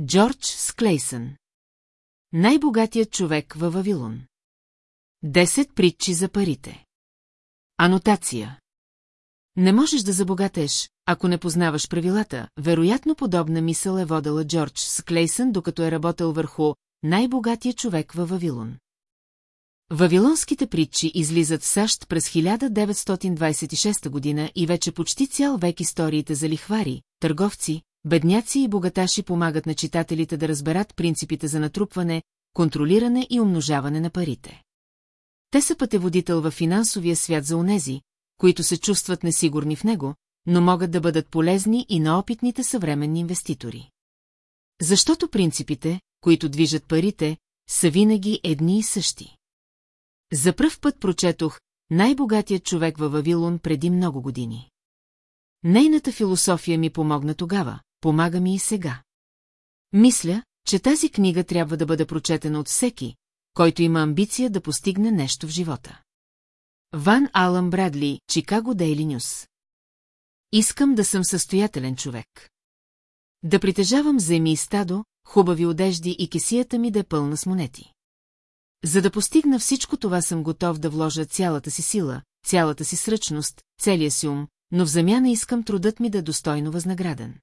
Джордж Склейсън. Най-богатият човек във Вавилон. Десет притчи за парите. Анотация. Не можеш да забогатеш, ако не познаваш правилата. Вероятно подобна мисъл е водела Джордж Склейсън, докато е работил върху най-богатия човек във Вавилон. Вавилонските притчи излизат в САЩ през 1926 година и вече почти цял век историите за лихвари, търговци, бедняци и богаташи помагат на читателите да разберат принципите за натрупване, контролиране и умножаване на парите. Те са пътеводител в финансовия свят за онези, които се чувстват несигурни в него, но могат да бъдат полезни и на опитните съвременни инвеститори. Защото принципите, които движат парите, са винаги едни и същи. За пръв път прочетох най-богатият човек във Вавилон преди много години. Нейната философия ми помогна тогава, помага ми и сега. Мисля, че тази книга трябва да бъде прочетена от всеки, който има амбиция да постигне нещо в живота. Ван Алън Брадли, Чикаго Дейли Нюс Искам да съм състоятелен човек. Да притежавам земи и стадо, хубави одежди и кесията ми да е пълна с монети. За да постигна всичко това съм готов да вложа цялата си сила, цялата си сръчност, целия си ум, но в замяна искам трудът ми да е достойно възнаграден.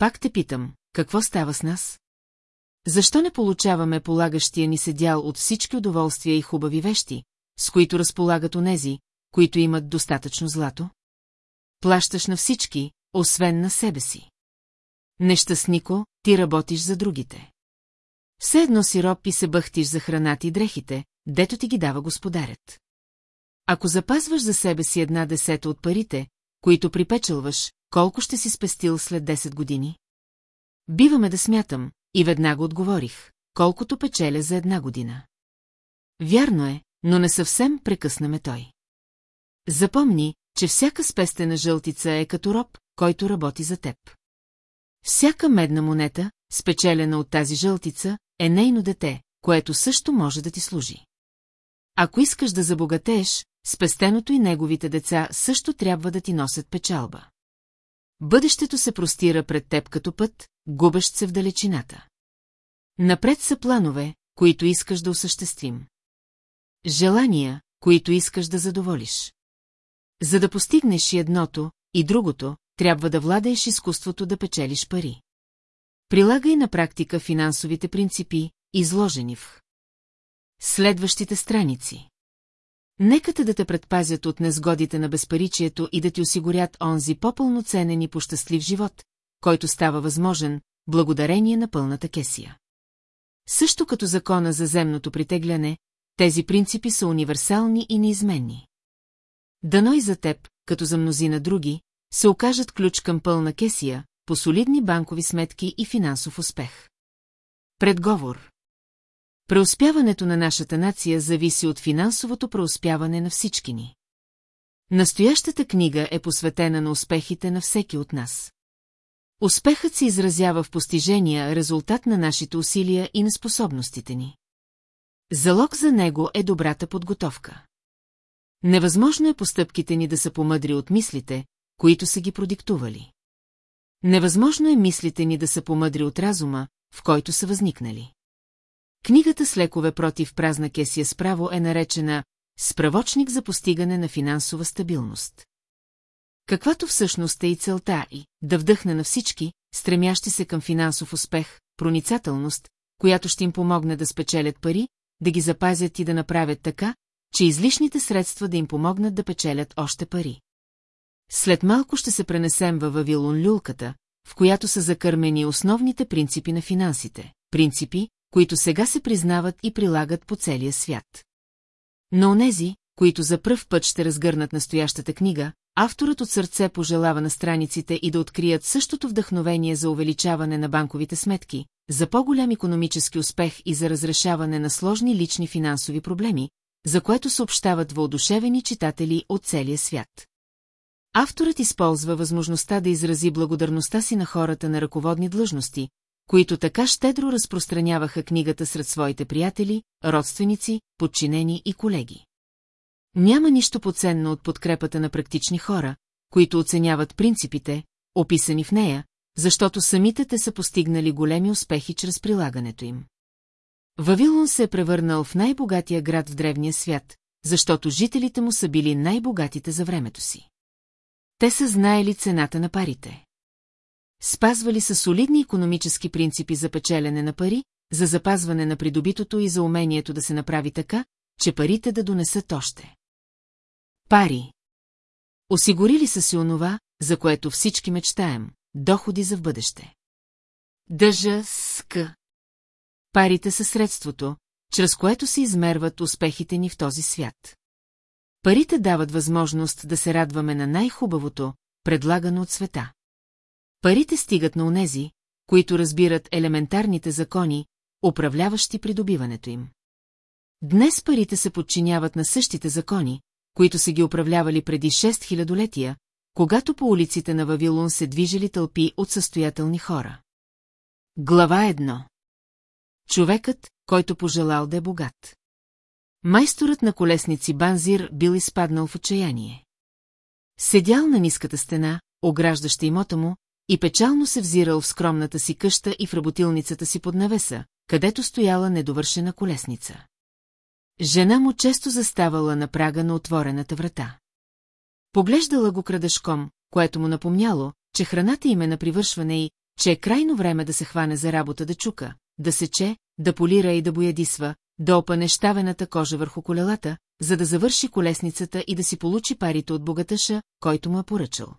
Пак те питам, какво става с нас? Защо не получаваме полагащия ни се дял от всички удоволствия и хубави вещи, с които разполагат онези, които имат достатъчно злато? Плащаш на всички, освен на себе си. Нещастнико, ти работиш за другите. Все едно си роб и се бъхтиш за храната и дрехите, дето ти ги дава господарят. Ако запазваш за себе си една десета от парите, които припечелваш, колко ще си спестил след 10 години? Биваме да смятам, и веднага отговорих, колкото печеля за една година. Вярно е, но не съвсем прекъснаме той. Запомни, че всяка спестена жълтица е като роб, който работи за теб. Всяка медна монета, спечелена от тази жълтица, е нейно дете, което също може да ти служи. Ако искаш да забогатееш, спестеното и неговите деца също трябва да ти носят печалба. Бъдещето се простира пред теб като път, губещ се в далечината. Напред са планове, които искаш да осъществим. Желания, които искаш да задоволиш. За да постигнеш и едното, и другото, трябва да владееш изкуството да печелиш пари. Прилагай на практика финансовите принципи, изложени в следващите страници. Нека те да те предпазят от незгодите на безпаричието и да ти осигурят онзи по-пълноценен и пощастлив живот, който става възможен, благодарение на пълната кесия. Също като закона за земното притегляне, тези принципи са универсални и неизменни. Дано и за теб, като за мнозина други, се окажат ключ към пълна кесия, по солидни банкови сметки и финансов успех. Предговор Преуспяването на нашата нация зависи от финансовото преуспяване на всички ни. Настоящата книга е посветена на успехите на всеки от нас. Успехът се изразява в постижения резултат на нашите усилия и на способностите ни. Залог за него е добрата подготовка. Невъзможно е постъпките ни да са помъдри от мислите, които са ги продиктували. Невъзможно е мислите ни да са помъдри от разума, в който са възникнали. Книгата с лекове против празна кесия справо е наречена «Справочник за постигане на финансова стабилност». Каквато всъщност е и целта и да вдъхне на всички, стремящи се към финансов успех, проницателност, която ще им помогне да спечелят пари, да ги запазят и да направят така, че излишните средства да им помогнат да печелят още пари. След малко ще се пренесем във Вавилон люлката, в която са закърмени основните принципи на финансите, принципи, които сега се признават и прилагат по целия свят. Но онези, които за пръв път ще разгърнат настоящата книга, авторът от сърце пожелава на страниците и да открият същото вдъхновение за увеличаване на банковите сметки, за по-голям економически успех и за разрешаване на сложни лични финансови проблеми, за което съобщават въодушевени читатели от целия свят. Авторът използва възможността да изрази благодарността си на хората на ръководни длъжности, които така щедро разпространяваха книгата сред своите приятели, родственици, подчинени и колеги. Няма нищо поценно от подкрепата на практични хора, които оценяват принципите, описани в нея, защото самите те са постигнали големи успехи чрез прилагането им. Вавилон се е превърнал в най-богатия град в древния свят, защото жителите му са били най-богатите за времето си. Те са знаели цената на парите. Спазвали са солидни економически принципи за печелене на пари, за запазване на придобитото и за умението да се направи така, че парите да донесат още. Пари. Осигурили са си онова, за което всички мечтаем – доходи за в бъдеще. Дъжа ск. Парите са средството, чрез което се измерват успехите ни в този свят. Парите дават възможност да се радваме на най-хубавото, предлагано от света. Парите стигат на унези, които разбират елементарните закони, управляващи придобиването им. Днес парите се подчиняват на същите закони, които са ги управлявали преди 6 хилядолетия, когато по улиците на Вавилон се движили тълпи от състоятелни хора. Глава едно Човекът, който пожелал да е богат. Майсторът на колесници Банзир бил изпаднал в отчаяние. Седял на ниската стена, ограждаща имота му, и печално се взирал в скромната си къща и в работилницата си под навеса, където стояла недовършена колесница. Жена му често заставала на прага на отворената врата. Поглеждала го крадешком, което му напомняло, че храната им е на привършване и, че е крайно време да се хване за работа да чука, да сече, да полира и да боядисва, да опане щавената кожа върху колелата, за да завърши колесницата и да си получи парите от богатъша, който му е поръчал.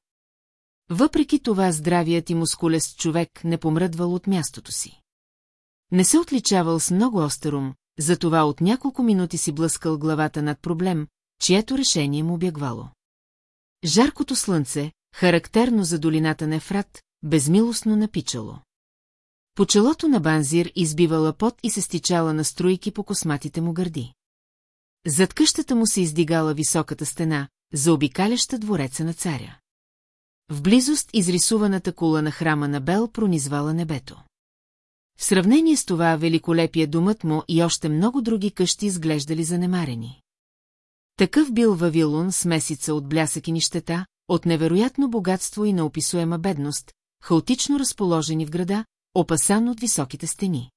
Въпреки това здравият и мускулест човек не помръдвал от мястото си. Не се отличавал с много остър ум, затова от няколко минути си блъскал главата над проблем, чието решение му бягвало. Жаркото слънце, характерно за долината на Ефрат, безмилостно напичало. По челото на Банзир избивала пот и се стичала на струйки по косматите му гърди. Зад къщата му се издигала високата стена, заобикаляща двореца на царя. В близост изрисуваната кула на храма на Бел пронизвала небето. В сравнение с това великолепие думът му и още много други къщи изглеждали занемарени. Такъв бил Вавилон с месица от блясък и нищета, от невероятно богатство и неописуема бедност, хаотично разположени в града, опасан от високите стени.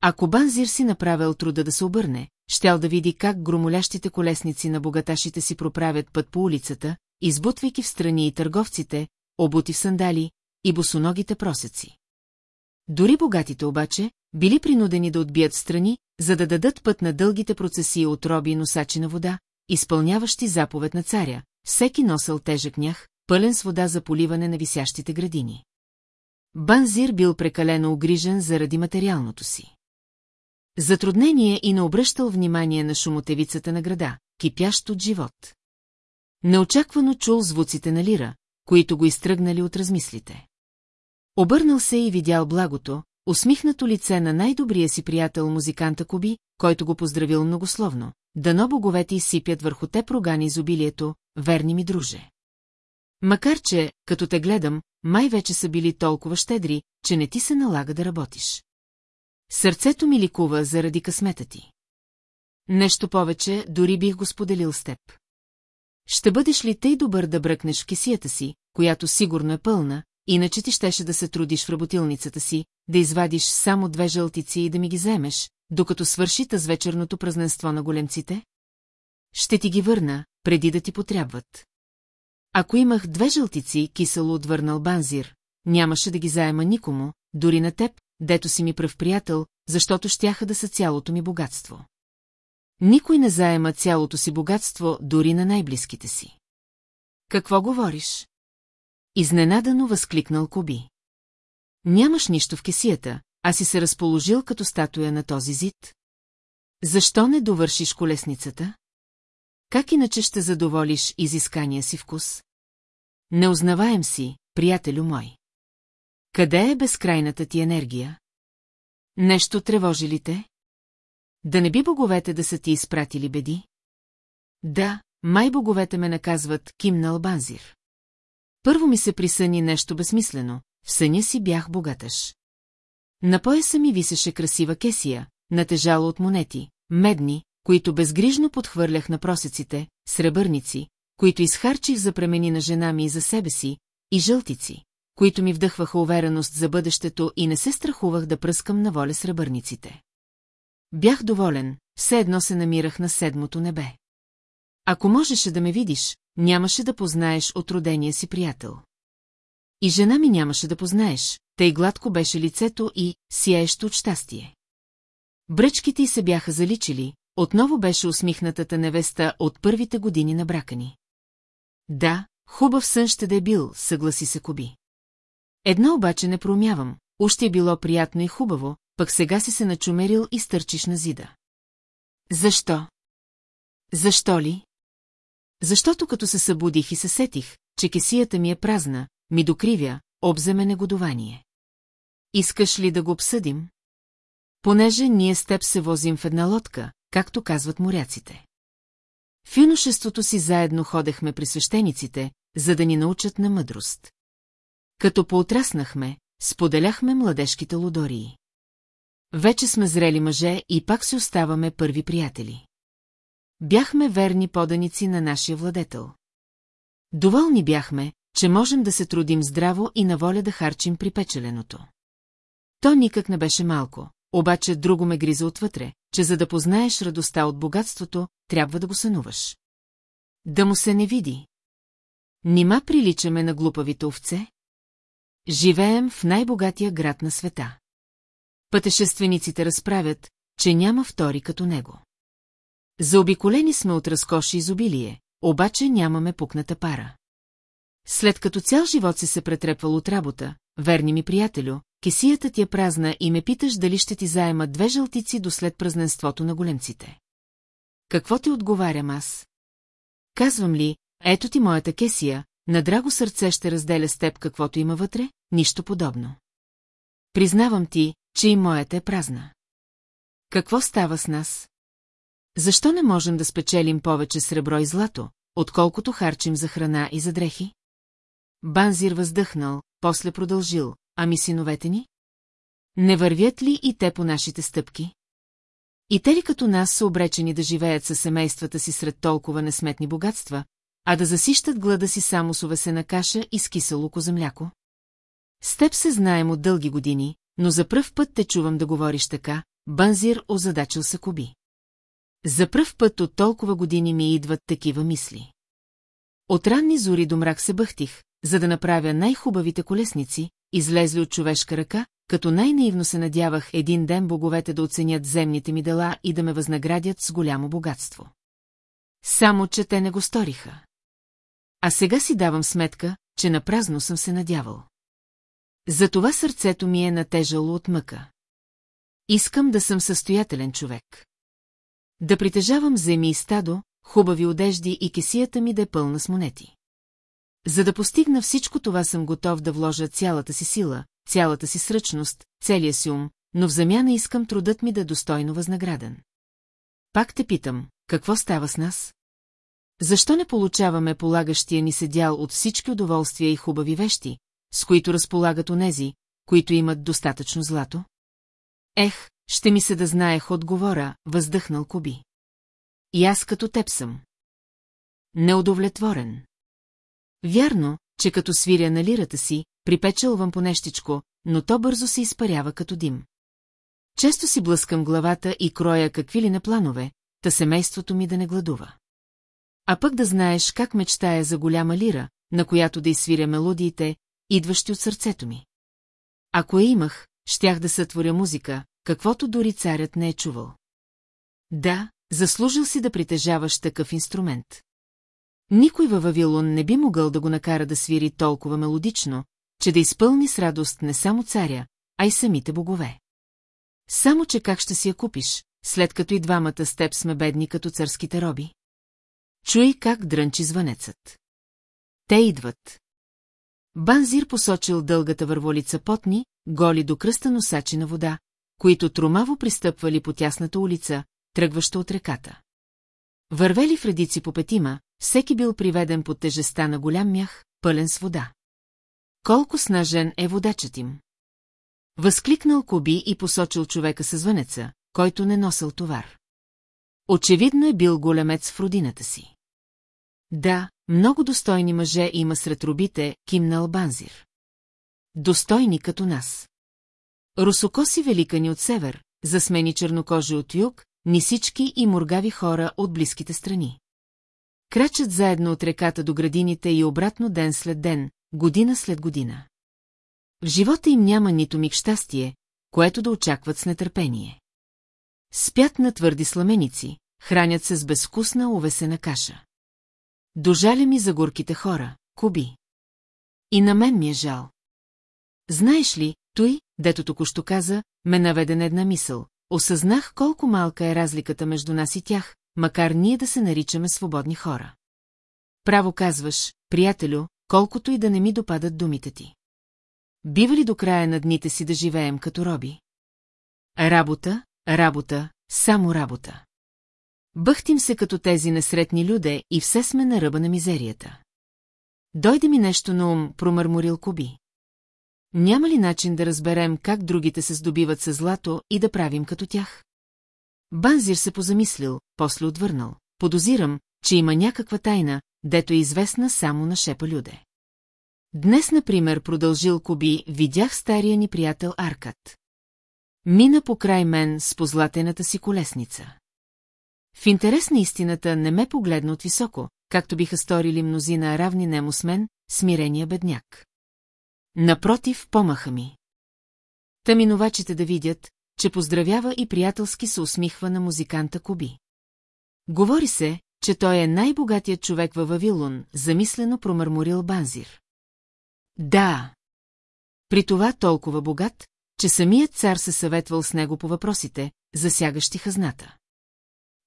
Ако Банзир си направил труда да се обърне, щял да види как громолящите колесници на богаташите си проправят път по улицата, избутвайки в страни и търговците, обути в сандали и босоногите просеци. Дори богатите обаче били принудени да отбият страни, за да дадат път на дългите процесии от роби и носачи на вода, изпълняващи заповед на царя, всеки носел тежък нях, пълен с вода за поливане на висящите градини. Банзир бил прекалено огрижен заради материалното си. Затруднение и не обръщал внимание на шумотевицата на града, кипящ от живот. Неочаквано чул звуците на лира, които го изтръгнали от размислите. Обърнал се и видял благото, усмихнато лице на най-добрия си приятел музиканта Коби, който го поздравил многословно. Дано боговете изсипят върху те прогани изобилието, верни ми друже. Макар че, като те гледам, май вече са били толкова щедри, че не ти се налага да работиш. Сърцето ми ликува заради късмета ти. Нещо повече, дори бих го споделил с теб. Ще бъдеш ли тъй добър да бръкнеш в кисията си, която сигурно е пълна, иначе ти щеше да се трудиш в работилницата си, да извадиш само две жълтици и да ми ги вземеш, докато свърши тъз вечерното празненство на големците? Ще ти ги върна, преди да ти потрябват. Ако имах две жълтици, кисело отвърнал Банзир, нямаше да ги заема никому, дори на теб, дето си ми пръв приятел, защото щяха да са цялото ми богатство. Никой не заема цялото си богатство, дори на най-близките си. Какво говориш? Изненадано възкликнал Коби. Нямаш нищо в кесията, а си се разположил като статуя на този зид? Защо не довършиш колесницата? Как иначе ще задоволиш изискания си вкус? Не узнаваем си, приятелю мой. Къде е безкрайната ти енергия? Нещо тревожи ли те? Да не би боговете да са ти изпратили беди? Да, май боговете ме наказват, кимнал Банзир. Първо ми се присъни нещо безсмислено, в съня си бях богатъж. На пояса ми висеше красива кесия, натежала от монети, медни, които безгрижно подхвърлях на просеците, сребърници, които изхарчих за премени на жена ми и за себе си, и жълтици, които ми вдъхваха увереност за бъдещето и не се страхувах да пръскам на воля сребърниците. Бях доволен, все едно се намирах на седмото небе. Ако можеше да ме видиш, нямаше да познаеш от родения си приятел. И жена ми нямаше да познаеш, тъй гладко беше лицето и сияещо от щастие. Бръчките й се бяха заличили, отново беше усмихнатата невеста от първите години на брака ни. Да, хубав сън ще да е бил, съгласи се Коби. Едно обаче не проумявам, още е било приятно и хубаво, пък сега си се начумерил и стърчиш на зида. Защо? Защо ли? Защото като се събудих и се сетих, че кесията ми е празна, ми докривя, обземе негодование. Искаш ли да го обсъдим? Понеже ние с теб се возим в една лодка, както казват моряците. В юношеството си заедно ходехме при свещениците, за да ни научат на мъдрост. Като поотраснахме, споделяхме младежките лудории. Вече сме зрели мъже и пак си оставаме първи приятели. Бяхме верни поданици на нашия владетел. Доволни бяхме, че можем да се трудим здраво и на воля да харчим припечеленото. То никак не беше малко, обаче друго ме гриза отвътре, че за да познаеш радостта от богатството, трябва да го сънуваш. Да му се не види. Нима приличаме на глупавите овце? Живеем в най-богатия град на света. Пътешествениците разправят, че няма втори като него. Заобиколени сме от разкоши и изобилие, обаче нямаме пукната пара. След като цял живот си се претрепвал от работа, верни ми приятелю, кесията ти е празна и ме питаш дали ще ти заема две жълтици до след празненството на големците. Какво ти отговарям аз? Казвам ли, ето ти моята кесия, на драго сърце ще разделя с теб каквото има вътре, нищо подобно. Признавам ти, че и моята е празна. Какво става с нас? Защо не можем да спечелим повече сребро и злато, отколкото харчим за храна и за дрехи? Банзир въздъхнал, после продължил, ами синовете ни? Не вървят ли и те по нашите стъпки? И те ли като нас са обречени да живеят със семействата си сред толкова несметни богатства, а да засищат глада си само с овесена каша и с кисело за мляко? С теб се знаем от дълги години, но за пръв път те чувам да говориш така, Банзир озадачил се Коби. За пръв път от толкова години ми идват такива мисли. От ранни зори до мрак се бъхтих, за да направя най-хубавите колесници, излезли от човешка ръка, като най-наивно се надявах един ден боговете да оценят земните ми дела и да ме възнаградят с голямо богатство. Само, че те не го сториха. А сега си давам сметка, че напразно съм се надявал. Затова сърцето ми е натежало от мъка. Искам да съм състоятелен човек. Да притежавам земи и стадо, хубави одежди и кесията ми да е пълна с монети. За да постигна всичко това съм готов да вложа цялата си сила, цялата си сръчност, целия си ум, но в замяна искам трудът ми да е достойно възнаграден. Пак те питам, какво става с нас? Защо не получаваме полагащия ни се дял от всички удоволствия и хубави вещи, с които разполагат онези, които имат достатъчно злато? Ех, ще ми се да знаех отговора, въздъхнал Коби. И аз като теб съм. Неудовлетворен. Вярно, че като свиря на лирата си, припечелвам по нещичко, но то бързо се изпарява като дим. Често си блъскам главата и кроя какви ли на планове, та семейството ми да не гладува. А пък да знаеш как мечтая за голяма лира, на която да изсвиря мелодиите, идващи от сърцето ми. Ако я имах, щях да сътворя музика, каквото дори царят не е чувал. Да, заслужил си да притежаваш такъв инструмент. Никой във Вавилон не би могъл да го накара да свири толкова мелодично, че да изпълни с радост не само царя, а и самите богове. Само, че как ще си я купиш, след като и двамата с теб сме бедни като царските роби? Чуй как дрънчи звънецът. Те идват. Банзир посочил дългата върволица потни, голи до кръста носачи на вода, които тромаво пристъпвали по тясната улица, тръгваща от реката. Вървели в редици по петима, всеки бил приведен под тежеста на голям мях, пълен с вода. Колко снажен е водачът им! Възкликнал Коби и посочил човека с звънеца, който не носил товар. Очевидно е бил големец в родината си. Да, много достойни мъже има сред робите, кимнал Банзир. достойни като нас. Русокоси великани от север, засмени чернокожи от юг, нисички и моргави хора от близките страни. Крачат заедно от реката до градините и обратно ден след ден, година след година. В живота им няма нито миг щастие, което да очакват с нетърпение. Спят на твърди сламеници, хранят се с безвкусна увесена каша. Дожаля ми за горките хора, куби. И на мен ми е жал. Знаеш ли, той, дето току-що каза, ме наведе на една мисъл. Осъзнах колко малка е разликата между нас и тях, макар ние да се наричаме свободни хора. Право казваш, приятелю, колкото и да не ми допадат думите ти. Бива ли до края на дните си да живеем като роби? Работа, работа, само работа. Бъхтим се като тези несретни люде и все сме на ръба на мизерията. Дойде ми нещо на ум, промърморил Коби. Няма ли начин да разберем как другите се здобиват със злато и да правим като тях? Банзир се позамислил, после отвърнал. Подозирам, че има някаква тайна, дето е известна само на шепа люде. Днес, например, продължил Коби, видях стария ни приятел Аркад. Мина покрай мен с позлатената си колесница. В интерес на истината не ме погледна от високо, както биха сторили мнозина равни нему с мен, смирения бедняк. Напротив, помаха ми. Та минувачите да видят, че поздравява и приятелски се усмихва на музиканта Коби. Говори се, че той е най-богатият човек във Вавилон, замислено промърморил Банзир. Да. При това толкова богат, че самият цар се съветвал с него по въпросите, засягащи хазната.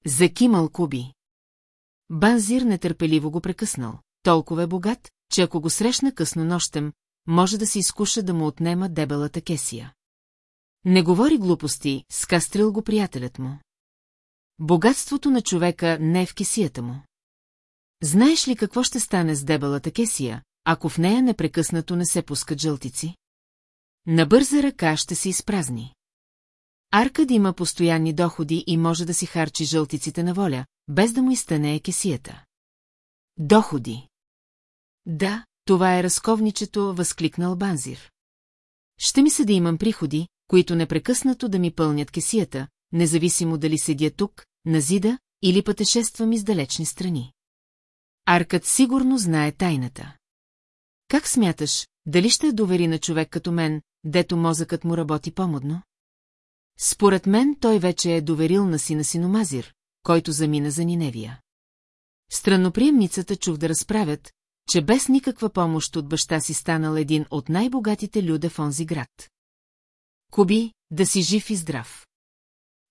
Закимал Куби. Банзир нетърпеливо го прекъснал. Толкова е богат, че ако го срещна късно нощем, може да се изкуша да му отнема дебелата кесия. Не говори глупости, скастрил го приятелят му. Богатството на човека не е в кесията му. Знаеш ли какво ще стане с дебелата кесия, ако в нея непрекъснато не се пускат жълтици? На бърза ръка ще се изпразни. Аркад има постоянни доходи и може да си харчи жълтиците на воля, без да му изтъне кесията. Доходи. Да, това е разковничето, възкликнал Банзир. Ще ми се да имам приходи, които непрекъснато да ми пълнят кесията, независимо дали седя тук, на зида, или пътешествам из далечни страни. Аркът сигурно знае тайната. Как смяташ, дали ще довери на човек като мен, дето мозъкът му работи по-модно? Според мен той вече е доверил на сина си Номазир, който замина за Ниневия. Странноприемницата чух да разправят, че без никаква помощ от баща си станал един от най-богатите люде в онзи град. Куби, да си жив и здрав.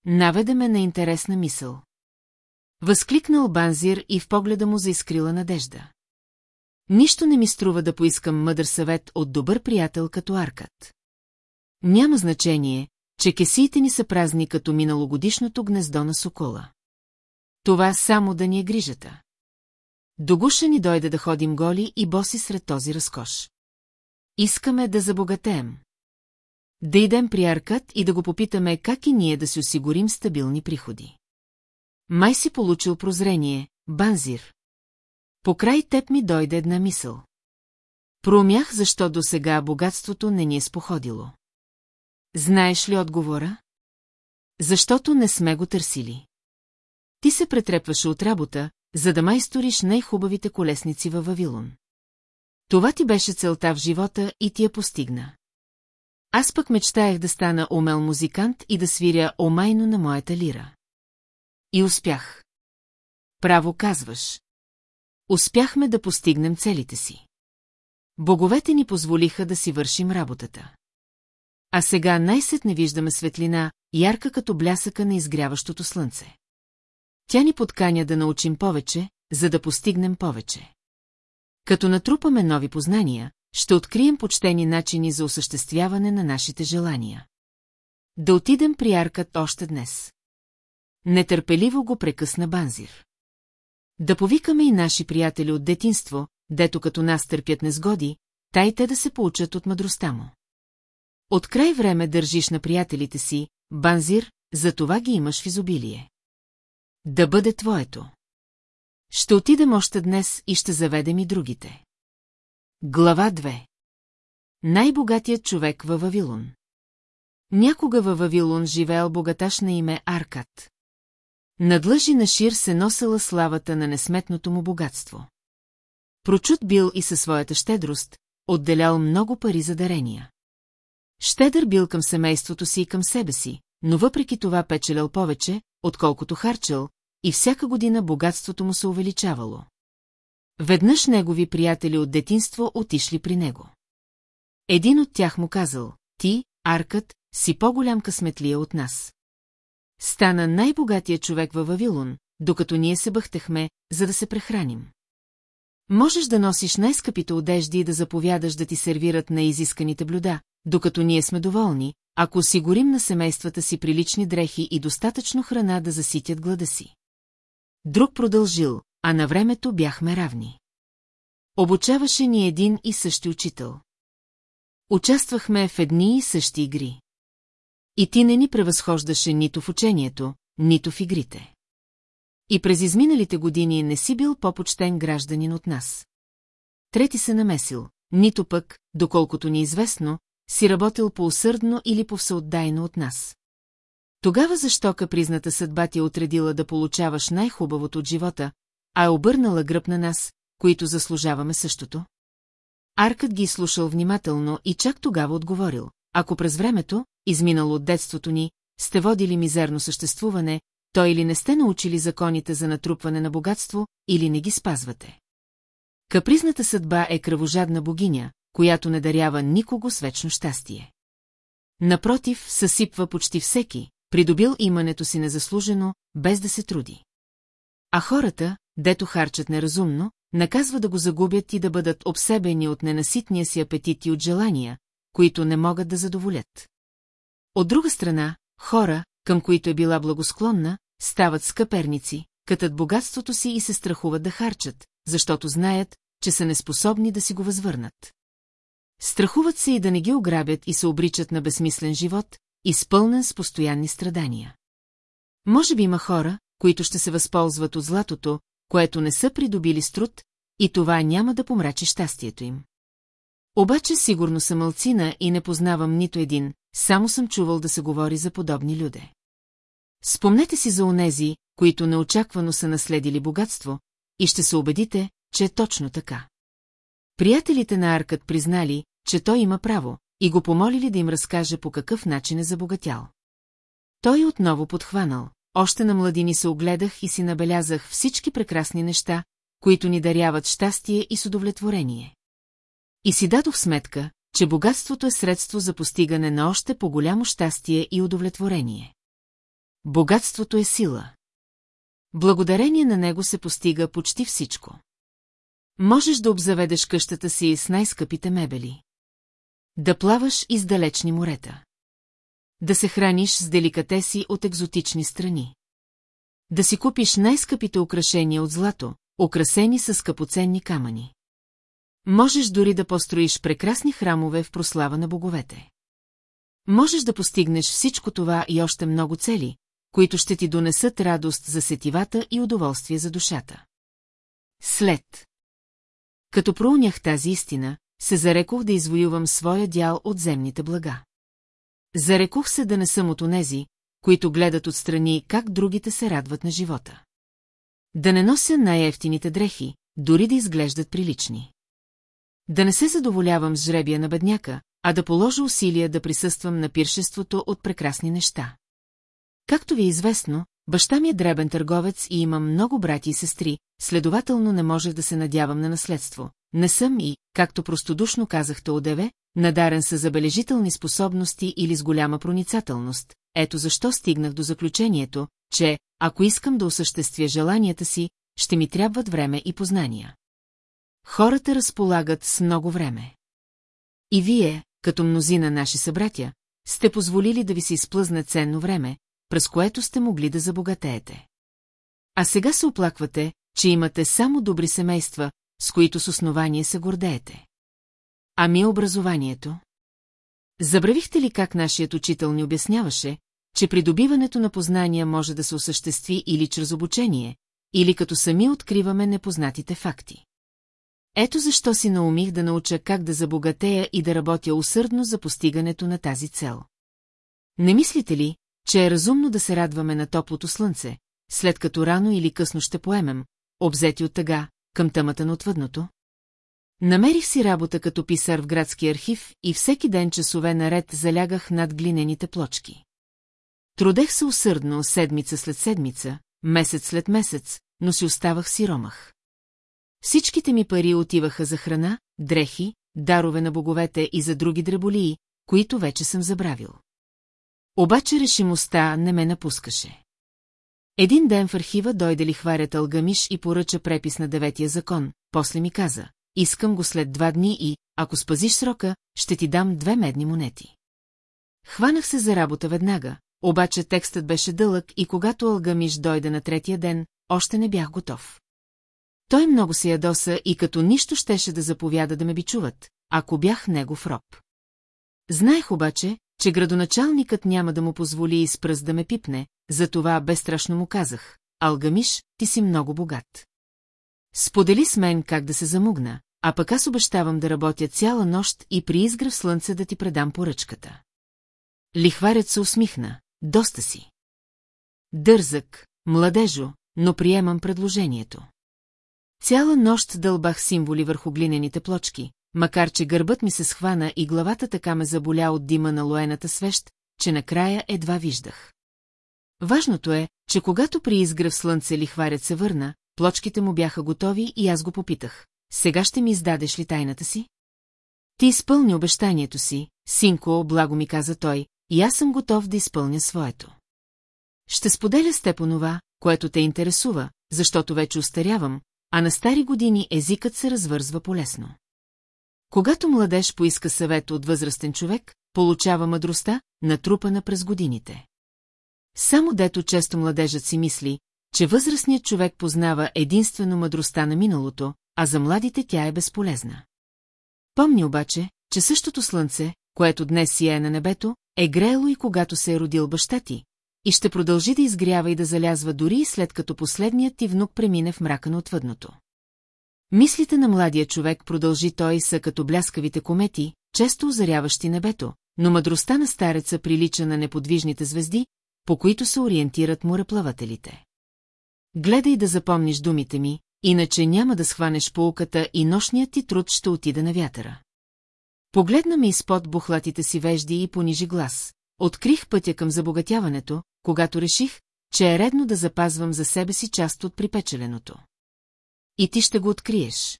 Наведе ме на интересна мисъл. Възкликнал Банзир и в погледа му заискрила надежда. Нищо не ми струва да поискам мъдър съвет от добър приятел като Аркад. Няма значение, че кесиите ни са празни като миналогодишното гнездо на сокола. Това само да ни е грижата. До гуша ни дойде да ходим голи и боси сред този разкош. Искаме да забогатеем. Да идем при Аркад и да го попитаме как и ние да си осигурим стабилни приходи. Май си получил прозрение, Банзир. Покрай теб ми дойде една мисъл. Проумях защо до сега богатството не ни е споходило. Знаеш ли отговора? Защото не сме го търсили. Ти се претрепваше от работа, за да майсториш най-хубавите колесници във Вавилон. Това ти беше целта в живота и ти я постигна. Аз пък мечтаях да стана умел музикант и да свиря омайно на моята лира. И успях. Право казваш. Успяхме да постигнем целите си. Боговете ни позволиха да си вършим работата. А сега най-сетне виждаме светлина, ярка като блясъка на изгряващото слънце. Тя ни подканя да научим повече, за да постигнем повече. Като натрупаме нови познания, ще открием почтени начини за осъществяване на нашите желания. Да отидем при Аркът още днес. Нетърпеливо го прекъсна Банзир. Да повикаме и наши приятели от детинство, дето като нас търпят незгоди, тай те да се получат от мъдростта му. От край време държиш на приятелите си, Банзир, за това ги имаш в изобилие. Да бъде твоето. Ще отидем още днес и ще заведем и другите. Глава 2 най-богатият човек във Вавилон. Някога във Вавилон живеел богаташ на име Аркад. Надлъжи на Шир се носела славата на несметното му богатство. Прочут бил и със своята щедрост, отделял много пари за дарения. Щедър бил към семейството си и към себе си, но въпреки това печелял повече, отколкото харчел, и всяка година богатството му се увеличавало. Веднъж негови приятели от детинство отишли при него. Един от тях му казал, ти, Аркът, си по-голям късметлия от нас. Стана най-богатия човек във Вавилон, докато ние се бъхтехме, за да се прехраним. Можеш да носиш най-скъпите одежди и да заповядаш да ти сервират на изисканите блюда, докато ние сме доволни, ако осигурим на семействата си прилични дрехи и достатъчно храна да заситят глада си. Друг продължил, а на времето бяхме равни. Обучаваше ни един и същи учител. Участвахме в едни и същи игри. И ти не ни превъзхождаше нито в учението, нито в игрите. И през изминалите години не си бил по-почтен гражданин от нас. Трети се намесил, нито пък, доколкото ни е известно, си работил по-усърдно или по-всеотдайно от нас. Тогава защо капризната съдба ти е отредила да получаваш най-хубавото от живота, а е обърнала гръб на нас, които заслужаваме същото? Аркът ги слушал внимателно и чак тогава отговорил. Ако през времето, изминало от детството ни, сте водили мизерно съществуване, то или не сте научили законите за натрупване на богатство, или не ги спазвате. Капризната съдба е кръвожадна богиня, която не дарява никого с вечно щастие. Напротив, съсипва почти всеки, придобил имането си незаслужено, без да се труди. А хората, дето харчат неразумно, наказва да го загубят и да бъдат обсебени от ненаситния си апетит и от желания, които не могат да задоволят. От друга страна, хора, към които е била благосклонна, стават скъперници, катат богатството си и се страхуват да харчат, защото знаят, че са неспособни да си го възвърнат. Страхуват се и да не ги ограбят и се обричат на безсмислен живот, изпълнен с постоянни страдания. Може би има хора, които ще се възползват от златото, което не са придобили с труд, и това няма да помрачи щастието им. Обаче сигурно съм мълцина и не познавам нито един, само съм чувал да се говори за подобни люде. Спомнете си за онези, които неочаквано са наследили богатство, и ще се убедите, че е точно така. Приятелите на Аркът признали, че той има право, и го помолили да им разкаже по какъв начин е забогатял. Той отново подхванал. Още на младини се огледах и си набелязах всички прекрасни неща, които ни даряват щастие и с удовлетворение. И си дадох сметка, че богатството е средство за постигане на още по-голямо щастие и удовлетворение. Богатството е сила. Благодарение на него се постига почти всичко. Можеш да обзаведеш къщата си с най-скъпите мебели. Да плаваш из далечни морета. Да се храниш с деликатеси от екзотични страни. Да си купиш най-скъпите украшения от злато, украсени с скъпоценни камъни. Можеш дори да построиш прекрасни храмове в прослава на боговете. Можеш да постигнеш всичко това и още много цели, които ще ти донесат радост за сетивата и удоволствие за душата. След. Като проунях тази истина, се зарекох да извоювам своя дял от земните блага. Зарекох се да не съм от онези, които гледат отстрани как другите се радват на живота. Да не нося най-ефтините дрехи, дори да изглеждат прилични. Да не се задоволявам с жребия на бедняка, а да положа усилия да присъствам на пиршеството от прекрасни неща. Както ви е известно, баща ми е дребен търговец и има много брати и сестри, следователно не можех да се надявам на наследство. Не съм и, както простодушно казахте одеве, надарен с забележителни способности или с голяма проницателност. Ето защо стигнах до заключението, че, ако искам да осъществя желанията си, ще ми трябват време и познания. Хората разполагат с много време. И вие, като мнозина наши събратя, сте позволили да ви се изплъзне ценно време, през което сте могли да забогатеете. А сега се оплаквате, че имате само добри семейства, с които с основание се гордеете. Ами образованието? Забравихте ли как нашият учител ни обясняваше, че придобиването на познания може да се осъществи или чрез обучение, или като сами откриваме непознатите факти? Ето защо си наумих да науча как да забогатея и да работя усърдно за постигането на тази цел. Не мислите ли, че е разумно да се радваме на топлото слънце, след като рано или късно ще поемем, обзети от тъга, към тъмата на отвъдното? Намерих си работа като писар в градски архив и всеки ден часове наред залягах над глинените плочки. Трудех се усърдно седмица след седмица, месец след месец, но си оставах сиромах. Всичките ми пари отиваха за храна, дрехи, дарове на боговете и за други дреболии, които вече съм забравил. Обаче решимостта не ме напускаше. Един ден в архива дойде ли хварят Алгамиш и поръча препис на деветия закон, после ми каза, искам го след два дни и, ако спазиш срока, ще ти дам две медни монети. Хванах се за работа веднага, обаче текстът беше дълъг и когато Алгамиш дойде на третия ден, още не бях готов. Той много се ядоса и като нищо щеше да заповяда да ме бичуват, ако бях негов роб. Знаех обаче, че градоначалникът няма да му позволи и с пръст да ме пипне, затова безстрашно му казах, Алгамиш, ти си много богат. Сподели с мен как да се замугна, а пък аз обещавам да работя цяла нощ и при изгръв слънце да ти предам поръчката. Лихварят се усмихна, доста си. Дързък, младежо, но приемам предложението. Цяла нощ дълбах символи върху глинените плочки, макар че гърбът ми се схвана и главата така ме заболя от дима на лоената свещ, че накрая едва виждах. Важното е, че когато при изгръв слънце лихварят се върна, плочките му бяха готови и аз го попитах. Сега ще ми издадеш ли тайната си? Ти изпълни обещанието си, синко, благо ми каза той, и аз съм готов да изпълня своето. Ще споделя с теб онова, което те интересува, защото вече устарявам, а на стари години езикът се развързва полесно. Когато младеж поиска съвет от възрастен човек, получава мъдростта, натрупана през годините. Само дето често младежът си мисли, че възрастният човек познава единствено мъдростта на миналото, а за младите тя е безполезна. Помни обаче, че същото слънце, което днес сияе на небето, е греело и когато се е родил баща ти, и ще продължи да изгрява и да залязва дори и след като последният ти внук премине в мрака на отвъдното. Мислите на младия човек продължи той са като бляскавите комети, често озаряващи небето, но мъдростта на стареца прилича на неподвижните звезди, по които се ориентират мореплавателите. Гледай да запомниш думите ми, иначе няма да схванеш полуката и нощният ти труд ще отида на вятъра. Погледна ми изпод бухлатите си вежди и понижи глас. Открих пътя към забогатяването, когато реших, че е редно да запазвам за себе си част от припечеленото. И ти ще го откриеш.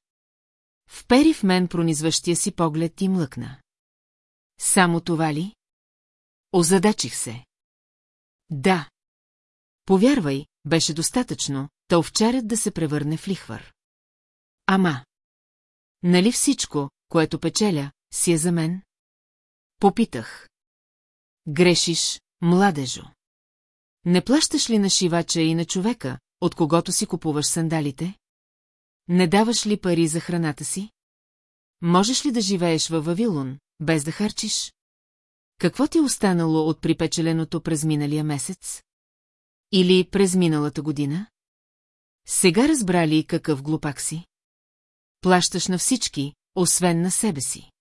Впери в мен пронизващия си поглед и млъкна. Само това ли? Озадачих се. Да. Повярвай, беше достатъчно, та овчарят да се превърне в лихвар. Ама. Нали всичко, което печеля, си е за мен? Попитах. Грешиш, младежо. Не плащаш ли на шивача и на човека, от когото си купуваш сандалите? Не даваш ли пари за храната си? Можеш ли да живееш във Вавилон, без да харчиш? Какво ти е останало от припечеленото през миналия месец? Или през миналата година? Сега разбра ли какъв глупак си? Плащаш на всички, освен на себе си.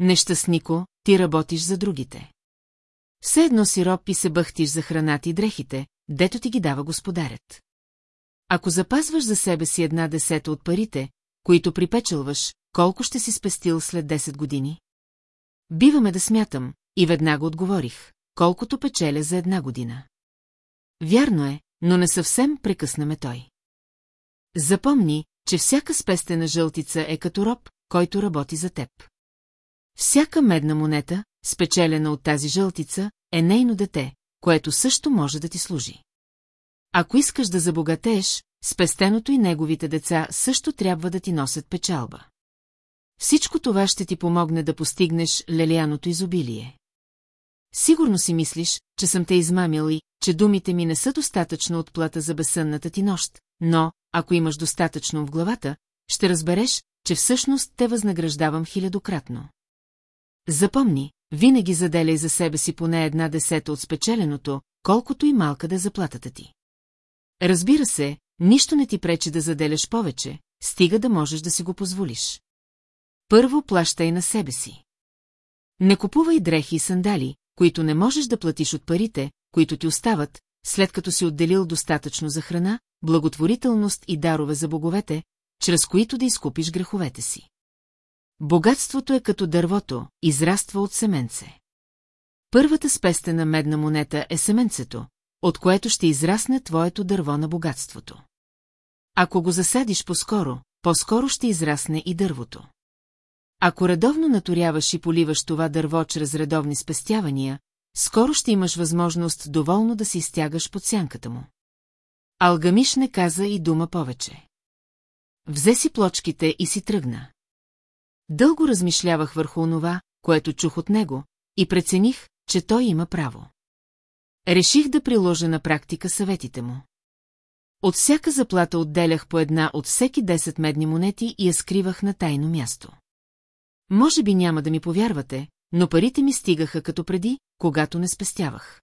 Нещастнико, ти работиш за другите. Все едно си роб и се бъхтиш за храната и дрехите, дето ти ги дава господарят. Ако запазваш за себе си една десета от парите, които припечелваш, колко ще си спестил след 10 години? Биваме да смятам, и веднага отговорих, колкото печеля за една година. Вярно е, но не съвсем прекъснаме той. Запомни, че всяка спестена жълтица е като роб, който работи за теб. Всяка медна монета, спечелена от тази жълтица, е нейно дете, което също може да ти служи. Ако искаш да забогатееш, спестеното и неговите деца също трябва да ти носят печалба. Всичко това ще ти помогне да постигнеш лелияното изобилие. Сигурно си мислиш, че съм те измамил и, че думите ми не са достатъчно отплата за безсънната ти нощ, но, ако имаш достатъчно в главата, ще разбереш, че всъщност те възнаграждавам хилядократно. Запомни, винаги заделяй за себе си поне една десета от спечеленото, колкото и малка да е заплатата ти. Разбира се, нищо не ти пречи да заделяш повече, стига да можеш да си го позволиш. Първо плащай на себе си. Не купувай дрехи и сандали, които не можеш да платиш от парите, които ти остават, след като си отделил достатъчно за храна, благотворителност и дарове за боговете, чрез които да изкупиш греховете си. Богатството е като дървото, израства от семенце. Първата спестена медна монета е семенцето, от което ще израсне твоето дърво на богатството. Ако го засадиш по-скоро, по-скоро ще израсне и дървото. Ако редовно наторяваш и поливаш това дърво чрез редовни спестявания, скоро ще имаш възможност доволно да си изтягаш под сянката му. Алгамиш не каза и дума повече. Взе си плочките и си тръгна. Дълго размишлявах върху онова, което чух от него, и прецених, че той има право. Реших да приложа на практика съветите му. От всяка заплата отделях по една от всеки 10 медни монети и я скривах на тайно място. Може би няма да ми повярвате, но парите ми стигаха като преди, когато не спестявах.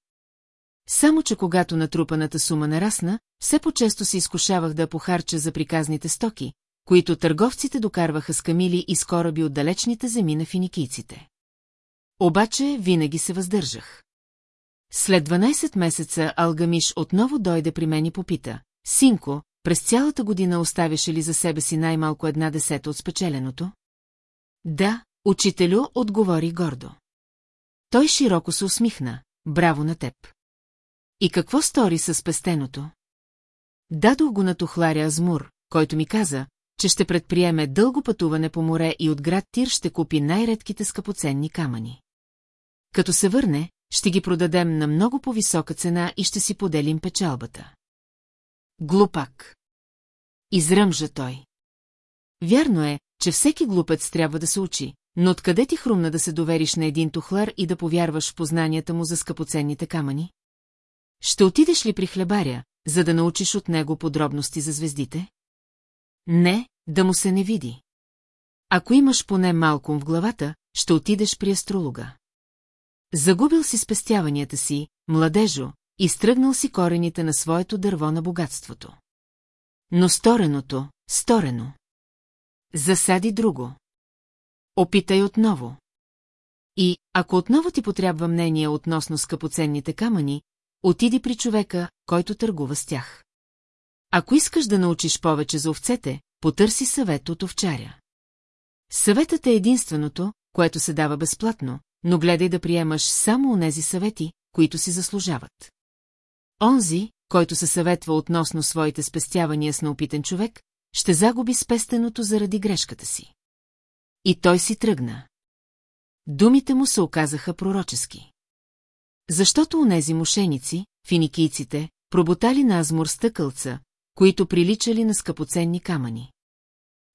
Само, че когато натрупаната сума нарасна, все по-често се изкушавах да похарча за приказните стоки, които търговците докарваха с камили и с кораби от далечните земи на финикийците. Обаче винаги се въздържах. След 12 месеца Алгамиш отново дойде при мен и попита. Синко, през цялата година оставяше ли за себе си най-малко една десета от спечеленото? Да, учителю, отговори гордо. Той широко се усмихна. Браво на теб. И какво стори с спестеното? Дадох го на тухларя Азмур, който ми каза, че ще предприеме дълго пътуване по море и от град Тир ще купи най-редките скъпоценни камъни. Като се върне, ще ги продадем на много по-висока цена и ще си поделим печалбата. Глупак. Изръмжа той. Вярно е, че всеки глупец трябва да се учи, но откъде ти хрумна да се довериш на един тухлар и да повярваш в познанията му за скъпоценните камъни? Ще отидеш ли при хлебаря, за да научиш от него подробности за звездите? Не, да му се не види. Ако имаш поне малко в главата, ще отидеш при астролога. Загубил си спестяванията си, младежо, и стръгнал си корените на своето дърво на богатството. Но стореното, сторено. Засади друго. Опитай отново. И, ако отново ти потрябва мнение относно скъпоценните камъни, отиди при човека, който търгува с тях. Ако искаш да научиш повече за овцете, потърси съвет от овчаря. Съветът е единственото, което се дава безплатно, но гледай да приемаш само онези съвети, които си заслужават. Онзи, който се съветва относно своите спестявания с наопитен човек, ще загуби спестеното заради грешката си. И той си тръгна. Думите му се оказаха пророчески. Защото онези мошеници, финикийците, проботали на азмур стъкълца, които приличали на скъпоценни камъни.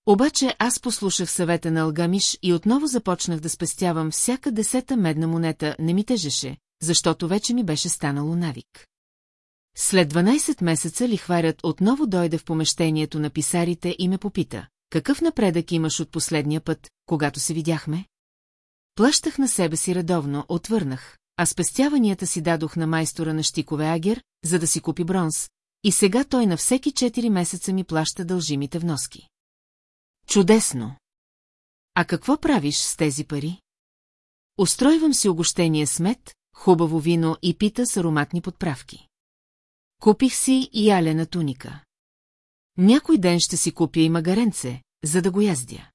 Обаче аз послушах съвета на Алгамиш и отново започнах да спестявам всяка десета медна монета, не ми тежеше, защото вече ми беше станало навик. След 12 месеца лихварят отново дойде в помещението на писарите и ме попита, какъв напредък имаш от последния път, когато се видяхме? Плащах на себе си редовно, отвърнах, а спестяванията си дадох на майстора на Щикове Агер, за да си купи бронз, и сега той на всеки 4 месеца ми плаща дължимите вноски. Чудесно! А какво правиш с тези пари? Устройвам си огощение с мед, хубаво вино и пита с ароматни подправки. Купих си и ялена туника. Някой ден ще си купя и магаренце, за да го яздя.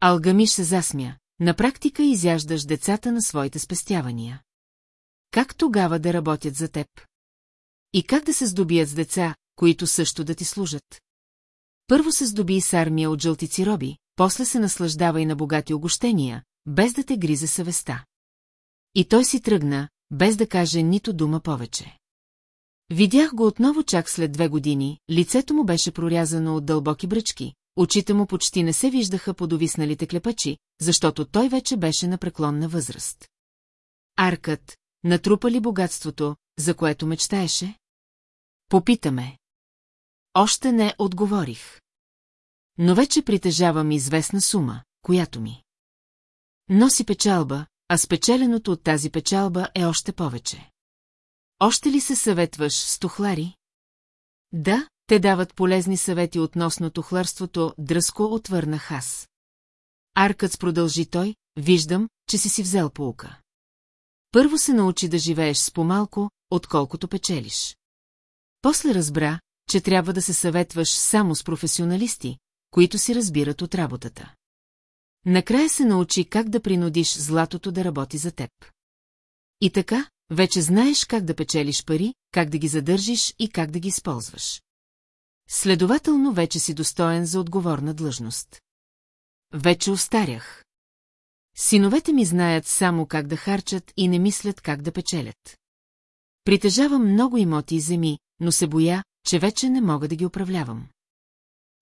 Алгамиш се засмя. На практика изяждаш децата на своите спестявания. Как тогава да работят за теб? И как да се здобият с деца, които също да ти служат? Първо се здоби с армия от жълтици роби, после се наслаждава и на богати огощения, без да те гризе съвестта. И той си тръгна, без да каже нито дума повече. Видях го отново чак след две години, лицето му беше прорязано от дълбоки бръчки, очите му почти не се виждаха под овисналите клепачи, защото той вече беше на преклонна възраст. Аркът, натрупа ли богатството, за което мечтаеше? Попитаме. Още не отговорих. Но вече притежавам известна сума, която ми. Носи печалба, а спечеленото от тази печалба е още повече. Още ли се съветваш с тухлари? Да, те дават полезни съвети относно тухларството, дръско отвърнах аз. Аркът продължи той, виждам, че си си взел полука. Първо се научи да живееш с по-малко, отколкото печелиш. После разбра, че трябва да се съветваш само с професионалисти, които си разбират от работата. Накрая се научи как да принудиш златото да работи за теб. И така, вече знаеш как да печелиш пари, как да ги задържиш и как да ги използваш. Следователно вече си достоен за отговорна длъжност. Вече остарях. Синовете ми знаят само как да харчат и не мислят как да печелят. Притежавам много имоти и земи, но се боя, че вече не мога да ги управлявам.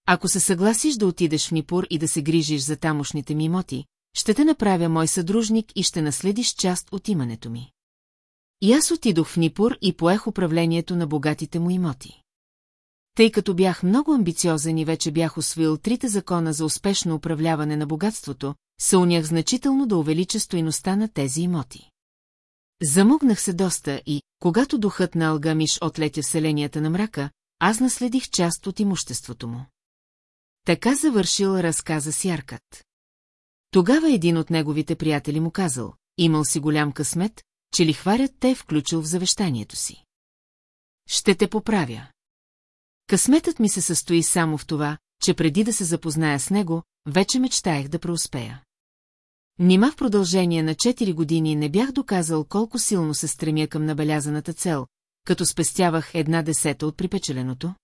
Ако се съгласиш да отидеш в Нипур и да се грижиш за тамошните ми имоти, ще те направя мой съдружник и ще наследиш част от имането ми. И аз отидох в Нипур и поех управлението на богатите му имоти. Тъй като бях много амбициозен и вече бях освоил трите закона за успешно управляване на богатството, се унях значително да увелича стоиността на тези имоти. Замогнах се доста и, когато духът на Алгамиш отлетя вселенията на мрака, аз наследих част от имуществото му. Така завършил разказа си Аркът. Тогава един от неговите приятели му казал, имал си голям късмет, че лихварят те е включил в завещанието си. Ще те поправя. Късметът ми се състои само в това, че преди да се запозная с него, вече мечтаях да преуспея. Нима в продължение на 4 години не бях доказал колко силно се стремя към набелязаната цел, като спестявах една десета от припечеленото?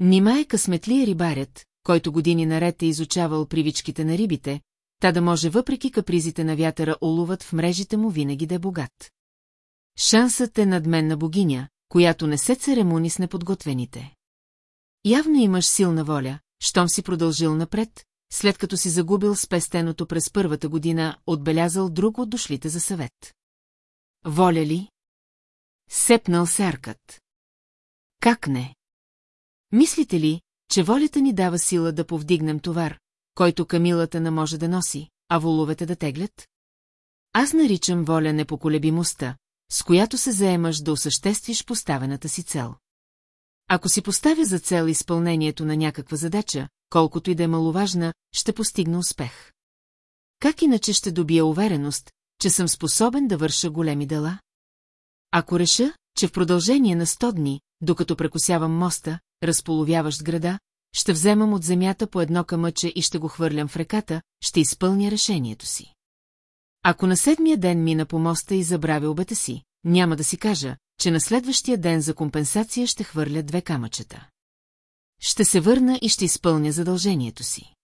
Нима е късметлия рибарят, който години наред е изучавал привичките на рибите, та да може въпреки капризите на вятъра уловът в мрежите му винаги да е богат. Шансът е надменна богиня, която не се церемони с неподготвените. Явно имаш силна воля, щом си продължил напред, след като си загубил спестеното през първата година, отбелязал друг от дошлите за съвет. Воля ли? Сепнал сяркът. Как не? Мислите ли, че волята ни дава сила да повдигнем товар, който камилата не може да носи, а воловете да теглят? Аз наричам воля непоколебимостта, с която се заемаш да осъществиш поставената си цел. Ако си поставя за цел изпълнението на някаква задача, колкото и да е маловажна, ще постигна успех. Как иначе ще добия увереност, че съм способен да върша големи дела? Ако реша, че в продължение на 100 дни, докато прекусявам моста, разполовяващ града, ще вземам от земята по едно камъче и ще го хвърлям в реката, ще изпълня решението си. Ако на седмия ден мина по моста и забравя обета си, няма да си кажа, че на следващия ден за компенсация ще хвърля две камъчета. Ще се върна и ще изпълня задължението си.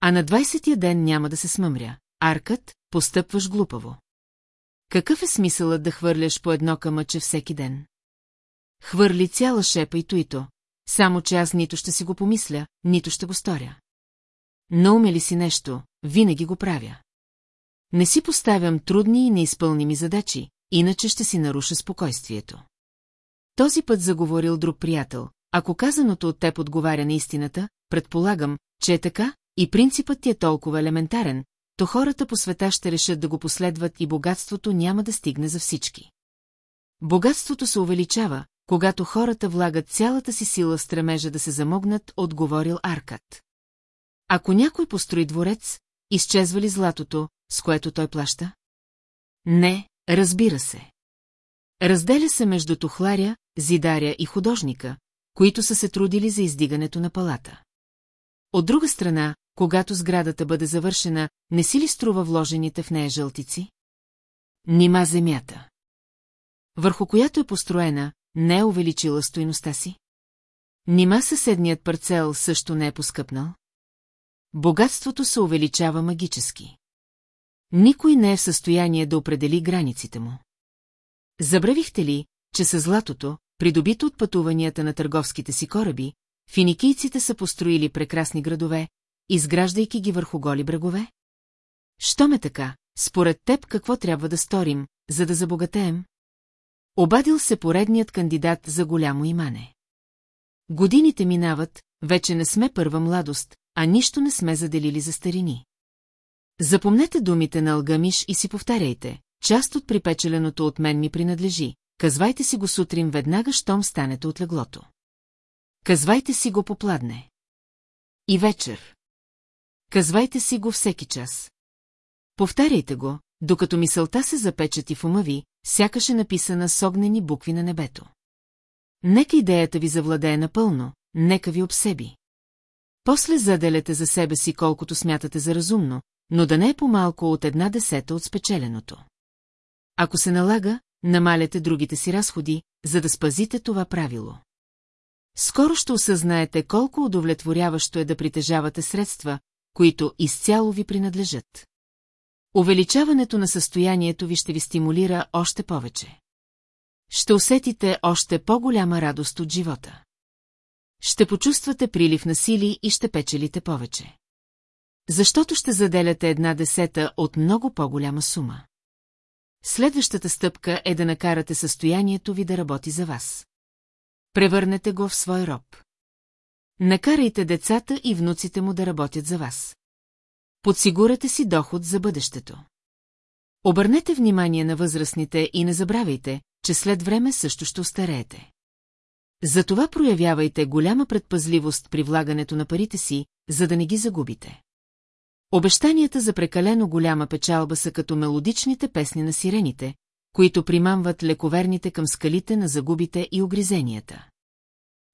А на 20-я ден няма да се смъмря. Аркът, постъпваш глупаво. Какъв е смисълът да хвърляш по едно камъче всеки ден? Хвърли цяла шепа и туито, само че аз нито ще си го помисля, нито ще го сторя. Науме ли си нещо, винаги го правя. Не си поставям трудни и неизпълними задачи, иначе ще си наруша спокойствието. Този път заговорил друг приятел. Ако казаното от теб отговаря на истината, предполагам, че е така, и принципът ти е толкова елементарен, то хората по света ще решат да го последват и богатството няма да стигне за всички. Богатството се увеличава, когато хората влагат цялата си сила стремежа да се замогнат, отговорил Аркад. Ако някой построи дворец, изчезва ли златото, с което той плаща? Не, разбира се. Разделя се между тухларя, зидаря и художника, които са се трудили за издигането на палата. От друга страна, когато сградата бъде завършена, не си ли струва вложените в нея жълтици? Нима земята. Върху която е построена, не е увеличила стоиността си? Нима съседният парцел също не е поскъпнал? Богатството се увеличава магически. Никой не е в състояние да определи границите му. Забравихте ли, че със златото, придобито от пътуванията на търговските си кораби, финикийците са построили прекрасни градове, изграждайки ги върху голи брегове? Що ме така, според теб какво трябва да сторим, за да забогатеем? Обадил се поредният кандидат за голямо имане. Годините минават, вече не сме първа младост, а нищо не сме заделили за старини. Запомнете думите на Алгамиш и си повтаряйте. Част от припечеленото от мен ми принадлежи. Казвайте си го сутрин веднага, щом станете от леглото. Казвайте си го попладне. И вечер. Казвайте си го всеки час. Повтаряйте го, докато мисълта се запечати в ума ви, сякаш е написана с огнени букви на небето. Нека идеята ви завладее напълно, нека ви обсеби. После заделете за себе си колкото смятате за разумно, но да не е по-малко от една десета от спечеленото. Ако се налага, намаляте другите си разходи, за да спазите това правило. Скоро ще осъзнаете колко удовлетворяващо е да притежавате средства, които изцяло ви принадлежат. Увеличаването на състоянието ви ще ви стимулира още повече. Ще усетите още по-голяма радост от живота. Ще почувствате прилив на сили и ще печелите повече. Защото ще заделяте една десета от много по-голяма сума. Следващата стъпка е да накарате състоянието ви да работи за вас. Превърнете го в свой роб. Накарайте децата и внуците му да работят за вас. Подсигурете си доход за бъдещето. Обърнете внимание на възрастните и не забравяйте, че след време също ще остареете. Затова проявявайте голяма предпазливост при влагането на парите си, за да не ги загубите. Обещанията за прекалено голяма печалба са като мелодичните песни на сирените, които примамват лековерните към скалите на загубите и огризенията.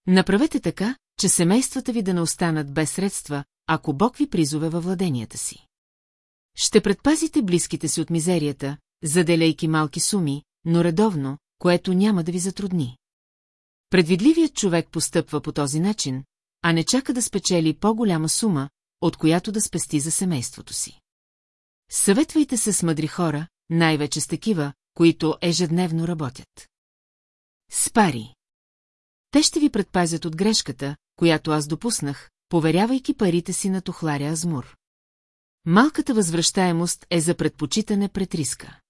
Направете така, че семействата ви да не останат без средства, ако Бог ви призове във владенията си. Ще предпазите близките си от мизерията, заделяйки малки суми, но редовно, което няма да ви затрудни. Предвидливият човек постъпва по този начин, а не чака да спечели по-голяма сума, от която да спести за семейството си. Съветвайте се с мъдри хора, най-вече с такива, които ежедневно работят. Спари. Те ще ви предпазят от грешката, която аз допуснах, поверявайки парите си на тухларя Азмур. Малката възвръщаемост е за предпочитане пред риска.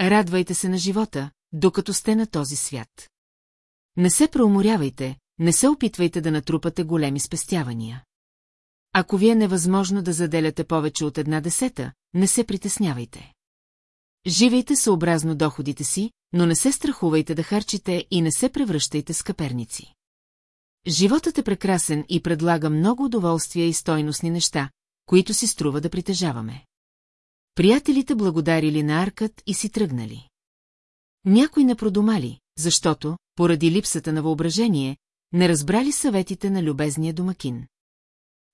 Радвайте се на живота, докато сте на този свят. Не се преуморявайте, не се опитвайте да натрупате големи спестявания. Ако ви е невъзможно да заделяте повече от една десета, не се притеснявайте. Живейте съобразно доходите си, но не се страхувайте да харчите и не се превръщайте с каперници. Животът е прекрасен и предлага много удоволствия и стойностни неща, които си струва да притежаваме. Приятелите благодарили на Аркът и си тръгнали. Някой не продумали, защото, поради липсата на въображение, не разбрали съветите на любезния домакин.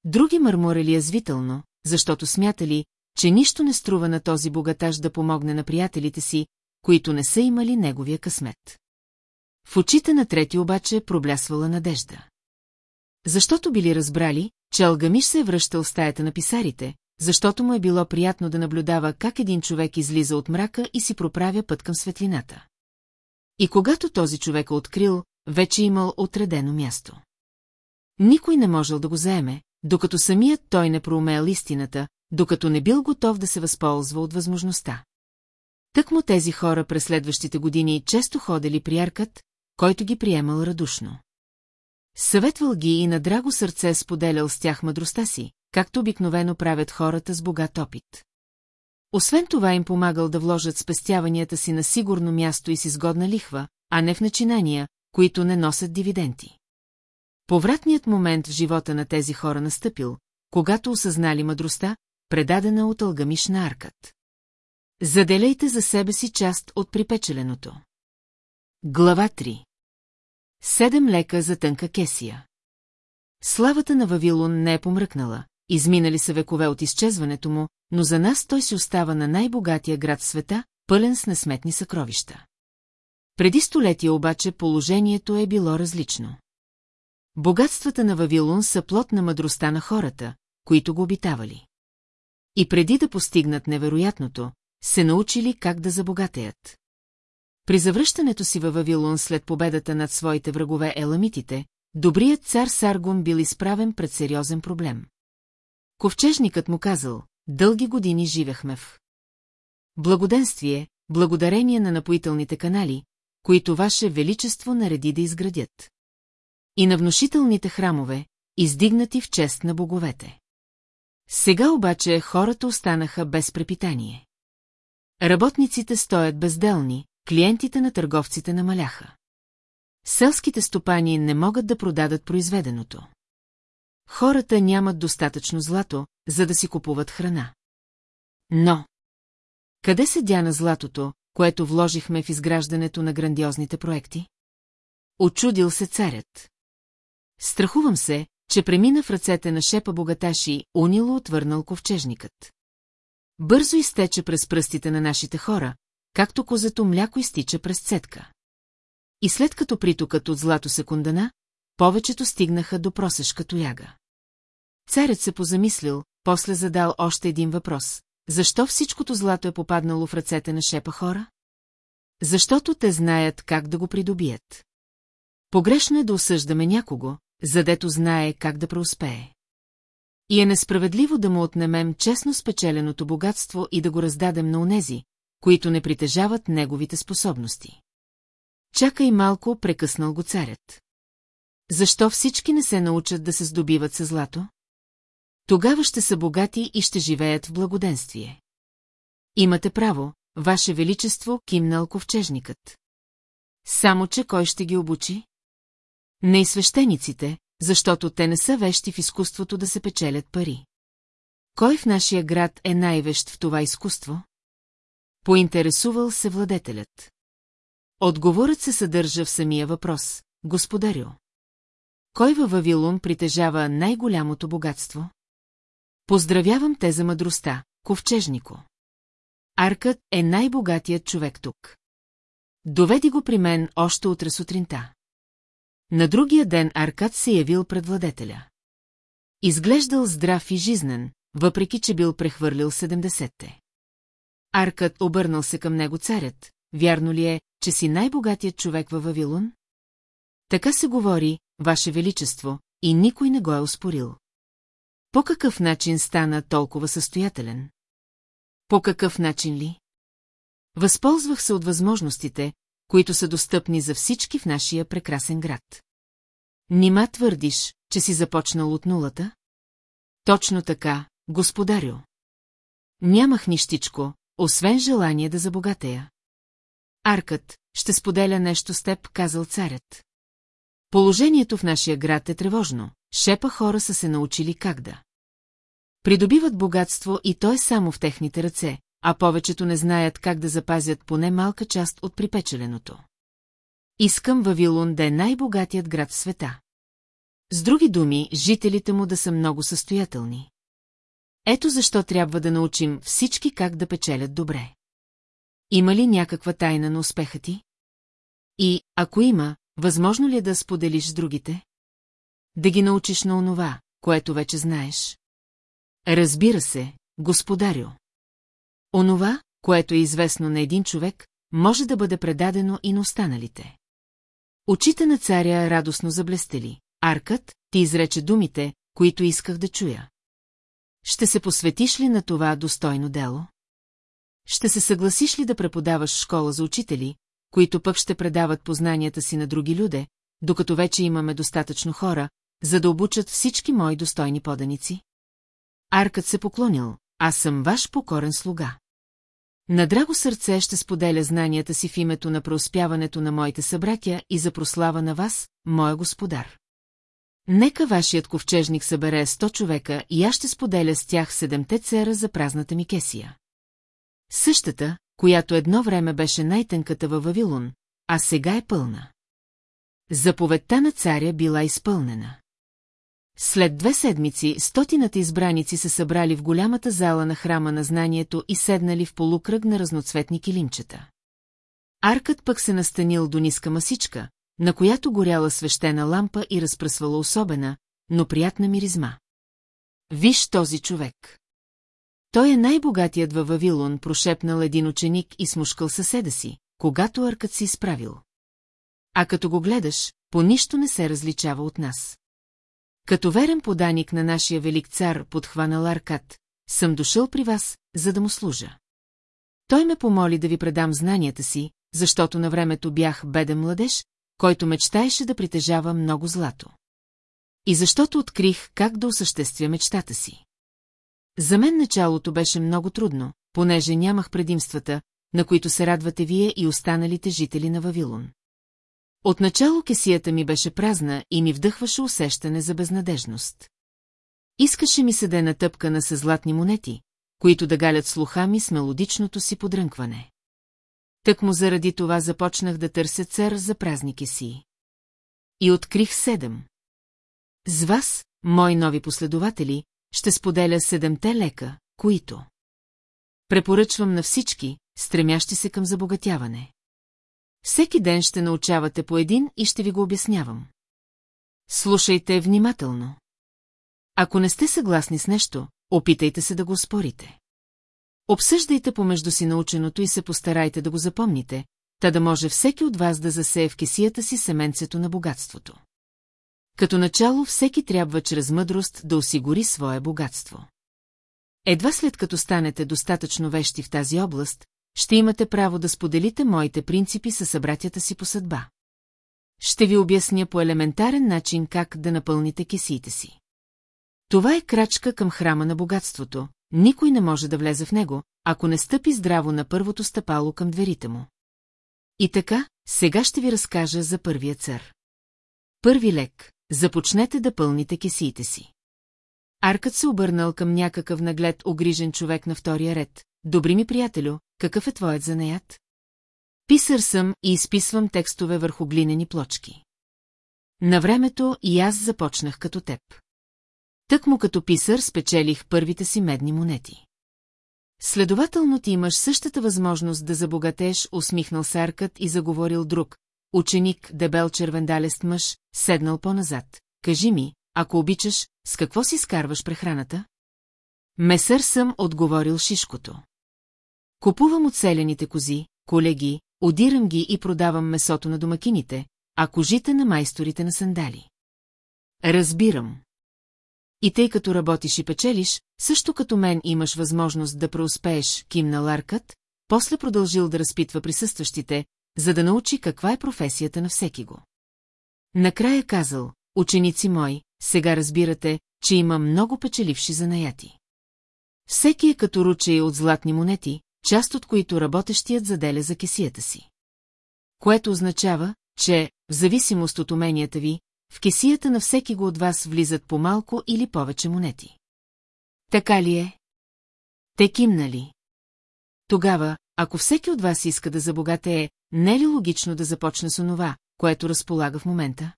Други мърморели язвително, защото смятали, че нищо не струва на този богатаж да помогне на приятелите си, които не са имали неговия късмет. В очите на трети обаче проблясвала надежда. Защото били разбрали, че Алгамиш се е връщал в стаята на писарите, защото му е било приятно да наблюдава как един човек излиза от мрака и си проправя път към светлината. И когато този човек е открил, вече имал отредено място. Никой не можел да го заеме, докато самият той не проумеял истината, докато не бил готов да се възползва от възможността. Тък му тези хора през следващите години често ходели при Аркът, който ги приемал радушно. Съветвал ги и на драго сърце споделял с тях мъдростта си, както обикновено правят хората с богат опит. Освен това им помагал да вложат спестяванията си на сигурно място и с изгодна лихва, а не в начинания, които не носят дивиденти. Повратният момент в живота на тези хора настъпил, когато осъзнали мъдростта, предадена от Алгамиш на Аркът. Заделяйте за себе си част от припечеленото. Глава 3 Седем лека за тънка кесия. Славата на Вавилон не е помръкнала, изминали са векове от изчезването му, но за нас той си остава на най-богатия град в света, пълен с несметни съкровища. Преди столетия обаче положението е било различно. Богатствата на Вавилон са плод на мъдростта на хората, които го обитавали. И преди да постигнат невероятното, се научили как да забогатеят. При завръщането си във Вавилон след победата над своите врагове еламитите, добрият цар Саргон бил изправен пред сериозен проблем. Ковчежникът му казал, дълги години живехме в благоденствие, благодарение на напоителните канали, които ваше величество нареди да изградят. И на внушителните храмове, издигнати в чест на боговете. Сега обаче хората останаха без препитание. Работниците стоят безделни, клиентите на търговците намаляха. Селските стопани не могат да продадат произведеното. Хората нямат достатъчно злато, за да си купуват храна. Но... Къде се дяна златото, което вложихме в изграждането на грандиозните проекти? Очудил се царят. Страхувам се, че премина в ръцете на шепа богаташи, унило отвърнал ковчежникът. Бързо изтече през пръстите на нашите хора, както козето мляко изтича през цетка. И след като притокът от злато секундана, повечето стигнаха до просешка тояга. Царят се позамислил, после задал още един въпрос. Защо всичкото злато е попаднало в ръцете на шепа хора? Защото те знаят как да го придобият. Погрешно е да осъждаме някого, задето знае как да преуспее. И е несправедливо да му отнемем честно спечеленото богатство и да го раздадем на онези, които не притежават неговите способности. Чакай малко, прекъснал го царят. Защо всички не се научат да се здобиват със злато? Тогава ще са богати и ще живеят в благоденствие. Имате право, Ваше Величество, кимнал ковчежникът. Само, че кой ще ги обучи? Не и свещениците, защото те не са вещи в изкуството да се печелят пари. Кой в нашия град е най-вещ в това изкуство? Поинтересувал се владетелят. Отговорът се съдържа в самия въпрос, господарю. Кой във Вавилон притежава най-голямото богатство? Поздравявам те за мъдростта, ковчежнико. Аркът е най-богатият човек тук. Доведи го при мен още утре сутринта. На другия ден Аркад се явил пред владетеля. Изглеждал здрав и жизнен, въпреки че бил прехвърлил 70-те. Аркад обърнал се към него царят. Вярно ли е, че си най-богатият човек във Вавилон? Така се говори, Ваше Величество, и никой не го е оспорил. По какъв начин стана толкова състоятелен? По какъв начин ли? Възползвах се от възможностите, които са достъпни за всички в нашия прекрасен град. Нима твърдиш, че си започнал от нулата? Точно така, господарю. Нямах нищичко, освен желание да забогатея. Аркът, ще споделя нещо с теб, казал царят. Положението в нашия град е тревожно. Шепа хора са се научили как да. Придобиват богатство и то е само в техните ръце, а повечето не знаят как да запазят поне малка част от припечеленото. Искам Вавилон да е най-богатият град в света. С други думи, жителите му да са много състоятелни. Ето защо трябва да научим всички как да печелят добре. Има ли някаква тайна на успеха ти? И, ако има, възможно ли е да споделиш с другите? Да ги научиш на онова, което вече знаеш? Разбира се, господарю. Онова, което е известно на един човек, може да бъде предадено и на останалите. Очите на царя радостно заблестели. Аркът, ти изрече думите, които исках да чуя. Ще се посветиш ли на това достойно дело? Ще се съгласиш ли да преподаваш школа за учители, които пък ще предават познанията си на други люде, докато вече имаме достатъчно хора, за да обучат всички мои достойни поданици? Аркът се поклонил, аз съм ваш покорен слуга. На драго сърце ще споделя знанията си в името на преуспяването на моите събратя и за прослава на вас, моя господар. Нека вашият ковчежник събере 100 човека и аз ще споделя с тях седемте цера за празната ми кесия. Същата, която едно време беше най-тънката във Вавилон, а сега е пълна. Заповедта на царя била изпълнена. След две седмици стотината избраници се събрали в голямата зала на храма на знанието и седнали в полукръг на разноцветни килимчета. Аркът пък се настанил до ниска масичка, на която горяла свещена лампа и разпръсвала особена, но приятна миризма. Виж този човек. Той е най-богатият във Вавилон, прошепнал един ученик и смушкал съседа си, когато Аркът си изправил. А като го гледаш, по нищо не се различава от нас. Като верен поданик на нашия велик цар, подхванал Аркад, съм дошъл при вас, за да му служа. Той ме помоли да ви предам знанията си, защото на времето бях беден младеж, който мечтаеше да притежава много злато. И защото открих как да осъществя мечтата си. За мен началото беше много трудно, понеже нямах предимствата, на които се радвате вие и останалите жители на Вавилон. Отначало кесията ми беше празна и ми вдъхваше усещане за безнадежност. Искаше ми се да е натъпкана с златни монети, които да галят слуха ми с мелодичното си подрънкване. Тък му заради това започнах да търся цер за празники си. И открих седем. С вас, мои нови последователи, ще споделя седемте лека, които препоръчвам на всички, стремящи се към забогатяване. Всеки ден ще научавате по един и ще ви го обяснявам. Слушайте внимателно. Ако не сте съгласни с нещо, опитайте се да го спорите. Обсъждайте помежду си наученото и се постарайте да го запомните, та да може всеки от вас да засее в кесията си семенцето на богатството. Като начало всеки трябва чрез мъдрост да осигури свое богатство. Едва след като станете достатъчно вещи в тази област, ще имате право да споделите моите принципи със събратята си по съдба. Ще ви обясня по елементарен начин как да напълните кесиите си. Това е крачка към храма на богатството, никой не може да влезе в него, ако не стъпи здраво на първото стъпало към дверите му. И така, сега ще ви разкажа за първия цар. Първи лек, започнете да пълните кесиите си. Аркът се обърнал към някакъв наглед огрижен човек на втория ред. Добри ми приятелю, какъв е твоят занаят? Писър съм и изписвам текстове върху глинени плочки. На времето и аз започнах като теб. Тък му като писър спечелих първите си медни монети. Следователно ти имаш същата възможност да забогатееш, усмихнал се Аркът и заговорил друг. Ученик, дебел червендалест мъж, седнал по-назад. Кажи ми, ако обичаш, с какво си скарваш прехраната? Месър съм отговорил шишкото. Купувам оцелените кози, колеги, одирам ги и продавам месото на домакините, а кожите на майсторите на сандали. Разбирам. И тъй като работиш и печелиш, също като мен имаш възможност да преуспееш, кимна Ларкът, после продължил да разпитва присъстващите, за да научи каква е професията на всеки го. Накрая казал, ученици мои, сега разбирате, че има много печеливши занаяти. Всеки е като ручей от златни монети, част от които работещият заделя за кесията си. Което означава, че, в зависимост от уменията ви, в кесията на всеки го от вас влизат по малко или повече монети. Така ли е? Те кимнали. Тогава, ако всеки от вас иска да забогатее, не е ли логично да започне с онова, което разполага в момента?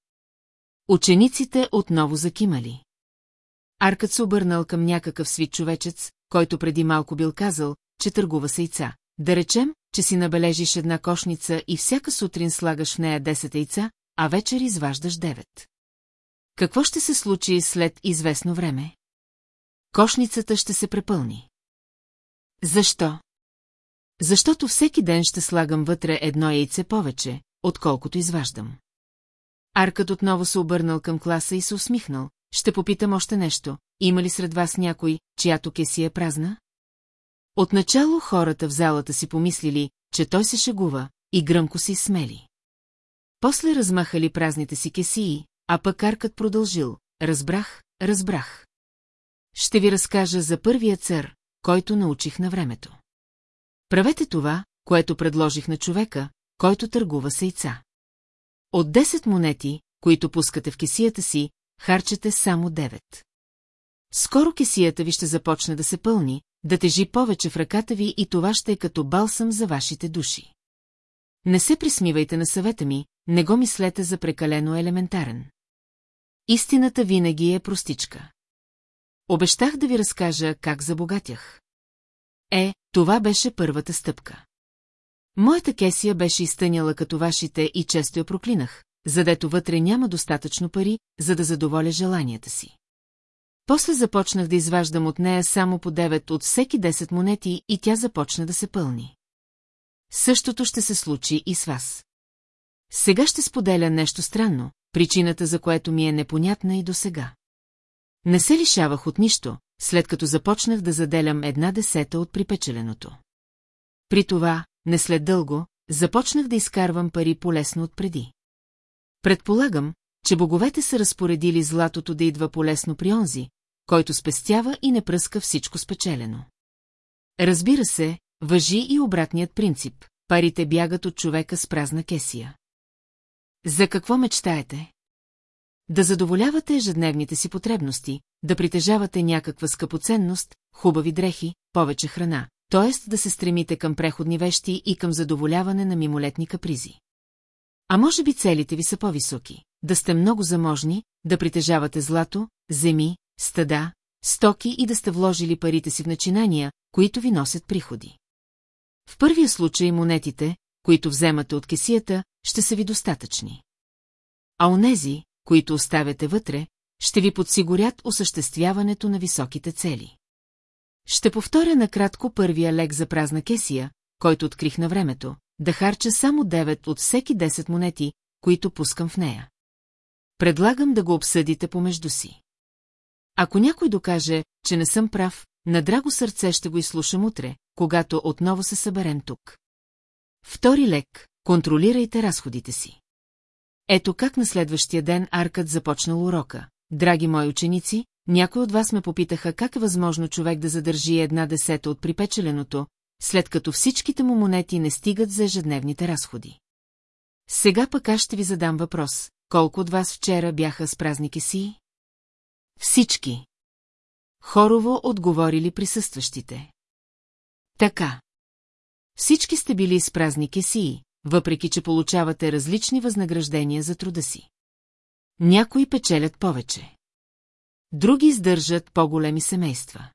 Учениците отново закимали. Аркът се обърнал към някакъв свит човечец, който преди малко бил казал, че търгува с яйца. Да речем, че си набележиш една кошница и всяка сутрин слагаш в нея 10 яйца, а вечер изваждаш 9. Какво ще се случи след известно време? Кошницата ще се препълни. Защо? Защото всеки ден ще слагам вътре едно яйце повече, отколкото изваждам. Аркът отново се обърнал към класа и се усмихнал. Ще попитам още нещо. Има ли сред вас някой, чиято кесия е празна? Отначало хората в залата си помислили, че той се шегува, и гръмко си смели. После размахали празните си кесии, а пък Аркът продължил. Разбрах, разбрах. Ще ви разкажа за първия цър, който научих на времето. Правете това, което предложих на човека, който търгува с яйца. От 10 монети, които пускате в кесията си, харчете само 9. Скоро кесията ви ще започне да се пълни, да тежи повече в ръката ви и това ще е като балсам за вашите души. Не се присмивайте на съвета ми, не го мислете за прекалено елементарен. Истината винаги е простичка. Обещах да ви разкажа как забогатях. Е, това беше първата стъпка. Моята кесия беше изтъняла като вашите и често я проклинах, задето вътре няма достатъчно пари, за да задоволя желанията си. После започнах да изваждам от нея само по 9 от всеки 10 монети и тя започна да се пълни. Същото ще се случи и с вас. Сега ще споделя нещо странно, причината за което ми е непонятна и досега. Не се лишавах от нищо, след като започнах да заделям една десета от припечеленото. При това, не след дълго, започнах да изкарвам пари полесно отпреди. Предполагам, че боговете са разпоредили златото да идва полесно при онзи, който спестява и не пръска всичко спечелено. Разбира се, въжи и обратният принцип – парите бягат от човека с празна кесия. За какво мечтаете? Да задоволявате ежедневните си потребности, да притежавате някаква скъпоценност, хубави дрехи, повече храна, т.е. да се стремите към преходни вещи и към задоволяване на мимолетни капризи. А може би целите ви са по-високи, да сте много заможни, да притежавате злато, земи, стада, стоки и да сте вложили парите си в начинания, които ви носят приходи. В първия случай монетите, които вземате от кесията, ще са ви достатъчни. А онези, които оставяте вътре, ще ви подсигурят осъществяването на високите цели. Ще повторя накратко първия лек за празна кесия, който открих на времето, да харча само 9 от всеки 10 монети, които пускам в нея. Предлагам да го обсъдите помежду си. Ако някой докаже, че не съм прав, на драго сърце ще го изслушам утре, когато отново се съберем тук. Втори лек – контролирайте разходите си. Ето как на следващия ден Аркът започнал урока. Драги мои ученици, някой от вас ме попитаха как е възможно човек да задържи една десета от припечеленото, след като всичките му монети не стигат за ежедневните разходи. Сега пък аз ще ви задам въпрос. Колко от вас вчера бяха с празники си? Всички. Хорово отговорили присъстващите. Така. Всички сте били с празники си, въпреки че получавате различни възнаграждения за труда си. Някои печелят повече. Други издържат по-големи семейства.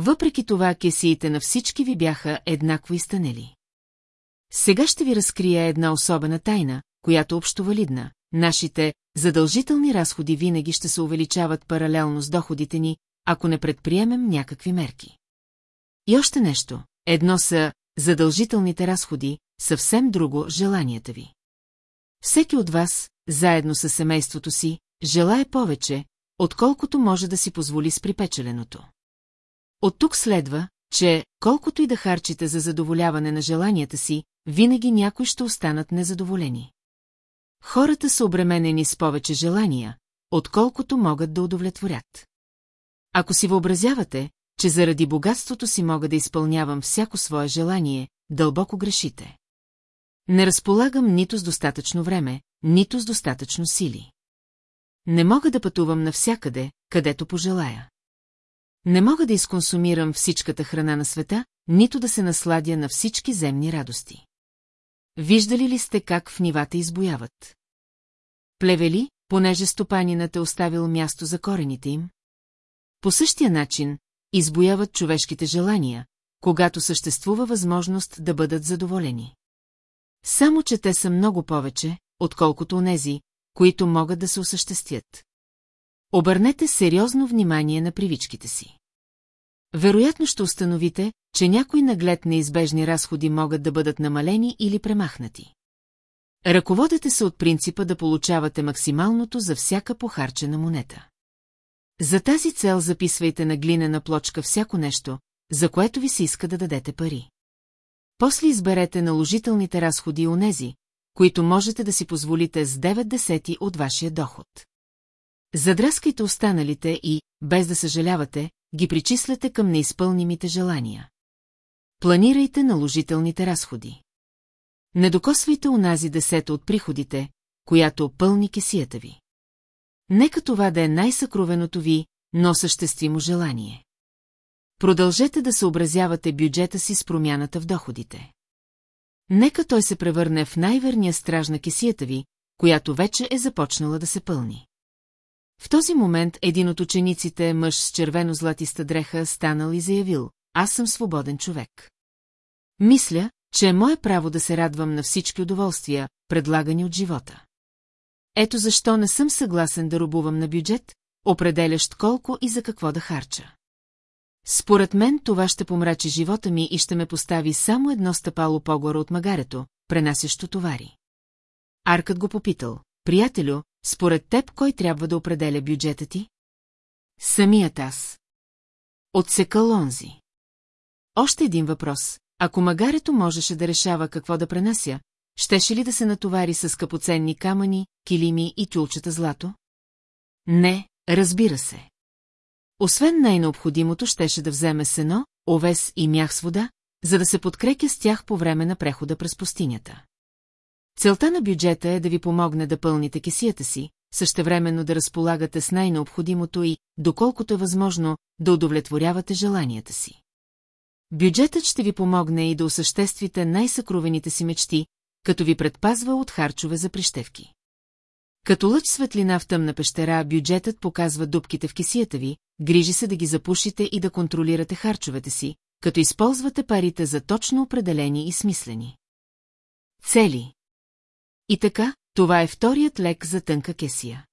Въпреки това кесиите на всички ви бяха еднакво изтънели. Сега ще ви разкрия една особена тайна, която общо валидна. Нашите задължителни разходи винаги ще се увеличават паралелно с доходите ни, ако не предприемем някакви мерки. И още нещо. Едно са задължителните разходи, съвсем друго желанията ви. Всеки от вас, заедно с семейството си, желая повече, отколкото може да си позволи с припечеленото. От тук следва, че, колкото и да харчите за задоволяване на желанията си, винаги някои ще останат незадоволени. Хората са обременени с повече желания, отколкото могат да удовлетворят. Ако си въобразявате, че заради богатството си мога да изпълнявам всяко свое желание, дълбоко грешите. Не разполагам нито с достатъчно време, нито с достатъчно сили. Не мога да пътувам навсякъде, където пожелая. Не мога да изконсумирам всичката храна на света, нито да се насладя на всички земни радости. Виждали ли сте как в нивата избояват? Плевели, понеже стопанинът е оставил място за корените им? По същия начин, избояват човешките желания, когато съществува възможност да бъдат задоволени. Само, че те са много повече, отколкото онези, които могат да се осъществят. Обърнете сериозно внимание на привичките си. Вероятно ще установите, че някои наглед неизбежни разходи могат да бъдат намалени или премахнати. Ръководете се от принципа да получавате максималното за всяка похарчена монета. За тази цел записвайте на глинена плочка всяко нещо, за което ви се иска да дадете пари. После изберете наложителните разходи и онези, които можете да си позволите с 9 десети от вашия доход. Задраскайте останалите и, без да съжалявате, ги причисляте към неизпълнимите желания. Планирайте наложителните разходи. Не докосвайте унази десета от приходите, която пълни кесията ви. Нека това да е най-съкровеното ви, но съществимо желание. Продължете да съобразявате бюджета си с промяната в доходите. Нека той се превърне в най-верния страж на кесията ви, която вече е започнала да се пълни. В този момент един от учениците, мъж с червено-златиста дреха, станал и заявил, аз съм свободен човек. Мисля, че е мое право да се радвам на всички удоволствия, предлагани от живота. Ето защо не съм съгласен да рубувам на бюджет, определящ колко и за какво да харча. Според мен това ще помрачи живота ми и ще ме постави само едно стъпало по-горе от магарето, пренасещо товари. Аркът го попитал, приятелю, според теб кой трябва да определя бюджета ти? Самият аз. Отсека Лонзи. Още един въпрос. Ако магарето можеше да решава какво да пренася, щеше ли да се натовари с скъпоценни камъни, килими и тюлчета злато? Не, разбира се. Освен най-необходимото щеше да вземе сено, овес и мях с вода, за да се подкрепя с тях по време на прехода през пустинята. Целта на бюджета е да ви помогне да пълните кесията си, същевременно да разполагате с най-необходимото и, доколкото е възможно, да удовлетворявате желанията си. Бюджетът ще ви помогне и да осъществите най-съкровените си мечти, като ви предпазва от харчове за прищевки. Като лъч светлина в тъмна пещера, бюджетът показва дупките в кисията ви, грижи се да ги запушите и да контролирате харчовете си, като използвате парите за точно определени и смислени. Цели И така, това е вторият лек за тънка кесия.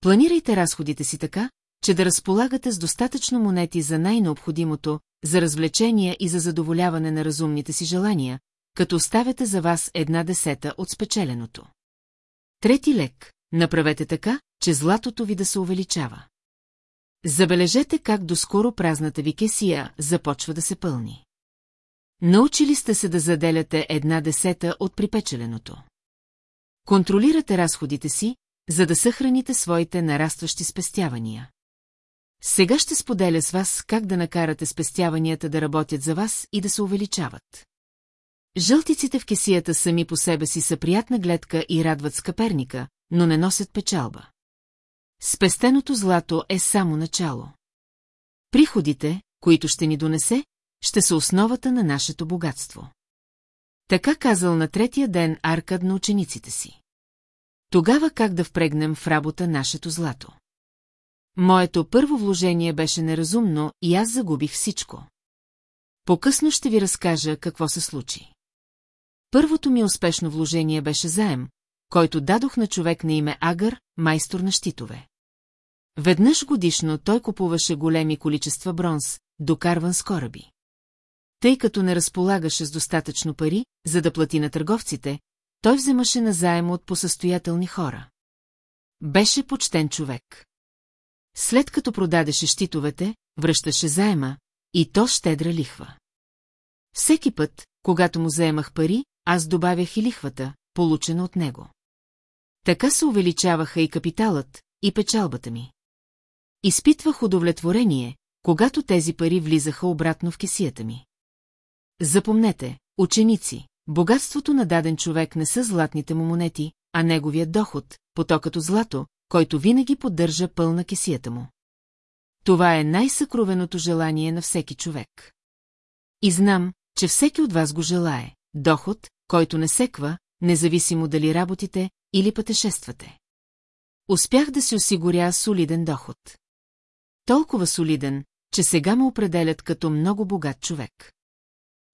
Планирайте разходите си така, че да разполагате с достатъчно монети за най-необходимото, за развлечения и за задоволяване на разумните си желания, като оставяте за вас една десета от спечеленото. Трети лек – направете така, че златото ви да се увеличава. Забележете как доскоро празната ви кесия започва да се пълни. Научили сте се да заделяте една десета от припечеленото. Контролирате разходите си, за да съхраните своите нарастващи спестявания. Сега ще споделя с вас как да накарате спестяванията да работят за вас и да се увеличават. Жълтиците в кесията сами по себе си са приятна гледка и радват скъперника, но не носят печалба. Спестеното злато е само начало. Приходите, които ще ни донесе, ще са основата на нашето богатство. Така казал на третия ден Аркад на учениците си. Тогава как да впрегнем в работа нашето злато? Моето първо вложение беше неразумно и аз загубих всичко. По-късно ще ви разкажа какво се случи. Първото ми успешно вложение беше заем, който дадох на човек на име Агър, майстор на щитове. Веднъж годишно той купуваше големи количества бронз, докарван с кораби. Тъй като не разполагаше с достатъчно пари, за да плати на търговците, той вземаше на заем от посъстоятелни хора. Беше почтен човек. След като продадеше щитовете, връщаше заема, и то щедра лихва. Всеки път, когато му заемах пари, аз добавях и лихвата, получена от него. Така се увеличаваха и капиталът, и печалбата ми. Изпитвах удовлетворение, когато тези пари влизаха обратно в кесията ми. Запомнете, ученици, богатството на даден човек не са златните му монети, а неговият доход, потокато злато, който винаги поддържа пълна кесията му. Това е най-съкровеното желание на всеки човек. И знам, че всеки от вас го желае – доход, който не секва, независимо дали работите или пътешествате. Успях да си осигуря солиден доход. Толкова солиден, че сега ме определят като много богат човек.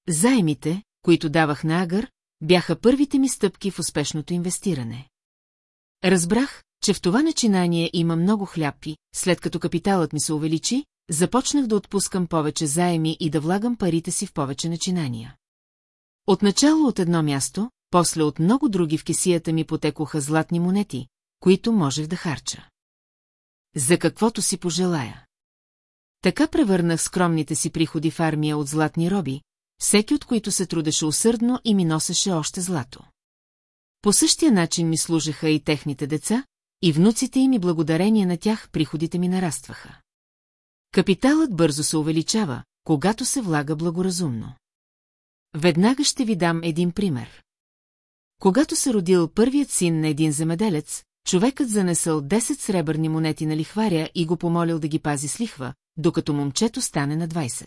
Заемите, които давах на Агър, бяха първите ми стъпки в успешното инвестиране. Разбрах, че в това начинание има много хляб и, след като капиталът ми се увеличи, започнах да отпускам повече заеми и да влагам парите си в повече начинания. Отначало от едно място, после от много други в кесията ми потекоха златни монети, които можех да харча. За каквото си пожелая. Така превърнах скромните си приходи в армия от златни роби, всеки от които се трудеше усърдно и ми носеше още злато. По същия начин ми служеха и техните деца, и внуците им и благодарение на тях приходите ми нарастваха. Капиталът бързо се увеличава, когато се влага благоразумно. Веднага ще ви дам един пример. Когато се родил първият син на един земеделец, човекът занесъл 10 сребърни монети на лихваря и го помолил да ги пази с лихва, докато момчето стане на 20.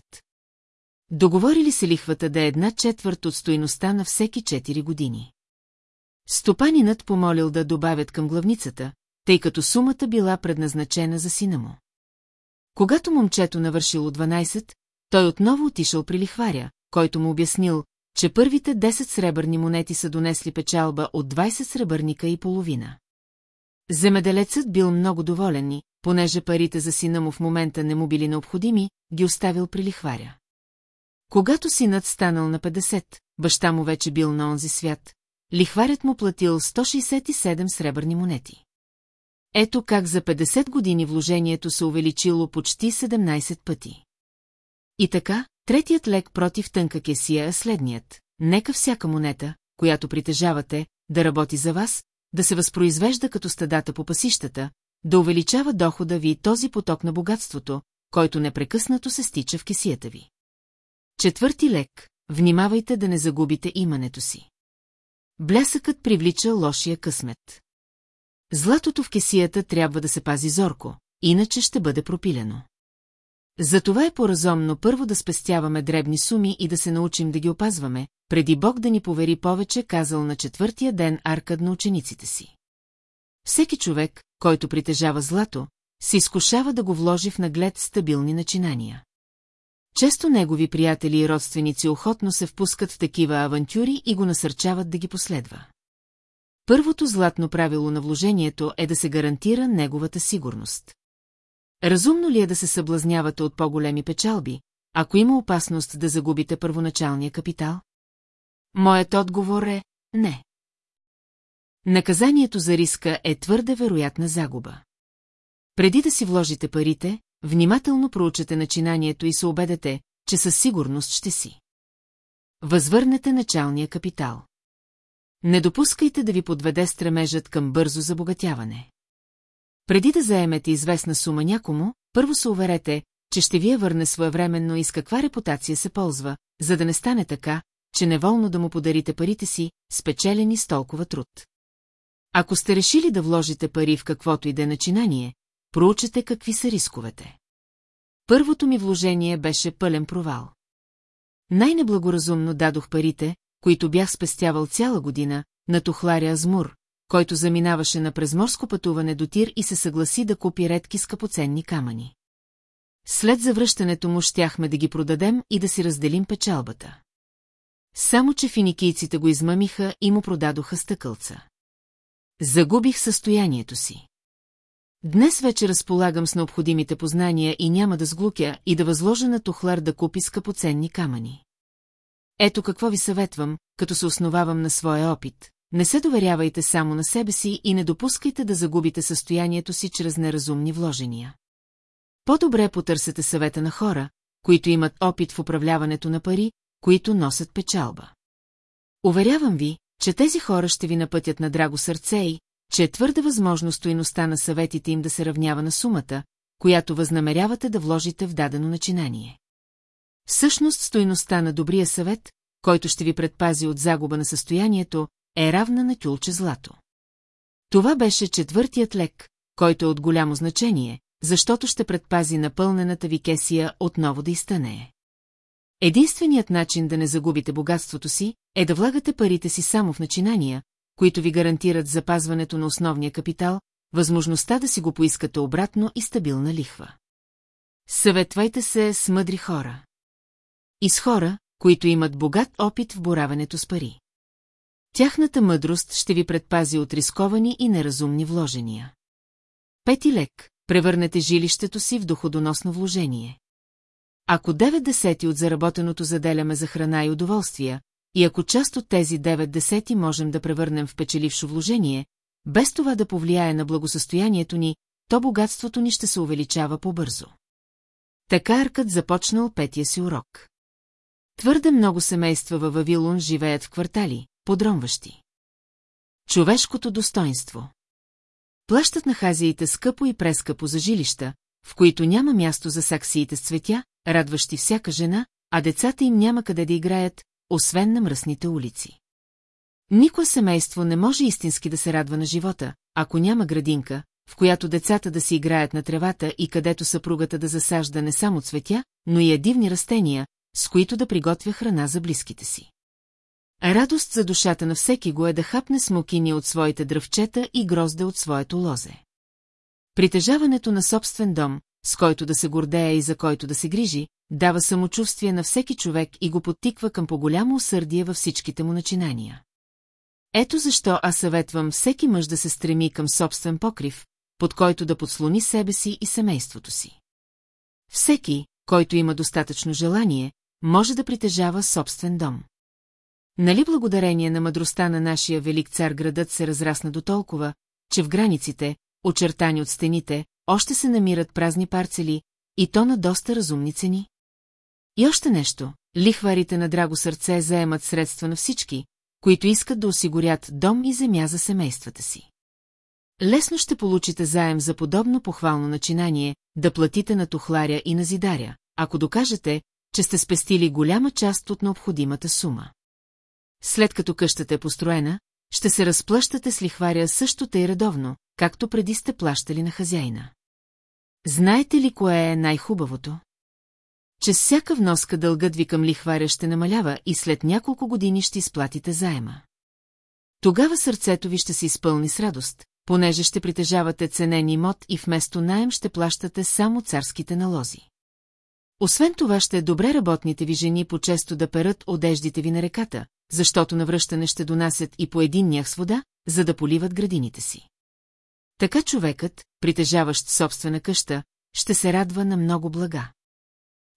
Договорили се лихвата да е една четвърт от стоиността на всеки 4 години. Стопанинът помолил да добавят към главницата, тъй като сумата била предназначена за сина му. Когато момчето навършило 12, той отново отишъл при лихваря, който му обяснил, че първите 10 сребърни монети са донесли печалба от 20 сребърника и половина. Земеделецът бил много доволен и, понеже парите за сина му в момента не му били необходими, ги оставил при лихваря. Когато синът станал на 50, баща му вече бил на онзи свят, лихварят му платил 167 сребърни монети. Ето как за 50 години вложението се увеличило почти 17 пъти. И така, третият лек против тънка кесия е следният. Нека всяка монета, която притежавате, да работи за вас, да се възпроизвежда като стадата по пасищата, да увеличава дохода ви този поток на богатството, който непрекъснато се стича в кесията ви. Четвърти лек – внимавайте да не загубите имането си. Блясъкът привлича лошия късмет. Златото в кесията трябва да се пази зорко, иначе ще бъде пропилено. Затова е поразумно първо да спестяваме дребни суми и да се научим да ги опазваме, преди Бог да ни повери повече, казал на четвъртия ден аркад на учениците си. Всеки човек, който притежава злато, се изкушава да го вложи в наглед стабилни начинания. Често негови приятели и родственици охотно се впускат в такива авантюри и го насърчават да ги последва. Първото златно правило на вложението е да се гарантира неговата сигурност. Разумно ли е да се съблазнявате от по-големи печалби, ако има опасност да загубите първоначалния капитал? Моят отговор е – не. Наказанието за риска е твърде вероятна загуба. Преди да си вложите парите, внимателно проучете начинанието и се убедете, че със сигурност ще си. Възвърнете началния капитал. Не допускайте да ви подведе стремежът към бързо забогатяване. Преди да заемете известна сума някому, първо се уверете, че ще ви я върне своевременно и с каква репутация се ползва, за да не стане така, че неволно да му подарите парите си, спечелени с толкова труд. Ако сте решили да вложите пари в каквото и да е начинание, проучете какви са рисковете. Първото ми вложение беше пълен провал. Най-неблагоразумно дадох парите, които бях спестявал цяла година, на тухларя Азмур, който заминаваше на презморско пътуване до Тир и се съгласи да купи редки скъпоценни камъни. След завръщането му щяхме да ги продадем и да си разделим печалбата. Само, че финикийците го измамиха и му продадоха стъкълца. Загубих състоянието си. Днес вече разполагам с необходимите познания и няма да сглукя и да възложа на Тухлар да купи скъпоценни камъни. Ето какво ви съветвам, като се основавам на своя опит. Не се доверявайте само на себе си и не допускайте да загубите състоянието си чрез неразумни вложения. По-добре потърсете съвета на хора, които имат опит в управляването на пари, които носят печалба. Уверявам ви, че тези хора ще ви напътят на драго сърце и, че е твърде възможно стоиността на съветите им да се равнява на сумата, която възнамерявате да вложите в дадено начинание. Всъщност стоиността на добрия съвет, който ще ви предпази от загуба на състоянието, е равна на тюлче злато. Това беше четвъртият лек, който е от голямо значение, защото ще предпази напълнената ви кесия отново да изтънее. Единственият начин да не загубите богатството си е да влагате парите си само в начинания, които ви гарантират запазването на основния капитал, възможността да си го поискате обратно и стабилна лихва. Съветвайте се с мъдри хора. И с хора, които имат богат опит в боравенето с пари. Тяхната мъдрост ще ви предпази от рисковани и неразумни вложения. Пети лек – превърнете жилището си в доходоносно вложение. Ако 9 десети от заработеното заделяме за храна и удоволствия, и ако част от тези 9 десети можем да превърнем в печелившо вложение, без това да повлияе на благосъстоянието ни, то богатството ни ще се увеличава по-бързо. Така Аркът започнал петия си урок. Твърде много семейства във Вавилон живеят в квартали, подромващи. Човешкото достоинство. Плащат на хазиите скъпо и прескъпо за жилища, в които няма място за саксиите с цветя, радващи всяка жена, а децата им няма къде да играят, освен на мръсните улици. Никое семейство не може истински да се радва на живота, ако няма градинка, в която децата да си играят на тревата и където съпругата да засажда не само цветя, но и дивни растения, с които да приготвя храна за близките си. Радост за душата на всеки го е да хапне смокини от своите дръвчета и грозде от своето лозе. Притежаването на собствен дом, с който да се гордее и за който да се грижи, дава самочувствие на всеки човек и го подтиква към по-голямо усърдие във всичките му начинания. Ето защо аз съветвам всеки мъж да се стреми към собствен покрив, под който да подслони себе си и семейството си. Всеки, който има достатъчно желание, може да притежава собствен дом. Нали благодарение на мъдростта на нашия велик цар градът се разрасна до толкова, че в границите, очертани от стените, още се намират празни парцели, и то на доста разумни цени? И още нещо, лихварите на драго сърце заемат средства на всички, които искат да осигурят дом и земя за семействата си. Лесно ще получите заем за подобно похвално начинание, да платите на тухларя и на зидаря, ако докажете, че сте спестили голяма част от необходимата сума. След като къщата е построена, ще се разплащате с лихваря също тъй редовно, както преди сте плащали на хазяина. Знаете ли кое е най-хубавото? Че всяка вноска дългът ви към лихваря ще намалява и след няколко години ще изплатите заема. Тогава сърцето ви ще се изпълни с радост, понеже ще притежавате ценен имот и вместо наем ще плащате само царските налози. Освен това ще е добре работните ви жени по-често да перат одеждите ви на реката, защото навръщане ще донасят и по един нях с вода, за да поливат градините си. Така човекът, притежаващ собствена къща, ще се радва на много блага.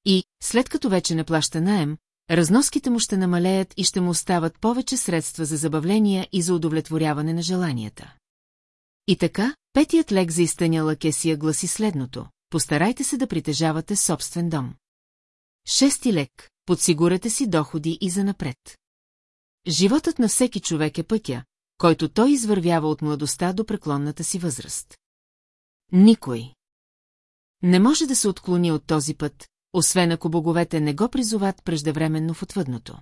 И, след като вече не плаща наем, разноските му ще намалеят и ще му остават повече средства за забавления и за удовлетворяване на желанията. И така, петият лек за изтъняла кесия гласи следното. Постарайте се да притежавате собствен дом. Шести лек. Подсигурете си доходи и занапред. Животът на всеки човек е пътя, който той извървява от младостта до преклонната си възраст. Никой. Не може да се отклони от този път, освен ако боговете не го призоват преждевременно в отвъдното.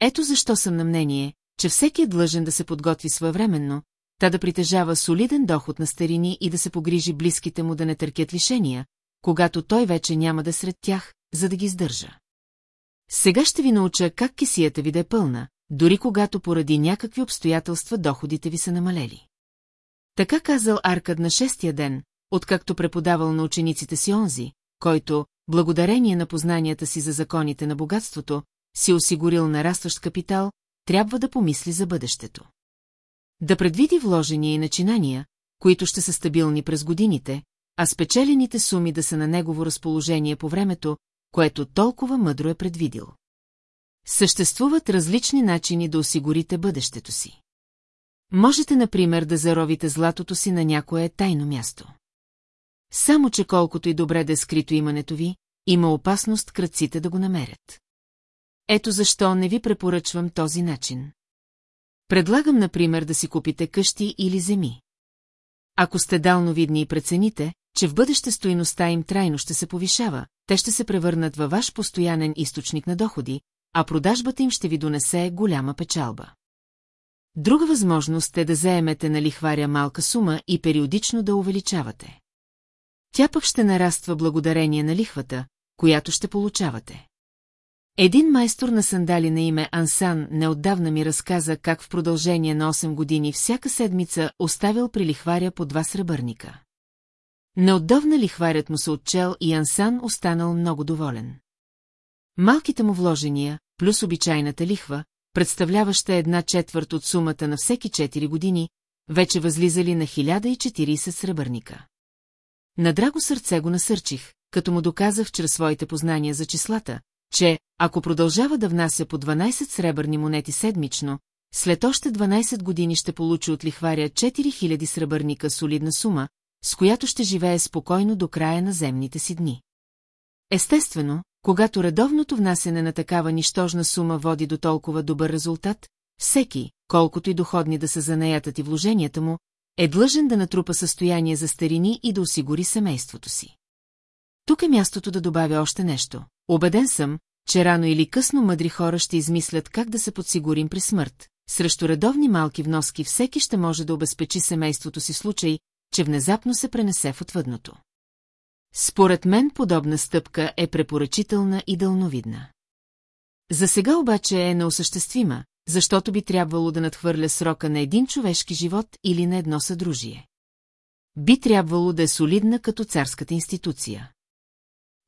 Ето защо съм на мнение, че всеки е длъжен да се подготви своевременно, та да притежава солиден доход на старини и да се погрижи близките му да не търкят лишения, когато той вече няма да сред тях, за да ги издържа. Сега ще ви науча как кисията ви да е пълна, дори когато поради някакви обстоятелства доходите ви са намалели. Така казал Аркад на шестия ден, откакто преподавал на учениците си онзи, който, благодарение на познанията си за законите на богатството, си осигурил нарастващ капитал, трябва да помисли за бъдещето. Да предвиди вложения и начинания, които ще са стабилни през годините, а спечелените суми да са на негово разположение по времето, което толкова мъдро е предвидил. Съществуват различни начини да осигурите бъдещето си. Можете, например, да заровите златото си на някое тайно място. Само, че колкото и добре да е скрито имането ви, има опасност кръците да го намерят. Ето защо не ви препоръчвам този начин. Предлагам, например, да си купите къщи или земи. Ако сте далновидни и прецените, че в бъдеще стоиността им трайно ще се повишава, те ще се превърнат във ваш постоянен източник на доходи, а продажбата им ще ви донесе голяма печалба. Друга възможност е да заемете на лихваря малка сума и периодично да увеличавате. Тя пък ще нараства благодарение на лихвата, която ще получавате. Един майстор на сандали на име Ансан неотдавна ми разказа как в продължение на 8 години всяка седмица оставил при лихваря по два сребърника. Неотдавна лихварят му се отчел и Ансан останал много доволен. Малките му вложения, плюс обичайната лихва, представляваща една четвърт от сумата на всеки 4 години, вече възлизали на 1040 сребърника. На драго сърце го насърчих, като му доказах чрез своите познания за числата, че, ако продължава да внася по 12 сребърни монети седмично, след още 12 години ще получи от лихваря 4000 сребърника солидна сума, с която ще живее спокойно до края на земните си дни. Естествено, когато редовното внасене на такава нищожна сума води до толкова добър резултат, всеки, колкото и доходни да са занаятът и вложенията му, е длъжен да натрупа състояние за старини и да осигури семейството си. Тук е мястото да добавя още нещо. Обеден съм, че рано или късно мъдри хора ще измислят как да се подсигурим при смърт. Срещу редовни малки вноски всеки ще може да обезпечи семейството си случай, че внезапно се пренесе в отвъдното. Според мен подобна стъпка е препоръчителна и дълновидна. За сега обаче е неосъществима, защото би трябвало да надхвърля срока на един човешки живот или на едно съдружие. Би трябвало да е солидна като царската институция.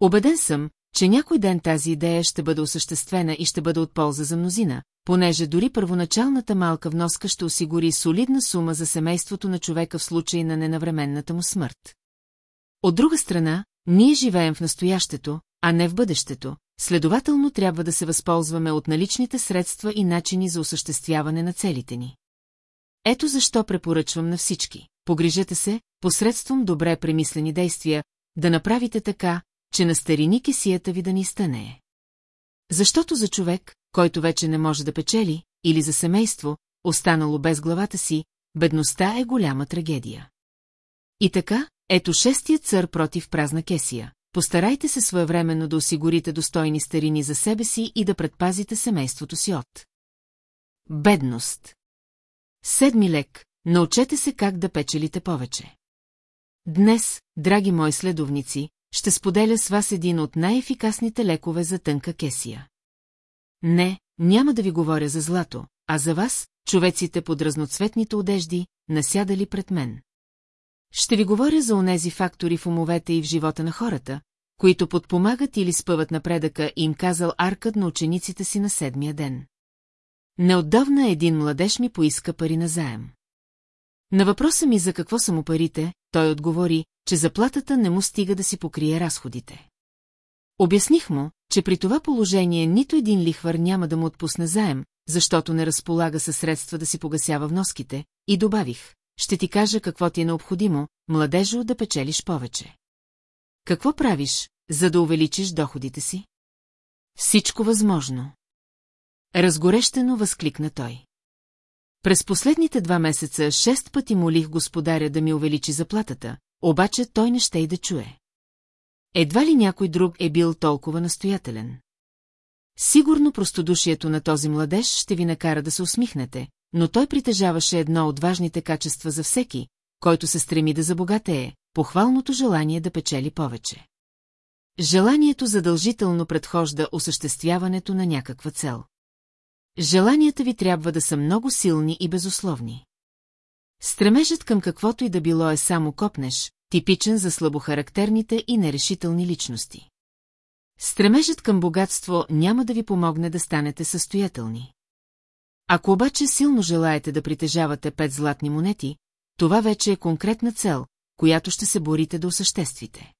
Обеден съм, че някой ден тази идея ще бъде осъществена и ще бъде от полза за мнозина, понеже дори първоначалната малка вноска ще осигури солидна сума за семейството на човека в случай на ненавременната му смърт. От друга страна, ние живеем в настоящето, а не в бъдещето, следователно трябва да се възползваме от наличните средства и начини за осъществяване на целите ни. Ето защо препоръчвам на всички. Погрижете се, посредством добре премислени действия, да направите така, че на старини кесията ви да ни стане. Защото за човек, който вече не може да печели, или за семейство, останало без главата си, бедността е голяма трагедия. И така, ето шестият цър против празна кесия. Постарайте се своевременно да осигурите достойни старини за себе си и да предпазите семейството си от. Бедност. Седми лек, научете се как да печелите повече. Днес, драги мои следовници, ще споделя с вас един от най-ефикасните лекове за тънка кесия. Не, няма да ви говоря за злато, а за вас, човеците под разноцветните одежди, насядали пред мен. Ще ви говоря за онези фактори в умовете и в живота на хората, които подпомагат или спъват напредъка, им казал Аркад на учениците си на седмия ден. Неотдавна един младеж ми поиска пари на заем. На въпроса ми за какво са му парите, той отговори, че заплатата не му стига да си покрие разходите. Обясних му, че при това положение нито един лихвар няма да му отпусне заем, защото не разполага със средства да си погасява вноските, и добавих, ще ти кажа какво ти е необходимо, младежо, да печелиш повече. Какво правиш, за да увеличиш доходите си? Всичко възможно. Разгорещено възкликна той. През последните два месеца шест пъти молих господаря да ми увеличи заплатата, обаче той не ще и да чуе. Едва ли някой друг е бил толкова настоятелен. Сигурно простодушието на този младеж ще ви накара да се усмихнете, но той притежаваше едно от важните качества за всеки, който се стреми да забогатее, похвалното желание да печели повече. Желанието задължително предхожда осъществяването на някаква цел. Желанията ви трябва да са много силни и безусловни. Стремежът към каквото и да било е само копнеш, типичен за слабохарактерните и нерешителни личности. Стремежът към богатство няма да ви помогне да станете състоятелни. Ако обаче силно желаете да притежавате пет златни монети, това вече е конкретна цел, която ще се борите да осъществите.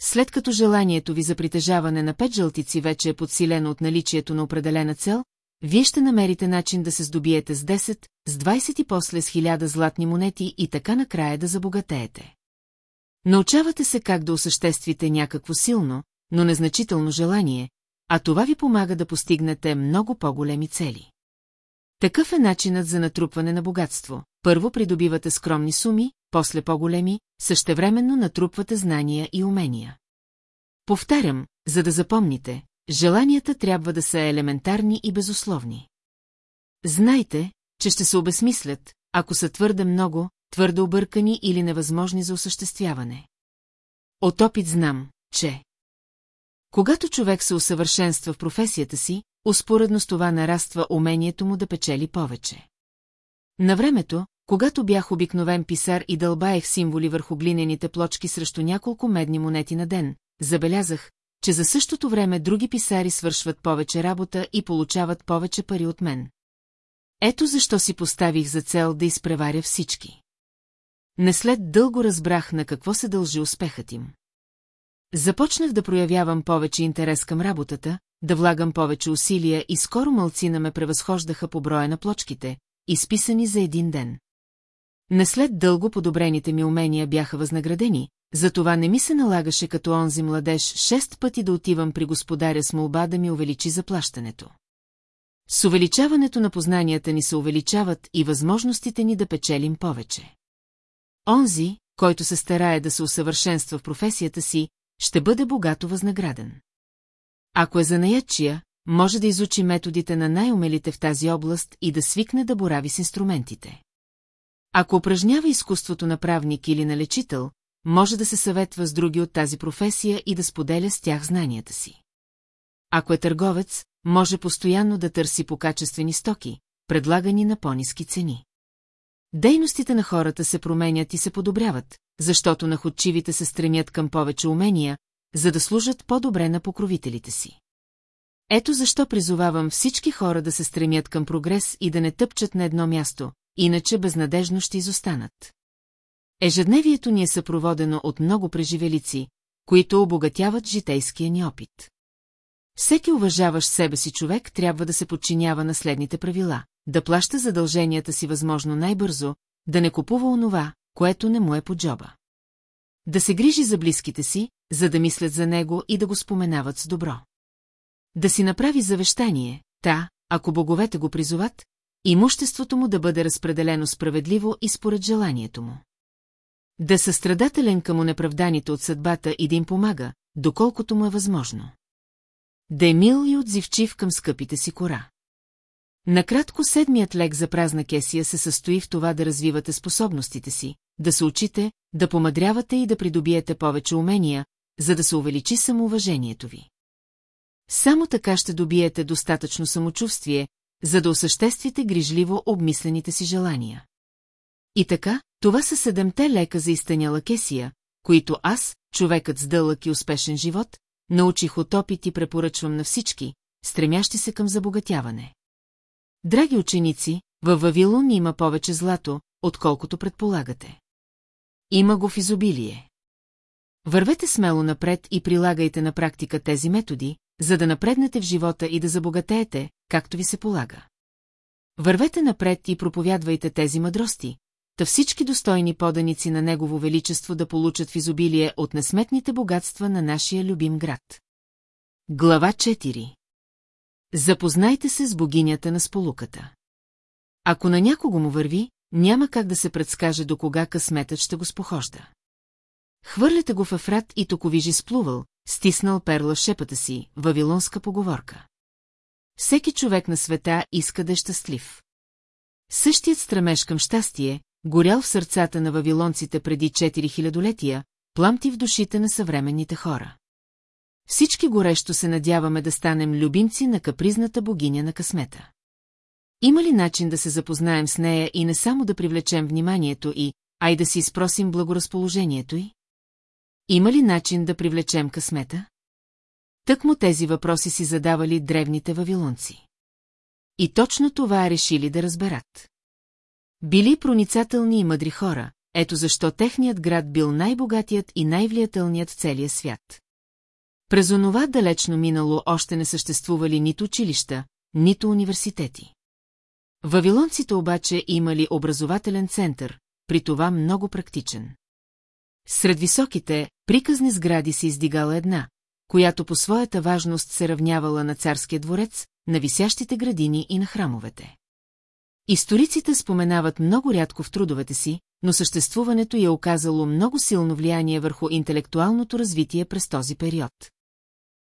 След като желанието ви за притежаване на пет жълтици вече е подсилено от наличието на определена цел, вие ще намерите начин да се здобиете с 10, с 20 и после с 1000 златни монети и така накрая да забогатеете. Научавате се как да осъществите някакво силно, но незначително желание, а това ви помага да постигнете много по-големи цели. Такъв е начинът за натрупване на богатство. Първо придобивате скромни суми, после по-големи, същевременно натрупвате знания и умения. Повтарям, за да запомните, желанията трябва да са елементарни и безусловни. Знайте, че ще се обесмислят, ако са твърде много, твърде объркани или невъзможни за осъществяване. От опит знам, че когато човек се усъвършенства в професията си, успоредно с това нараства умението му да печели повече. На времето, когато бях обикновен писар и дълбаех символи върху глинените плочки срещу няколко медни монети на ден, забелязах, че за същото време други писари свършват повече работа и получават повече пари от мен. Ето защо си поставих за цел да изпреваря всички. Не след дълго разбрах на какво се дължи успехът им. Започнах да проявявам повече интерес към работата, да влагам повече усилия и скоро мълцина ме превъзхождаха по броя на плочките, изписани за един ден. Не след дълго подобрените ми умения бяха възнаградени, затова не ми се налагаше като онзи младеж шест пъти да отивам при господаря с молба да ми увеличи заплащането. С увеличаването на познанията ни се увеличават и възможностите ни да печелим повече. Онзи, който се старае да се усъвършенства в професията си, ще бъде богато възнаграден. Ако е занаятчия, може да изучи методите на най-умелите в тази област и да свикне да борави с инструментите. Ако упражнява изкуството на правник или на лечител, може да се съветва с други от тази професия и да споделя с тях знанията си. Ако е търговец, може постоянно да търси по качествени стоки, предлагани на по-низки цени. Дейностите на хората се променят и се подобряват, защото находчивите се стремят към повече умения, за да служат по-добре на покровителите си. Ето защо призовавам всички хора да се стремят към прогрес и да не тъпчат на едно място, иначе безнадежно ще изостанат. Ежедневието ни е съпроводено от много преживелици, които обогатяват житейския ни опит. Всеки уважаващ себе си човек трябва да се подчинява на следните правила, да плаща задълженията си възможно най-бързо, да не купува онова, което не му е по джоба. Да се грижи за близките си, за да мислят за него и да го споменават с добро. Да си направи завещание, та, ако боговете го призоват, имуществото му да бъде разпределено справедливо и според желанието му. Да състрадателен към унеправданите от съдбата и да им помага, доколкото му е възможно. Да е мил и отзивчив към скъпите си кора. Накратко седмият лек за празна кесия се състои в това да развивате способностите си, да се учите, да помадрявате и да придобиете повече умения, за да се увеличи самоуважението ви. Само така ще добиете достатъчно самочувствие, за да осъществите грижливо обмислените си желания. И така, това са седемте лека за изтъняла кесия, които аз, човекът с дълъг и успешен живот, научих от опит и препоръчвам на всички, стремящи се към забогатяване. Драги ученици, във Вавилон има повече злато, отколкото предполагате. Има го в изобилие. Вървете смело напред и прилагайте на практика тези методи, за да напреднете в живота и да забогатеете, както ви се полага. Вървете напред и проповядвайте тези мъдрости, та всички достойни поданици на Негово Величество да получат в изобилие от несметните богатства на нашия любим град. Глава 4 Запознайте се с богинята на сполуката. Ако на някого му върви, няма как да се предскаже до кога късметът ще го спохожда. Хвърляте го в Ефрат и токовижи сплувал, стиснал перла шепата си, вавилонска поговорка. Всеки човек на света иска да е щастлив. Същият стремеж към щастие, горял в сърцата на вавилонците преди 4000 летия, пламти в душите на съвременните хора. Всички горещо се надяваме да станем любимци на капризната богиня на късмета. Има ли начин да се запознаем с нея и не само да привлечем вниманието и, а и да си изпросим благоразположението й? Има ли начин да привлечем късмета? Тък му тези въпроси си задавали древните вавилонци. И точно това решили да разберат. Били проницателни и мъдри хора, ето защо техният град бил най-богатият и най-влиятелният целия свят. През онова далечно минало още не съществували нито училища, нито университети. Вавилонците обаче имали образователен център, при това много практичен. Сред високите, приказни сгради се издигала една, която по своята важност се равнявала на царския дворец, на висящите градини и на храмовете. Историците споменават много рядко в трудовете си, но съществуването е оказало много силно влияние върху интелектуалното развитие през този период.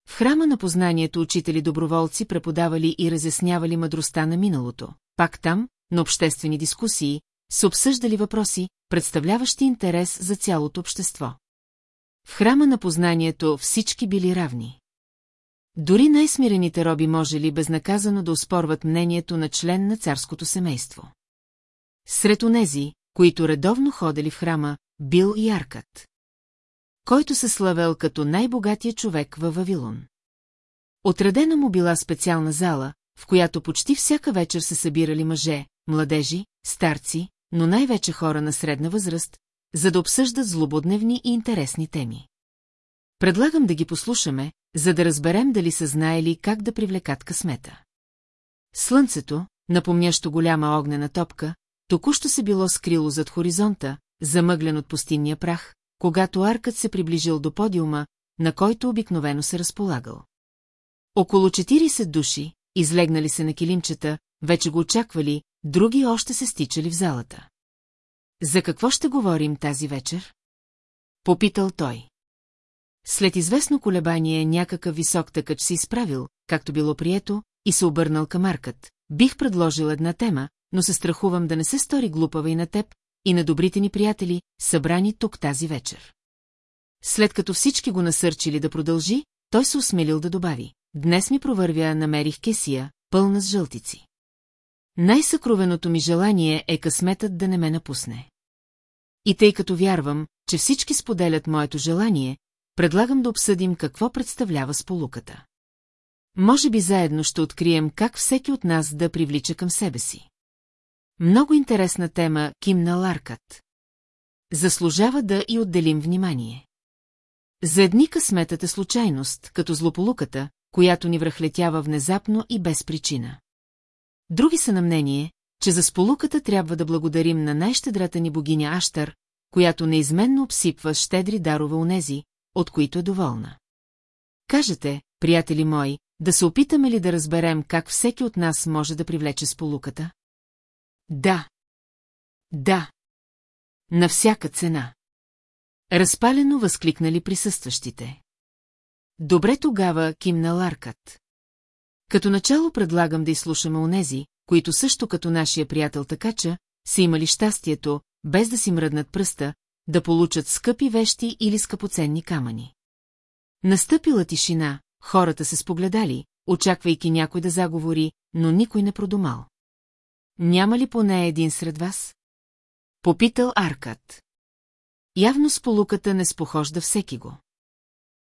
В храма на познанието учители-доброволци преподавали и разяснявали мъдростта на миналото. Пак там, на обществени дискусии, се обсъждали въпроси, представляващи интерес за цялото общество. В храма на познанието всички били равни. Дори най-смирените роби може ли безнаказано да успорват мнението на член на царското семейство. Сред онези, които редовно ходели в храма, бил и Аркът. Който се славел като най-богатия човек във Вавилон. Отредена му била специална зала, в която почти всяка вечер се събирали мъже, младежи, старци, но най-вече хора на средна възраст, за да обсъждат злободневни и интересни теми. Предлагам да ги послушаме, за да разберем дали са знаели как да привлекат късмета. Слънцето, напомнящо голяма огнена топка, току-що се било скрило зад хоризонта, замъглен от пустинния прах, когато аркът се приближил до подиума, на който обикновено се разполагал. Около 40 души, излегнали се на килимчета, вече го очаквали, други още се стичали в залата. За какво ще говорим тази вечер? Попитал той. След известно колебание някакъв висок тъкач се изправил, както било прието, и се обърнал към Аркът. Бих предложил една тема, но се страхувам да не се стори глупава и на теб, и на добрите ни приятели, събрани тук тази вечер. След като всички го насърчили да продължи, той се осмелил да добави. Днес ми провървя, намерих кесия, пълна с жълтици. Най-съкровеното ми желание е късметът да не ме напусне. И тъй като вярвам, че всички споделят моето желание, предлагам да обсъдим какво представлява сполуката. Може би заедно ще открием как всеки от нас да привлича към себе си. Много интересна тема кимна Ларкът. Заслужава да и отделим внимание. За едни късметът е случайност, като злополуката, която ни връхлетява внезапно и без причина. Други са на мнение, че за сполуката трябва да благодарим на най-щедрата ни богиня Аштар, която неизменно обсипва щедри дарове унези, от които е доволна. Кажете, приятели мои, да се опитаме ли да разберем как всеки от нас може да привлече сполуката? Да. Да. На всяка цена. Разпалено възкликнали присъстващите. Добре тогава кимна Ларкът. Като начало предлагам да изслушаме онези, които също като нашия приятел Такача, са имали щастието, без да си мръднат пръста, да получат скъпи вещи или скъпоценни камъни. Настъпила тишина, хората се спогледали, очаквайки някой да заговори, но никой не продумал. Няма ли поне един сред вас? Попитал Аркад. Явно с полуката не спохожда всеки го.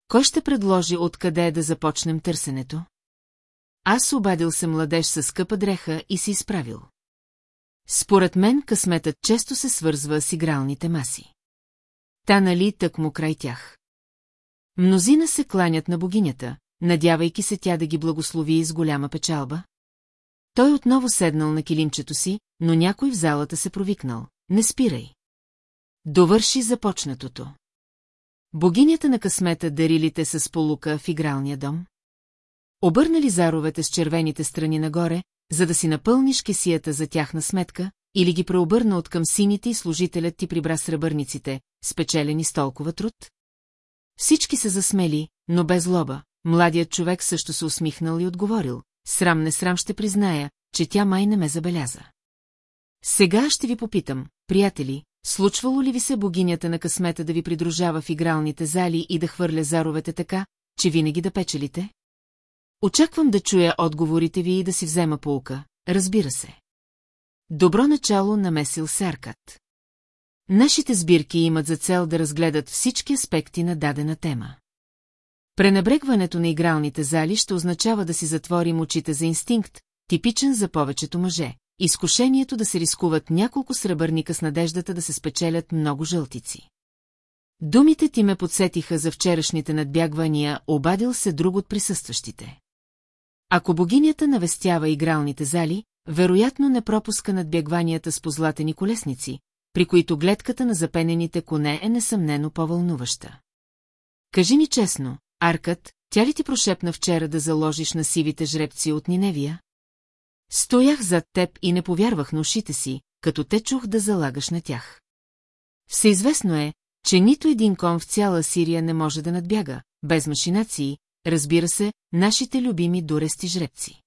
Кой ще предложи откъде да започнем търсенето? Аз обадил се младеж с скъпа дреха и си изправил. Според мен късметът често се свързва с игралните маси. Та нали тък му край тях. Мнозина се кланят на богинята, надявайки се тя да ги благослови с голяма печалба. Той отново седнал на килимчето си, но някой в залата се провикнал. Не спирай. Довърши започнатото. Богинята на късмета дарилите с полука в игралния дом? Обърнали заровете с червените страни нагоре, за да си напълниш кесията за тяхна сметка, или ги преобърна от към сините и служителят ти прибра сребърниците, спечелени с толкова труд? Всички се засмели, но без злоба. Младият човек също се усмихнал и отговорил. Срам не срам ще призная, че тя май не ме забеляза. Сега ще ви попитам, приятели, случвало ли ви се богинята на късмета да ви придружава в игралните зали и да хвърля заровете така, че винаги да печелите? Очаквам да чуя отговорите ви и да си взема полка, разбира се. Добро начало намесил Серкат. Нашите сбирки имат за цел да разгледат всички аспекти на дадена тема. Пренебрегването на игралните зали ще означава да си затворим очите за инстинкт, типичен за повечето мъже. Изкушението да се рискуват няколко сребърника с надеждата да се спечелят много жълтици. Думите ти ме подсетиха за вчерашните надбягвания, обадил се друг от присъстващите. Ако богинята навестява игралните зали, вероятно не пропуска надбягванията с позлатени колесници, при които гледката на запенените коне е несъмнено по-вълнуваща. Кажи ми честно, Аркът, тя ли ти прошепна вчера да заложиш на сивите жребци от Ниневия? Стоях зад теб и не повярвах на ушите си, като те чух да залагаш на тях. Всеизвестно е, че нито един кон в цяла Сирия не може да надбяга, без машинации, разбира се, нашите любими дурести жребци.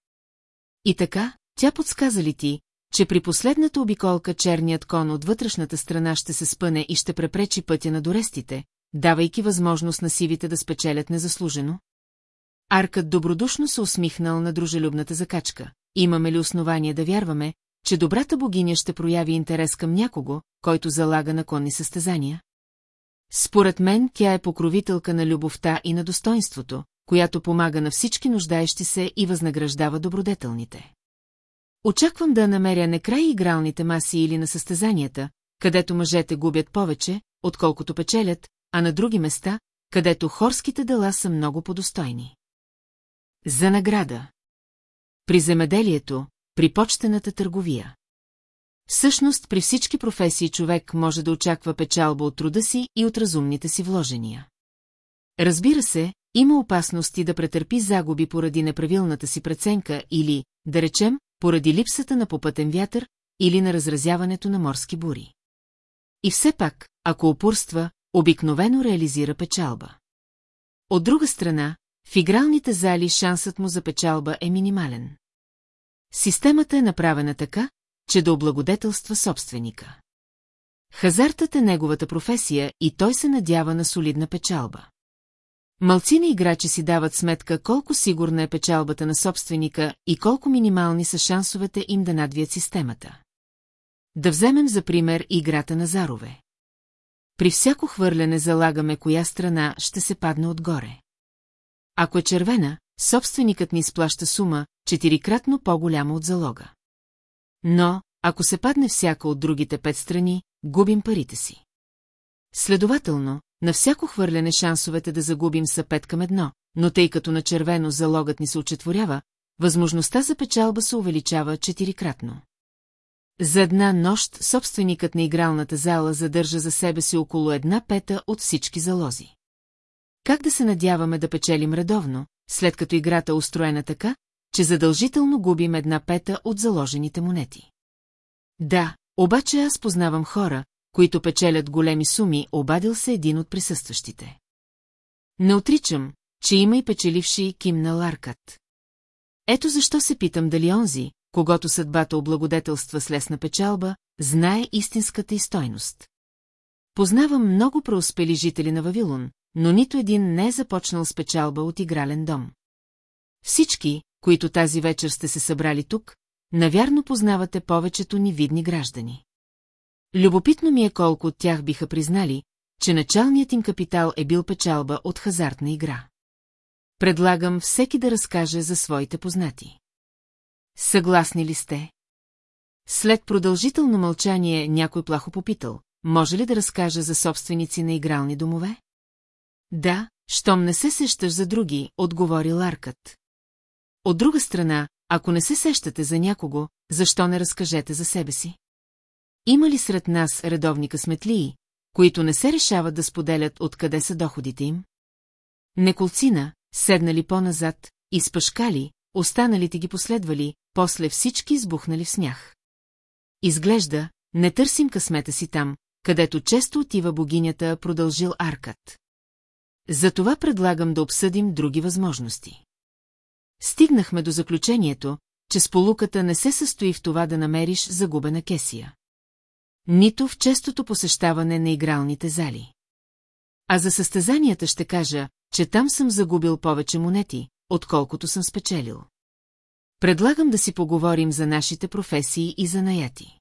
И така, тя подсказа ли ти, че при последната обиколка черният кон от вътрешната страна ще се спъне и ще препречи пътя на дорестите, давайки възможност на сивите да спечелят незаслужено? Аркът добродушно се усмихнал на дружелюбната закачка. Имаме ли основание да вярваме, че добрата богиня ще прояви интерес към някого, който залага на конни състезания? Според мен тя е покровителка на любовта и на достоинството, която помага на всички нуждаещи се и възнаграждава добродетелните. Очаквам да намеря не край игралните маси или на състезанията, където мъжете губят повече, отколкото печелят, а на други места, където хорските дела са много подостойни. За награда. При земеделието, при почтената търговия. Всъщност при всички професии човек може да очаква печалба от труда си и от разумните си вложения. Разбира се, има опасности да претърпи загуби поради неправилната си преценка или, да речем, поради липсата на попътен вятър или на разразяването на морски бури. И все пак, ако упорства, обикновено реализира печалба. От друга страна, в игралните зали шансът му за печалба е минимален. Системата е направена така, че да облагодетелства собственика. Хазартът е неговата професия и той се надява на солидна печалба. Малцини играчи си дават сметка колко сигурна е печалбата на собственика и колко минимални са шансовете им да надвият системата. Да вземем за пример играта на зарове. При всяко хвърляне залагаме коя страна ще се падне отгоре. Ако е червена, собственикът ни изплаща сума, четирикратно по-голяма от залога. Но, ако се падне всяка от другите пет страни, губим парите си. Следователно, на всяко хвърляне шансовете да загубим са пет към едно, но тъй като на червено залогът ни се очетворява, възможността за печалба се увеличава четирикратно. За една нощ собственикът на игралната зала задържа за себе си около една пета от всички залози. Как да се надяваме да печелим редовно, след като играта е устроена така, че задължително губим една пета от заложените монети? Да, обаче аз познавам хора, които печелят големи суми, обадил се един от присъстващите. Не отричам, че има и печеливши кимна Ларкат. Ето защо се питам дали онзи, когато съдбата облагодетелства с лесна печалба, знае истинската и стойност. Познавам много преуспели жители на Вавилон, но нито един не е започнал с печалба от игрален дом. Всички, които тази вечер сте се събрали тук, навярно познавате повечето ни видни граждани. Любопитно ми е колко от тях биха признали, че началният им капитал е бил печалба от хазартна игра. Предлагам всеки да разкаже за своите познати. Съгласни ли сте? След продължително мълчание някой плахо попитал, може ли да разкажа за собственици на игрални домове? Да, щом не се сещаш за други, отговори Ларкът. От друга страна, ако не се сещате за някого, защо не разкажете за себе си? Има ли сред нас редовни късметлии, които не се решават да споделят откъде са доходите им? Неколцина, седнали по-назад, изпашкали, останалите ги последвали, после всички избухнали в смях. Изглежда, не търсим късмета си там, където често отива богинята, продължил Аркът. Затова предлагам да обсъдим други възможности. Стигнахме до заключението, че сполуката не се състои в това да намериш загубена кесия. Нито в честото посещаване на игралните зали. А за състезанията ще кажа, че там съм загубил повече монети, отколкото съм спечелил. Предлагам да си поговорим за нашите професии и за наяти.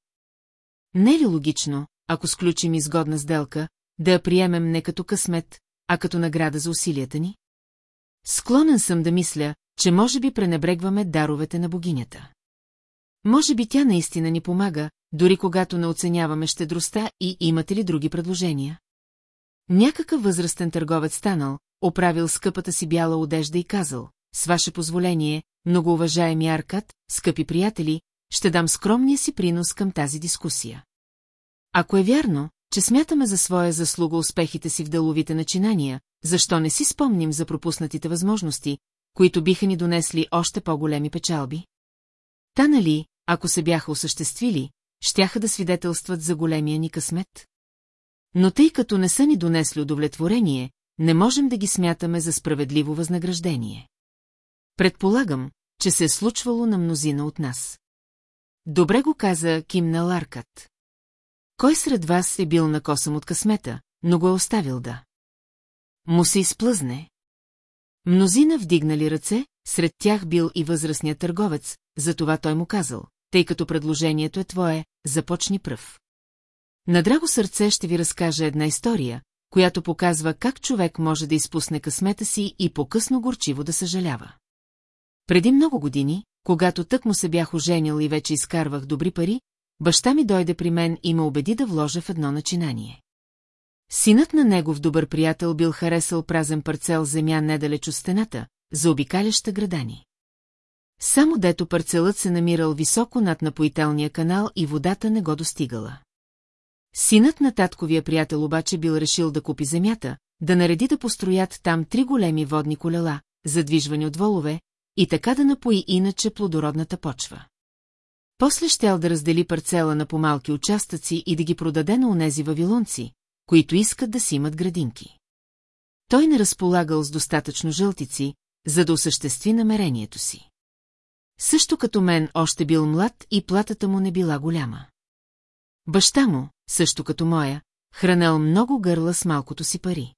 Не ли логично, ако сключим изгодна сделка, да я приемем не като късмет, а като награда за усилията ни? Склонен съм да мисля, че може би пренебрегваме даровете на богинята. Може би тя наистина ни помага, дори когато не оценяваме щедростта и имате ли други предложения? Някакъв възрастен търговец станал, оправил скъпата си бяла одежда и казал, с ваше позволение, многоуважаеми Аркад, скъпи приятели, ще дам скромния си принос към тази дискусия. Ако е вярно, че смятаме за своя заслуга успехите си в деловите начинания, защо не си спомним за пропуснатите възможности, които биха ни донесли още по-големи печалби? Та нали, ако се бяха осъществили, щяха да свидетелстват за големия ни късмет? Но тъй като не са ни донесли удовлетворение, не можем да ги смятаме за справедливо възнаграждение. Предполагам, че се е случвало на мнозина от нас. Добре го каза Кимна Ларкът. Кой сред вас е бил на косъм от късмета, но го е оставил да? Му се изплъзне. Мнозина вдигнали ръце, сред тях бил и възрастният търговец, затова той му казал, тъй като предложението е твое, започни пръв. На драго сърце ще ви разкажа една история, която показва как човек може да изпусне късмета си и по-късно горчиво да съжалява. Преди много години, когато тък му се бях оженил и вече изкарвах добри пари, баща ми дойде при мен и ме убеди да вложа в едно начинание. Синът на негов добър приятел бил харесал празен парцел земя недалеч от стената, заобикаляща градани. Само дето парцелът се намирал високо над напоителния канал и водата не го достигала. Синът на татковия приятел обаче бил решил да купи земята, да нареди да построят там три големи водни колела, задвижвани от волове, и така да напои иначе плодородната почва. После щел да раздели парцела на помалки участъци и да ги продаде на онези вавилонци, които искат да си имат градинки. Той не разполагал с достатъчно жълтици, за да осъществи намерението си. Също като мен още бил млад и платата му не била голяма. Баща му, също като моя, хранел много гърла с малкото си пари.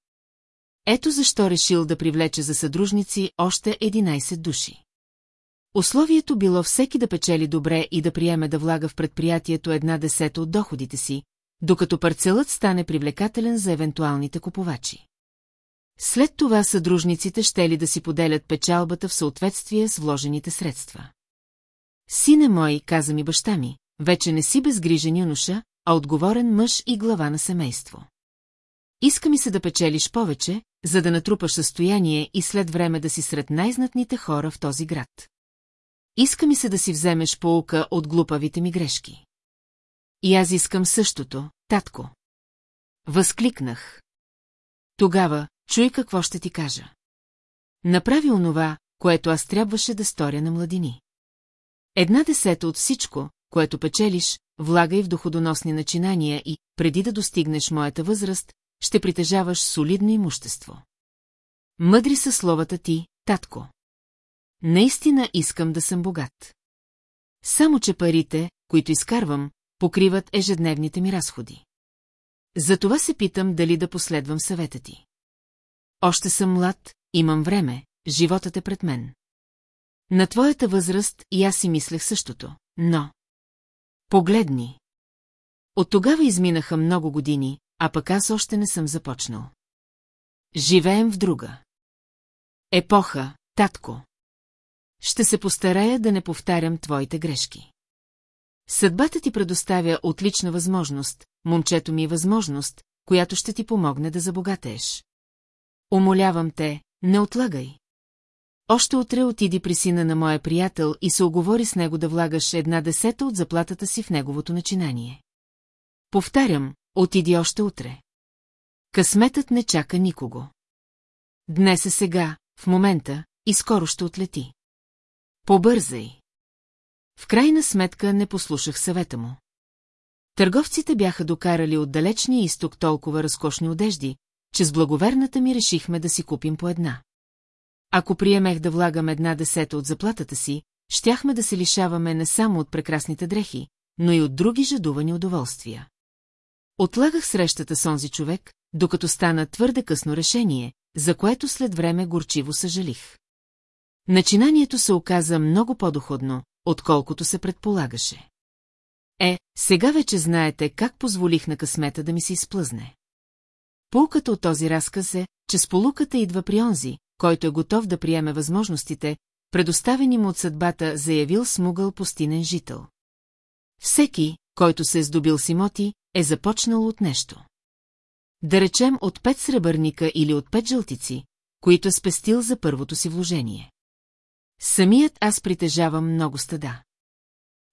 Ето защо решил да привлече за съдружници още 11 души. Условието било всеки да печели добре и да приеме да влага в предприятието една десета от доходите си, докато парцелът стане привлекателен за евентуалните купувачи. След това съдружниците ще ли да си поделят печалбата в съответствие с вложените средства. Сине мой, каза ми баща ми, вече не си безгрижен юноша, а отговорен мъж и глава на семейство. Иска ми се да печелиш повече, за да натрупаш състояние и след време да си сред най-знатните хора в този град. Иска ми се да си вземеш поука от глупавите ми грешки. И аз искам същото, татко. Възкликнах. Тогава, чуй какво ще ти кажа. Направи онова, което аз трябваше да сторя на младини. Една десета от всичко, което печелиш, влагай в доходоносни начинания и, преди да достигнеш моята възраст, ще притежаваш солидно имущество. Мъдри са словата ти, татко. Наистина искам да съм богат. Само, че парите, които изкарвам, покриват ежедневните ми разходи. Затова се питам дали да последвам съвета ти. Още съм млад, имам време, животът е пред мен. На твоята възраст и аз си мислех същото, но... Погледни. От тогава изминаха много години, а пък аз още не съм започнал. Живеем в друга. Епоха, татко. Ще се постарая да не повтарям твоите грешки. Съдбата ти предоставя отлична възможност, момчето ми е възможност, която ще ти помогне да забогатееш. Умолявам те, не отлагай. Още утре отиди при сина на моя приятел и се оговори с него да влагаш една десета от заплатата си в неговото начинание. Повтарям, отиди още утре. Късметът не чака никого. Днес е сега, в момента, и скоро ще отлети. Побързай. В крайна сметка не послушах съвета му. Търговците бяха докарали от далечния изток толкова разкошни одежди, че с благоверната ми решихме да си купим по една. Ако приемех да влагам една десета от заплатата си, щяхме да се лишаваме не само от прекрасните дрехи, но и от други жадувани удоволствия. Отлагах срещата с онзи човек, докато стана твърде късно решение, за което след време горчиво съжалих. Начинанието се оказа много по-доходно, отколкото се предполагаше. Е, сега вече знаете как позволих на късмета да ми се изплъзне. Пулката от този разказ е, че с полуката идва при онзи, който е готов да приеме възможностите, предоставени му от съдбата, заявил смугъл пустинен жител. Всеки, който се е здобил с имоти, е започнал от нещо. Да речем от пет сребърника или от пет жълтици, които е спестил за първото си вложение. Самият аз притежавам много стада.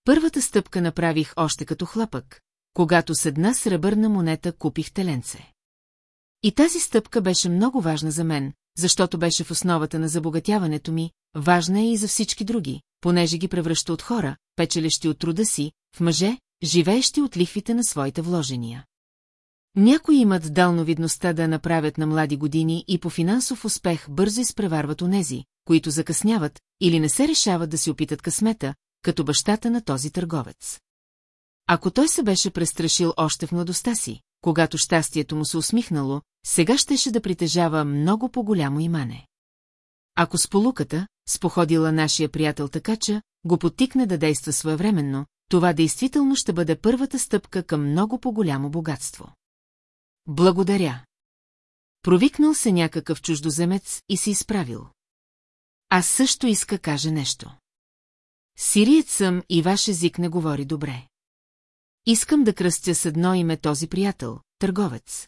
Първата стъпка направих още като хлапък, когато с една сребърна монета купих теленце. И тази стъпка беше много важна за мен, защото беше в основата на забогатяването ми, важна е и за всички други, понеже ги превръща от хора, печелещи от труда си, в мъже, живеещи от лихвите на своите вложения. Някои имат далновидността да направят на млади години и по финансов успех бързо изпреварват онези, които закъсняват или не се решават да си опитат късмета, като бащата на този търговец. Ако той се беше престрашил още в младостта си, когато щастието му се усмихнало, сега щеше да притежава много по-голямо имане. Ако с полуката, споходила нашия приятел Такача, го потикне да действа своевременно, това действително ще бъде първата стъпка към много по-голямо богатство. Благодаря. Провикнал се някакъв чуждоземец и се изправил. Аз също иска каже нещо. Сириец съм и ваш език не говори добре. Искам да кръстя с едно име този приятел, търговец.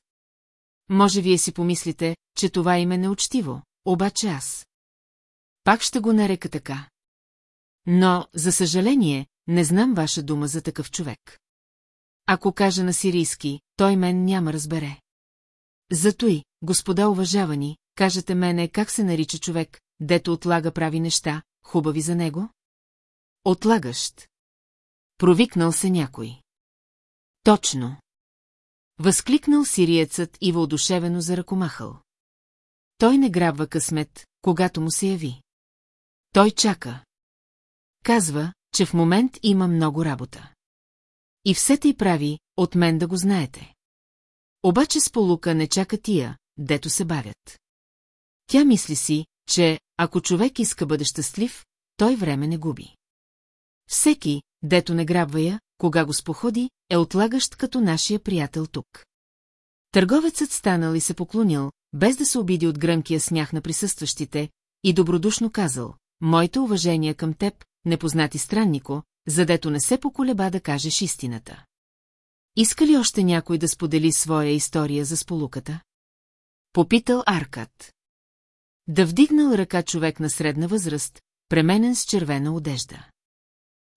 Може вие си помислите, че това име не учтиво, обаче аз. Пак ще го нарека така. Но, за съжаление, не знам ваша дума за такъв човек. Ако кажа на сирийски, той мен няма разбере. Зато и, господа уважавани, кажете мене как се нарича човек, дето отлага прави неща, хубави за него? Отлагащ. Провикнал се някой. Точно. Възкликнал сириецът и въодушевено заръкомахал. Той не грабва късмет, когато му се яви. Той чака. Казва, че в момент има много работа. И все тъй прави, от мен да го знаете. Обаче с полука не чака тия, дето се бавят. Тя мисли си, че, ако човек иска бъде щастлив, той време не губи. Всеки, дето не грабва я, кога го споходи, е отлагащ като нашия приятел тук. Търговецът станал и се поклонил, без да се обиди от гръмкия смях на присъстващите, и добродушно казал, моите уважения към теб, непознати страннико, задето не се поколеба да кажеш истината. Иска ли още някой да сподели своя история за сполуката? Попитал Аркад. Да вдигнал ръка човек на средна възраст, пременен с червена одежда.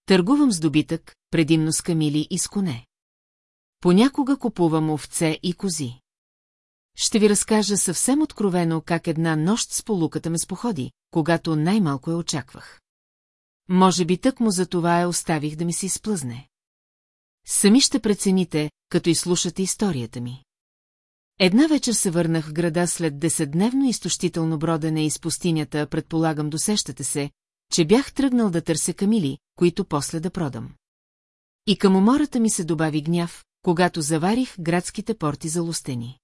Търгувам с добитък, предимно с камили и с коне. Понякога купувам овце и кози. Ще ви разкажа съвсем откровено как една нощ с полуката ме споходи, когато най-малко я очаквах. Може би тък му за това я оставих да ми се изплъзне. Сами ще прецените, като изслушате историята ми. Една вечер се върнах в града след десетдневно изтощително бродене из пустинята, предполагам досещате се, че бях тръгнал да търся камили, които после да продам. И към умората ми се добави гняв, когато заварих градските порти за лустени.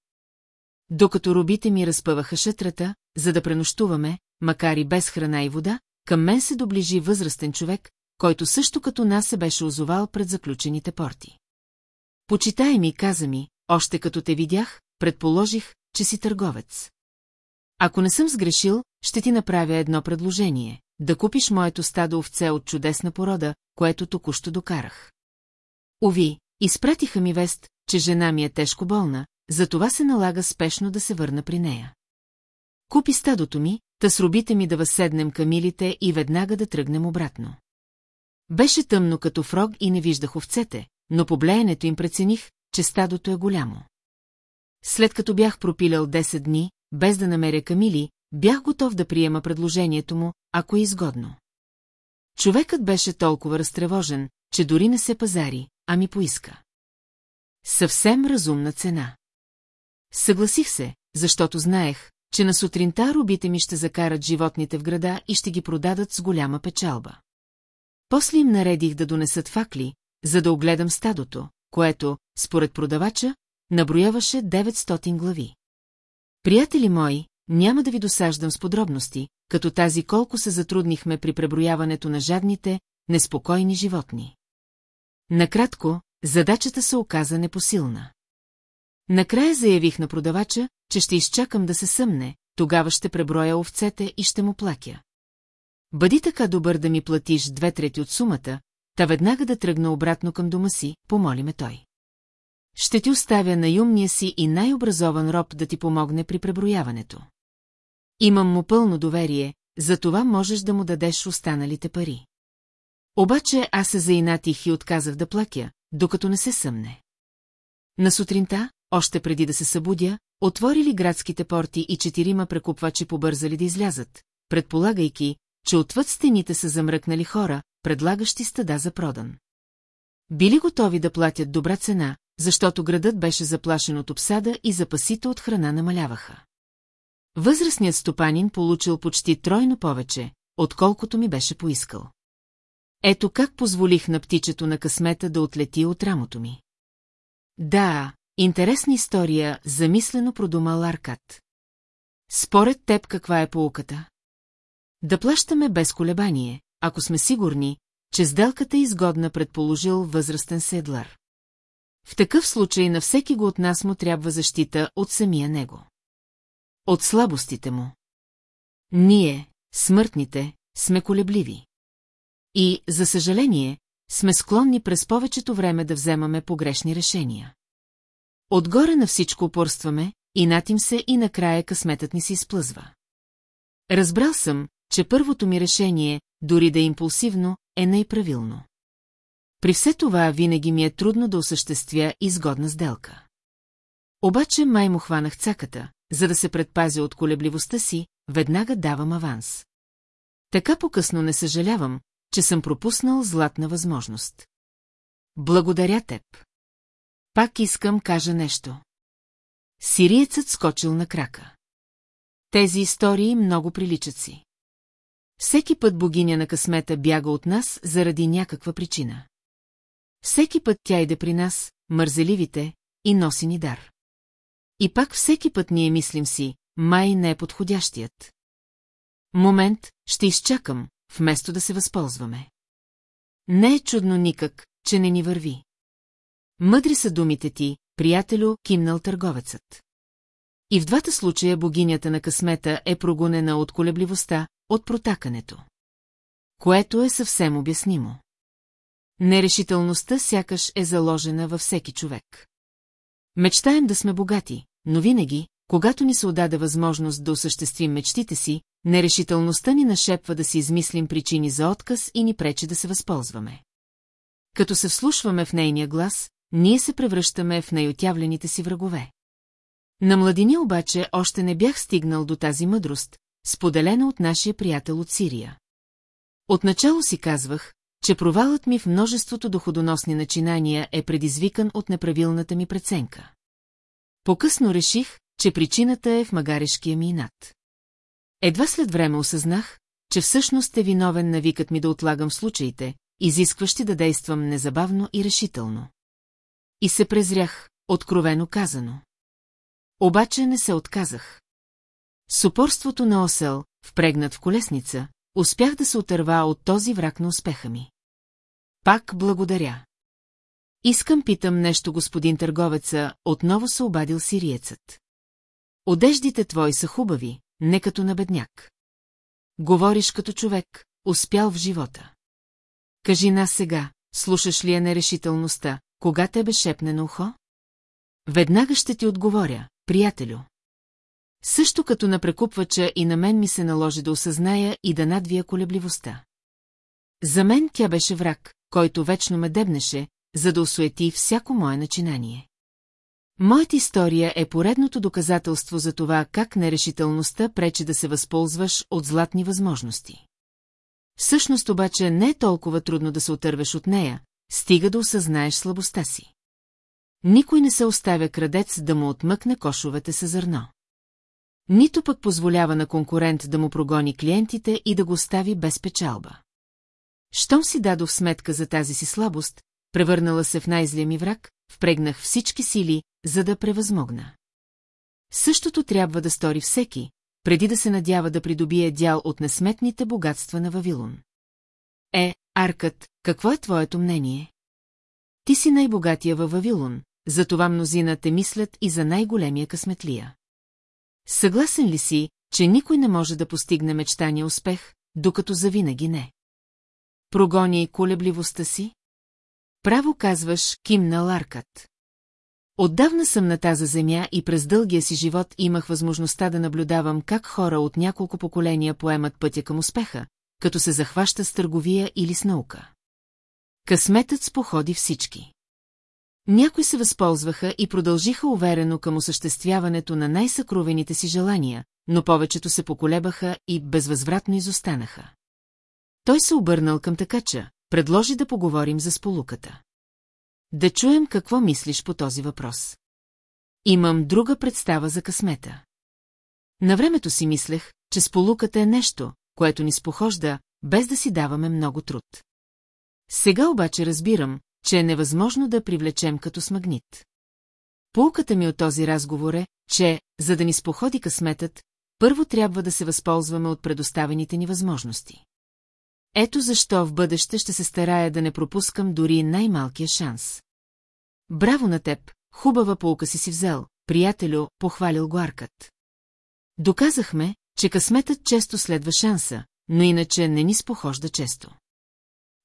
Докато робите ми разпъваха шатрата, за да пренощуваме, макар и без храна и вода, към мен се доближи възрастен човек, който също като нас се беше озовал пред заключените порти. Почитай ми, каза ми, още като те видях, предположих, че си търговец. Ако не съм сгрешил, ще ти направя едно предложение – да купиш моето стадо овце от чудесна порода, което току-що докарах. Ови, изпратиха ми вест, че жена ми е тежко болна, затова се налага спешно да се върна при нея. Купи стадото ми, та с ми да възседнем камилите и веднага да тръгнем обратно. Беше тъмно като фрог и не виждах овцете, но по блеенето им прецених, че стадото е голямо. След като бях пропилял 10 дни, без да намеря камили, бях готов да приема предложението му, ако е изгодно. Човекът беше толкова разтревожен, че дори не се пазари, а ми поиска. Съвсем разумна цена. Съгласих се, защото знаех, че на сутринта робите ми ще закарат животните в града и ще ги продадат с голяма печалба. После им наредих да донесат факли, за да огледам стадото, което, според продавача, наброяваше 900 глави. Приятели мои, няма да ви досаждам с подробности, като тази колко се затруднихме при преброяването на жадните, неспокойни животни. Накратко, задачата се оказа непосилна. Накрая заявих на продавача, че ще изчакам да се съмне, тогава ще преброя овцете и ще му плакя. Бъди така добър да ми платиш две трети от сумата, та веднага да тръгна обратно към дома си, помоли ме той. Ще ти оставя наюмния си и най-образован роб да ти помогне при преброяването. Имам му пълно доверие, за това можеш да му дадеш останалите пари. Обаче аз се заинатих и отказах да плакя, докато не се съмне. На сутринта, още преди да се събудя, отворили градските порти и четирима прекупвачи побързали да излязат, предполагайки, че отвъд стените са замръкнали хора, предлагащи стада за продан. Били готови да платят добра цена, защото градът беше заплашен от обсада и запасите от храна намаляваха. Възрастният стопанин получил почти тройно повече, отколкото ми беше поискал. Ето как позволих на птичето на късмета да отлети от рамото ми. Да, интересна история, замислено продумал Аркад. Според теб каква е поуката? Да плащаме без колебание, ако сме сигурни, че сделката е изгодна предположил възрастен седлар. В такъв случай на всеки го от нас му трябва защита от самия него. От слабостите му. Ние, смъртните, сме колебливи. И, за съжаление, сме склонни през повечето време да вземаме погрешни решения. Отгоре на всичко упорстваме, натим се и накрая късметът ни се изплъзва. Разбрал съм, че първото ми решение, дори да е импулсивно, е най-правилно. При все това винаги ми е трудно да осъществя изгодна сделка. Обаче май му хванах цаката, за да се предпазя от колебливостта си, веднага давам аванс. Така по-късно не съжалявам, че съм пропуснал златна възможност. Благодаря теб. Пак искам кажа нещо. Сириецът скочил на крака. Тези истории много приличат си. Всеки път богиня на късмета бяга от нас заради някаква причина. Всеки път тя иде при нас, мързеливите, и носи ни дар. И пак всеки път ние мислим си, май не е подходящият. Момент, ще изчакам, вместо да се възползваме. Не е чудно никак, че не ни върви. Мъдри са думите ти, приятелю, кимнал търговецът. И в двата случая богинята на късмета е прогонена от колебливостта, от протакането. Което е съвсем обяснимо. Нерешителността сякаш е заложена във всеки човек. Мечтаем да сме богати, но винаги, когато ни се отдаде възможност да осъществим мечтите си, нерешителността ни нашепва да си измислим причини за отказ и ни пречи да се възползваме. Като се вслушваме в нейния глас, ние се превръщаме в най-отявлените си врагове. На младиня обаче още не бях стигнал до тази мъдрост, споделена от нашия приятел от Сирия. Отначало си казвах, че провалът ми в множеството доходоносни начинания е предизвикан от неправилната ми преценка. По-късно реших, че причината е в магарешкия ми над. Едва след време осъзнах, че всъщност е виновен на викът ми да отлагам случаите, изискващи да действам незабавно и решително. И се презрях, откровено казано. Обаче не се отказах. С упорството на осел, впрегнат в колесница, успях да се отърва от този враг на успеха ми. Пак благодаря. Искам питам нещо, господин търговеца, отново се обадил сириецът. Одеждите твои са хубави, не като на бедняк. Говориш като човек, успял в живота. Кажи нас сега, слушаш ли я нерешителността, кога тебе шепне на ухо? Веднага ще ти отговоря, приятелю. Също като на прекупвача и на мен ми се наложи да осъзная и да надвия колебливостта. За мен тя беше враг, който вечно ме дебнеше, за да осуети всяко мое начинание. Моята история е поредното доказателство за това, как нерешителността пречи да се възползваш от златни възможности. Всъщност обаче не е толкова трудно да се отървеш от нея, стига да осъзнаеш слабостта си. Никой не се оставя крадец да му отмъкне кошовете с зърно. Нито пък позволява на конкурент да му прогони клиентите и да го остави без печалба. Щом си дадох сметка за тази си слабост, превърнала се в най-злия ми враг, впрегнах всички сили, за да превъзмогна. Същото трябва да стори всеки, преди да се надява да придобие дял от несметните богатства на Вавилон. Е, Аркът, какво е твоето мнение? Ти си най-богатия във Вавилон, затова мнозина те мислят и за най-големия късметлия. Съгласен ли си, че никой не може да постигне мечтания успех, докато завинаги не? Прогони колебливостта си? Право казваш, кимна Ларкът. Отдавна съм на тази земя и през дългия си живот имах възможността да наблюдавам как хора от няколко поколения поемат пътя към успеха, като се захваща с търговия или с наука. Късметът споходи всички. Някои се възползваха и продължиха уверено към осъществяването на най-съкровените си желания, но повечето се поколебаха и безвъзвратно изостанаха. Той се обърнал към такача, предложи да поговорим за сполуката. Да чуем какво мислиш по този въпрос. Имам друга представа за късмета. На времето си мислех, че сполуката е нещо, което ни спохожда, без да си даваме много труд. Сега обаче разбирам, че е невъзможно да привлечем като с магнит. Полуката ми от този разговор е, че, за да ни споходи късметът, първо трябва да се възползваме от предоставените ни възможности. Ето защо в бъдеще ще се старая да не пропускам дори най-малкия шанс. Браво на теб, хубава полка си си взел, приятелю, похвалил го Аркът. Доказахме, че късметът често следва шанса, но иначе не ни спохожда често.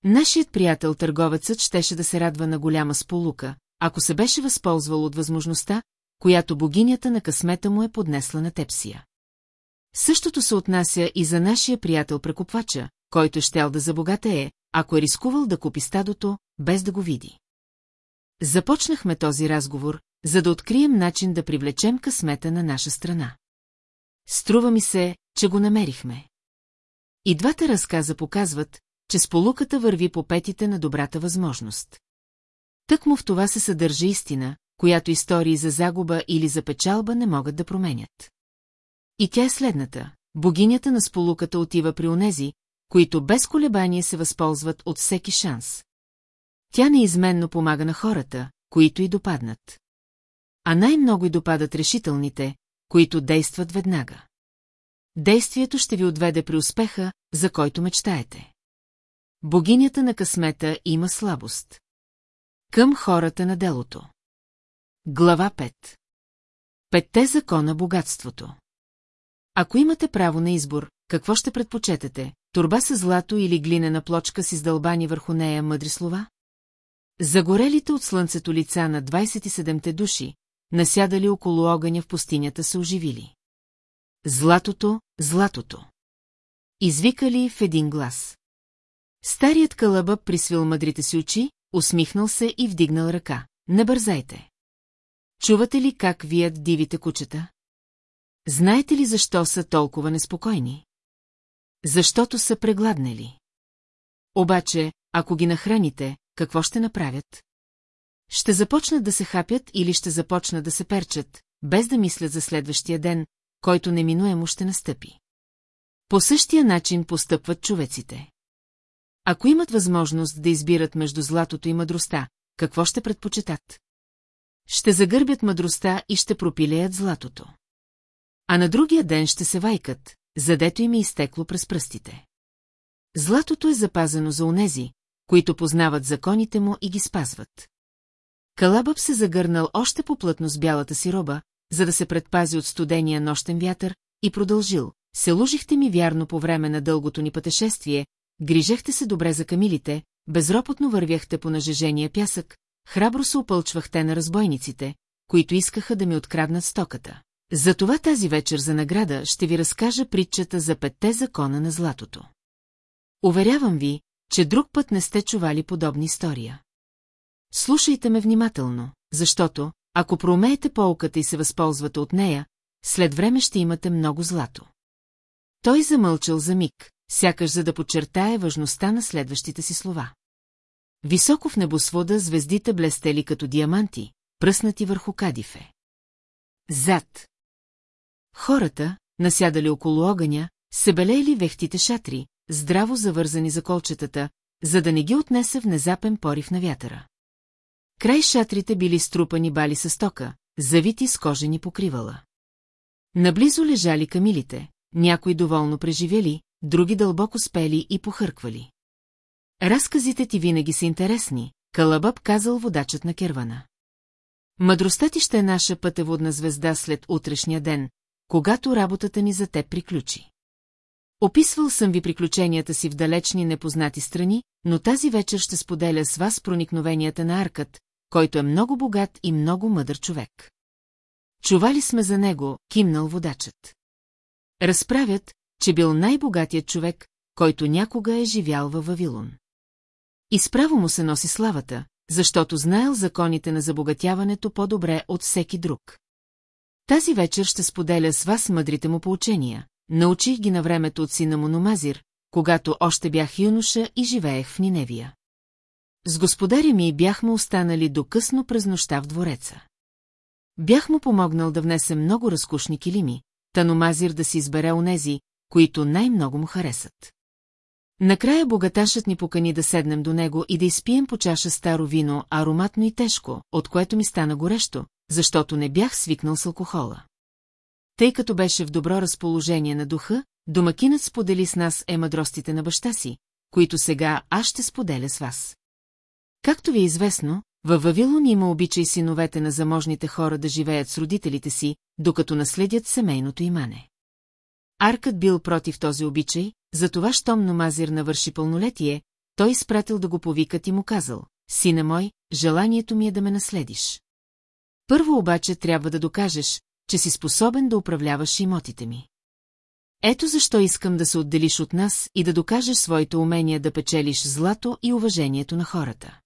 Нашият приятел търговецът щеше да се радва на голяма сполука, ако се беше възползвал от възможността, която богинята на късмета му е поднесла на тепсия. Същото се отнася и за нашия приятел прекупвача, който щел да забогатее, ако е рискувал да купи стадото, без да го види. Започнахме този разговор, за да открием начин да привлечем късмета на наша страна. Струва ми се, че го намерихме. И двата разказа показват, че сполуката върви по петите на добрата възможност. Тък му в това се съдържа истина, която истории за загуба или за печалба не могат да променят. И тя е следната. Богинята на сполуката отива при онези, които без колебание се възползват от всеки шанс. Тя неизменно помага на хората, които й допаднат. А най-много й допадат решителните, които действат веднага. Действието ще ви отведе при успеха, за който мечтаете. Богинята на късмета има слабост. Към хората на делото. Глава 5 Петте закона богатството Ако имате право на избор, какво ще предпочетете? Турба с злато или глинена плочка с издълбани върху нея мъдри слова? Загорелите от слънцето лица на 27-те души, насядали около огъня в пустинята се оживили. Златото, златото. Извикали в един глас. Старият кълъба присвил мъдрите си очи, усмихнал се и вдигнал ръка. Не бързайте. Чувате ли как вият дивите кучета? Знаете ли защо са толкова неспокойни? Защото са прегладнели. Обаче, ако ги нахраните, какво ще направят? Ще започнат да се хапят или ще започнат да се перчат, без да мислят за следващия ден, който неминуемо ще настъпи. По същия начин постъпват човеците. Ако имат възможност да избират между златото и мъдростта, какво ще предпочитат? Ще загърбят мъдростта и ще пропилеят златото. А на другия ден ще се вайкат, задето им е изтекло през пръстите. Златото е запазено за онези, които познават законите му и ги спазват. Калабъб се загърнал още по-плътно с бялата си роба, за да се предпази от студения нощен вятър, и продължил. Се лужихте ми вярно по време на дългото ни пътешествие, грижехте се добре за камилите, безропотно вървяхте по нажежения пясък, храбро се опълчвахте на разбойниците, които искаха да ми откраднат стоката. Затова тази вечер за награда ще ви разкажа притчата за петте закона на златото. Уверявам ви, че друг път не сте чували подобна история. Слушайте ме внимателно, защото, ако проумеете полката и се възползвате от нея, след време ще имате много злато. Той замълчал за миг, сякаш за да подчертае важността на следващите си слова. Високо в небосвода звездите блестели като диаманти, пръснати върху кадифе. Зад. Хората, насядали около огъня, се белеели вехтите шатри, здраво завързани за колчетата, за да не ги отнесе внезапен порив на вятъра. Край шатрите били струпани бали с тока, завити с кожени покривала. Наблизо лежали камилите, някои доволно преживели, други дълбоко спели и похърквали. Разказите ти винаги са интересни, Калабъб казал водачът на кервана. Мъдростта ти ще е наша пътеводна звезда след утрешния ден, когато работата ни за теб приключи. Описвал съм ви приключенията си в далечни непознати страни, но тази вечер ще споделя с вас проникновенията на Аркът, който е много богат и много мъдър човек. Чували сме за него, кимнал водачът. Разправят, че бил най-богатият човек, който някога е живял във Вавилон. И справо му се носи славата, защото знаел законите на забогатяването по-добре от всеки друг. Тази вечер ще споделя с вас мъдрите му поучения. Научих ги на времето от сина му Номазир, когато още бях юноша и живеех в Ниневия. С господаря ми бяхме останали до късно през нощта в двореца. Бях му помогнал да внесе много разкушни килими, Таномазир да си избере онези, които най-много му харесат. Накрая богаташът ни покани да седнем до него и да изпием по чаша старо вино, ароматно и тежко, от което ми стана горещо, защото не бях свикнал с алкохола. Тъй като беше в добро разположение на духа, домакинът сподели с нас е мъдростите на баща си, които сега аз ще споделя с вас. Както ви е известно, във Вавилон има обичай синовете на заможните хора да живеят с родителите си, докато наследят семейното имане. Аркът бил против този обичай, затова щом Номазир навърши пълнолетие, той изпратил да го повикат и му казал, сина мой, желанието ми е да ме наследиш. Първо обаче трябва да докажеш, че си способен да управляваш имотите ми. Ето защо искам да се отделиш от нас и да докажеш своите умения да печелиш злато и уважението на хората.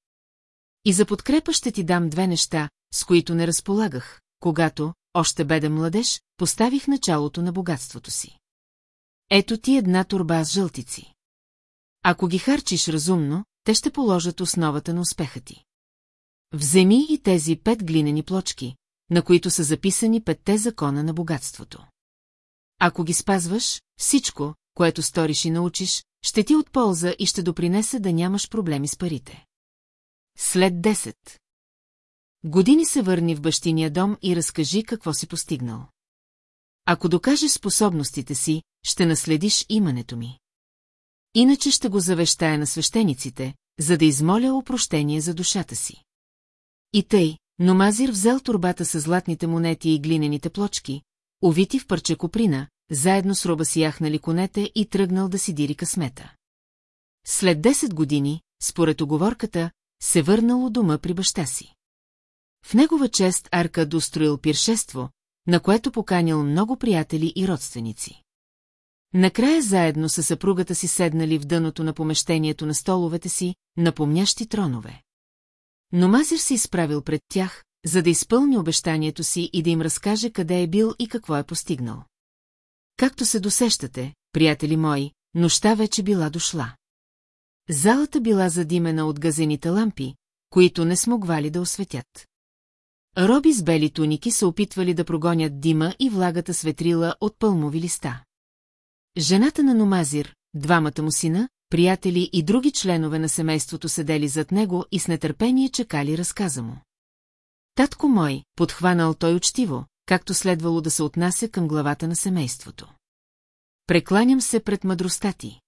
И за подкрепа ще ти дам две неща, с които не разполагах, когато, още беден младеж, поставих началото на богатството си. Ето ти една турба с жълтици. Ако ги харчиш разумно, те ще положат основата на успеха ти. Вземи и тези пет глинени плочки, на които са записани петте закона на богатството. Ако ги спазваш, всичко, което сториш и научиш, ще ти от полза и ще допринесе да нямаш проблеми с парите. След 10. Години се върни в бащиния дом и разкажи какво си постигнал. Ако докажеш способностите си, ще наследиш имането ми. Иначе ще го завещая на свещениците, за да измоля опрощение за душата си. И тъй, но Мазир взел турбата с златните монети и глинените плочки, увити в парче коприна, заедно с роба си яхнали конете и тръгнал да си дири късмета. След 10 години, според оговорката, се върнал у дома при баща си. В негова чест Арка достроил пиршество, на което поканил много приятели и родственици. Накрая заедно със съпругата си седнали в дъното на помещението на столовете си, напомнящи тронове. Но Мазир се изправил пред тях, за да изпълни обещанието си и да им разкаже къде е бил и какво е постигнал. Както се досещате, приятели мои, нощта вече била дошла. Залата била задимена от газените лампи, които не смогвали да осветят. Роби с бели туники се опитвали да прогонят дима и влагата светрила от пълмови листа. Жената на Номазир, двамата му сина, приятели и други членове на семейството седели зад него и с нетърпение чекали разказа му. Татко мой, подхванал той учтиво, както следвало да се отнася към главата на семейството. Прекланям се пред мъдростта ти.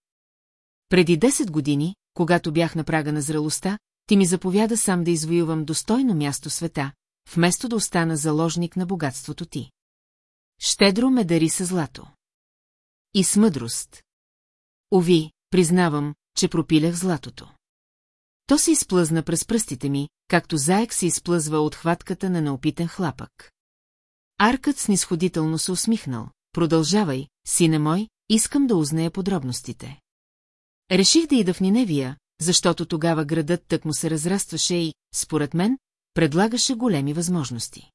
Преди 10 години, когато бях на прага на зрелостта, ти ми заповяда сам да извоювам достойно място света, вместо да остана заложник на богатството ти. Щедро ме дари със злато. И с мъдрост. Ови, признавам, че пропилях златото. То се изплъзна през пръстите ми, както заек се изплъзва от хватката на неопитен хлапък. Аркът снисходително се усмихнал. Продължавай, сине мой, искам да узная подробностите. Реших да ида в Ниневия, защото тогава градът тък му се разрастваше и, според мен, предлагаше големи възможности.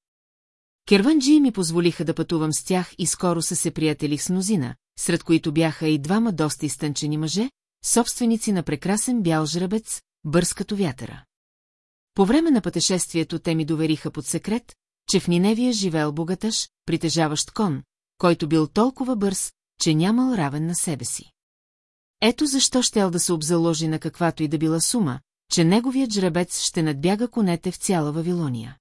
Керванджи ми позволиха да пътувам с тях и скоро се се приятелих с мнозина, сред които бяха и двама доста изтънчени мъже, собственици на прекрасен бял жребец, бърз като вятъра. По време на пътешествието те ми довериха под секрет, че в Ниневия живеел богатъж, притежаващ кон, който бил толкова бърз, че нямал равен на себе си. Ето защо щел да се обзаложи на каквато и да била сума, че неговият жребец ще надбяга конете в цяла Вавилония.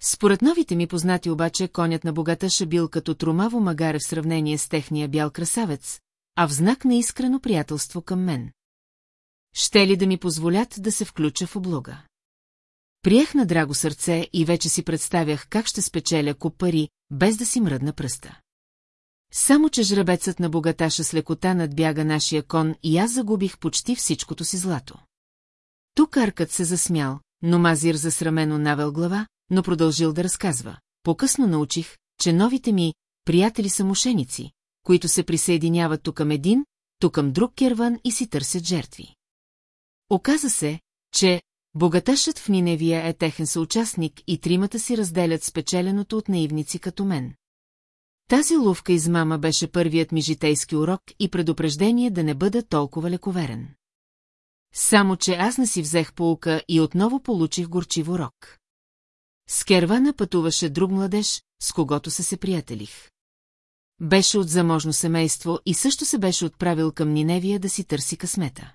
Според новите ми познати обаче, конят на богатъша бил като тромаво магаре в сравнение с техния бял красавец, а в знак на искрено приятелство към мен. Ще ли да ми позволят да се включа в облога? Приех на драго сърце и вече си представях как ще спечеля куп пари, без да си мръдна пръста. Само, че жребецът на богаташа с лекота надбяга нашия кон и аз загубих почти всичкото си злато. Тук аркът се засмял, но Мазир засрамено навел глава, но продължил да разказва. По-късно научих, че новите ми приятели са мошеници, които се присъединяват тук към един, тук към друг керван и си търсят жертви. Оказа се, че богаташът в Ниневия е техен съучастник и тримата си разделят спечеленото от наивници като мен. Тази ловка измама беше първият ми житейски урок и предупреждение да не бъда толкова лековерен. Само, че аз не си взех полука и отново получих горчив урок. С Кервана пътуваше друг младеж, с когото се се приятелих. Беше от заможно семейство и също се беше отправил към Ниневия да си търси късмета.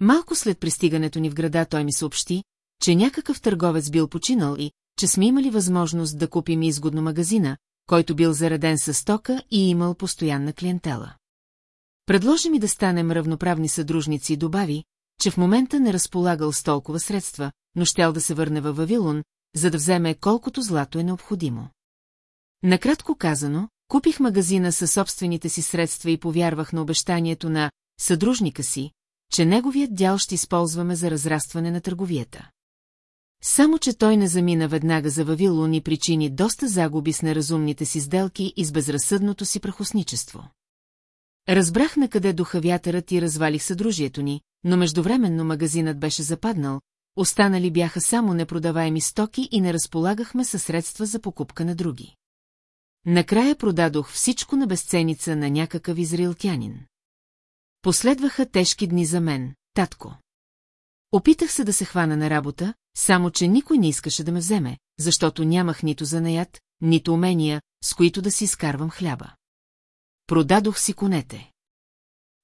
Малко след пристигането ни в града той ми съобщи, че някакъв търговец бил починал и, че сме имали възможност да купим изгодно магазина, който бил зареден със стока и имал постоянна клиентела. Предложи ми да станем равноправни съдружници и добави, че в момента не разполагал с толкова средства, но щял да се върне във Вавилон, за да вземе колкото злато е необходимо. Накратко казано, купих магазина със собствените си средства и повярвах на обещанието на съдружника си, че неговият дял ще използваме за разрастване на търговията. Само, че той не замина веднага за Вавилон и причини доста загуби с неразумните си сделки и с безразсъдното си прахосничество. Разбрах на къде духа вятърът и развалих съдружието ни, но междувременно магазинът беше западнал, останали бяха само непродаваеми стоки и не разполагахме със средства за покупка на други. Накрая продадох всичко на безценица на някакъв израилтянин. Последваха тежки дни за мен, татко. Опитах се да се хвана на работа, само че никой не искаше да ме вземе, защото нямах нито занаят, нито умения, с които да си изкарвам хляба. Продадох си конете.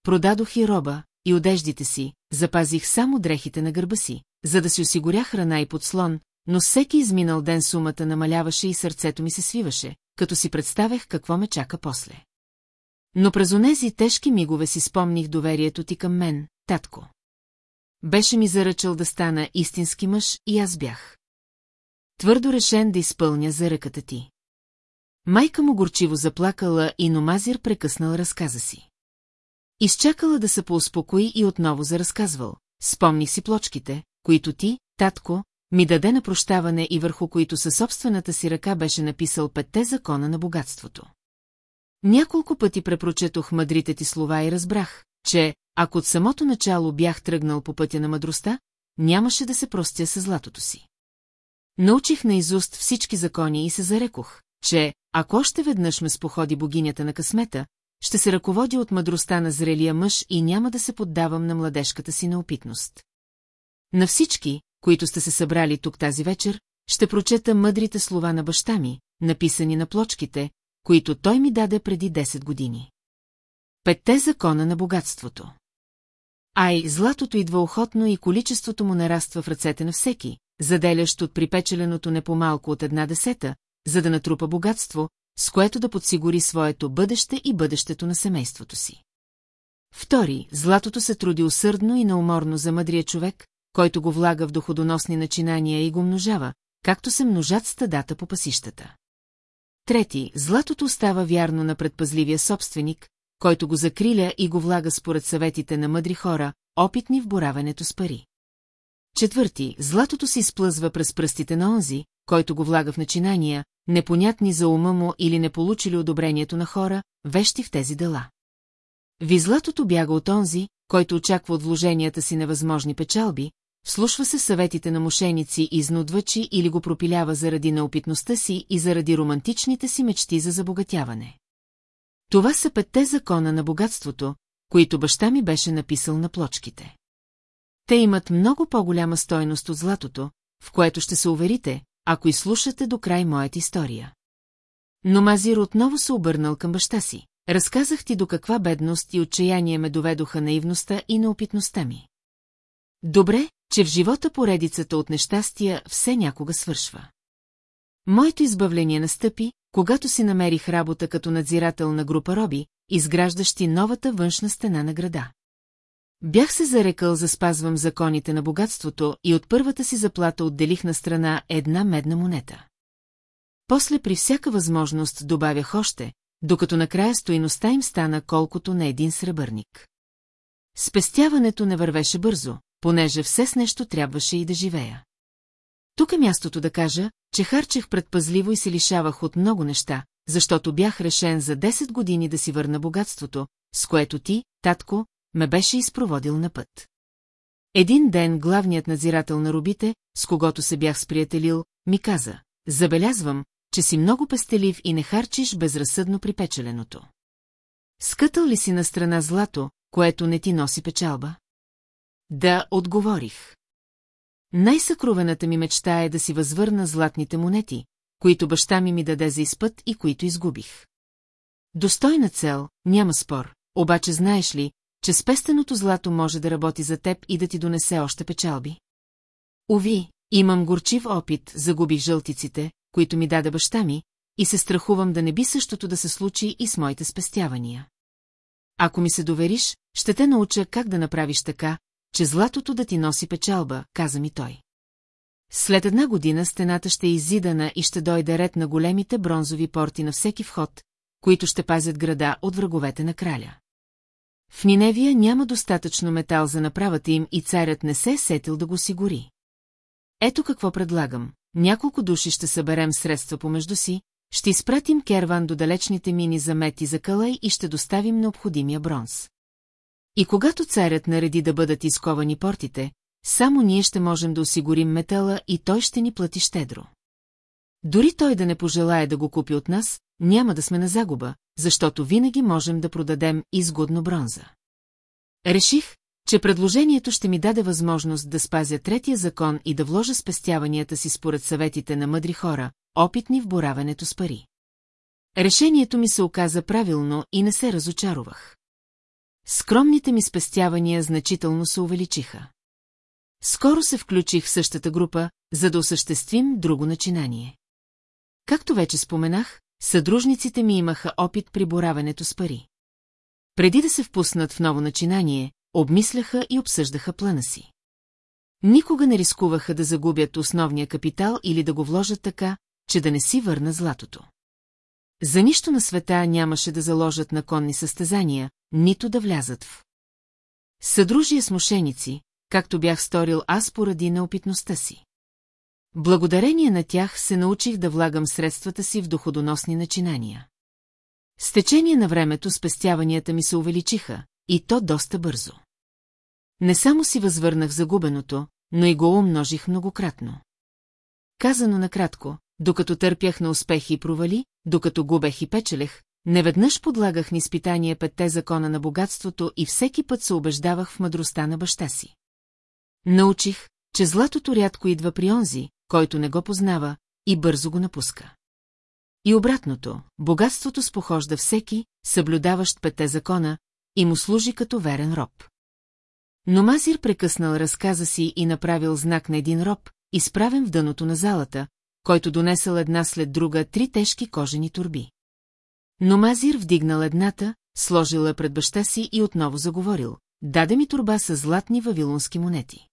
Продадох и роба, и одеждите си, запазих само дрехите на гърба си, за да си осигуря храна и подслон, но всеки изминал ден сумата намаляваше и сърцето ми се свиваше, като си представях какво ме чака после. Но през онези тежки мигове си спомних доверието ти към мен, татко. Беше ми заръчал да стана истински мъж и аз бях. Твърдо решен да изпълня за ръката ти. Майка му горчиво заплакала и Номазир прекъснал разказа си. Изчакала да се поуспокои и отново заразказвал. Спомни си плочките, които ти, татко, ми даде на прощаване и върху които със собствената си ръка беше написал петте закона на богатството. Няколко пъти препрочетох мъдрите ти слова и разбрах, че, ако от самото начало бях тръгнал по пътя на мъдростта, нямаше да се простя с златото си. Научих наизуст всички закони и се зарекох, че, ако още веднъж ме споходи богинята на късмета, ще се ръководя от мъдростта на зрелия мъж и няма да се поддавам на младежката си неопитност. На всички, които сте се събрали тук тази вечер, ще прочета мъдрите слова на баща ми, написани на плочките, които той ми даде преди 10 години. Петте закона на богатството. Ай, златото идва охотно и количеството му нараства в ръцете на всеки, заделящ от припечеленото не по-малко от една десета, за да натрупа богатство, с което да подсигури своето бъдеще и бъдещето на семейството си. Втори, златото се труди усърдно и науморно за мъдрия човек, който го влага в доходоносни начинания и го множава, както се множат стадата по пасищата. Трети, златото остава вярно на предпазливия собственик, който го закриля и го влага според съветите на мъдри хора, опитни в боравенето с пари. Четвърти, златото се изплъзва през пръстите на онзи, който го влага в начинания, непонятни за ума му или не получили одобрението на хора, вещи в тези дела. Ви златото бяга от онзи, който очаква от вложенията си невъзможни печалби, вслушва се съветите на мошеници и изнудвачи или го пропилява заради неопитността си и заради романтичните си мечти за забогатяване. Това са петте закона на богатството, които баща ми беше написал на плочките. Те имат много по-голяма стойност от златото, в което ще се уверите, ако изслушате до край моята история. Но Мазир отново се обърнал към баща си. Разказах ти до каква бедност и отчаяние ме доведоха наивността и неопитността ми. Добре, че в живота поредицата от нещастия все някога свършва. Моето избавление настъпи, когато си намерих работа като надзирател на група роби, изграждащи новата външна стена на града. Бях се зарекал за спазвам законите на богатството и от първата си заплата отделих на страна една медна монета. После при всяка възможност добавях още, докато накрая стоиността им стана колкото на един сребърник. Спестяването не вървеше бързо, понеже все с нещо трябваше и да живея. Тук е мястото да кажа, че харчех предпазливо и се лишавах от много неща, защото бях решен за 10 години да си върна богатството, с което ти, татко, ме беше изпроводил на път. Един ден главният надзирател на робите, с когото се бях сприятелил, ми каза, забелязвам, че си много пестелив и не харчиш безразсъдно припечеленото. Скътал ли си на страна злато, което не ти носи печалба? Да, отговорих. Най-съкровената ми мечта е да си възвърна златните монети, които баща ми ми даде за изпът и които изгубих. Достойна цел, няма спор, обаче знаеш ли, че спестеното злато може да работи за теб и да ти донесе още печалби? Ови, имам горчив опит, загубих жълтиците, които ми даде баща ми, и се страхувам да не би същото да се случи и с моите спестявания. Ако ми се довериш, ще те науча как да направиш така, че златото да ти носи печалба, каза ми той. След една година стената ще е изидана и ще дойде ред на големите бронзови порти на всеки вход, които ще пазят града от враговете на краля. В Ниневия няма достатъчно метал за направата им и царят не се е сетил да го сигури. Ето какво предлагам. Няколко души ще съберем средства помежду си, ще изпратим керван до далечните мини за мет и за калай и ще доставим необходимия бронз. И когато царят нареди да бъдат изковани портите, само ние ще можем да осигурим метала и той ще ни плати щедро. Дори той да не пожелая да го купи от нас, няма да сме на загуба, защото винаги можем да продадем изгодно бронза. Реших, че предложението ще ми даде възможност да спазя третия закон и да вложа спестяванията си според съветите на мъдри хора, опитни в боравенето с пари. Решението ми се оказа правилно и не се разочаровах. Скромните ми спестявания значително се увеличиха. Скоро се включих в същата група, за да осъществим друго начинание. Както вече споменах, съдружниците ми имаха опит при боравенето с пари. Преди да се впуснат в ново начинание, обмисляха и обсъждаха плана си. Никога не рискуваха да загубят основния капитал или да го вложат така, че да не си върна златото. За нищо на света нямаше да заложат на конни състезания, нито да влязат в. Съдружие с мошеници, както бях сторил аз поради неопитността си. Благодарение на тях се научих да влагам средствата си в доходоносни начинания. С течение на времето спестяванията ми се увеличиха, и то доста бързо. Не само си възвърнах загубеното, но и го умножих многократно. Казано накратко, докато търпях на успехи и провали, докато губех и печелех, неведнъж подлагах на изпитание петте закона на богатството и всеки път се убеждавах в мъдростта на баща си. Научих, че златото рядко идва при онзи, който не го познава, и бързо го напуска. И обратното, богатството спохожда всеки, съблюдаващ пете закона, и му служи като верен роб. Но Мазир прекъснал разказа си и направил знак на един роб, изправен в дъното на залата, който донесъл една след друга три тежки кожени турби. Но Мазир вдигнал едната, сложила пред баща си и отново заговорил. Даде ми турба с златни вавилонски монети.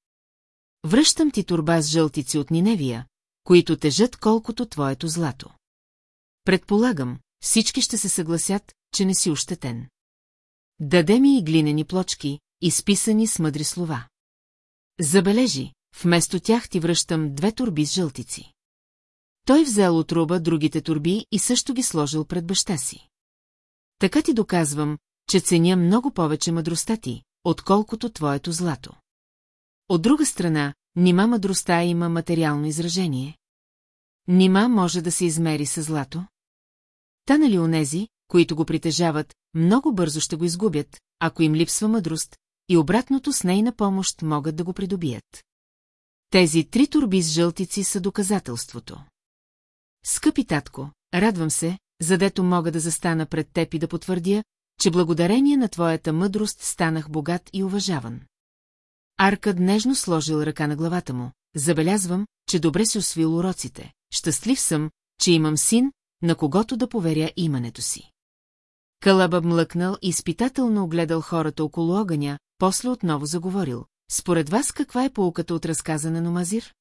Връщам ти турба с жълтици от Ниневия, които тежат колкото твоето злато. Предполагам, всички ще се съгласят, че не си ощетен. Даде ми и глинени плочки, изписани с мъдри слова. Забележи, вместо тях ти връщам две турби с жълтици. Той взел от руба другите турби и също ги сложил пред баща си. Така ти доказвам, че ценя много повече мъдростта ти, отколкото твоето злато. От друга страна, нима мъдростта има материално изражение. Нима може да се измери с злато? Та нали онези, които го притежават, много бързо ще го изгубят, ако им липсва мъдрост, и обратното с нейна помощ могат да го придобият. Тези три турби с жълтици са доказателството. Скъпи татко, радвам се, задето мога да застана пред теб и да потвърдя, че благодарение на твоята мъдрост станах богат и уважаван. Аркад нежно сложил ръка на главата му. Забелязвам, че добре си освил уроците. Щастлив съм, че имам син, на когото да поверя имането си. Калаба млъкнал и изпитателно огледал хората около огъня, после отново заговорил. Според вас каква е полуката от разказа на Номазир?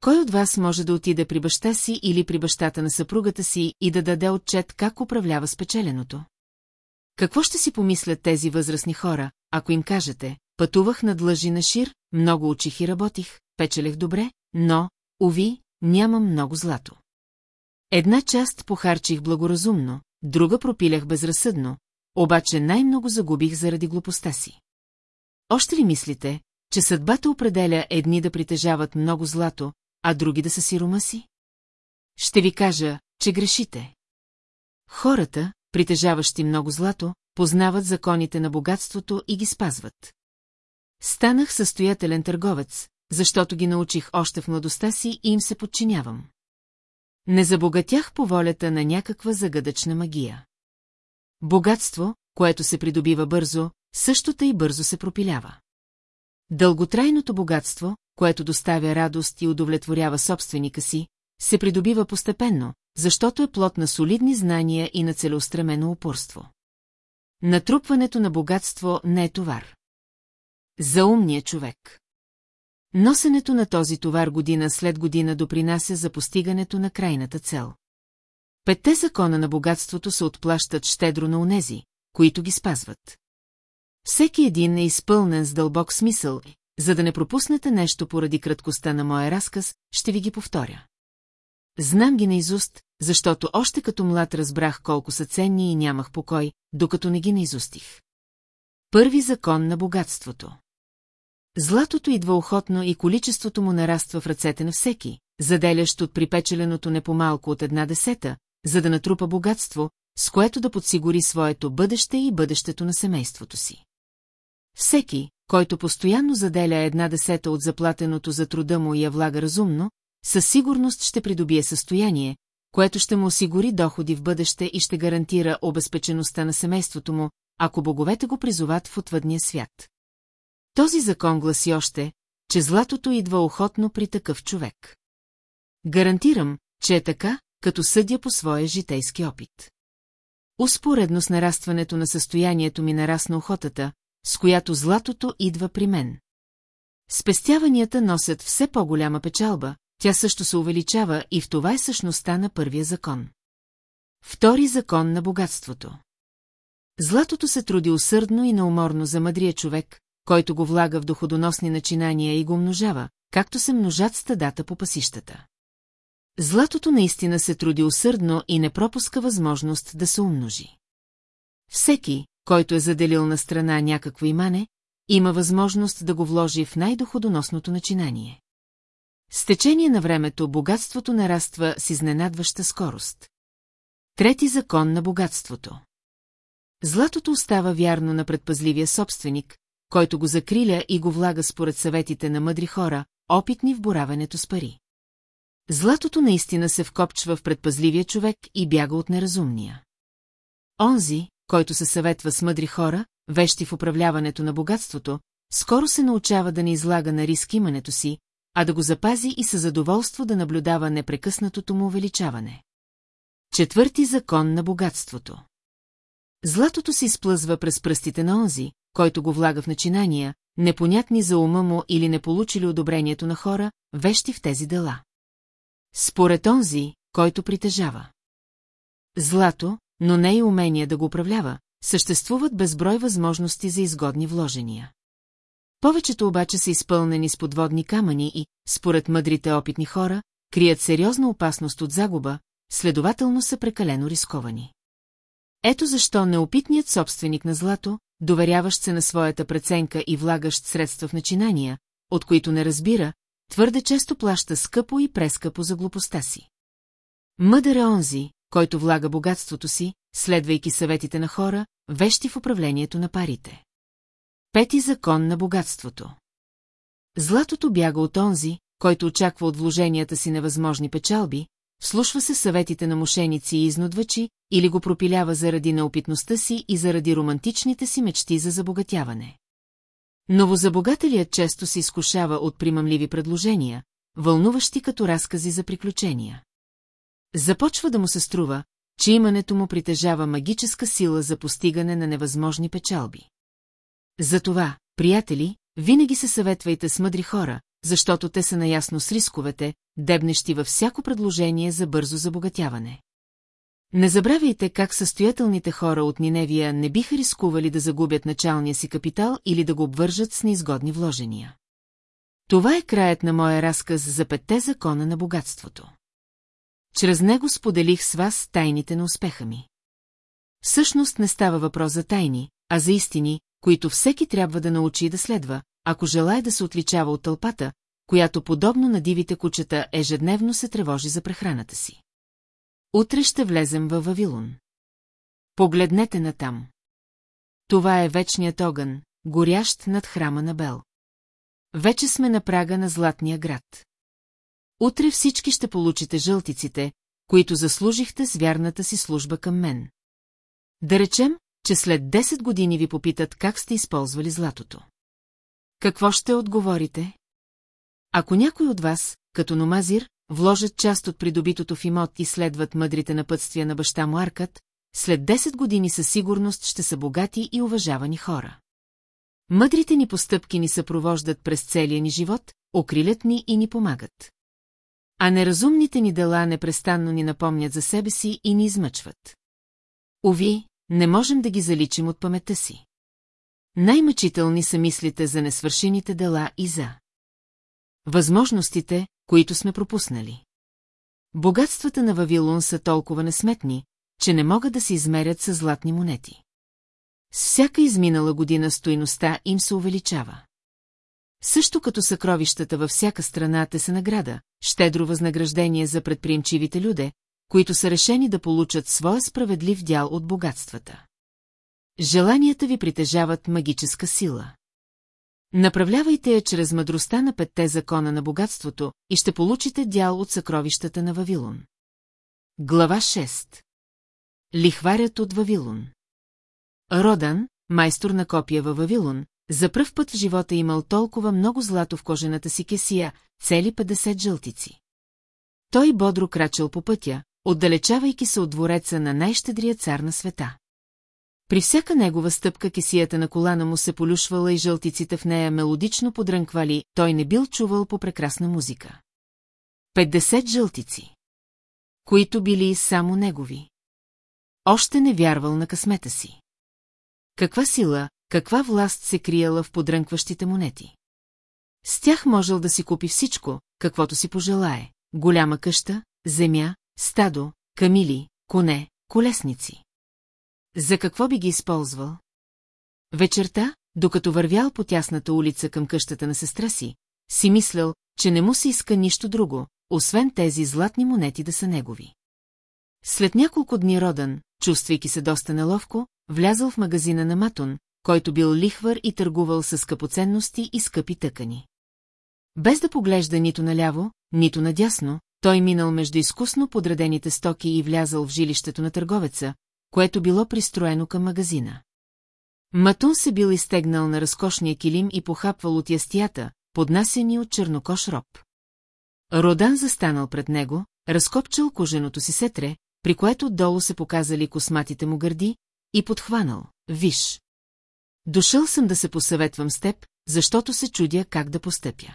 Кой от вас може да отиде при баща си или при бащата на съпругата си и да даде отчет как управлява спечеленото? Какво ще си помислят тези възрастни хора, ако им кажете, пътувах над лъжи на Шир, много учих и работих, печелех добре, но, уви, нямам много злато. Една част похарчих благоразумно, друга пропилях безразсъдно, обаче най-много загубих заради глупостта си. Още ли мислите, че съдбата определя едни да притежават много злато, а други да са сирома си? Ще ви кажа, че грешите. Хората, притежаващи много злато, познават законите на богатството и ги спазват. Станах състоятелен търговец, защото ги научих още в младостта си и им се подчинявам. Не забогатях по волята на някаква загадъчна магия. Богатство, което се придобива бързо, същото и бързо се пропилява. Дълготрайното богатство, което доставя радост и удовлетворява собственика си, се придобива постепенно, защото е плод на солидни знания и на целеустремено упорство. Натрупването на богатство не е товар. За умния човек. Носенето на този товар година след година допринася за постигането на крайната цел. Петте закона на богатството се отплащат щедро на унези, които ги спазват. Всеки един е изпълнен с дълбок смисъл, за да не пропуснете нещо поради краткостта на моя разказ, ще ви ги повторя. Знам ги наизуст, защото още като млад разбрах колко са ценни и нямах покой, докато не ги наизустих. Първи закон на богатството. Златото идва охотно и количеството му нараства в ръцете на всеки, заделящ от припечеленото не по-малко от една десета, за да натрупа богатство, с което да подсигури своето бъдеще и бъдещето на семейството си. Всеки, който постоянно заделя една десета от заплатеното за труда му и я влага разумно, със сигурност ще придобие състояние, което ще му осигури доходи в бъдеще и ще гарантира обезпечеността на семейството му, ако боговете го призоват в отвъдния свят. Този закон гласи още, че златото идва охотно при такъв човек. Гарантирам, че е така, като съдя по своя житейски опит. Успоредно с нарастването на състоянието ми нарасна охотата, с която златото идва при мен. Спестяванията носят все по-голяма печалба, тя също се увеличава и в това е същността на първия закон. Втори закон на богатството. Златото се труди усърдно и неуморно за мъдрия човек, който го влага в доходоносни начинания и го умножава, както се множат стадата по пасищата. Златото наистина се труди усърдно и не пропуска възможност да се умножи. Всеки, който е заделил на страна някакво имане, има възможност да го вложи в най-доходоносното начинание. С течение на времето богатството нараства с изненадваща скорост. Трети закон на богатството. Златото остава вярно на предпазливия собственик, който го закриля и го влага според съветите на мъдри хора, опитни в боравенето с пари. Златото наистина се вкопчва в предпазливия човек и бяга от неразумния. Онзи, който се съветва с мъдри хора, вещи в управляването на богатството, скоро се научава да не излага на риск имането си, а да го запази и със задоволство да наблюдава непрекъснатото му увеличаване. Четвърти закон на богатството Златото се изплъзва през пръстите на онзи, който го влага в начинания, непонятни за ума му или не получили одобрението на хора, вещи в тези дела. Според онзи, който притежава. Злато, но не и умение да го управлява, съществуват безброй възможности за изгодни вложения. Повечето обаче са изпълнени с подводни камъни и, според мъдрите опитни хора, крият сериозна опасност от загуба, следователно са прекалено рисковани. Ето защо неопитният собственик на злато, доверяващ се на своята преценка и влагащ средства в начинания, от които не разбира, твърде често плаща скъпо и прескъпо за глупостта си. Мъдър е онзи, който влага богатството си, следвайки съветите на хора, вещи в управлението на парите. Пети закон на богатството Златото бяга от онзи, който очаква от вложенията си невъзможни печалби, вслушва се съветите на мошеници и изнудвачи, или го пропилява заради неопитността си и заради романтичните си мечти за забогатяване. Новозабогателият често се изкушава от примамливи предложения, вълнуващи като разкази за приключения. Започва да му се струва, че имането му притежава магическа сила за постигане на невъзможни печалби. Затова, приятели, винаги се съветвайте с мъдри хора, защото те са наясно с рисковете, дебнещи във всяко предложение за бързо забогатяване. Не забравяйте как състоятелните хора от Ниневия не биха рискували да загубят началния си капитал или да го обвържат с неизгодни вложения. Това е краят на моя разказ за петте закона на богатството. Чрез него споделих с вас тайните на успеха ми. Всъщност не става въпрос за тайни, а за истини, които всеки трябва да научи и да следва, ако желая да се отличава от тълпата, която подобно на дивите кучета ежедневно се тревожи за прехраната си. Утре ще влезем във Вавилон. Погледнете натам. Това е вечният огън, горящ над храма на Бел. Вече сме на прага на Златния град. Утре всички ще получите жълтиците, които заслужихте с вярната си служба към мен. Да речем, че след 10 години ви попитат как сте използвали златото. Какво ще отговорите? Ако някой от вас, като номазир, вложат част от придобитото в имот и следват мъдрите напътствия на баща му Аркът, след 10 години със сигурност ще са богати и уважавани хора. Мъдрите ни постъпки ни съпровождат през целия ни живот, окрилят ни и ни помагат. А неразумните ни дела непрестанно ни напомнят за себе си и ни измъчват. Ови, не можем да ги заличим от паметта си. Най-мъчителни са мислите за несвършените дела и за възможностите, които сме пропуснали. Богатствата на Вавилон са толкова несметни, че не могат да се измерят с златни монети. С всяка изминала година стойността им се увеличава. Също като съкровищата във всяка страна те са награда, щедро възнаграждение за предприемчивите люде, които са решени да получат своя справедлив дял от богатствата. Желанията ви притежават магическа сила. Направлявайте я чрез мъдростта на петте закона на богатството и ще получите дял от съкровищата на Вавилон. Глава 6 Лихварят от Вавилон Родан, майстор на копия във Вавилон, за пръв път в живота имал толкова много злато в кожената си кесия, цели 50 жълтици. Той бодро крачал по пътя, отдалечавайки се от двореца на най-щедрия цар на света. При всяка негова стъпка кесията на колана му се полюшвала и жълтиците в нея мелодично подрънквали, той не бил чувал по прекрасна музика. 50 жълтици. Които били само негови. Още не вярвал на късмета си. Каква сила, каква власт се крияла в подрънкващите монети? С тях можел да си купи всичко, каквото си пожелае. Голяма къща, земя, стадо, камили, коне, колесници. За какво би ги използвал? Вечерта, докато вървял по тясната улица към къщата на сестра си, си мислял, че не му се иска нищо друго, освен тези златни монети да са негови. След няколко дни Родан, чувствайки се доста неловко, влязъл в магазина на Матон, който бил лихвар и търгувал с скъпоценности и скъпи тъкани. Без да поглежда нито наляво, нито надясно, той минал между изкусно подредените стоки и влязал в жилището на търговеца, което било пристроено към магазина. Матун се бил изтегнал на разкошния килим и похапвал от ястията, поднасени от чернокош роб. Родан застанал пред него, разкопчал коженото си сетре, при което долу се показали косматите му гърди, и подхванал. Виж. Дошъл съм да се посъветвам с теб, защото се чудя как да постъпя.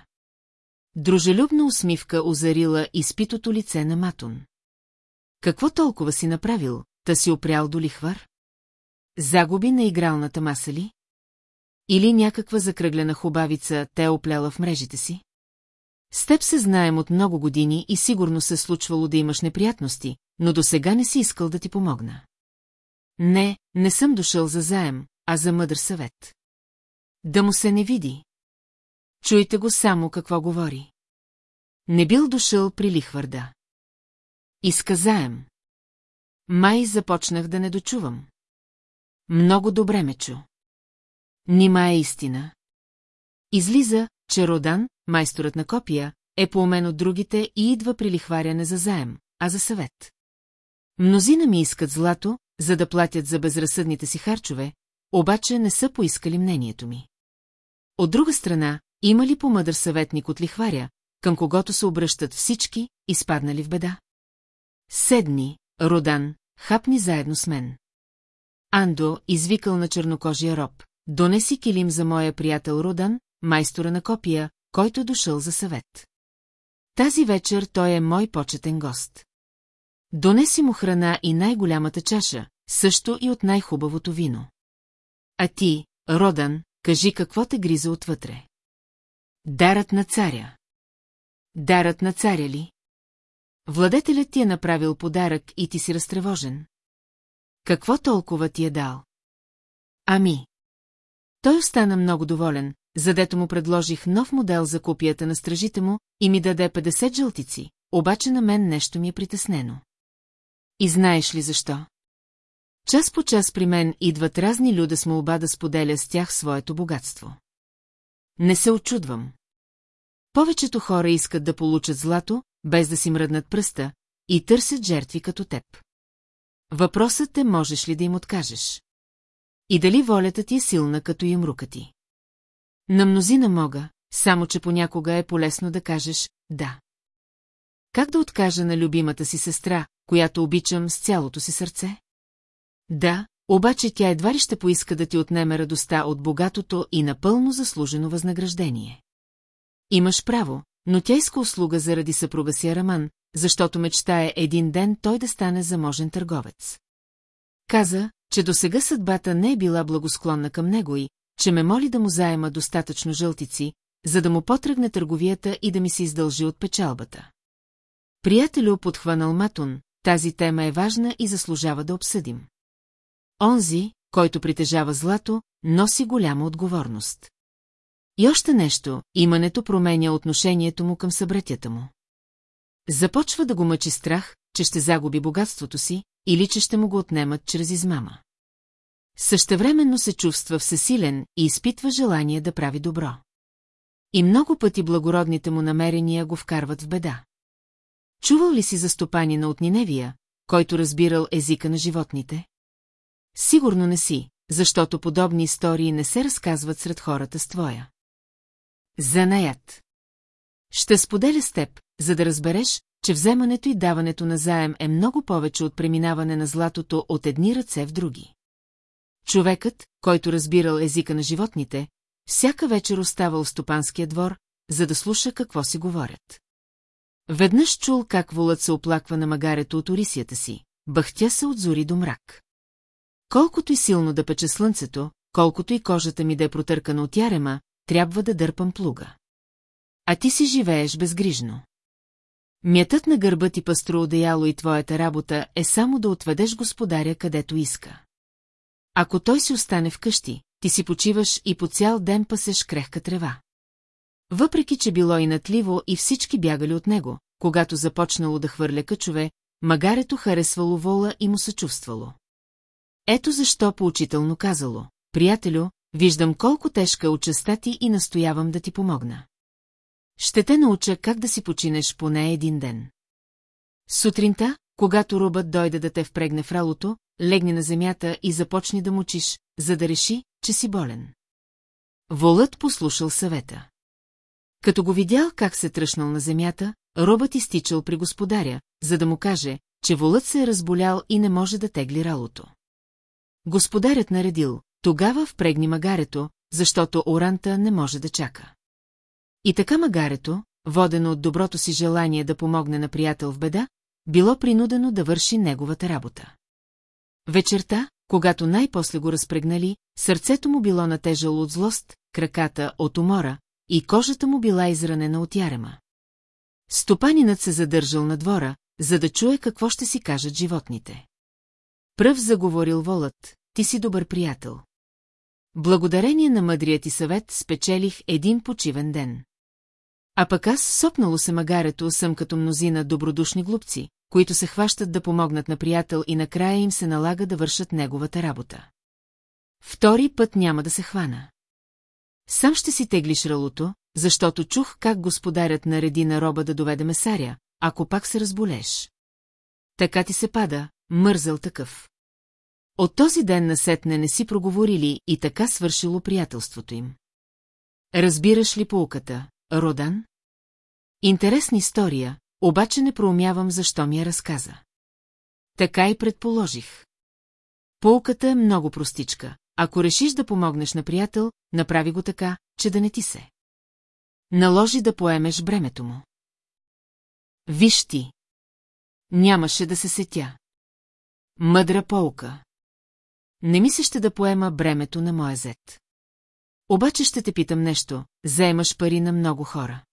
Дружелюбна усмивка озарила изпитото лице на Матун. Какво толкова си направил, та си опрял до лихвар? Загуби на игралната маса ли? Или някаква закръглена хубавица те е опляла в мрежите си? С теб се знаем от много години и сигурно се е случвало да имаш неприятности, но до сега не си искал да ти помогна. Не, не съм дошъл за заем, а за мъдър съвет. Да му се не види. Чуйте го само какво говори. Не бил дошъл при лихварда. Изказаем. Май започнах да не дочувам. Много добре ме чу. Нима е истина. Излиза, че Родан, майсторът на копия, е поумен от другите и идва при лихваряне за заем, а за съвет. Мнозина ми искат злато, за да платят за безразсъдните си харчове, обаче не са поискали мнението ми. От друга страна, има ли по-мъдър съветник от лихваря, към когото се обръщат всички, изпаднали в беда? Седни, Родан, хапни заедно с мен. Андо, извикал на чернокожия роб, донеси килим за моя приятел Родан, майстора на копия, който дошъл за съвет. Тази вечер той е мой почетен гост. Донеси му храна и най-голямата чаша, също и от най-хубавото вино. А ти, Родан, кажи какво те гриза отвътре. Дарът на царя. Дарът на царя ли? Владетелят ти е направил подарък и ти си разтревожен. Какво толкова ти е дал? Ами. Той остана много доволен, задето му предложих нов модел за копията на стражите му и ми даде 50 жълтици, обаче на мен нещо ми е притеснено. И знаеш ли защо? Час по час при мен идват разни люда с молба да споделя с тях своето богатство. Не се очудвам. Повечето хора искат да получат злато, без да си мръднат пръста, и търсят жертви като теб. Въпросът е, можеш ли да им откажеш? И дали волята ти е силна като им рука ти? На мнозина мога, само че понякога е полезно да кажеш «да». Как да откажа на любимата си сестра, която обичам с цялото си сърце? Да, обаче тя едва ли ще поиска да ти отнеме радостта от богатото и напълно заслужено възнаграждение. Имаш право, но тя иска услуга заради съпруга си Араман, защото мечтае един ден той да стане заможен търговец. Каза, че досега съдбата не е била благосклонна към него и, че ме моли да му заема достатъчно жълтици, за да му потръгне търговията и да ми се издължи от печалбата. Приятелю подхванал Матун, тази тема е важна и заслужава да обсъдим. Онзи, който притежава злато, носи голяма отговорност. И още нещо, имането променя отношението му към събретята му. Започва да го мъчи страх, че ще загуби богатството си или че ще му го отнемат чрез измама. Същевременно се чувства всесилен и изпитва желание да прави добро. И много пъти благородните му намерения го вкарват в беда. Чувал ли си за стопанина от Ниневия, който разбирал езика на животните? Сигурно не си, защото подобни истории не се разказват сред хората с твоя. Занаят. Ще споделя с теб, за да разбереш, че вземането и даването на заем е много повече от преминаване на златото от едни ръце в други. Човекът, който разбирал езика на животните, всяка вечер оставал в стопанския двор, за да слуша какво си говорят. Веднъж чул как волът се оплаква на магарето от орисията си, бахтя се от зори до мрак. Колкото и силно да пече слънцето, колкото и кожата ми да е протъркана от ярема, трябва да дърпам плуга. А ти си живееш безгрижно. Мятът на гърба ти пастро одеяло и твоята работа е само да отведеш господаря където иска. Ако той си остане вкъщи, ти си почиваш и по цял ден пасеш крехка трева. Въпреки, че било и натливо и всички бягали от него, когато започнало да хвърля къчове, магарето харесвало вола и му съчувствало. Ето защо поучително казало, приятелю, виждам колко тежка участа ти и настоявам да ти помогна. Ще те науча как да си починеш поне един ден. Сутринта, когато рубът дойде да те впрегне в ралото, легни на земята и започни да мучиш, за да реши, че си болен. Волът послушал съвета. Като го видял как се тръщнал на земята, робът изтичал при господаря, за да му каже, че волът се е разболял и не може да тегли ралото. Господарят наредил, тогава впрегни магарето, защото оранта не може да чака. И така магарето, водено от доброто си желание да помогне на приятел в беда, било принудено да върши неговата работа. Вечерта, когато най-после го разпрегнали, сърцето му било натежало от злост, краката от умора и кожата му била изранена от ярема. Стопанинът се задържал на двора, за да чуе какво ще си кажат животните. Пръв заговорил волът, ти си добър приятел. Благодарение на мъдрият ти съвет спечелих един почивен ден. А пък аз, сопнало се магарето, съм като мнозина добродушни глупци, които се хващат да помогнат на приятел и накрая им се налага да вършат неговата работа. Втори път няма да се хвана. Сам ще си теглиш ралото, защото чух как господарят нареди на роба да доведе месаря, ако пак се разболеш. Така ти се пада, мързъл такъв. От този ден насетне не си проговорили и така свършило приятелството им. Разбираш ли поуката, Родан? Интересна история, обаче не проумявам защо ми я разказа. Така и предположих. Полката е много простичка. Ако решиш да помогнеш на приятел, направи го така, че да не ти се. Наложи да поемеш бремето му. Виж ти. Нямаше да се сетя. Мъдра полка. Не ми се ще да поема бремето на моя зет. Обаче ще те питам нещо, заемаш пари на много хора.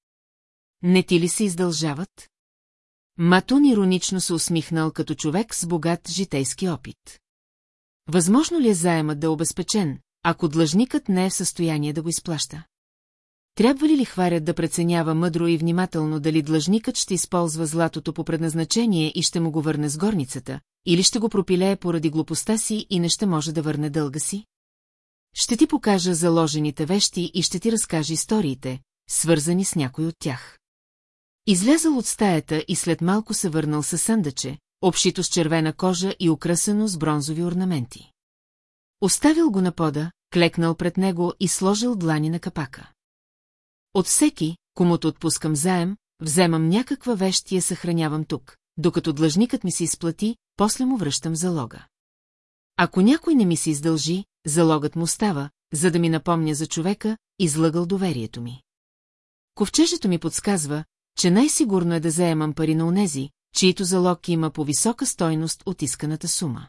Не ти ли се издължават? Матун иронично се усмихнал като човек с богат житейски опит. Възможно ли е заемът да е обезпечен, ако длъжникът не е в състояние да го изплаща? Трябва ли лихварят да преценява мъдро и внимателно дали длъжникът ще използва златото по предназначение и ще му го върне с горницата, или ще го пропилее поради глупостта си и не ще може да върне дълга си? Ще ти покажа заложените вещи и ще ти разкажа историите, свързани с някой от тях. Излязъл от стаята и след малко се върнал със съндъче, обшито с червена кожа и украсено с бронзови орнаменти. Оставил го на пода, клекнал пред него и сложил длани на капака. От всеки, комуто отпускам заем, вземам някаква вещ и я съхранявам тук, докато длъжникът ми се изплати, после му връщам залога. Ако някой не ми се издължи, залогът му става, за да ми напомня за човека, излъгал доверието ми. Ковчежето ми подсказва, че най-сигурно е да заемам пари на унези, чието залог има по-висока стойност от исканата сума.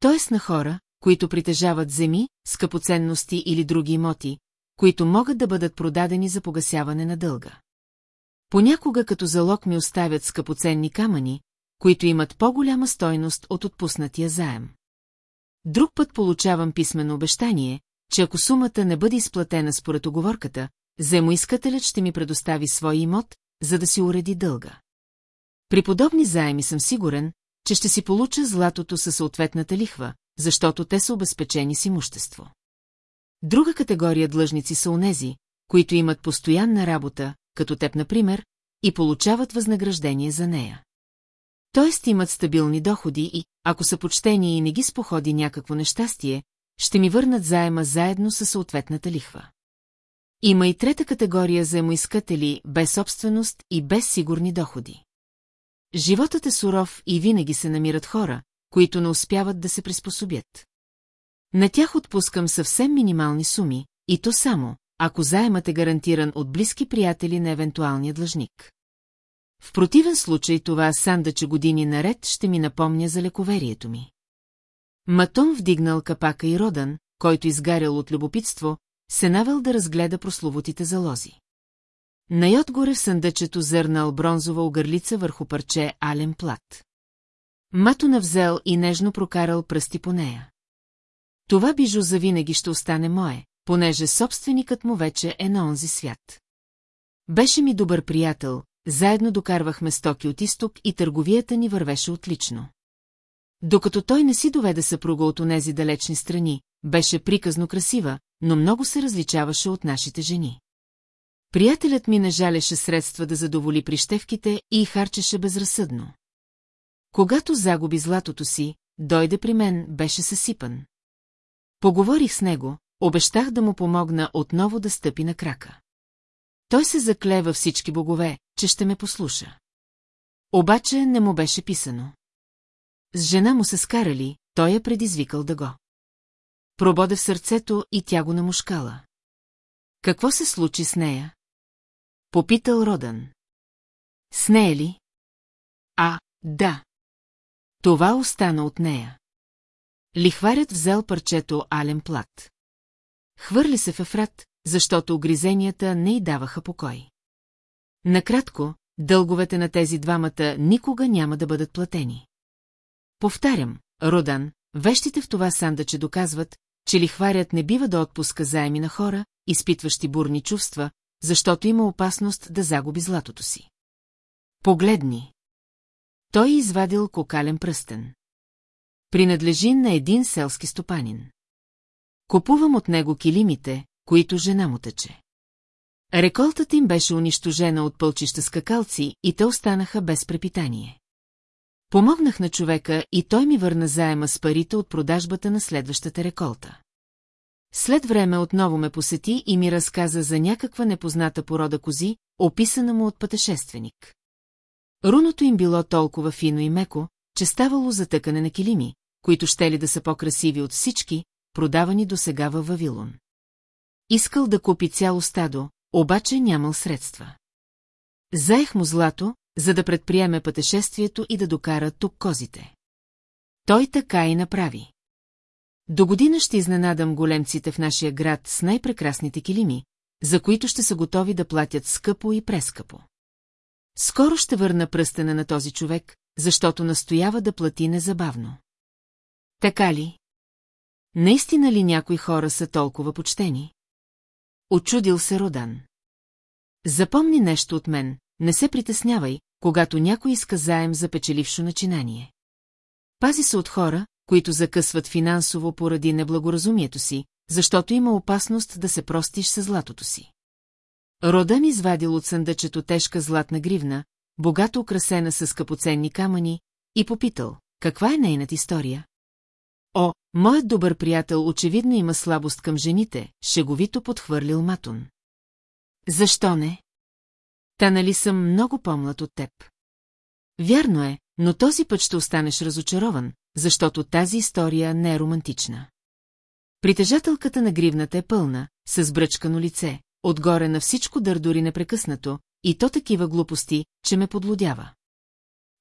Тоест на хора, които притежават земи, скъпоценности или други имоти, които могат да бъдат продадени за погасяване на дълга. Понякога като залог ми оставят скъпоценни камъни, които имат по-голяма стойност от отпуснатия заем. Друг път получавам писмено обещание, че ако сумата не бъде изплатена според оговорката, заемоискателят ще ми предостави свой имот, за да си уреди дълга. При подобни заеми съм сигурен, че ще си получа златото със съответната лихва, защото те са обезпечени с имущество. Друга категория длъжници са онези, които имат постоянна работа, като теб, например, и получават възнаграждение за нея. Тоест имат стабилни доходи и, ако са почтени и не ги споходи някакво нещастие, ще ми върнат заема заедно със съответната лихва. Има и трета категория заемоискатели без собственост и без сигурни доходи. Животът е суров и винаги се намират хора, които не успяват да се приспособят. На тях отпускам съвсем минимални суми, и то само, ако заемът е гарантиран от близки приятели на евентуалния длъжник. В противен случай това сандъче години наред ще ми напомня за лековерието ми. Матон вдигнал капака и Родан, който изгарял от любопитство, се навел да разгледа прословутите залози. Най-отгоре в съндъчето зърнал бронзова огърлица върху парче ален плат. Мато навзел и нежно прокарал пръсти по нея. Това бижу завинаги ще остане мое, понеже собственикът му вече е на онзи свят. Беше ми добър приятел, заедно докарвахме стоки от изток и търговията ни вървеше отлично. Докато той не си доведе съпруга от онези далечни страни, беше приказно красива, но много се различаваше от нашите жени. Приятелят ми не жалеше средства да задоволи прищевките и харчеше безразсъдно. Когато загуби златото си, дойде при мен, беше съсипан. Поговорих с него, обещах да му помогна отново да стъпи на крака. Той се закле във всички богове, че ще ме послуша. Обаче не му беше писано. С жена му се скарали, той е предизвикал да го. Прободе в сърцето и тя го намушкала. Какво се случи с нея? Попитал Родан. С нея ли? А, да. Това остана от нея. Лихварят взел парчето ален плат. Хвърли се в Ефрат, защото огризенията не й даваха покой. Накратко, дълговете на тези двамата никога няма да бъдат платени. Повтарям, Родан, вещите в това сандъче доказват, че лихварят не бива да отпуска заеми на хора, изпитващи бурни чувства, защото има опасност да загуби златото си. Погледни. Той извадил кокален пръстен. Принадлежи на един селски стопанин. Купувам от него килимите, които жена му тъче. Реколтата им беше унищожена от пълчища скакалци и те останаха без препитание. Помогнах на човека и той ми върна заема с парите от продажбата на следващата реколта. След време отново ме посети и ми разказа за някаква непозната порода кози, описана му от пътешественик. Руното им било толкова фино и меко, че ставало затъкане на килими, които ще ли да са по-красиви от всички, продавани до сега във Вавилон. Искал да купи цяло стадо, обаче нямал средства. Заех му злато, за да предприеме пътешествието и да докара тук козите. Той така и направи. До година ще изненадам големците в нашия град с най-прекрасните килими, за които ще са готови да платят скъпо и прескъпо. Скоро ще върна пръстена на този човек, защото настоява да плати незабавно. Така ли? Наистина ли някои хора са толкова почтени? Очудил се Родан. Запомни нещо от мен, не се притеснявай, когато някой иска заем за печелившо начинание. Пази се от хора, които закъсват финансово поради неблагоразумието си, защото има опасност да се простиш с златото си. Родан извадил от съндъчето тежка златна гривна, богато украсена с скъпоценни камъни, и попитал, каква е нейната история? О, моят добър приятел очевидно има слабост към жените, шеговито подхвърлил Матун. Защо не? Та нали съм много по-млад от теб? Вярно е, но този път ще останеш разочарован, защото тази история не е романтична. Притежателката на гривната е пълна, с бръчкано лице, отгоре на всичко дърдори непрекъснато, и то такива глупости, че ме подлодява.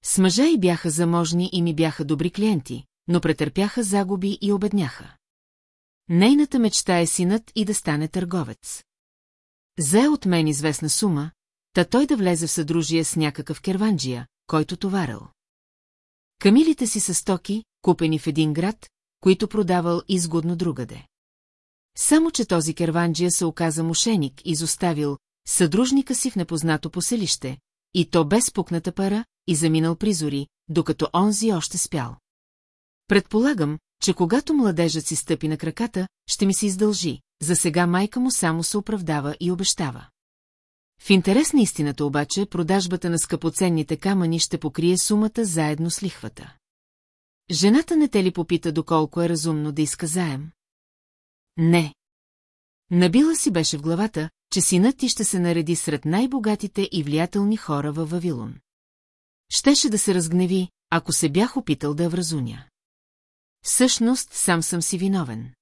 С мъжа и бяха заможни и ми бяха добри клиенти, но претърпяха загуби и обедняха. Нейната мечта е синът и да стане търговец. Зе от мен известна сума, та той да влезе в съдружие с някакъв керванджия, който товарил. Камилите си са стоки, купени в един град, които продавал изгодно другаде. Само, че този керванджия се оказа мошеник, изоставил съдружника си в непознато поселище, и то без пукната пара, и заминал призори, докато онзи още спял. Предполагам, че когато младежът си стъпи на краката, ще ми се издължи, за сега майка му само се оправдава и обещава. В интерес на истината обаче, продажбата на скъпоценните камъни ще покрие сумата заедно с лихвата. Жената не те ли попита доколко е разумно да иска заем? Не. Набила си беше в главата, че синът ти ще се нареди сред най-богатите и влиятелни хора във Вавилон. Щеше да се разгневи, ако се бях опитал да вразуня. Всъщност сам съм си виновен.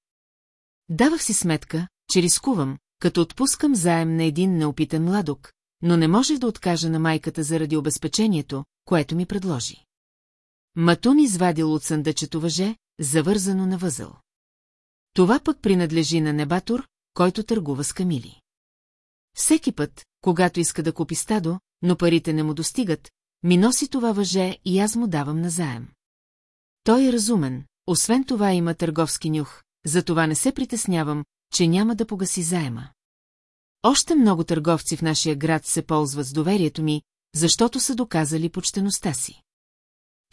Давах си сметка, че рискувам, като отпускам заем на един неопитен младок, но не можех да откажа на майката заради обезпечението, което ми предложи. Матун извадил от съндъчето въже, завързано на възъл. Това пък принадлежи на Небатур, който търгува с камили. Всеки път, когато иска да купи стадо, но парите не му достигат, ми носи това въже и аз му давам назаем. Той е разумен, освен това има търговски нюх, затова не се притеснявам, че няма да погаси заема. Още много търговци в нашия град се ползват с доверието ми, защото са доказали почтеността си.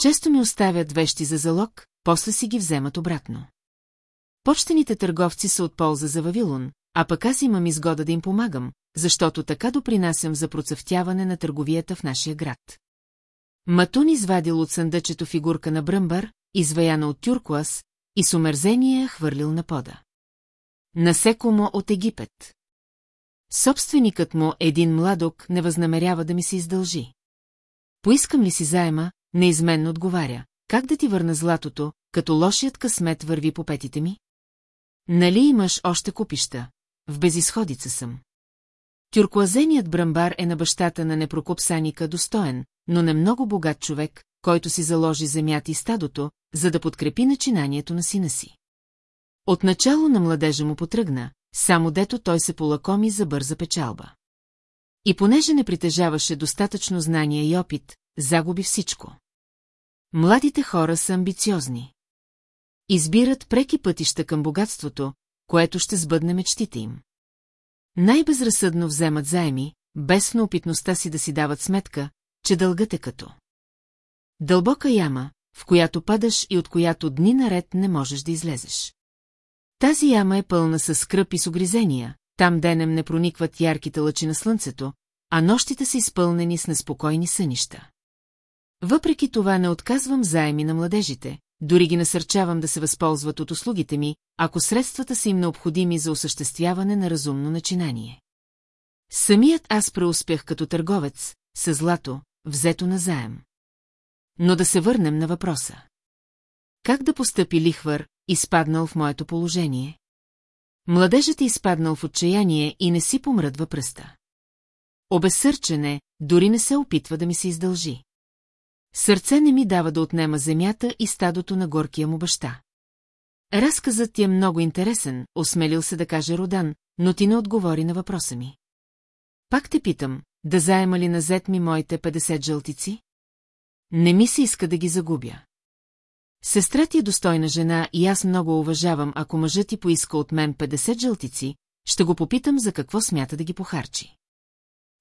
Често ми оставят вещи за залог, после си ги вземат обратно. Почтените търговци са от полза за Вавилон, а пък аз имам изгода да им помагам, защото така допринасям за процъфтяване на търговията в нашия град. Матун извадил от съндъчето фигурка на бръмбър, изваяна от тюркуас, и с омерзение хвърлил на пода. Насекомо от Египет. Собственикът му, един младок, не възнамерява да ми се издължи. Поискам ли си заема, неизменно отговаря. Как да ти върна златото, като лошият късмет върви по петите ми? Нали имаш още купища? В безисходица съм. Тюркуазеният брамбар е на бащата на непрокопсаника достоен, но не много богат човек, който си заложи земята и стадото, за да подкрепи начинанието на сина си. Отначало на младежа му потръгна, само дето той се полакоми за бърза печалба. И понеже не притежаваше достатъчно знания и опит, загуби всичко. Младите хора са амбициозни. Избират преки пътища към богатството, което ще сбъдне мечтите им. Най-безразсъдно вземат заеми, без в неопитността си да си дават сметка, че дългът е като. Дълбока яма, в която падаш и от която дни наред не можеш да излезеш. Тази яма е пълна с скръп и с огризения, там денем не проникват ярките лъчи на слънцето, а нощите са изпълнени с неспокойни сънища. Въпреки това не отказвам заеми на младежите, дори ги насърчавам да се възползват от услугите ми, ако средствата са им необходими за осъществяване на разумно начинание. Самият аз преуспях като търговец, с злато, взето на заем. Но да се върнем на въпроса. Как да постъпи лихвър, изпаднал в моето положение? Младежът е изпаднал в отчаяние и не си помръдва пръста. Обесърчене, дори не се опитва да ми се издължи. Сърце не ми дава да отнема земята и стадото на горкия му баща. Разказът ти е много интересен, осмелил се да каже Родан, но ти не отговори на въпроса ми. Пак те питам, да заема ли назет ми моите 50 жълтици? Не ми се иска да ги загубя. Сестра ти е достойна жена и аз много уважавам, ако мъжът ти поиска от мен 50 жълтици, ще го попитам за какво смята да ги похарчи.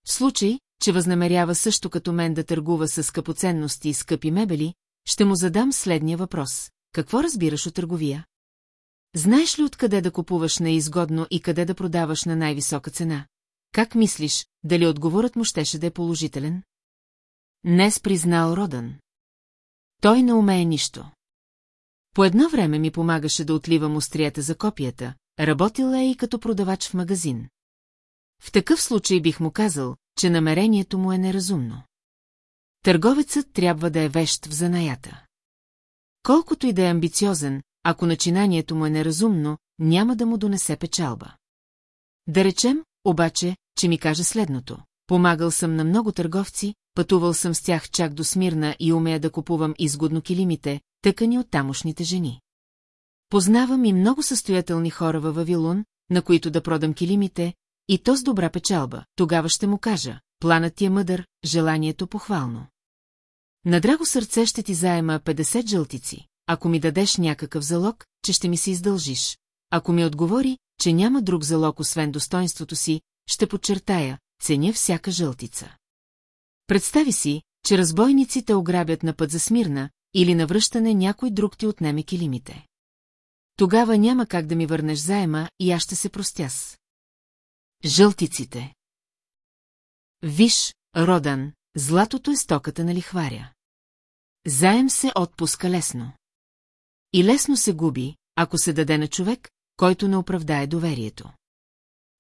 В случай, че възнамерява също като мен да търгува с скъпоценности и скъпи мебели, ще му задам следния въпрос. Какво разбираш от търговия? Знаеш ли откъде да купуваш неизгодно и къде да продаваш на най-висока цена? Как мислиш, дали отговорът му щеше да е положителен? Не признал Родан. Той не умее нищо. По едно време ми помагаше да отливам острията за копията, работила е и като продавач в магазин. В такъв случай бих му казал, че намерението му е неразумно. Търговецът трябва да е вещ в занаята. Колкото и да е амбициозен, ако начинанието му е неразумно, няма да му донесе печалба. Да речем, обаче, че ми каже следното. Помагал съм на много търговци, пътувал съм с тях чак до Смирна и умея да купувам изгодно килимите, тъкани от тамошните жени. Познавам и много състоятелни хора във Вавилон, на които да продам килимите, и то с добра печалба. Тогава ще му кажа, планът ти е мъдър, желанието похвално. На драго сърце ще ти заема 50 жълтици, ако ми дадеш някакъв залог, че ще ми се издължиш. Ако ми отговори, че няма друг залог освен достоинството си, ще подчертая, ценя всяка жълтица. Представи си, че разбойниците ограбят на път за Смирна, или на връщане някой друг ти отнеме килимите. Тогава няма как да ми върнеш заема и аз ще се простяс. Жълтиците Виж, Родан, златото е стоката на лихваря. Заем се отпуска лесно. И лесно се губи, ако се даде на човек, който не оправдае доверието.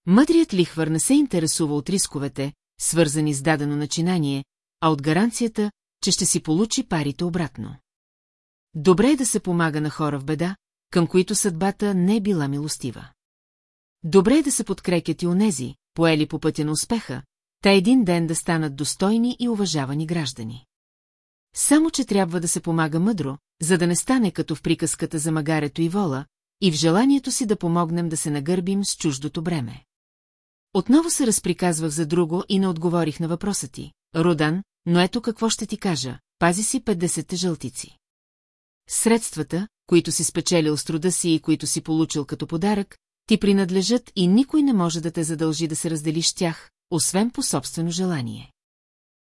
Мъдрият лихвар не се интересува от рисковете, свързани с дадено начинание, а от гаранцията, че ще си получи парите обратно. Добре е да се помага на хора в беда, към които съдбата не е била милостива. Добре е да се подкрепят и онези, поели по пътя на успеха, та един ден да станат достойни и уважавани граждани. Само, че трябва да се помага мъдро, за да не стане като в приказката за магарето и вола, и в желанието си да помогнем да се нагърбим с чуждото бреме. Отново се разприказвах за друго и не отговорих на въпроса ти. Родан, но ето какво ще ти кажа, пази си 50 жълтици. Средствата, които си спечелил с труда си и които си получил като подарък, ти принадлежат и никой не може да те задължи да се разделиш тях, освен по собствено желание.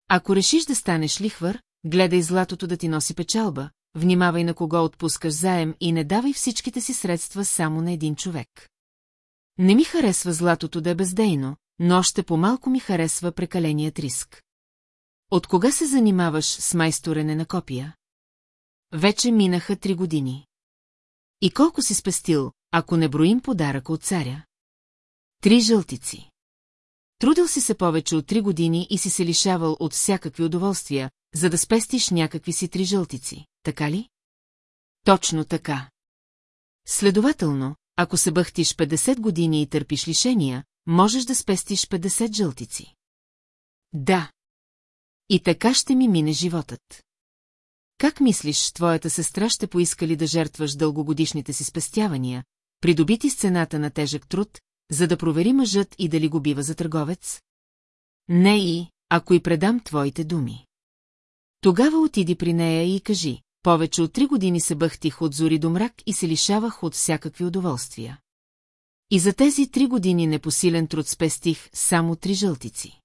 Ако решиш да станеш лихвър, гледай златото да ти носи печалба, внимавай на кого отпускаш заем и не давай всичките си средства само на един човек. Не ми харесва златото да е бездейно, но още по-малко ми харесва прекаленият риск. От кога се занимаваш с майсторене на копия? Вече минаха три години. И колко си спестил, ако не броим подаръка от царя? Три жълтици. Трудил си се повече от три години и си се лишавал от всякакви удоволствия, за да спестиш някакви си три жълтици, така ли? Точно така. Следователно, ако се бъхтиш 50 години и търпиш лишения, можеш да спестиш 50 жълтици. Да. И така ще ми мине животът. Как мислиш, твоята сестра ще поиска ли да жертваш дългогодишните си спестявания, придобити с цената на тежък труд, за да провери мъжът и дали го бива за търговец? Не и, ако и предам твоите думи. Тогава отиди при нея и кажи, повече от три години се бъхтих от зори до мрак и се лишавах от всякакви удоволствия. И за тези три години непосилен труд спестих само три жълтици.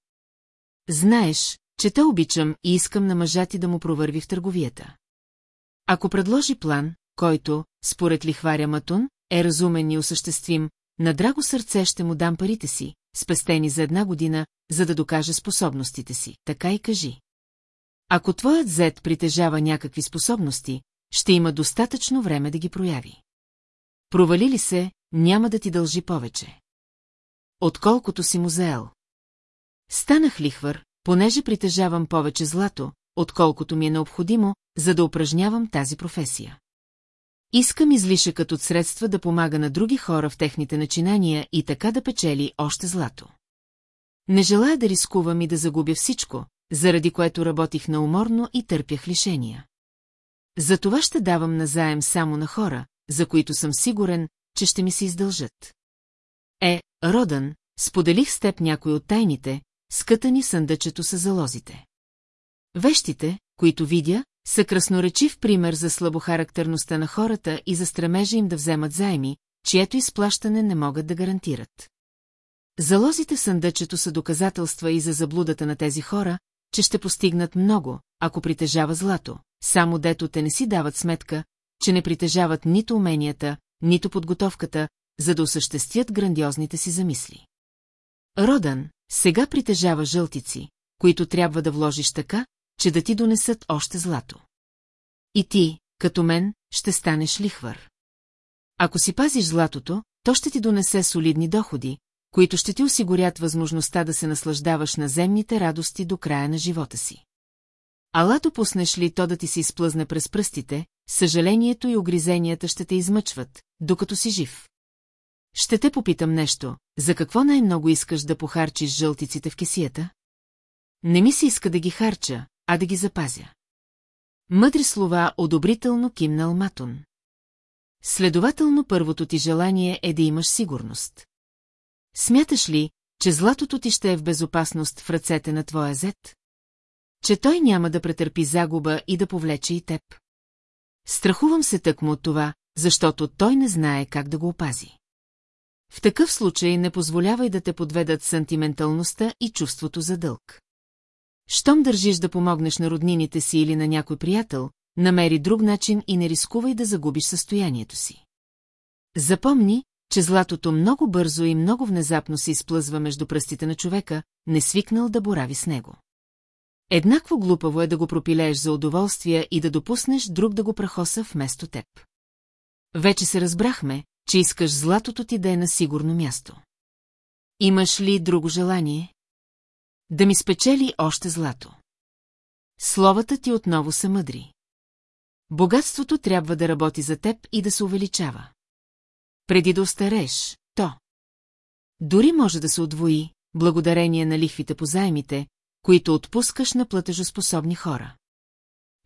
Знаеш, че те обичам и искам на мъжа ти да му провърви в търговията. Ако предложи план, който, според лихваря Матун, е разумен и осъществим, на драго сърце ще му дам парите си, спестени за една година, за да докаже способностите си, така и кажи. Ако твоят зет притежава някакви способности, ще има достатъчно време да ги прояви. Провали ли се, няма да ти дължи повече. Отколкото си му заел. Станах лихвар, понеже притежавам повече злато, отколкото ми е необходимо, за да упражнявам тази професия. Искам излишъкът от средства да помага на други хора в техните начинания и така да печели още злато. Не желая да рискувам и да загубя всичко, заради което работих науморно и търпях лишения. За това ще давам назаем само на хора, за които съм сигурен, че ще ми се издължат. Е, Родан, споделих с теб някой от тайните, скътани съндъчето с залозите. Вещите, които видя, са красноречив пример за слабохарактерността на хората и за стремежа им да вземат заеми, чието изплащане не могат да гарантират. Залозите съндъчето са доказателства и за заблудата на тези хора, че ще постигнат много, ако притежава злато, само дето те не си дават сметка, че не притежават нито уменията, нито подготовката, за да осъществят грандиозните си замисли. Родан сега притежава жълтици, които трябва да вложиш така, че да ти донесат още злато. И ти, като мен, ще станеш лихвар. Ако си пазиш златото, то ще ти донесе солидни доходи, които ще ти осигурят възможността да се наслаждаваш на земните радости до края на живота си. Ала допуснеш ли то да ти се изплъзне през пръстите, съжалението и огризенията ще те измъчват, докато си жив. Ще те попитам нещо, за какво най-много искаш да похарчиш жълтиците в кесията? Не ми се иска да ги харча, а да ги запазя. Мъдри слова одобрително кимнал Матун. Следователно първото ти желание е да имаш сигурност. Смяташ ли, че златото ти ще е в безопасност в ръцете на твоя зет? Че той няма да претърпи загуба и да повлече и теб? Страхувам се тъкмо от това, защото той не знае как да го опази. В такъв случай не позволявай да те подведат сантименталността и чувството за дълг. Щом държиш да помогнеш на роднините си или на някой приятел, намери друг начин и не рискувай да загубиш състоянието си. Запомни, че златото много бързо и много внезапно се изплъзва между пръстите на човека, не свикнал да борави с него. Еднакво глупаво е да го пропилееш за удоволствие и да допуснеш друг да го прахоса вместо теб. Вече се разбрахме, че искаш златото ти да е на сигурно място. Имаш ли друго желание? Да ми спечели още злато. Словата ти отново са мъдри. Богатството трябва да работи за теб и да се увеличава. Преди да остареш, то. Дори може да се отвои, благодарение на лихвите по заемите, които отпускаш на платежоспособни хора.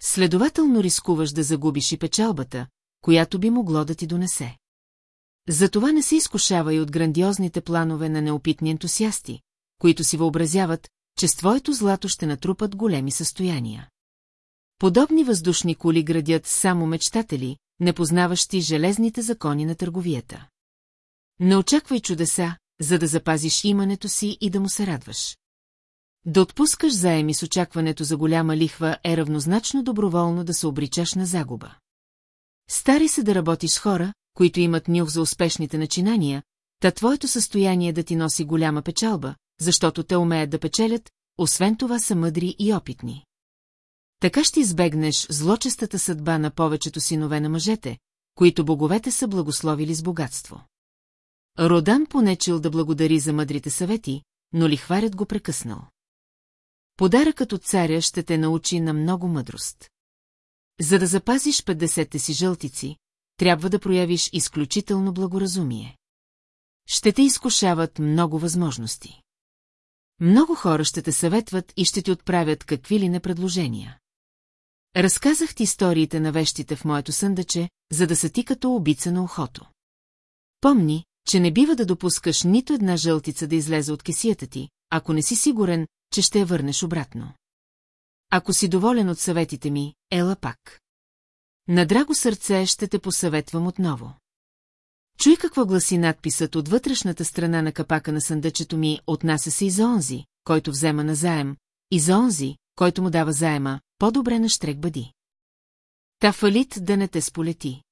Следователно рискуваш да загубиш и печалбата, която би могло да ти донесе. Затова не се изкушава и от грандиозните планове на неопитни ентусиасти, които си въобразяват, че с твоето злато ще натрупат големи състояния. Подобни въздушни кули градят само мечтатели, непознаващи железните закони на търговията. Не очаквай чудеса, за да запазиш имането си и да му се радваш. Да отпускаш заеми с очакването за голяма лихва е равнозначно доброволно да се обричаш на загуба. Стари се да работиш с хора, които имат нюх за успешните начинания, та твоето състояние да ти носи голяма печалба, защото те умеят да печелят, освен това са мъдри и опитни. Така ще избегнеш злочестата съдба на повечето синове на мъжете, които боговете са благословили с богатство. Родан понечил да благодари за мъдрите съвети, но лихварят го прекъснал. Подаръкът от царя ще те научи на много мъдрост. За да запазиш 50-те си жълтици, трябва да проявиш изключително благоразумие. Ще те изкушават много възможности. Много хора ще те съветват и ще ти отправят какви ли не предложения. Разказах ти историите на вещите в моето съндъче, за да са ти като убица на ухото. Помни, че не бива да допускаш нито една жълтица да излезе от кесията ти, ако не си сигурен, че ще я върнеш обратно. Ако си доволен от съветите ми, ела пак. На драго сърце ще те посъветвам отново. Чуй какво гласи надписът от вътрешната страна на капака на съндъчето ми, отнася се и за онзи, който взема на заем, и за онзи, който му дава заема, по-добре на штрек бъди. Та фалит да не те сполети.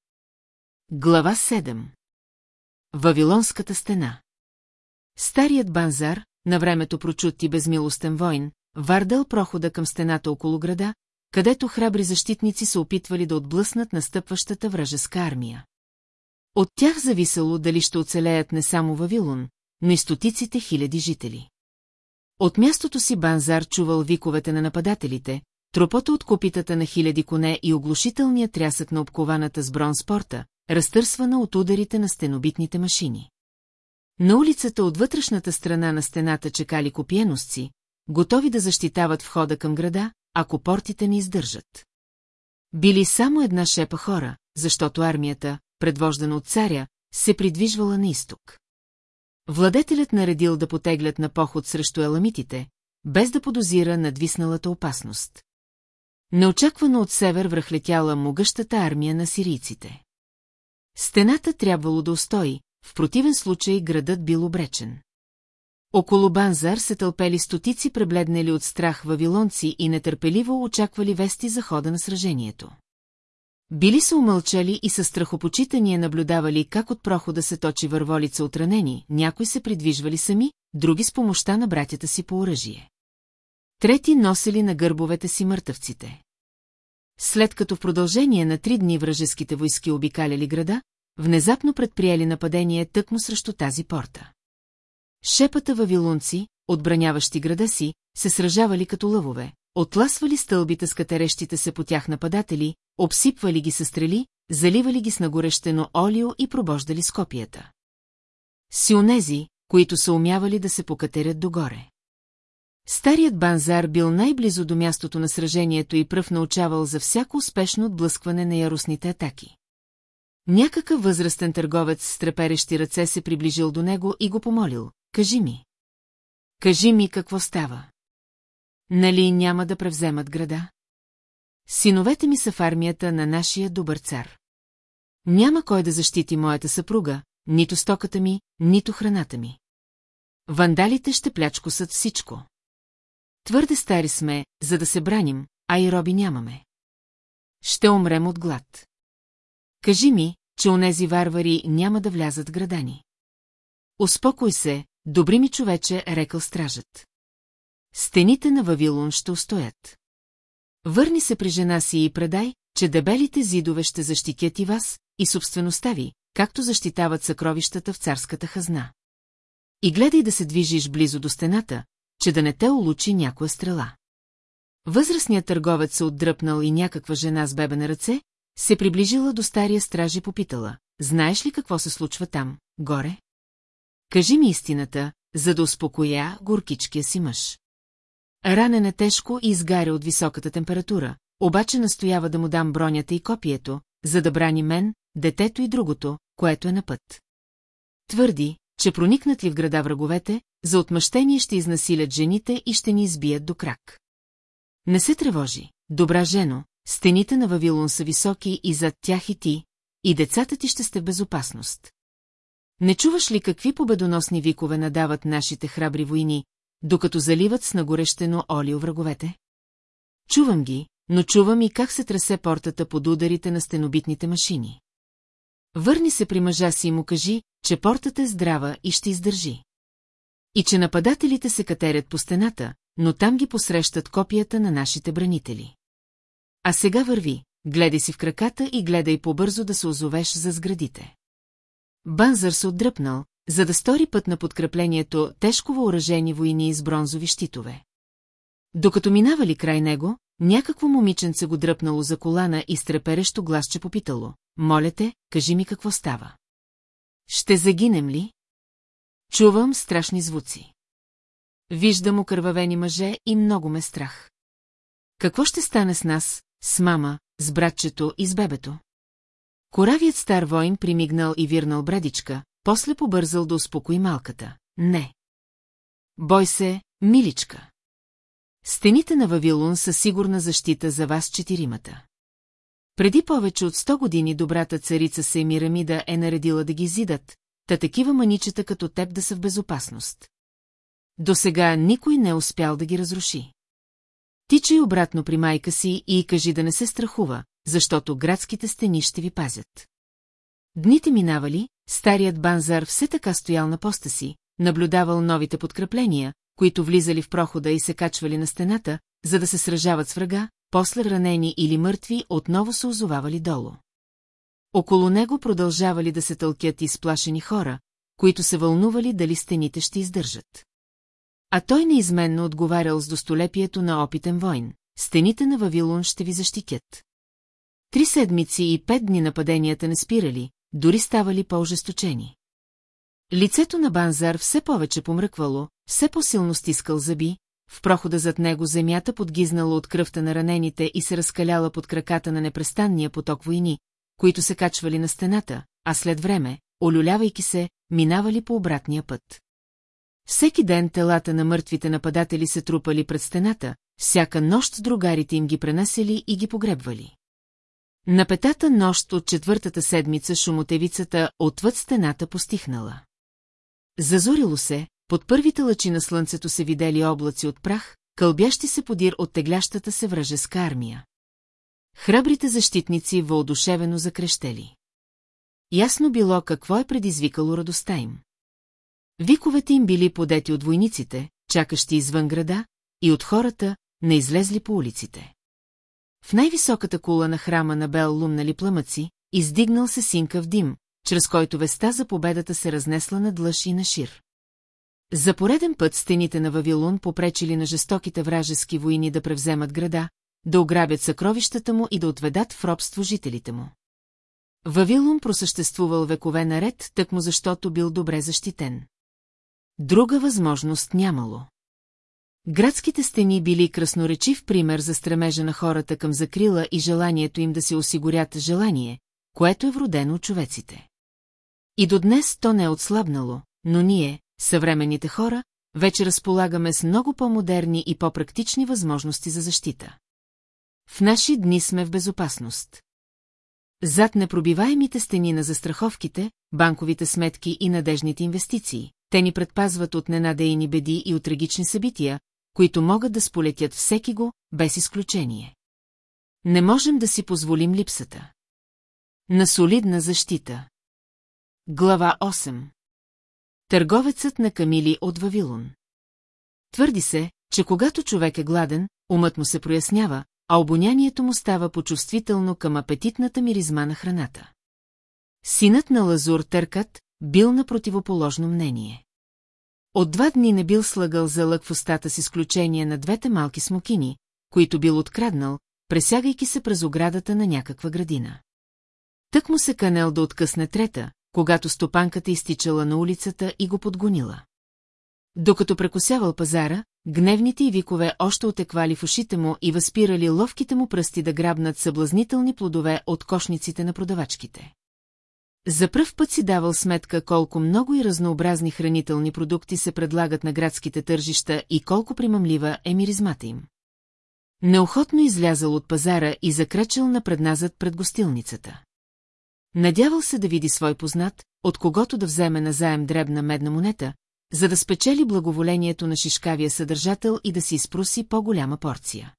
Глава 7 Вавилонската стена Старият банзар, на времето прочут и безмилостен войн, вардал прохода към стената около града, където храбри защитници се опитвали да отблъснат настъпващата вражеска армия. От тях зависело дали ще оцелеят не само Вавилон, но и стотиците хиляди жители. От мястото си Банзар чувал виковете на нападателите, тропото от копитата на хиляди коне и оглушителният трясък на обкованата с брон спорта, разтърсвана от ударите на стенобитните машини. На улицата от вътрешната страна на стената чекали копиеносци, готови да защитават входа към града, ако портите не издържат. Били само една шепа хора, защото армията, предвождана от царя, се придвижвала на изток. Владетелят наредил да потеглят на поход срещу еламитите, без да подозира надвисналата опасност. Неочаквано от север връхлетяла могъщата армия на сирийците. Стената трябвало да устои, в противен случай градът бил обречен. Около Банзар се тълпели стотици пребледнели от страх вавилонци и нетърпеливо очаквали вести за хода на сражението. Били се умълчали и със страхопочитания наблюдавали как от прохода се точи върволица от ранени, някои се придвижвали сами, други с помощта на братята си по оръжие. Трети носили на гърбовете си мъртъвците. След като в продължение на три дни вражеските войски обикаляли града, внезапно предприели нападение тъкмо срещу тази порта. Шепата вавилунци, отбраняващи града си, се сражавали като лъвове, отласвали стълбите с катерещите се по тях нападатели, обсипвали ги със стрели, заливали ги с нагорещено олио и пробождали с копията. Си които са умявали да се покатерят догоре. Старият банзар бил най-близо до мястото на сражението и пръв научавал за всяко успешно отблъскване на яростните атаки. Някакъв възрастен търговец с треперещи ръце се приближил до него и го помолил. Кажи ми. Кажи ми какво става. Нали няма да превземат града? Синовете ми са в армията на нашия добър цар. Няма кой да защити моята съпруга, нито стоката ми, нито храната ми. Вандалите ще плячкосат всичко. Твърде стари сме, за да се браним, а и роби нямаме. Ще умрем от глад. Кажи ми, че онези варвари няма да влязат градани. Успокой се, добри ми човече, рекал стражът. Стените на Вавилон ще устоят. Върни се при жена си и предай, че дебелите зидове ще защитят и вас, и собствеността ви, както защитават съкровищата в царската хазна. И гледай да се движиш близо до стената, че да не те улучи някоя стрела. Възрастният търговец се отдръпнал и някаква жена с бебе на ръце, се приближила до стария страж и попитала, знаеш ли какво се случва там, горе? Кажи ми истината, за да успокоя горкичкия си мъж. Ранен е тежко и изгаря от високата температура, обаче настоява да му дам бронята и копието, за да брани мен, детето и другото, което е на път. Твърди, че проникнат ли в града враговете, за отмъщение ще изнасилят жените и ще ни избият до крак. Не се тревожи, добра жено, стените на Вавилон са високи и зад тях и ти, и децата ти ще сте в безопасност. Не чуваш ли какви победоносни викове надават нашите храбри войни, докато заливат с нагорещено олио враговете? Чувам ги, но чувам и как се тресе портата под ударите на стенобитните машини. Върни се при мъжа си и му кажи, че портата е здрава и ще издържи. И че нападателите се катерят по стената, но там ги посрещат копията на нашите бранители. А сега върви, гледай си в краката и гледай по-бързо да се озовеш за сградите. Банзър се отдръпнал, за да стори път на подкреплението тежко въоръжени войни с бронзови щитове. Докато минавали край него, някакво момиченце го дръпнало за колана и с треперещо гласче попитало. Моля те, кажи ми какво става. Ще загинем ли? Чувам страшни звуци. Виждам окървавени мъже и много ме страх. Какво ще стане с нас, с мама, с братчето и с бебето? Коравият стар воин примигнал и вирнал брадичка, после побързал да успокои малката. Не. Бой се, миличка. Стените на Вавилон са сигурна защита за вас четиримата. Преди повече от сто години добрата царица Семирамида е наредила да ги зидат, та такива маничета като теб да са в безопасност. До сега никой не е успял да ги разруши. Тичай обратно при майка си и кажи да не се страхува, защото градските стени ще ви пазят. Дните минавали, старият банзар все така стоял на поста си, наблюдавал новите подкрепления, които влизали в прохода и се качвали на стената, за да се сражават с врага, после ранени или мъртви отново се озовавали долу. Около него продължавали да се тълкят изплашени хора, които се вълнували дали стените ще издържат. А той неизменно отговарял с достолепието на опитен войн. Стените на Вавилон ще ви защитят. Три седмици и пет дни нападенията не спирали, дори ставали по-ожесточени. Лицето на Банзар все повече помръквало, все по-силно стискал зъби, в прохода зад него земята подгизнала от кръвта на ранените и се разкаляла под краката на непрестанния поток войни, които се качвали на стената, а след време, олюлявайки се, минавали по обратния път. Всеки ден телата на мъртвите нападатели се трупали пред стената, всяка нощ другарите им ги пренасели и ги погребвали. На петата нощ от четвъртата седмица шумотевицата отвъд стената постихнала. Зазорило се, под първите лъчи на слънцето се видели облаци от прах, кълбящи се подир от теглящата се вражеска армия. Храбрите защитници въодушевено закрещели. Ясно било какво е предизвикало радостта им. Виковете им били подети от войниците, чакащи извън града, и от хората, не излезли по улиците. В най-високата кула на храма на Бел лумнали пламъци, издигнал се синка в дим, чрез който веста за победата се разнесла на длъж и на шир. За пореден път стените на Вавилон попречили на жестоките вражески войни да превземат града, да ограбят съкровищата му и да отведат в робство жителите му. Вавилон просъществувал векове наред, тъкмо защото бил добре защитен. Друга възможност нямало. Градските стени били красноречив пример за стремежа на хората към закрила и желанието им да се осигурят желание, което е вродено от човеците. И до днес то не е отслабнало, но ние, съвременните хора, вече разполагаме с много по-модерни и по-практични възможности за защита. В наши дни сме в безопасност. Зад непробиваемите стени на застраховките, банковите сметки и надежните инвестиции, те ни предпазват от ненадейни беди и от трагични събития, които могат да сполетят всеки го, без изключение. Не можем да си позволим липсата. На солидна защита. Глава 8 Търговецът на камили от Вавилон Твърди се, че когато човек е гладен, умът му се прояснява, а обонянието му става почувствително към апетитната миризма на храната. Синът на Лазур Търкат бил на противоположно мнение. От два дни не бил слагал за лък в устата с изключение на двете малки смокини, които бил откраднал, пресягайки се през оградата на някаква градина. Тък му се канел да откъсне трета, когато стопанката изтичала на улицата и го подгонила. Докато прекосявал пазара, гневните и викове още отеквали в ушите му и възпирали ловките му пръсти да грабнат съблазнителни плодове от кошниците на продавачките. За пръв път си давал сметка колко много и разнообразни хранителни продукти се предлагат на градските тържища и колко примамлива е миризмата им. Неохотно излязал от пазара и закречал напредназад пред гостилницата. Надявал се да види свой познат, от когото да вземе назаем дребна медна монета, за да спечели благоволението на шишкавия съдържател и да си изпруси по-голяма порция.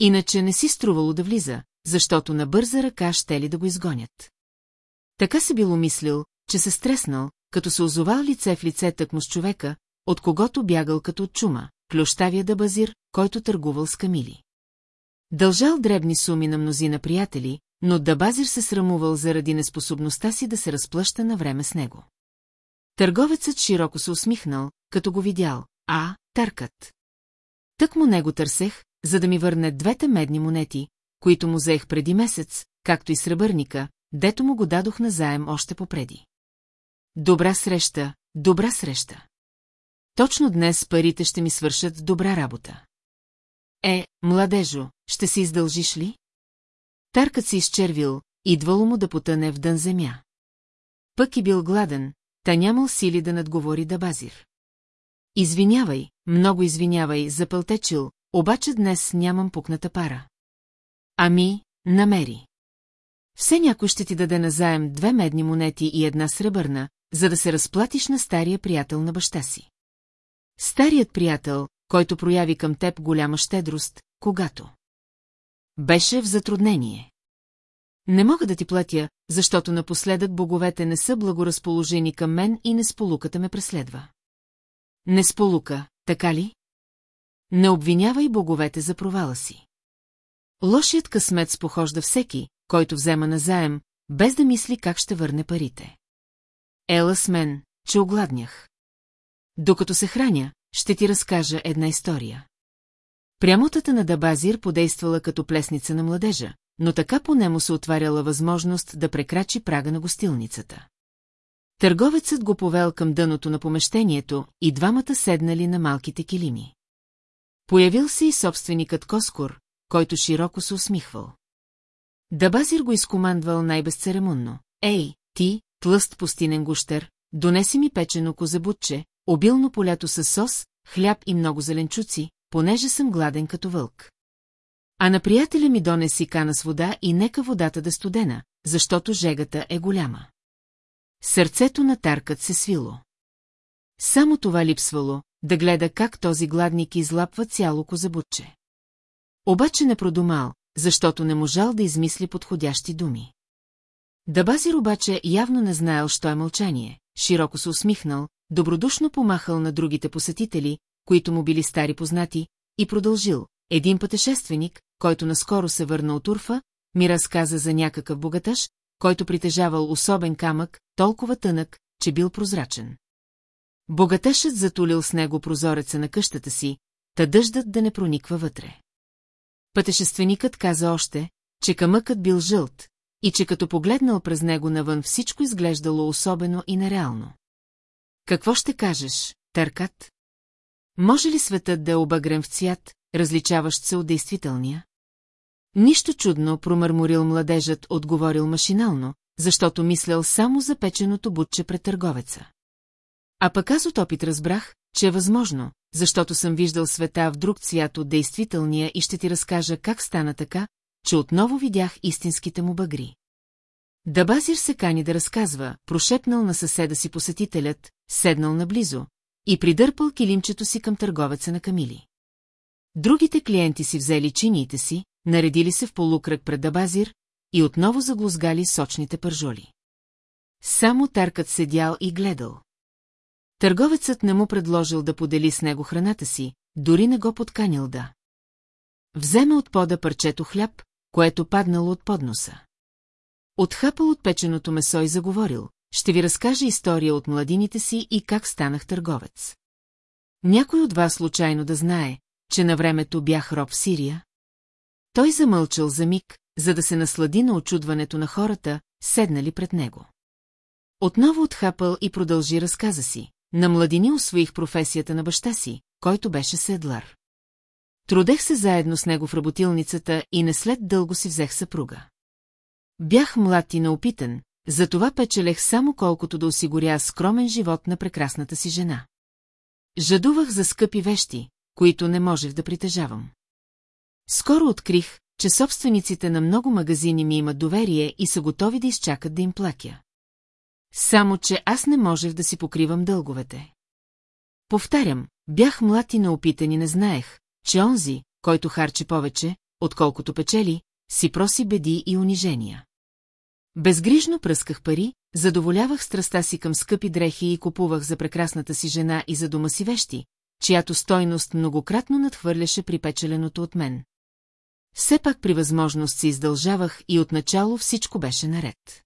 Иначе не си струвало да влиза, защото на бърза ръка ще ли да го изгонят. Така се било мислил, че се стреснал, като се озовал лице в лице тъкмо с човека, от когото бягал като от чума, клющавия да базир, който търгувал с камили. Дължал дребни суми на мнозина приятели, но Дабазир се срамувал заради неспособността си да се разплаща на време с него. Търговецът широко се усмихнал, като го видял. А, търкът. Тък му него търсех, за да ми върне двете медни монети, които му взех преди месец, както и сребърника, дето му го дадох на заем още попреди. Добра среща, добра среща. Точно днес парите ще ми свършат добра работа. Е, младежо, ще се издължиш ли? Таркът се изчервил, идвало му да потъне в дън земя. Пък и бил гладен, та нямал сили да надговори да базир. Извинявай, много извинявай, запълтечил, обаче днес нямам пукната пара. Ами, намери. Все някой ще ти даде назаем две медни монети и една сребърна, за да се разплатиш на стария приятел на баща си. Старият приятел, който прояви към теб голяма щедрост, когато беше в затруднение. Не мога да ти платя, защото напоследък боговете не са благоразположени към мен и несполуката ме преследва. Несполука, така ли? Не обвинявай боговете за провала си. Лошият късмет спохожда всеки, който взема назаем, без да мисли как ще върне парите. Ела с мен, че огладнях. Докато се храня, ще ти разкажа една история. Прямотата на Дабазир подействала като плесница на младежа, но така по нему се отваряла възможност да прекрачи прага на гостилницата. Търговецът го повел към дъното на помещението и двамата седнали на малките килими. Появил се и собственикът Коскор, който широко се усмихвал. Дабазир го изкомандвал най-безцеремонно. Ей, ти, тлъст пустинен гущер, донеси ми печено козебутче, обилно полято с сос, хляб и много зеленчуци, понеже съм гладен като вълк. А на приятеля ми донеси кана с вода и нека водата да студена, защото жегата е голяма. Сърцето на таркът се свило. Само това липсвало, да гледа как този гладник излапва цяло козабутче. Обаче не продумал, защото не можал да измисли подходящи думи. Дабазир обаче явно не знаел, що е мълчание, широко се усмихнал, добродушно помахал на другите посетители, които му били стари познати, и продължил. Един пътешественик, който наскоро се върна от Урфа, ми разказа за някакъв богатъж, който притежавал особен камък, толкова тънък, че бил прозрачен. Богатъшът затулил с него прозореца на къщата си, та дъждът да не прониква вътре. Пътешественикът каза още, че камъкът бил жълт и че като погледнал през него навън всичко изглеждало особено и нереално. Какво ще кажеш, Търкат? Може ли светът да е обагрен в цвят, различаващ се от действителния? Нищо чудно, промърморил младежът, отговорил машинално, защото мислял само за печеното бутче пред търговеца. А пък аз от опит разбрах, че е възможно, защото съм виждал света в друг цвят от действителния и ще ти разкажа как стана така, че отново видях истинските му багри. Дабазир се кани да разказва, прошепнал на съседа си посетителят, седнал наблизо и придърпал килимчето си към търговеца на камили. Другите клиенти си взели чиниите си, наредили се в полукръг пред Дабазир и отново заглузгали сочните пържоли. Само таркът седял и гледал. Търговецът не му предложил да подели с него храната си, дори не го подканил да. Вземе от пода парчето хляб, което паднало от подноса. Отхапал от печеното месо и заговорил, ще ви разкажа история от младините си и как станах търговец. Някой от вас случайно да знае, че на времето бях роб в Сирия? Той замълчал за миг, за да се наслади на очудването на хората, седнали пред него. Отново отхапал и продължи разказа си. На младини освоих професията на баща си, който беше седлар. Трудех се заедно с него в работилницата и не след дълго си взех съпруга. Бях млад и неопитен, затова печелех само колкото да осигуря скромен живот на прекрасната си жена. Жадувах за скъпи вещи, които не можех да притежавам. Скоро открих, че собствениците на много магазини ми имат доверие и са готови да изчакат да им плакя. Само, че аз не можех да си покривам дълговете. Повтарям, бях млад и неопитан и не знаех, че онзи, който харчи повече, отколкото печели, си проси беди и унижения. Безгрижно пръсках пари, задоволявах страста си към скъпи дрехи и купувах за прекрасната си жена и за дома си вещи, чиято стойност многократно надхвърляше припечеленото от мен. Все пак при възможност се издължавах и отначало всичко беше наред.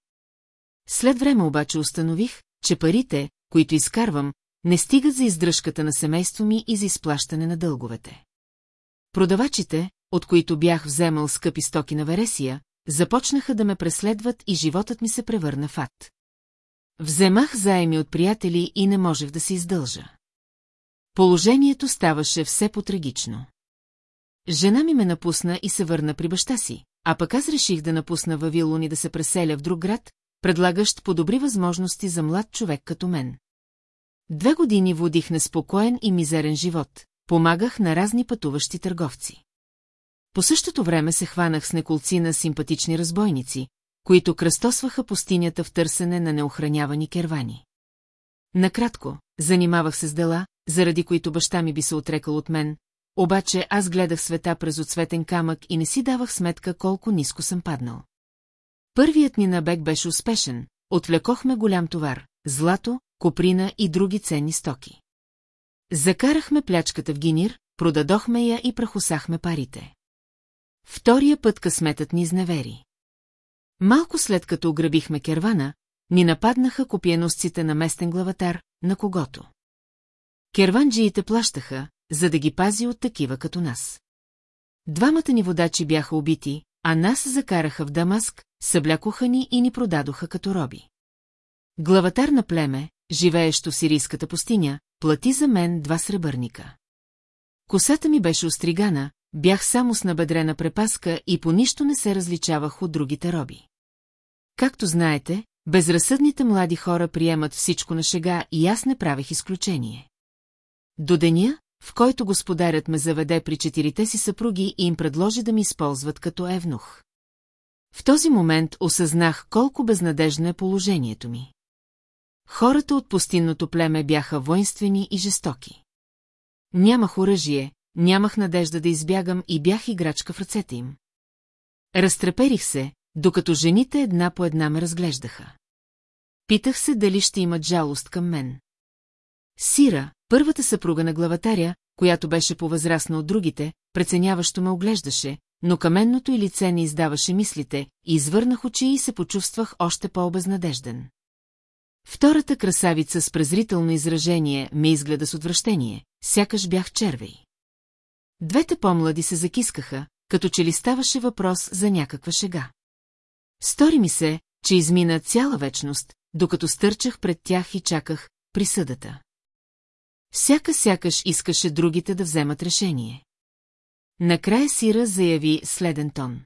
След време обаче установих, че парите, които изкарвам, не стигат за издръжката на семейство ми и за изплащане на дълговете. Продавачите, от които бях вземал скъпи стоки на Вересия, започнаха да ме преследват и животът ми се превърна в ад. Вземах заеми от приятели и не можех да се издължа. Положението ставаше все по-трагично. Жена ми ме напусна и се върна при баща си, а пък аз реших да напусна Вавилон и да се преселя в друг град, предлагащ по-добри възможности за млад човек като мен. Две години водих неспокоен и мизерен живот, помагах на разни пътуващи търговци. По същото време се хванах с неколци на симпатични разбойници, които кръстосваха пустинята в търсене на неохранявани кервани. Накратко, занимавах се с дела, заради които баща ми би се отрекал от мен, обаче аз гледах света през отцветен камък и не си давах сметка колко ниско съм паднал. Първият ни набег беше успешен, отвлекохме голям товар, злато, коприна и други ценни стоки. Закарахме плячката в гинир, продадохме я и прахосахме парите. Втория път късметът ни изневери. Малко след като ограбихме кервана, ни нападнаха копиеносците на местен главатар, на когото. Керванджиите плащаха, за да ги пази от такива като нас. Двамата ни водачи бяха убити, а нас закараха в Дамаск, съблякоха ни и ни продадоха като роби. Главатар на племе, живеещо в сирийската пустиня, плати за мен два сребърника. Косата ми беше остригана, бях само с набедрена препаска и по нищо не се различавах от другите роби. Както знаете, безразсъдните млади хора приемат всичко на шега и аз не правех изключение. До деня, в който господарят ме заведе при четирите си съпруги и им предложи да ми използват като евнух. В този момент осъзнах колко безнадежно е положението ми. Хората от пустинното племе бяха воинствени и жестоки. Нямах оръжие, нямах надежда да избягам и бях играчка в ръцете им. Разтреперих се, докато жените една по една ме разглеждаха. Питах се дали ще имат жалост към мен. Сира, първата съпруга на главатаря, която беше по-възрастна от другите, преценяващо ме оглеждаше, но каменното й лице не издаваше мислите, и извърнах очи и се почувствах още по-обезнадежден. Втората красавица с презрително изражение ме изгледа с отвращение, сякаш бях червей. Двете по-млади се закискаха, като че ли ставаше въпрос за някаква шега. Стори ми се, че измина цяла вечност, докато стърчах пред тях и чаках присъдата. Всяка сякаш искаше другите да вземат решение. Накрая Сира заяви следен тон.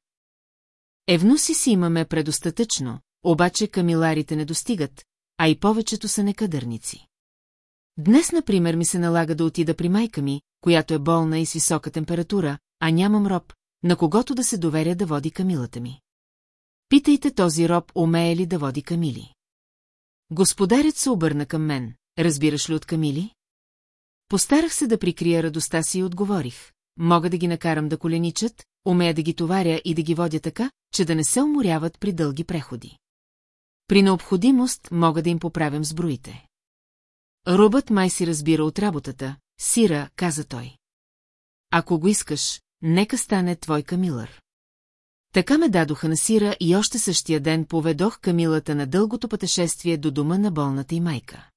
Евнуси си имаме предостатъчно, обаче камиларите не достигат, а и повечето са некадърници. Днес, например, ми се налага да отида при майка ми, която е болна и с висока температура, а нямам роб, на когото да се доверя да води камилата ми. Питайте този роб, умее ли да води камили. Господарят се обърна към мен. Разбираш ли от камили? Постарах се да прикрия радостта си и отговорих. Мога да ги накарам да коленичат, умея да ги товаря и да ги водя така, че да не се уморяват при дълги преходи. При необходимост мога да им поправям сброите. Рубът май си разбира от работата, сира, каза той. Ако го искаш, нека стане твой камилър. Така ме дадоха на сира и още същия ден поведох камилата на дългото пътешествие до дома на болната и майка.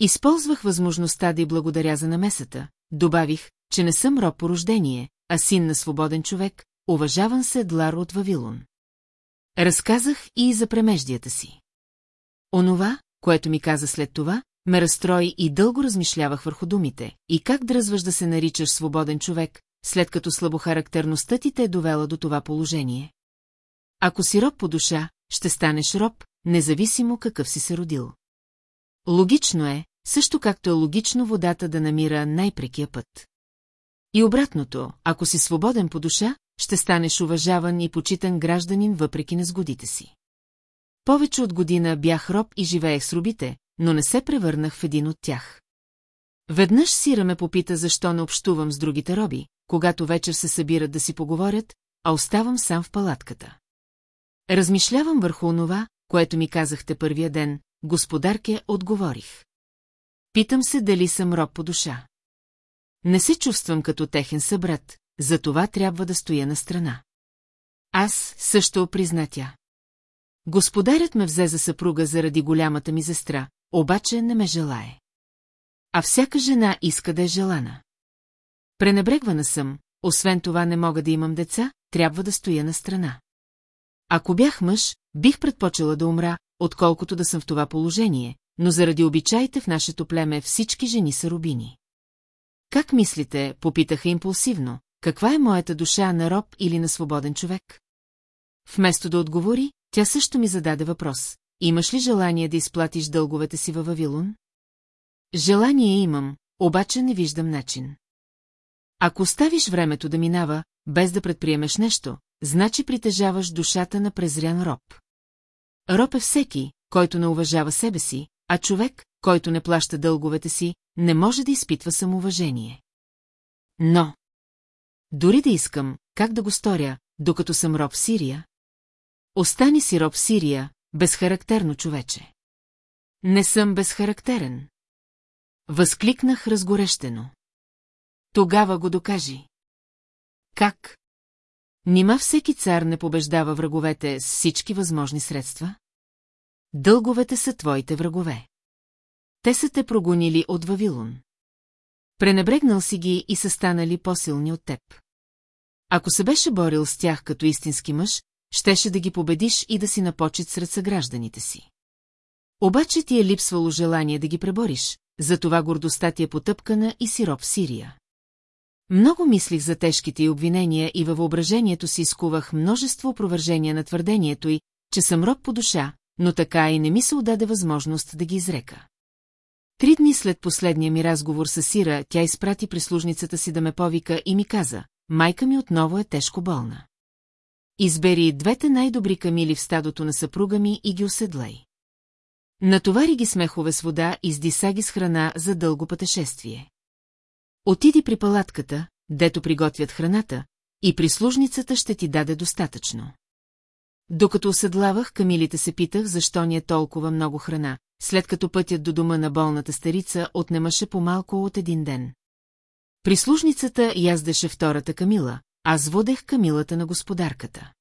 Използвах възможността да й благодаря за намесата, добавих, че не съм роб по рождение, а син на свободен човек, уважаван седлар от Вавилон. Разказах и за премеждията си. Онова, което ми каза след това, ме разстрои и дълго размишлявах върху думите, и как дръзваш да се наричаш свободен човек, след като слабохарактерността ти те е довела до това положение. Ако си роб по душа, ще станеш роб, независимо какъв си се родил. Логично е, също както е логично водата да намира най-прекия път. И обратното, ако си свободен по душа, ще станеш уважаван и почитан гражданин въпреки незгодите си. Повече от година бях роб и живеех с робите, но не се превърнах в един от тях. Веднъж Сира ме попита защо не общувам с другите роби, когато вечер се събират да си поговорят, а оставам сам в палатката. Размишлявам върху онова, което ми казахте първия ден, господарке, отговорих. Питам се дали съм роб по душа. Не се чувствам като техен събрат, за това трябва да стоя на страна. Аз също призна тя. Господарят ме взе за съпруга заради голямата ми сестра, обаче не ме желае. А всяка жена иска да е желана. Пренебрегвана съм, освен това не мога да имам деца, трябва да стоя на страна. Ако бях мъж, бих предпочела да умра, отколкото да съм в това положение, но заради обичаите в нашето племе всички жени са рубини. Как мислите, попитаха импулсивно, каква е моята душа на роб или на свободен човек? Вместо да отговори, тя също ми зададе въпрос. Имаш ли желание да изплатиш дълговете си във Вавилон? Желание имам, обаче не виждам начин. Ако оставиш времето да минава, без да предприемеш нещо, значи притежаваш душата на презрян роб. Роб е всеки, който не уважава себе си, а човек, който не плаща дълговете си, не може да изпитва самоуважение. Но... Дори да искам, как да го сторя, докато съм роб в Сирия? Остани си роб в Сирия, безхарактерно човече. Не съм безхарактерен. Възкликнах разгорещено. Тогава го докажи. Как? Нима всеки цар не побеждава враговете с всички възможни средства? Дълговете са твоите врагове. Те са те прогонили от Вавилон. Пренебрегнал си ги и са станали по-силни от теб. Ако се беше борил с тях като истински мъж, щеше да ги победиш и да си напочет сред съгражданите си. Обаче ти е липсвало желание да ги пребориш, затова гордостта ти е потъпкана и сироп в Сирия. Много мислих за тежките й обвинения и във въображението си изкувах множество опровържения на твърдението й, че съм роб по душа, но така и не ми се отдаде възможност да ги изрека. Три дни след последния ми разговор с Сира, тя изпрати прислужницата си да ме повика и ми каза, майка ми отново е тежко болна. Избери двете най-добри камили в стадото на съпруга ми и ги оседлай. Натовари ги смехове с вода и сдиса ги с храна за дълго пътешествие. Отиди при палатката, дето приготвят храната, и прислужницата ще ти даде достатъчно. Докато оседлавах, камилите се питах, защо ни е толкова много храна, след като пътят до дома на болната старица отнемаше по-малко от един ден. Прислужницата яздеше втората камила, аз водех камилата на господарката.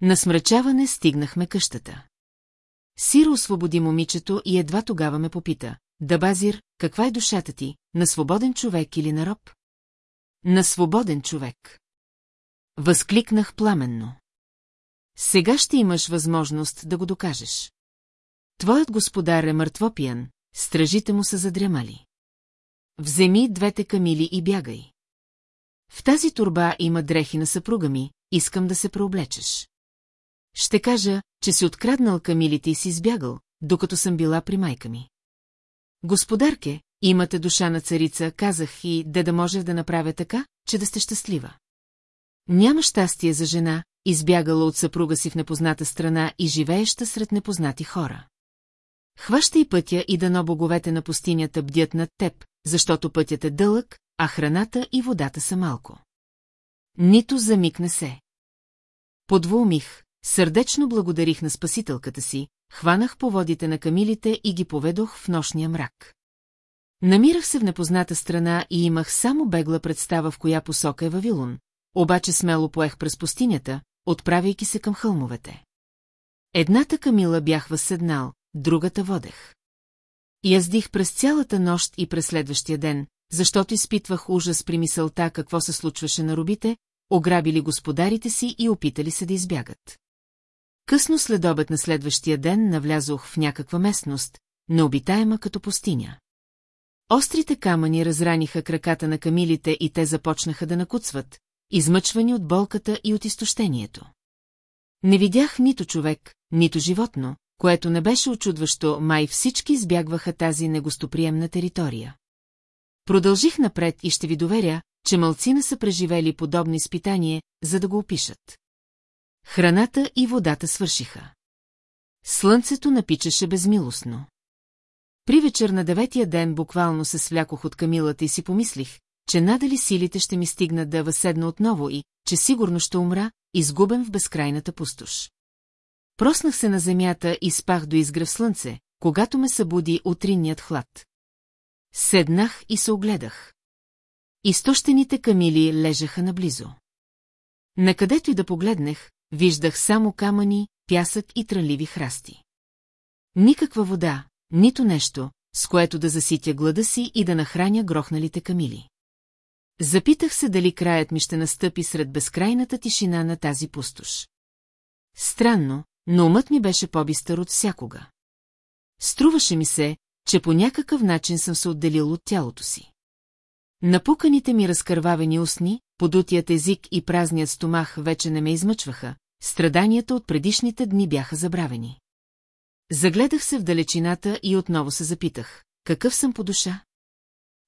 На смрачаване стигнахме къщата. Сиро освободи момичето и едва тогава ме попита. Да базир, каква е душата ти, на свободен човек или на роб? На свободен човек. Възкликнах пламенно. Сега ще имаш възможност да го докажеш. Твоят господар е мъртвопиян, стражите му са задрямали. Вземи двете камили и бягай. В тази турба има дрехи на съпруга ми, искам да се преоблечеш. Ще кажа, че си откраднал камилите и си избягал, докато съм била при майка ми. Господарке, имате душа на царица, казах и де да може да направя така, че да сте щастлива. Няма щастие за жена, избягала от съпруга си в непозната страна и живееща сред непознати хора. Хващай пътя и дано боговете на пустинята бдят над теб, защото пътят е дълъг, а храната и водата са малко. Нито за миг не се. Подвумих, сърдечно благодарих на спасителката си, хванах по водите на камилите и ги поведох в нощния мрак. Намирах се в непозната страна и имах само бегла представа в коя посока е Вавилон, обаче смело поех през пустинята, отправяйки се към хълмовете. Едната камила бях възседнал, другата водех. Яздих през цялата нощ и през следващия ден, защото изпитвах ужас при мисълта какво се случваше на робите, ограбили господарите си и опитали се да избягат. Късно след обед на следващия ден навлязох в някаква местност, необитаема като пустиня. Острите камъни разраниха краката на камилите и те започнаха да накуцват, измъчвани от болката и от изтощението. Не видях нито човек, нито животно, което не беше очудващо, май всички избягваха тази негостоприемна територия. Продължих напред и ще ви доверя, че мълцина са преживели подобно изпитание, за да го опишат. Храната и водата свършиха. Слънцето напичаше безмилостно. При вечер на деветия ден буквално се свлякох от камилата и си помислих, че надали силите ще ми стигнат да въседна отново и, че сигурно ще умра, изгубен в безкрайната пустош. Проснах се на земята и спах до изгрев слънце, когато ме събуди утринният хлад. Седнах и се огледах. Изтощените камили лежаха наблизо. Накъдето и да погледнех, виждах само камъни, пясък и трънливи храсти. Никаква вода, нито нещо, с което да заситя глада си и да нахраня грохналите камили. Запитах се дали краят ми ще настъпи сред безкрайната тишина на тази пустош. Странно, но умът ми беше по-бистър от всякога. Струваше ми се, че по някакъв начин съм се отделил от тялото си. Напуканите ми разкървавени устни, подутият език и празният стомах вече не ме измъчваха, страданията от предишните дни бяха забравени. Загледах се в далечината и отново се запитах, какъв съм по душа?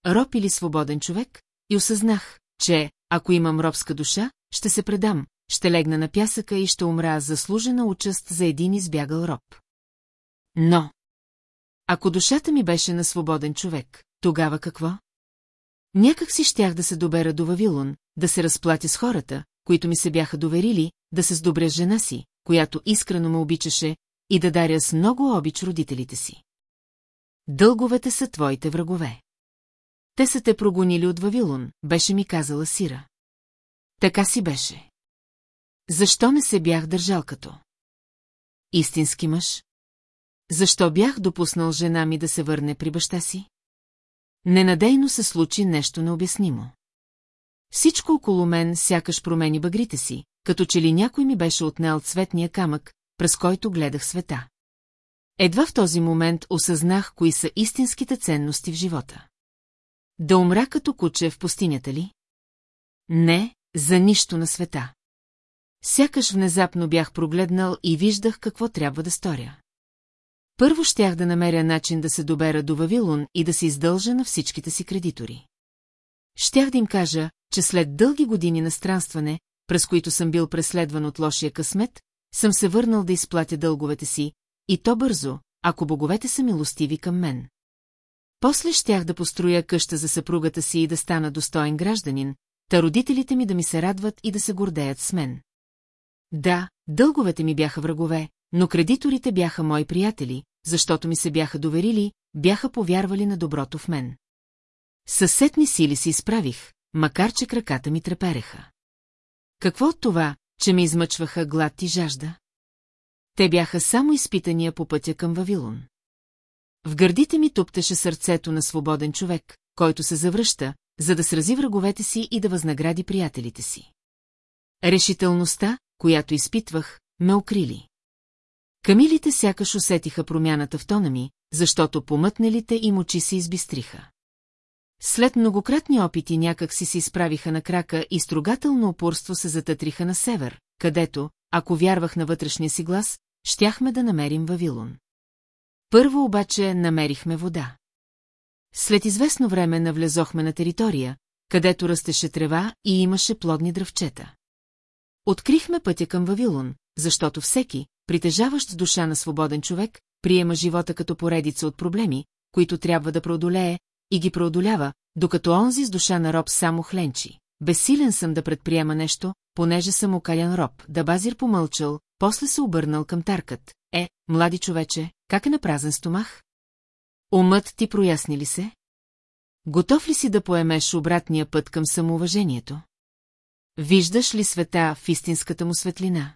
Роб или свободен човек? И осъзнах, че, ако имам робска душа, ще се предам, ще легна на пясъка и ще умра заслужена участ за един избягал роб. Но, ако душата ми беше на свободен човек, тогава какво? Някак си щях да се добера до Вавилон, да се разплатя с хората, които ми се бяха доверили, да се сдобря с жена си, която искрено ме обичаше, и да даря с много обич родителите си. Дълговете са твоите врагове. Те са те прогонили от Вавилон, беше ми казала Сира. Така си беше. Защо не се бях държал като? Истински мъж? Защо бях допуснал жена ми да се върне при баща си? Ненадейно се случи нещо необяснимо. Всичко около мен сякаш промени багрите си, като че ли някой ми беше отнел цветния камък, през който гледах света. Едва в този момент осъзнах, кои са истинските ценности в живота. Да умра като куче в пустинята ли? Не, за нищо на света. Сякаш внезапно бях прогледнал и виждах какво трябва да сторя. Първо щях да намеря начин да се добера до Вавилон и да се издължа на всичките си кредитори. Щях да им кажа, че след дълги години на странстване, през които съм бил преследван от лошия късмет, съм се върнал да изплатя дълговете си, и то бързо, ако боговете са милостиви към мен. После щях да построя къща за съпругата си и да стана достоен гражданин, та родителите ми да ми се радват и да се гордеят с мен. Да, дълговете ми бяха врагове, но кредиторите бяха мои приятели, защото ми се бяха доверили, бяха повярвали на доброто в мен. Съсетни сили се изправих, макар че краката ми трепереха. Какво от това, че ме измъчваха глад и жажда? Те бяха само изпитания по пътя към Вавилон. В гърдите ми туптеше сърцето на свободен човек, който се завръща, за да срази враговете си и да възнагради приятелите си. Решителността, която изпитвах, ме укрили. Камилите сякаш усетиха промяната в тона ми, защото помътнелите им очи се избистриха. След многократни опити някак си се изправиха на крака и строгателно упорство се затътриха на север, където, ако вярвах на вътрешния си глас, щяхме да намерим Вавилон. Първо обаче намерихме вода. След известно време навлезохме на територия, където растеше трева и имаше плодни дръвчета. Открихме пътя към Вавилон, защото всеки, притежаващ душа на свободен човек, приема живота като поредица от проблеми, които трябва да преодолее, и ги преодолява, докато онзи с душа на роб само хленчи. Безсилен съм да предприема нещо, понеже съм окалян роб, да базир помълчал, после се обърнал към таркът. Е, млади човече, как е на празен стомах? Умът ти проясни ли се? Готов ли си да поемеш обратния път към самоуважението? Виждаш ли света в истинската му светлина?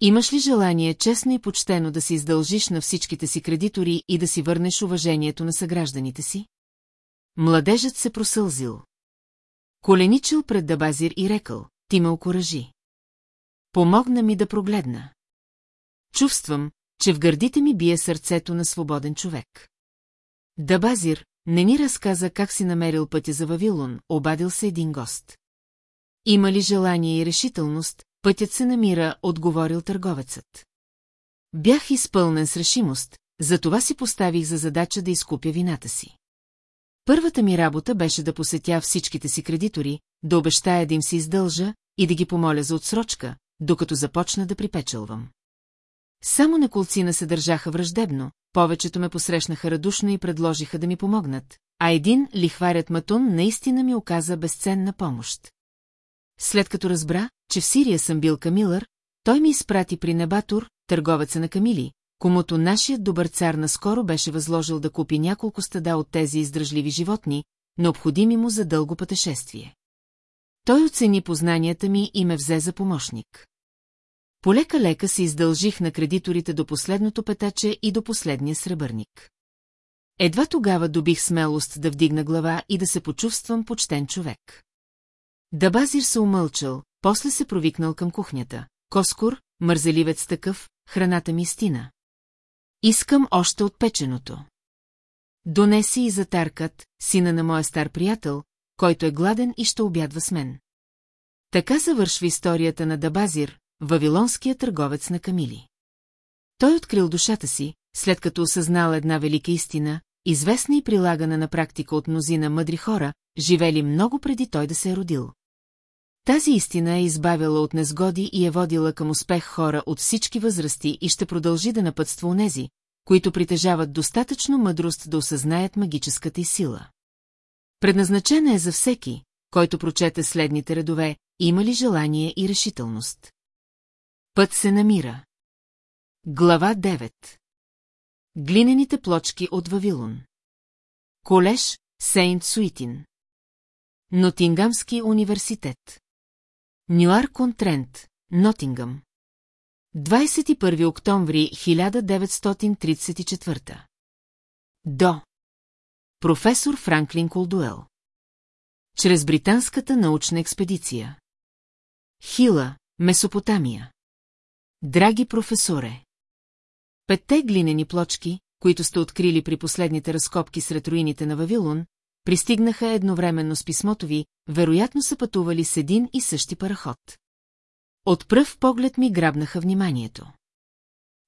Имаш ли желание честно и почтено да се издължиш на всичките си кредитори и да си върнеш уважението на съгражданите си? Младежът се просълзил. Коленичил пред Дабазир и рекал, ти ме окоръжи. Помогна ми да прогледна. Чувствам, че в гърдите ми бие сърцето на свободен човек. Дабазир не ни разказа как си намерил пътя за Вавилон, обадил се един гост. Има ли желание и решителност, пътят се намира, отговорил търговецът. Бях изпълнен с решимост, затова си поставих за задача да изкупя вината си. Първата ми работа беше да посетя всичките си кредитори, да обещая да им се издължа и да ги помоля за отсрочка, докато започна да припечелвам. Само неколцина се държаха враждебно, повечето ме посрещнаха радушно и предложиха да ми помогнат, а един, лихварят Матун, наистина ми оказа безценна помощ. След като разбра, че в Сирия съм бил Камилър, той ми изпрати при Небатур, търговеца на Камили, комуто нашият добър цар наскоро беше възложил да купи няколко стада от тези издръжливи животни, необходими му за дълго пътешествие. Той оцени познанията ми и ме взе за помощник. Полека-лека се издължих на кредиторите до последното петаче и до последния сребърник. Едва тогава добих смелост да вдигна глава и да се почувствам почтен човек. Дабазир се умълчал, после се провикнал към кухнята. Коскор, мързеливец такъв, храната ми стина. Искам още от печеното. Донеси и затаркат, сина на моя стар приятел, който е гладен и ще обядва с мен. Така завършва историята на Дабазир, вавилонския търговец на Камили. Той открил душата си, след като осъзнал една велика истина, известна и прилагана на практика от мнозина мъдри хора, живели много преди той да се е родил. Тази истина е избавила от незгоди и е водила към успех хора от всички възрасти и ще продължи да напътства онези, които притежават достатъчно мъдрост да осъзнаят магическата й сила. Предназначена е за всеки, който прочете следните редове, има ли желание и решителност. Път се намира. Глава 9 Глинените плочки от Вавилон Колеж Сейнт Суитин Нотингамски университет Нюаркон Трент, Нотингъм. 21 октомври 1934 До. Професор Франклин Колдуел. Чрез британската научна експедиция. Хила, Месопотамия. Драги професоре! Петте глинени плочки, които сте открили при последните разкопки сред руините на Вавилон, пристигнаха едновременно с писмото ви, вероятно са пътували с един и същи параход. От пръв поглед ми грабнаха вниманието.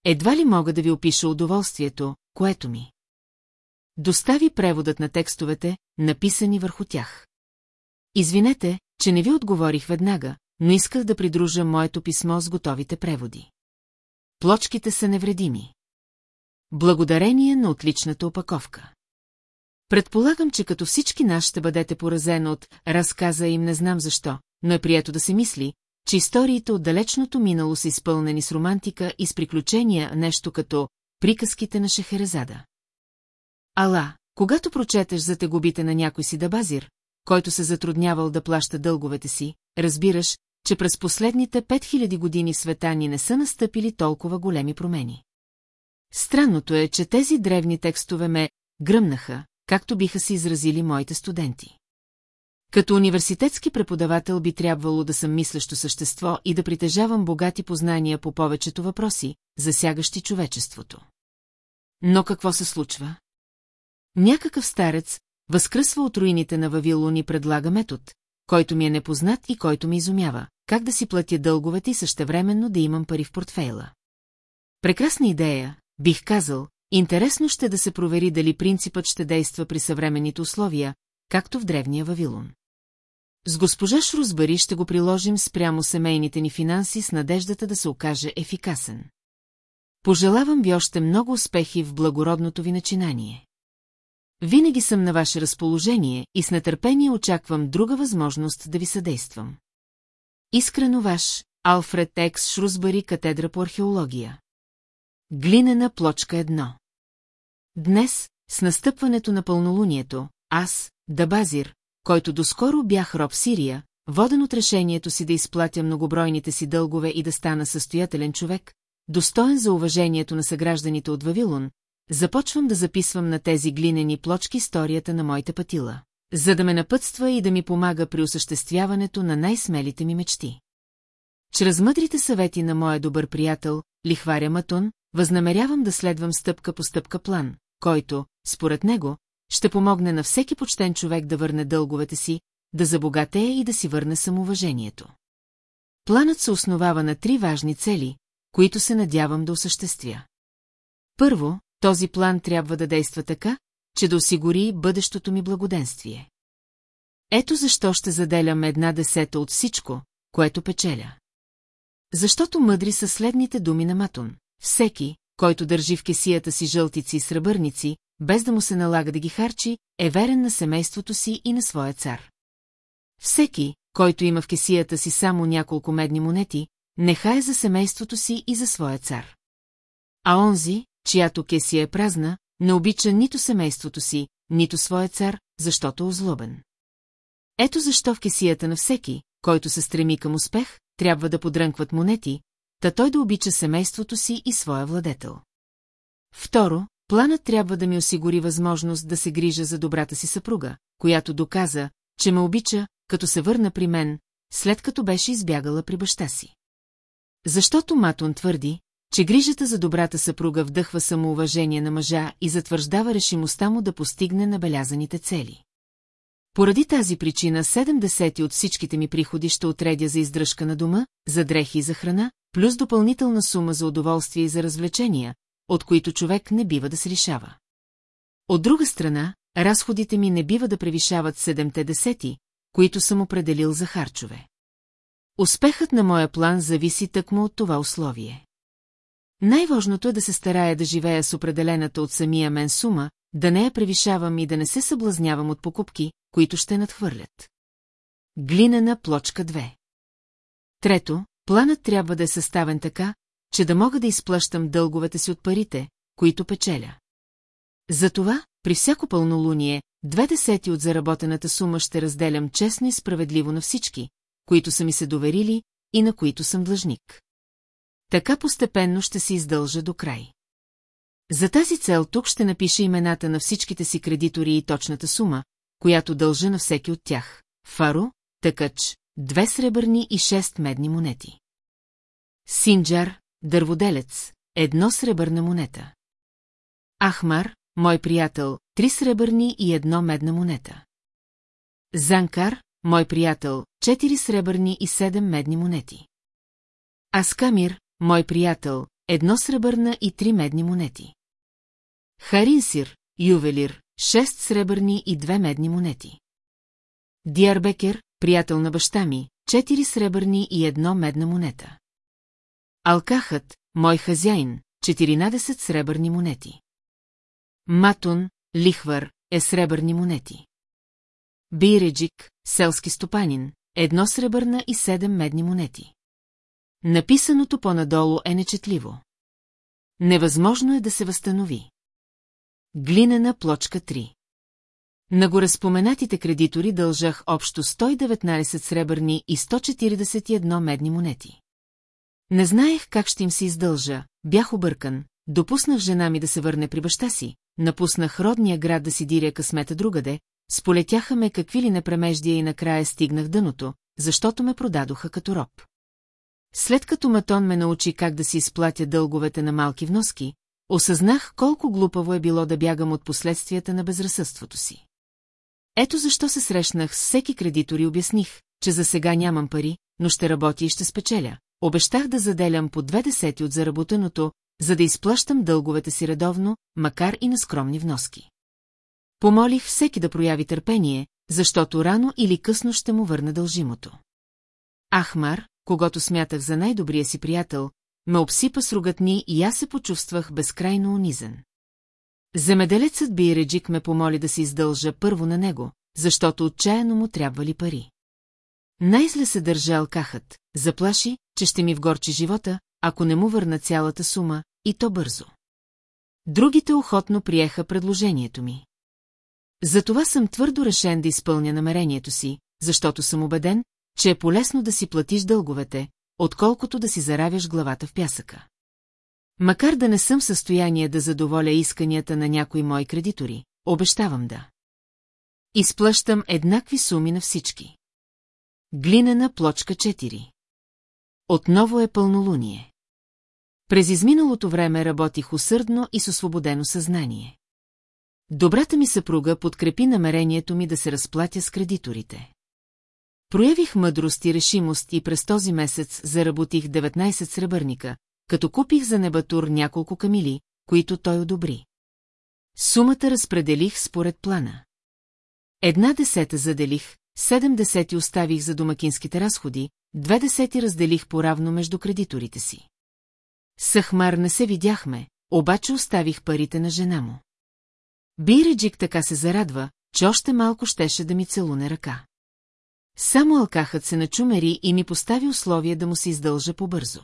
Едва ли мога да ви опиша удоволствието, което ми. Достави преводът на текстовете, написани върху тях. Извинете, че не ви отговорих веднага, но исках да придружа моето писмо с готовите преводи. Плочките са невредими. Благодарение на отличната опаковка. Предполагам, че като всички нас ще бъдете поразен от разказа им не знам защо, но е прието да се мисли, че историите от далечното минало са изпълнени с романтика и с приключения, нещо като приказките на Шехерезада. Ала, когато прочетеш за тегубите на някой си дабазир, който се затруднявал да плаща дълговете си, разбираш, че през последните 5000 години света ни не са настъпили толкова големи промени. Странното е, че тези древни текстове ме гръмнаха, както биха се изразили моите студенти. Като университетски преподавател би трябвало да съм мислещо същество и да притежавам богати познания по повечето въпроси, засягащи човечеството. Но какво се случва? Някакъв старец възкръсва от руините на Вавилон и предлага метод, който ми е непознат и който ми изумява, как да си платя дълговете и същевременно да имам пари в портфейла. Прекрасна идея, бих казал, интересно ще да се провери дали принципът ще действа при съвременните условия, както в древния Вавилон. С госпожа Шрузбари ще го приложим спрямо семейните ни финанси с надеждата да се окаже ефикасен. Пожелавам ви още много успехи в благородното ви начинание. Винаги съм на ваше разположение и с нетърпение очаквам друга възможност да ви съдействам. Искрено ваш, Алфред Екс Шрузбари, катедра по археология. Глинена плочка едно. Днес, с настъпването на пълнолунието, аз, Дабазир, който доскоро бях роб Сирия, воден от решението си да изплатя многобройните си дългове и да стана състоятелен човек, достоен за уважението на съгражданите от Вавилон, започвам да записвам на тези глинени плочки историята на моите пътила, за да ме напътства и да ми помага при осъществяването на най-смелите ми мечти. Чрез мъдрите съвети на моя добър приятел, лихваря Матун, възнамерявам да следвам стъпка по стъпка план, който, според него, ще помогне на всеки почтен човек да върне дълговете си, да забогатее и да си върне самоуважението. Планът се основава на три важни цели, които се надявам да осъществя. Първо, този план трябва да действа така, че да осигури бъдещото ми благоденствие. Ето защо ще заделям една десета от всичко, което печеля. Защото мъдри са следните думи на Матун. Всеки, който държи в кесията си жълтици и сребърници, без да му се налага да ги харчи, е верен на семейството си и на своя цар. Всеки, който има в кесията си само няколко медни монети, неха е за семейството си и за своя цар. А онзи, чиято кесия е празна, не обича нито семейството си, нито своя цар, защото е озлобен. Ето защо в кесията на всеки, който се стреми към успех, трябва да подрънкват монети, та той да обича семейството си и своя владетел. Второ, планът трябва да ми осигури възможност да се грижа за добрата си съпруга, която доказа, че ме обича, като се върна при мен, след като беше избягала при баща си. Защото Матон твърди, че грижата за добрата съпруга вдъхва самоуважение на мъжа и затвърждава решимостта му да постигне набелязаните цели. Поради тази причина 70 от всичките ми приходи ще отредя за издръжка на дома, за дрехи и за храна, плюс допълнителна сума за удоволствие и за развлечения, от които човек не бива да се лишава. От друга страна, разходите ми не бива да превишават 7 десети, които съм определил за харчове. Успехът на моя план зависи тъкмо от това условие. Най-важното е да се старая да живея с определената от самия мен сума, да не я превишавам и да не се съблазнявам от покупки, които ще надхвърлят. Глинена плочка 2 Трето, планът трябва да е съставен така, че да мога да изплащам дълговете си от парите, които печеля. Затова, при всяко пълнолуние, две десети от заработената сума ще разделям честно и справедливо на всички, които са ми се доверили и на които съм длъжник. Така постепенно ще се издължа до край. За тази цел тук ще напиша имената на всичките си кредитори и точната сума, която дължа на всеки от тях. Фаро, тъкач, две сребърни и шест медни монети. Синджар, дърводелец, едно сребърна монета. Ахмар, мой приятел, три сребърни и едно медна монета. Занкар, мой приятел, четири сребърни и седем медни монети. Аскамир, мой приятел, едно сребърна и три медни монети. Харинсир, ювелир, шест сребърни и две медни монети. Диарбекер, приятел на баща ми, четири сребърни и едно медна монета. Алкахът, мой хазяин, 14 сребърни монети. Матун, лихвар, е сребърни монети. Биреджик, селски стопанин, едно сребърна и седем медни монети. Написаното по-надолу е нечетливо. Невъзможно е да се възстанови. Глинена плочка 3 На горазпоменатите кредитори дължах общо 119 сребърни и 141 медни монети. Не знаех как ще им се издължа, бях объркан, допуснах жена ми да се върне при баща си, напуснах родния град да си диря късмета другаде, сполетяха ме какви ли непремеждия и накрая стигнах дъното, защото ме продадоха като роб. След като Матон ме научи как да си изплатя дълговете на малки вноски, осъзнах колко глупаво е било да бягам от последствията на безразсъдството си. Ето защо се срещнах с всеки кредитор и обясних, че за сега нямам пари, но ще работя и ще спечеля. Обещах да заделям по две десети от заработеното, за да изплащам дълговете си редовно, макар и на скромни вноски. Помолих всеки да прояви търпение, защото рано или късно ще му върна дължимото. Ахмар, когато смятах за най-добрия си приятел, ме обсипа с ругатни и аз се почувствах безкрайно унизен. Земеделецът Биреджик ме помоли да се издължа първо на него, защото отчаяно му трябвали пари. Най-зле се държа алкахът, заплаши, че ще ми вгорчи живота, ако не му върна цялата сума, и то бързо. Другите охотно приеха предложението ми. Затова съм твърдо решен да изпълня намерението си, защото съм убеден, че е полезно да си платиш дълговете, отколкото да си заравяш главата в пясъка. Макар да не съм в състояние да задоволя исканията на някои мои кредитори, обещавам да. Изплащам еднакви суми на всички. Глинена плочка 4 Отново е пълнолуние. През изминалото време работих усърдно и с освободено съзнание. Добрата ми съпруга подкрепи намерението ми да се разплатя с кредиторите. Проявих мъдрост и решимост и през този месец заработих 19 сребърника, като купих за небатур няколко камили, които той одобри. Сумата разпределих според плана. Една десета заделих, седем десети оставих за домакинските разходи, две десети разделих поравно между кредиторите си. Сахмар не се видяхме, обаче оставих парите на жена му. Биреджик така се зарадва, че още малко щеше да ми целуне ръка. Само алкахът се начумери и ми постави условие да му се издължа побързо.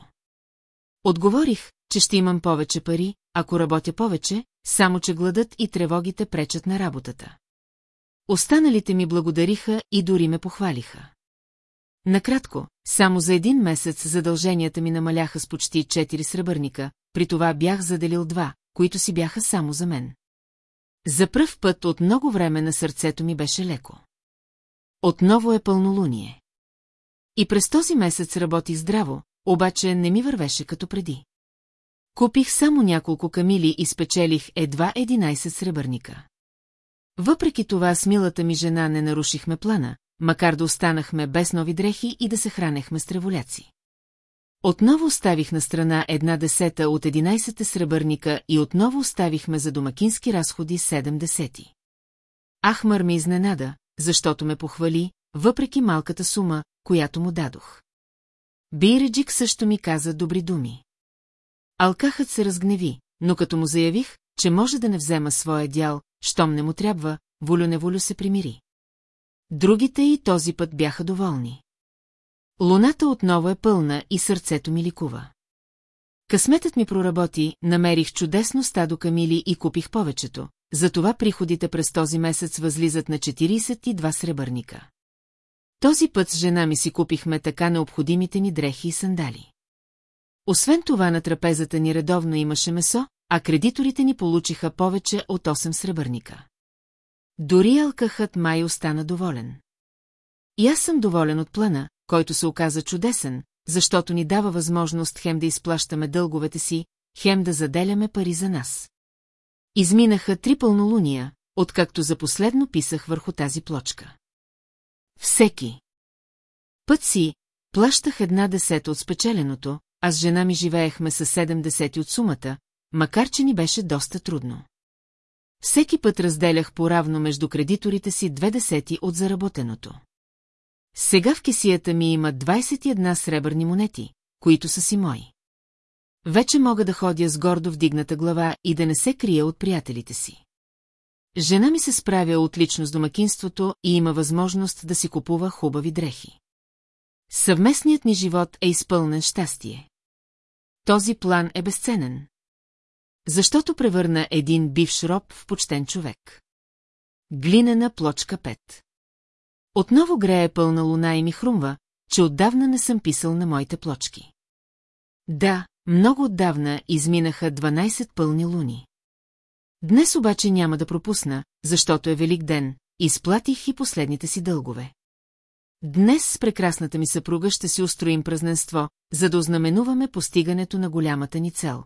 Отговорих, че ще имам повече пари, ако работя повече, само че гладът и тревогите пречат на работата. Останалите ми благодариха и дори ме похвалиха. Накратко, само за един месец задълженията ми намаляха с почти 4 сребърника, при това бях заделил два, които си бяха само за мен. За пръв път от много време на сърцето ми беше леко. Отново е пълнолуние. И през този месец работих здраво, обаче не ми вървеше като преди. Купих само няколко камили и спечелих едва 11 сребърника. Въпреки това с милата ми жена не нарушихме плана, макар да останахме без нови дрехи и да се хранехме с треволяци. Отново оставих на страна една десета от 11 сребърника и отново оставихме за домакински разходи 7 десети. Ахмар ми изненада, защото ме похвали, въпреки малката сума, която му дадох. Бейреджик също ми каза добри думи. Алкахът се разгневи, но като му заявих, че може да не взема своя дял, щом не му трябва, волю-неволю се примири. Другите и този път бяха доволни. Луната отново е пълна и сърцето ми ликува. Късметът ми проработи, намерих чудесно стадо камили и купих повечето, затова приходите през този месец възлизат на 42 сребърника. Този път с жена ми си купихме така необходимите ни дрехи и сандали. Освен това на трапезата ни редовно имаше месо, а кредиторите ни получиха повече от 8 сребърника. Дори алкахът май остана доволен. И аз съм доволен от плана, който се оказа чудесен, защото ни дава възможност хем да изплащаме дълговете си, хем да заделяме пари за нас. Изминаха три пълнолуния, откакто за последно писах върху тази плочка. Всеки. Път си, плащах една десета от спечеленото, а с жена ми живеехме със седем десети от сумата, макар че ни беше доста трудно. Всеки път разделях поравно между кредиторите си две десети от заработеното. Сега в кесията ми има 21 сребърни монети, които са си мои. Вече мога да ходя с гордо вдигната глава и да не се крия от приятелите си. Жена ми се справя отлично с домакинството и има възможност да си купува хубави дрехи. Съвместният ни живот е изпълнен щастие. Този план е безценен. Защото превърна един бивш роб в почтен човек. Глинена плочка 5 Отново грее пълна луна и ми хрумва, че отдавна не съм писал на моите плочки. Да, много отдавна изминаха 12 пълни луни. Днес обаче няма да пропусна, защото е велик ден, изплатих и последните си дългове. Днес с прекрасната ми съпруга ще си устроим празненство, за да ознаменуваме постигането на голямата ни цел.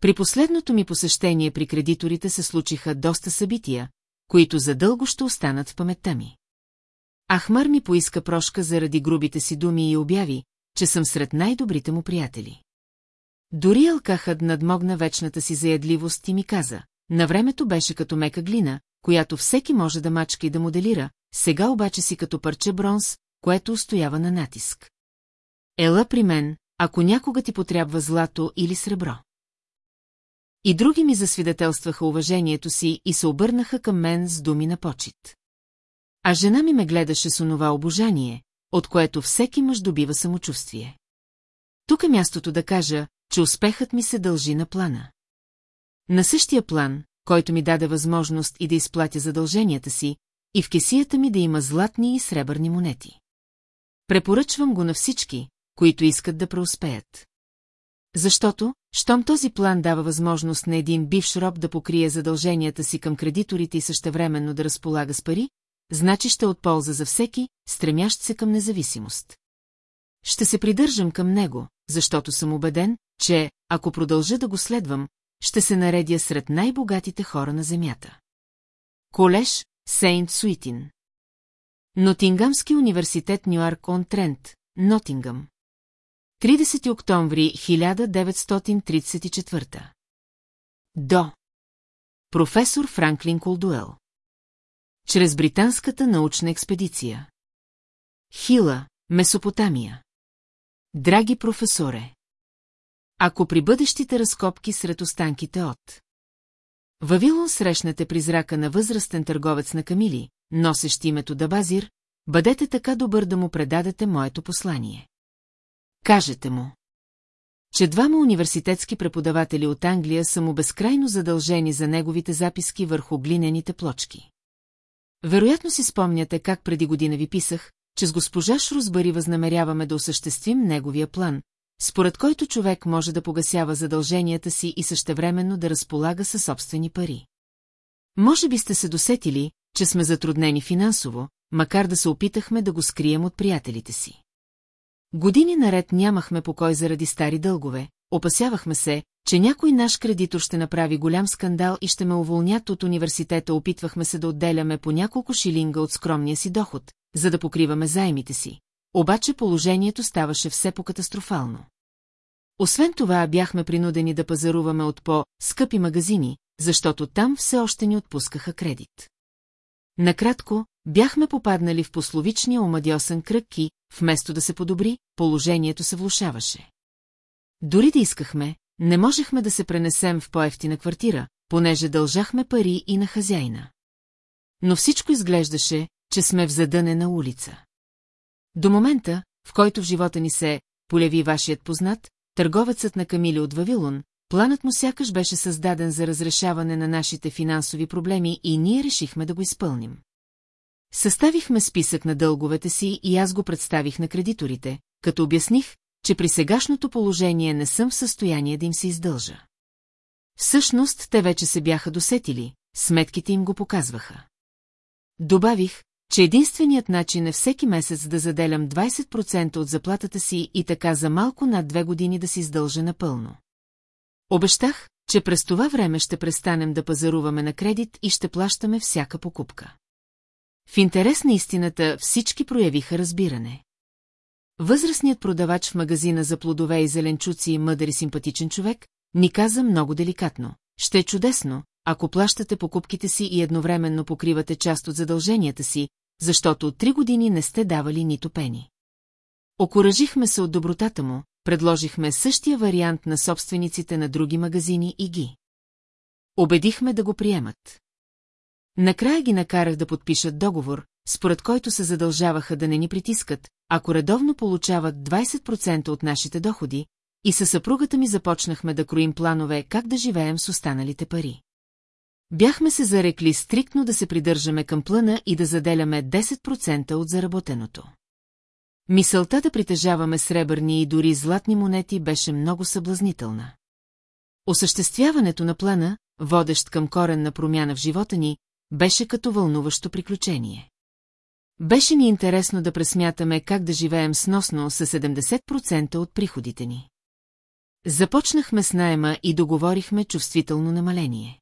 При последното ми посещение при кредиторите се случиха доста събития, които задълго ще останат в паметта ми. Ахмар ми поиска прошка заради грубите си думи и обяви, че съм сред най-добрите му приятели. Дори Алкахът надмогна вечната си заядливост и ми каза, на времето беше като мека глина, която всеки може да мачка и да моделира, сега обаче си като парче бронз, което устоява на натиск. Ела при мен, ако някога ти потрябва злато или сребро. И други ми засвидетелстваха уважението си и се обърнаха към мен с думи на почет. А жена ми ме гледаше с онова обожание, от което всеки мъж добива самочувствие. Тук е мястото да кажа, че успехът ми се дължи на плана. На същия план, който ми даде възможност и да изплатя задълженията си, и в кесията ми да има златни и сребърни монети. Препоръчвам го на всички, които искат да преуспеят. Защото, щом този план дава възможност на един бивш роб да покрие задълженията си към кредиторите и същевременно да разполага с пари, значи ще е от полза за всеки, стремящ се към независимост. Ще се придържам към него, защото съм убеден, че, ако продължа да го следвам, ще се наредя сред най-богатите хора на Земята. Колеж Сейнт Суитин. Нотингамски университет Нюарк он Трент, Нотингам 30 октомври 1934 До. Професор Франклин Колдуел. Чрез британската научна експедиция. Хила, Месопотамия Драги професоре ако при бъдещите разкопки сред останките от Вавилон срещнете призрака на възрастен търговец на камили, носещ името Дабазир, бъдете така добър да му предадете моето послание. Кажете му, че двама университетски преподаватели от Англия са му безкрайно задължени за неговите записки върху глинените плочки. Вероятно си спомняте как преди година ви писах, че с госпожа Шрусбари възнамеряваме да осъществим неговия план, според който човек може да погасява задълженията си и същевременно да разполага със собствени пари. Може би сте се досетили, че сме затруднени финансово, макар да се опитахме да го скрием от приятелите си. Години наред нямахме покой заради стари дългове, опасявахме се, че някой наш кредитор ще направи голям скандал и ще ме уволнят от университета, опитвахме се да отделяме по няколко шилинга от скромния си доход, за да покриваме заемите си. Обаче положението ставаше все по-катастрофално. Освен това бяхме принудени да пазаруваме от по-скъпи магазини, защото там все още ни отпускаха кредит. Накратко, бяхме попаднали в пословичния омадиосен кръг и, вместо да се подобри, положението се влушаваше. Дори да искахме, не можехме да се пренесем в по-ефтина квартира, понеже дължахме пари и на хазяйна. Но всичко изглеждаше, че сме в задънена улица. До момента, в който в живота ни се полеви вашият познат, търговецът на Камили от Вавилон, планът му сякаш беше създаден за разрешаване на нашите финансови проблеми и ние решихме да го изпълним. Съставихме списък на дълговете си и аз го представих на кредиторите, като обясних, че при сегашното положение не съм в състояние да им се издължа. Всъщност, те вече се бяха досетили, сметките им го показваха. Добавих, че единственият начин е всеки месец да заделям 20% от заплатата си и така за малко над две години да си издължа напълно. Обещах, че през това време ще престанем да пазаруваме на кредит и ще плащаме всяка покупка. В интерес на истината всички проявиха разбиране. Възрастният продавач в магазина за плодове и зеленчуци, мъдър и симпатичен човек, ни каза много деликатно. Ще е чудесно, ако плащате покупките си и едновременно покривате част от задълженията си, защото от три години не сте давали нито пени. Окоръжихме се от добротата му, предложихме същия вариант на собствениците на други магазини и ги. Убедихме да го приемат. Накрая ги накарах да подпишат договор, според който се задължаваха да не ни притискат, ако редовно получават 20% от нашите доходи, и със съпругата ми започнахме да кроим планове как да живеем с останалите пари. Бяхме се зарекли стриктно да се придържаме към плана и да заделяме 10% от заработеното. Мисълта да притежаваме сребърни и дори златни монети беше много съблазнителна. Осъществяването на плана, водещ към коренна промяна в живота ни, беше като вълнуващо приключение. Беше ни интересно да пресмятаме как да живеем сносно с 70% от приходите ни. Започнахме с найема и договорихме чувствително намаление.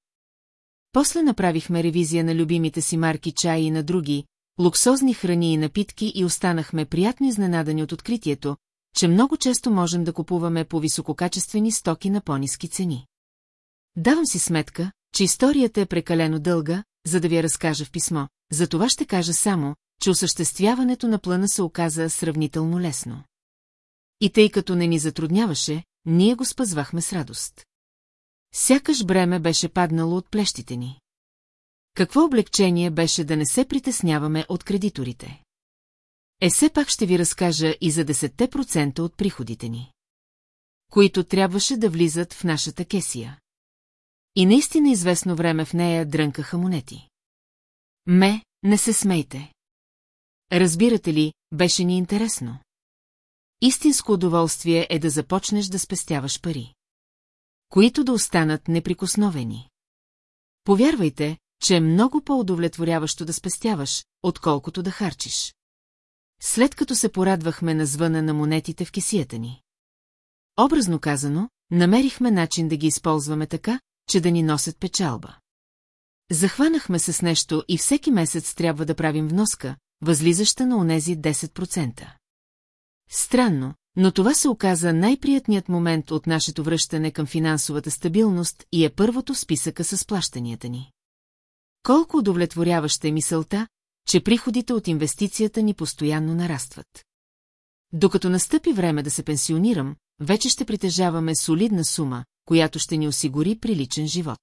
После направихме ревизия на любимите си марки чай и на други, луксозни храни и напитки и останахме приятно изненадани от откритието, че много често можем да купуваме по висококачествени стоки на по-низки цени. Давам си сметка, че историята е прекалено дълга, за да ви я разкажа в писмо, затова ще кажа само, че осъществяването на плана се оказа сравнително лесно. И тъй като не ни затрудняваше, ние го спазвахме с радост. Сякаш бреме беше паднало от плещите ни. Какво облегчение беше да не се притесняваме от кредиторите? Е, все пак ще ви разкажа и за 10% от приходите ни. Които трябваше да влизат в нашата кесия. И наистина известно време в нея дрънкаха монети. Ме, не се смейте. Разбирате ли, беше ни интересно. Истинско удоволствие е да започнеш да спестяваш пари. Които да останат неприкосновени. Повярвайте, че е много по-удовлетворяващо да спестяваш, отколкото да харчиш. След като се порадвахме на звъна на монетите в кисията ни. Образно казано, намерихме начин да ги използваме така, че да ни носят печалба. Захванахме се с нещо и всеки месец трябва да правим вноска, възлизаща на онези 10%. Странно, но това се оказа най-приятният момент от нашето връщане към финансовата стабилност и е първото в списъка с плащанията ни. Колко удовлетворяваща е мисълта, че приходите от инвестицията ни постоянно нарастват. Докато настъпи време да се пенсионирам, вече ще притежаваме солидна сума, която ще ни осигури приличен живот.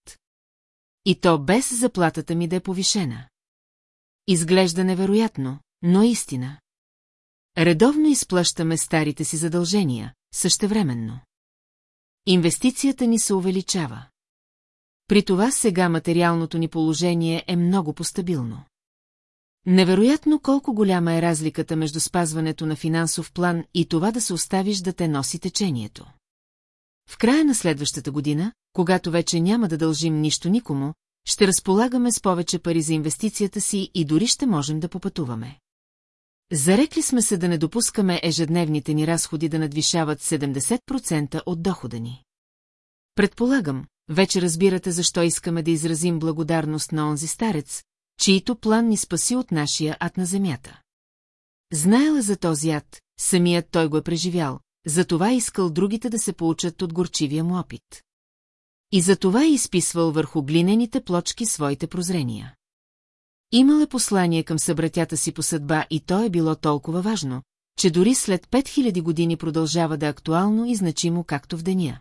И то без заплатата ми да е повишена. Изглежда невероятно, но истина. Редовно изплащаме старите си задължения, същевременно. Инвестицията ни се увеличава. При това сега материалното ни положение е много постабилно. Невероятно колко голяма е разликата между спазването на финансов план и това да се оставиш да те носи течението. В края на следващата година, когато вече няма да дължим нищо никому, ще разполагаме с повече пари за инвестицията си и дори ще можем да попътуваме. Зарекли сме се да не допускаме ежедневните ни разходи да надвишават 70% от дохода ни. Предполагам, вече разбирате защо искаме да изразим благодарност на онзи старец, чието план ни спаси от нашия ад на земята. Знаела за този ад, самият той го е преживял, затова искал другите да се получат от горчивия му опит. И затова е изписвал върху глинените плочки своите прозрения. Имал е послание към събратята си по съдба и то е било толкова важно, че дори след 5000 години продължава да е актуално и значимо както в деня.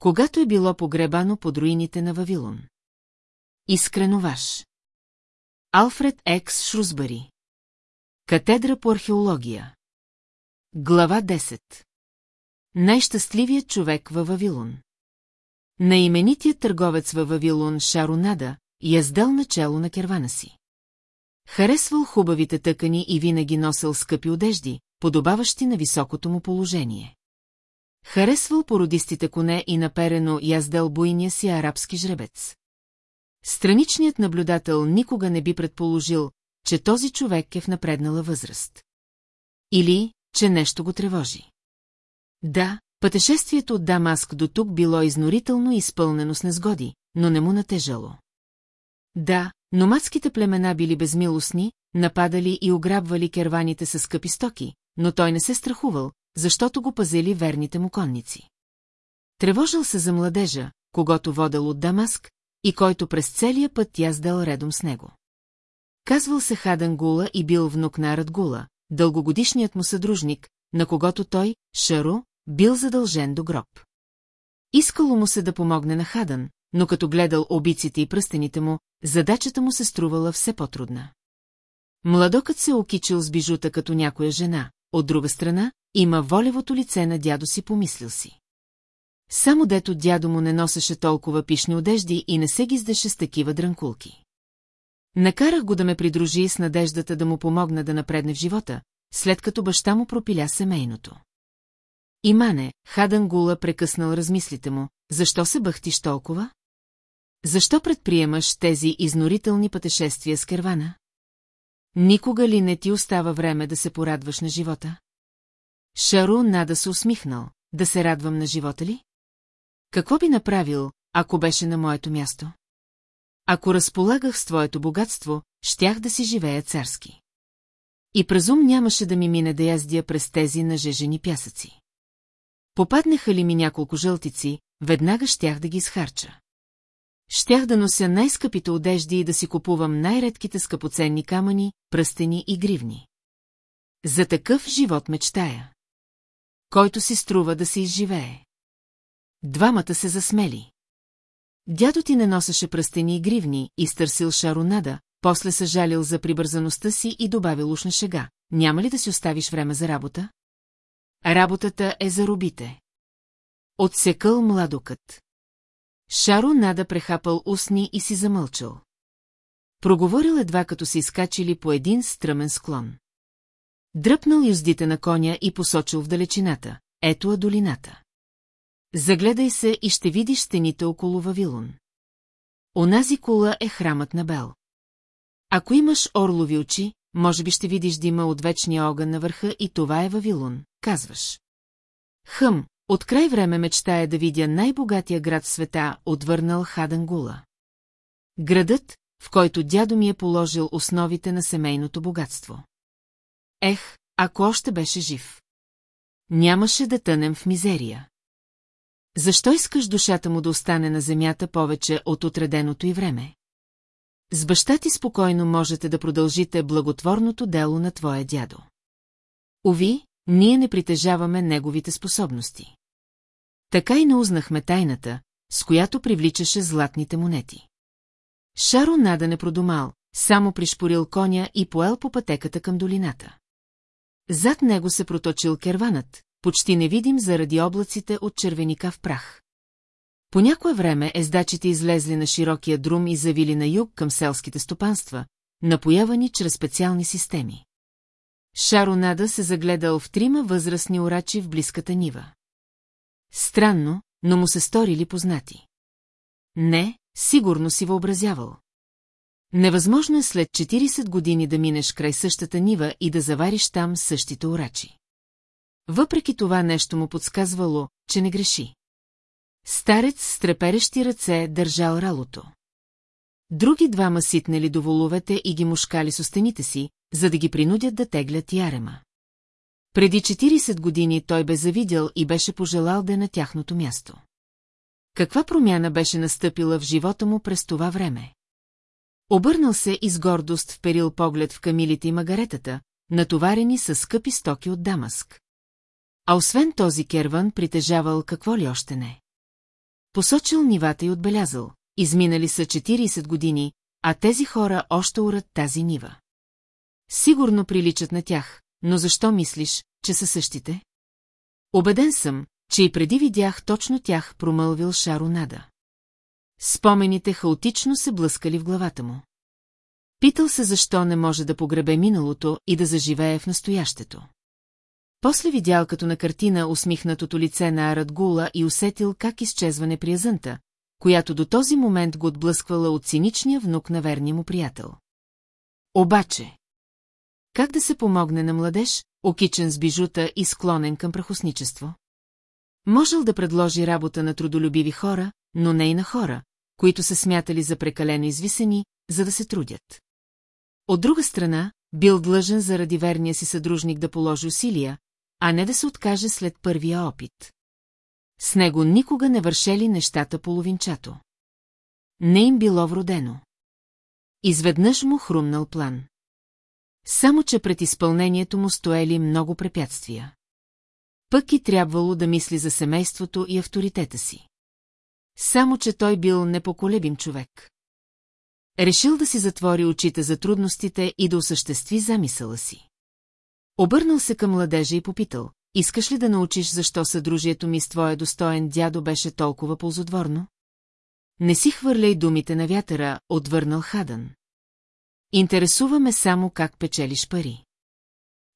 Когато е било погребано под руините на Вавилон. Искрено ваш. Алфред Екс Шрусбари. Катедра по археология. Глава 10. Най-щастливият човек във Вавилон. Наименитият търговец във Вавилон Шаронада яздал начало на кервана си. Харесвал хубавите тъкани и винаги носил скъпи одежди, подобаващи на високото му положение. Харесвал породистите коне и наперено яздал буйния си арабски жребец. Страничният наблюдател никога не би предположил, че този човек е в напреднала възраст. Или, че нещо го тревожи. Да, пътешествието от Дамаск до тук било изнорително и изпълнено с незгоди, но не му натежало. Да, номадските племена били безмилостни, нападали и ограбвали керваните с скъпи стоки, но той не се страхувал, защото го пазели верните му конници. Тревожил се за младежа, когато водел от Дамаск, и който през целия път яздал редом с него. Казвал се Хаден Гула и бил внук на Арадгула, дългогодишният му съдружник, на когото той, Шаро, бил задължен до гроб. Искало му се да помогне на Хадън, но като гледал обиците и пръстените му, задачата му се струвала все по-трудна. Младокът се окичил с бижута като някоя жена, от друга страна, има волевото лице на дядо си, помислил си. Само дето дядо му не носеше толкова пишни одежди и не се гиздеше с такива дрънкулки. Накарах го да ме придружи с надеждата да му помогна да напредне в живота, след като баща му пропиля семейното. Имане, Хадън Гула прекъснал размислите му, защо се бъхтиш толкова? Защо предприемаш тези изнорителни пътешествия с кервана? Никога ли не ти остава време да се порадваш на живота? Шару нада се усмихнал, да се радвам на живота ли? Какво би направил, ако беше на моето място? Ако разполагах с твоето богатство, щях да си живея царски. И през ум нямаше да ми мине да яздя през тези нажежени пясъци. Попаднаха ли ми няколко жълтици, веднага щях да ги изхарча. Щях да нося най-скъпите одежди и да си купувам най-редките скъпоценни камъни, пръстени и гривни. За такъв живот мечтая. Който си струва да се изживее. Двамата се засмели. Дядо ти не носеше пръстени и гривни, изтърсил шаронада, после съжалил за прибързаността си и добавил ушна шега. Няма ли да си оставиш време за работа? Работата е за робите. Отсекъл младокът. Шаро нада прехапал устни и си замълчал. Проговорил едва като се изкачили по един стръмен склон. Дръпнал юздите на коня и посочил в далечината. Ето е долината. Загледай се и ще видиш стените около Вавилон. Онази кула е храмът на Бел. Ако имаш орлови очи, може би ще видиш дима от вечния огън на върха и това е Вавилон, казваш. Хъм, от край време мечтая да видя най-богатия град в света, отвърнал Хадангула. Градът, в който дядо ми е положил основите на семейното богатство. Ех, ако още беше жив. Нямаше да тънем в мизерия. Защо искаш душата му да остане на земята повече от отреденото и време? С баща ти спокойно можете да продължите благотворното дело на твоя дядо. Ови, ние не притежаваме неговите способности. Така и не узнахме тайната, с която привличаше златните монети. Шаро нада не продумал, само пришпорил коня и поел по пътеката към долината. Зад него се проточил керванът, почти невидим заради облаците от червеника в прах. По някое време ездачите излезли на широкия друм и завили на юг към селските стопанства, напоявани чрез специални системи. Шаронада се загледал в трима възрастни орачи в близката нива. Странно, но му се сторили познати. Не, сигурно си въобразявал. Невъзможно е след 40 години да минеш край същата нива и да завариш там същите орачи. Въпреки това нещо му подсказвало, че не греши. Старец с треперещи ръце държал ралото. Други двама ситнали до воловете и ги мушкали с остените си, за да ги принудят да теглят ярема. Преди 40 години той бе завидял и беше пожелал да е на тяхното място. Каква промяна беше настъпила в живота му през това време? Обърнал се и с гордост вперил поглед в камилите и магаретата, натоварени с скъпи стоки от Дамаск. А освен този керван притежавал какво ли още не. Посочил нивата и отбелязал, изминали са 40 години, а тези хора още урат тази нива. Сигурно приличат на тях, но защо мислиш, че са същите? Обеден съм, че и преди видях точно тях промълвил Шаронада. Спомените хаотично се блъскали в главата му. Питал се защо не може да погребе миналото и да заживее в настоящето. После видял като на картина усмихнатото лице на Арат Гула и усетил как изчезва неприязънта, която до този момент го отблъсквала от циничния внук на верния му приятел. Обаче, как да се помогне на младеж, окичен с бижута и склонен към прахосничество? Можел да предложи работа на трудолюбиви хора, но не и на хора, които се смятали за прекалено извисени, за да се трудят. От друга страна, бил длъжен заради верния си съдружник да положи усилия, а не да се откаже след първия опит. С него никога не вършели нещата половинчато. Не им било вродено. Изведнъж му хрумнал план. Само, че пред изпълнението му стоели много препятствия. Пък и трябвало да мисли за семейството и авторитета си. Само, че той бил непоколебим човек. Решил да си затвори очите за трудностите и да осъществи замисъла си. Обърнал се към младежа и попитал, искаш ли да научиш защо съдружието ми с твоя достоен дядо беше толкова ползотворно? Не си хвърляй думите на вятъра, отвърнал Хадан. Интересуваме само как печелиш пари.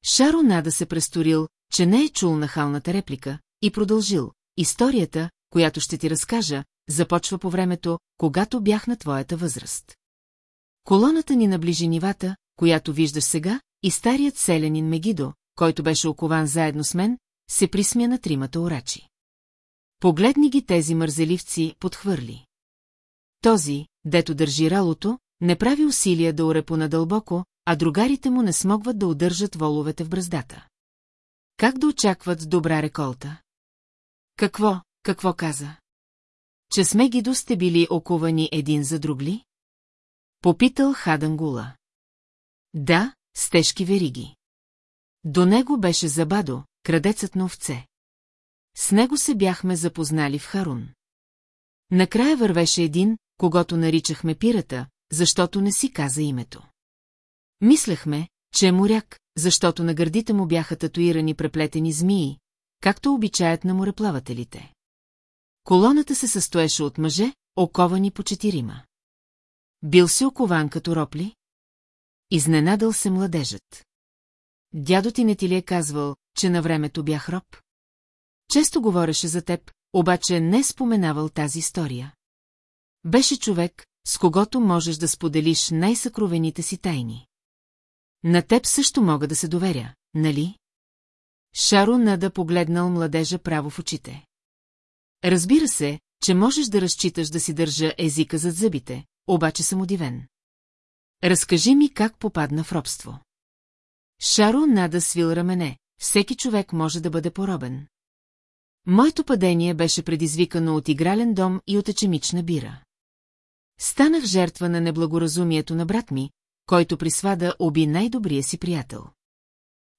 Шаро Нада се престорил, че не е чул нахалната реплика, и продължил. Историята, която ще ти разкажа, започва по времето, когато бях на твоята възраст. Колоната ни наближи нивата, която виждаш сега, и старият селянин Мегидо, който беше окован заедно с мен, се присмя на тримата орачи. Погледни ги тези мързеливци, подхвърли. Този, дето държи ралото, не прави усилия да оре понадълбоко, а другарите му не смогват да удържат воловете в бръздата. Как да очакват добра реколта? Какво, какво каза? Че сме ги сте били оковани един за друг ли? Попитал Хадангула. Да, с тежки вериги. До него беше Забадо, крадецът на овце. С него се бяхме запознали в Харун. Накрая вървеше един, когато наричахме пирата, защото не си каза името. Мислехме, че е моряк, защото на гърдите му бяха татуирани преплетени змии, както обичаят на мореплавателите. Колоната се състоеше от мъже, оковани по четирима. Бил си окован като ропли? Изненадал се младежът. Дядо ти не ти ли е казвал, че на времето бях роб? Често говореше за теб, обаче не споменавал тази история. Беше човек, с когото можеш да споделиш най-съкровените си тайни. На теб също мога да се доверя, нали? Шаро Нада погледнал младежа право в очите. Разбира се, че можеш да разчиташ да си държа езика зад зъбите, обаче съм удивен. Разкажи ми как попадна в робство. Шаро Нада свил рамене, всеки човек може да бъде поробен. Моето падение беше предизвикано от игрален дом и от ечемична бира. Станах жертва на неблагоразумието на брат ми, който при свада уби най-добрия си приятел.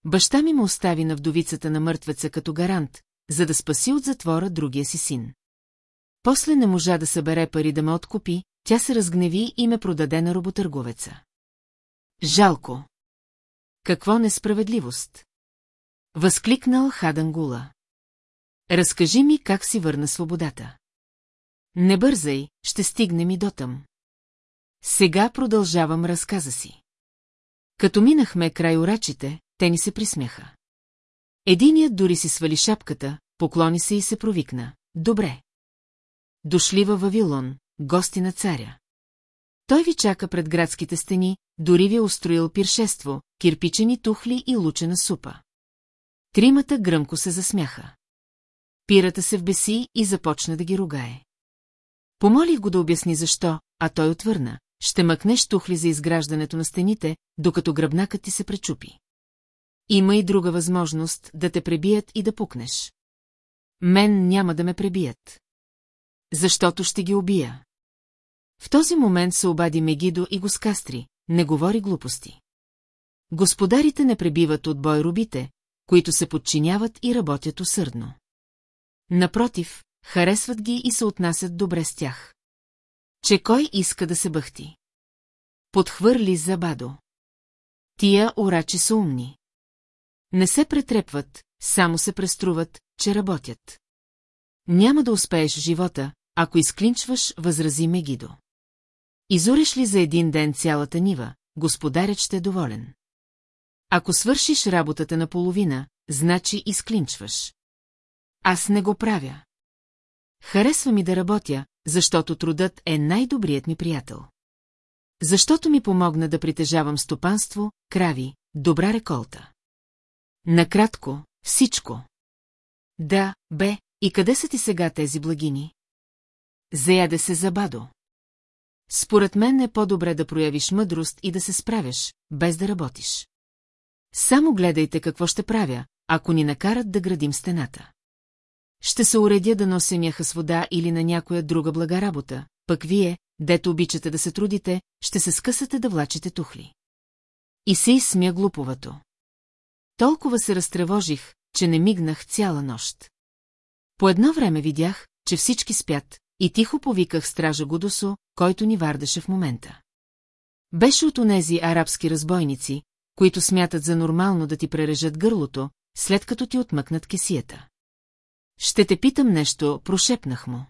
Баща ми му остави на вдовицата на мъртвеца като гарант, за да спаси от затвора другия си син. После не можа да събере пари да ме откупи, тя се разгневи и ме продаде на роботърговеца. Жалко. Какво несправедливост? Възкликнал Хадангула. Разкажи ми как си върна свободата. Не бързай, ще стигнем и дотъм. Сега продължавам разказа си. Като минахме край орачите, те ни се присмяха. Единият дори си свали шапката, поклони се и се провикна. Добре. Дошли във Вавилон, гости на царя. Той ви чака пред градските стени, дори ви е устроил пиршество, кирпичени тухли и лучена супа. Тримата гръмко се засмяха. Пирата се вбеси и започна да ги ругае. Помолих го да обясни защо, а той отвърна. Ще мъкнеш тухли за изграждането на стените, докато гръбнакът ти се пречупи. Има и друга възможност да те пребият и да пукнеш. Мен няма да ме пребият. Защото ще ги убия. В този момент се обади Мегидо и го скастри, не говори глупости. Господарите не пребиват от бой робите, които се подчиняват и работят усърдно. Напротив, харесват ги и се отнасят добре с тях. Че кой иска да се бъхти? Подхвърли за Бадо. Тия орачи са умни. Не се претрепват, само се преструват, че работят. Няма да успееш живота, ако изклинчваш, възрази Мегидо. Изуреш ли за един ден цялата нива, господарят ще е доволен. Ако свършиш работата на половина, значи изклинчваш. Аз не го правя. Харесва ми да работя, защото трудът е най-добрият ми приятел. Защото ми помогна да притежавам стопанство, крави, добра реколта. Накратко, всичко. Да, бе, и къде са ти сега тези благини? Заяде се за Бадо. Според мен е по-добре да проявиш мъдрост и да се справяш, без да работиш. Само гледайте какво ще правя, ако ни накарат да градим стената. Ще се уредя да нося мяха с вода или на някоя друга блага работа, пък вие, дето обичате да се трудите, ще се скъсате да влачите тухли. И се изсмя глуповато. Толкова се разтревожих, че не мигнах цяла нощ. По едно време видях, че всички спят, и тихо повиках стража Гудосо, който ни вардаше в момента. Беше от онези арабски разбойници, които смятат за нормално да ти прережат гърлото, след като ти отмъкнат кесията. Ще те питам нещо, прошепнах му.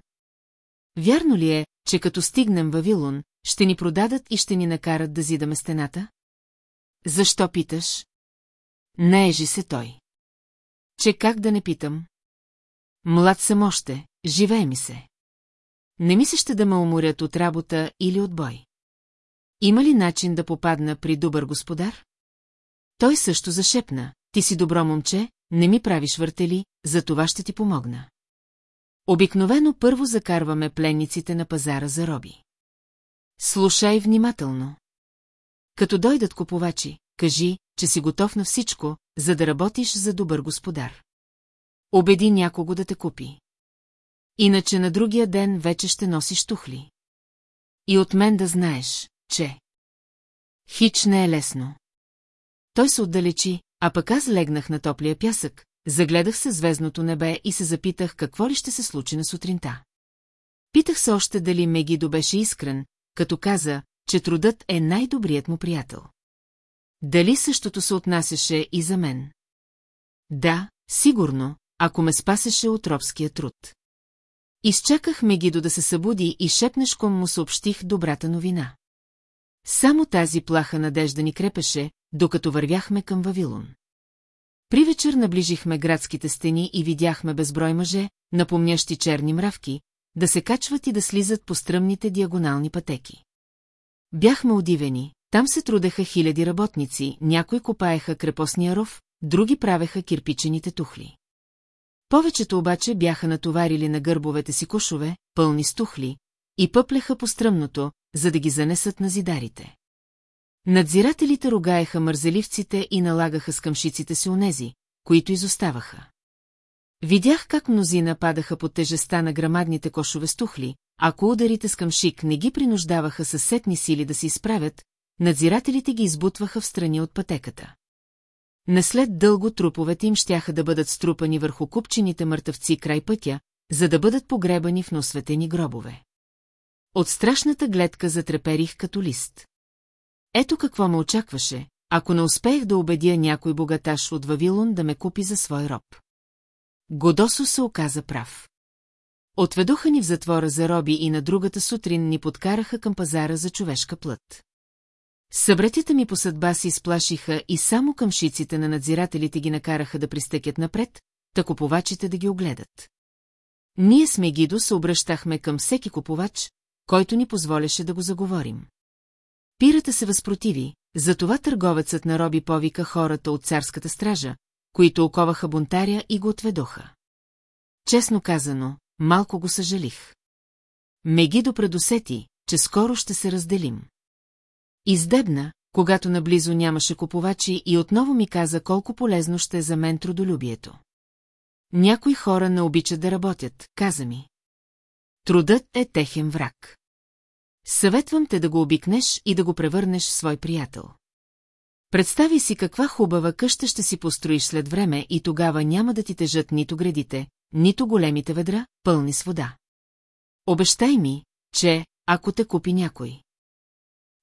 Вярно ли е, че като стигнем Вавилон, ще ни продадат и ще ни накарат да зидаме стената? Защо питаш? Не ежи се той. Че как да не питам? Млад съм още, живее ми се. Не ми да ме уморят от работа или от бой. Има ли начин да попадна при добър господар? Той също зашепна. Ти си добро момче, не ми правиш въртели, за това ще ти помогна. Обикновено първо закарваме пленниците на пазара за роби. Слушай внимателно. Като дойдат купувачи, кажи, че си готов на всичко, за да работиш за добър господар. Обеди някого да те купи. Иначе на другия ден вече ще носиш тухли. И от мен да знаеш, че... Хич не е лесно. Той се отдалечи, а пък аз легнах на топлия пясък, загледах се звездното небе и се запитах какво ли ще се случи на сутринта. Питах се още дали Мегидо беше искрен, като каза, че трудът е най-добрият му приятел. Дали същото се отнасяше и за мен? Да, сигурно, ако ме спасеше от робския труд. Изчаках Мегидо да се събуди и шепнешком му съобщих добрата новина. Само тази плаха надежда ни крепеше, докато вървяхме към Вавилон. При вечер наближихме градските стени и видяхме безброй мъже, напомнящи черни мравки, да се качват и да слизат по стръмните диагонални пътеки. Бяхме удивени, там се трудеха хиляди работници, някои копаеха крепостния ров, други правеха кирпичените тухли. Повечето обаче бяха натоварили на гърбовете си кошове, пълни с тухли, и пъплеха по стръмното, за да ги занесат на зидарите. Надзирателите ругаеха мързеливците и налагаха с си онези, които изоставаха. Видях как мнозина падаха под тежеста на грамадните кошове стухли, ако ударите с не ги принуждаваха със сетни сили да се изправят, надзирателите ги избутваха в страни от пътеката. Наслед дълго труповете им щяха да бъдат струпани върху купчените мъртъвци край пътя, за да бъдат погребани в носветени гробове. От страшната гледка затреперих като лист. Ето какво ме очакваше, ако не успеех да убедя някой богаташ от Вавилон да ме купи за свой роб. Годосо се оказа прав. Отведоха ни в затвора за роби и на другата сутрин ни подкараха към пазара за човешка плът. Събратята ми по съдба си изплашиха и само къмшиците на надзирателите ги накараха да пристъкят напред, та купувачите да ги огледат. Ние сме Гидо се обръщахме към всеки купувач, който ни позволяше да го заговорим. Пирата се възпротиви, затова търговецът на роби повика хората от царската стража, които оковаха бунтаря и го отведоха. Честно казано, малко го съжалих. Мегидо предусети, че скоро ще се разделим. Издебна, когато наблизо нямаше купувачи и отново ми каза колко полезно ще е за мен трудолюбието. Някои хора не обичат да работят, каза ми. Трудът е техен враг. Съветвам те да го обикнеш и да го превърнеш в свой приятел. Представи си каква хубава къща ще си построиш след време и тогава няма да ти тежат нито градите, нито големите ведра, пълни с вода. Обещай ми, че, ако те купи някой,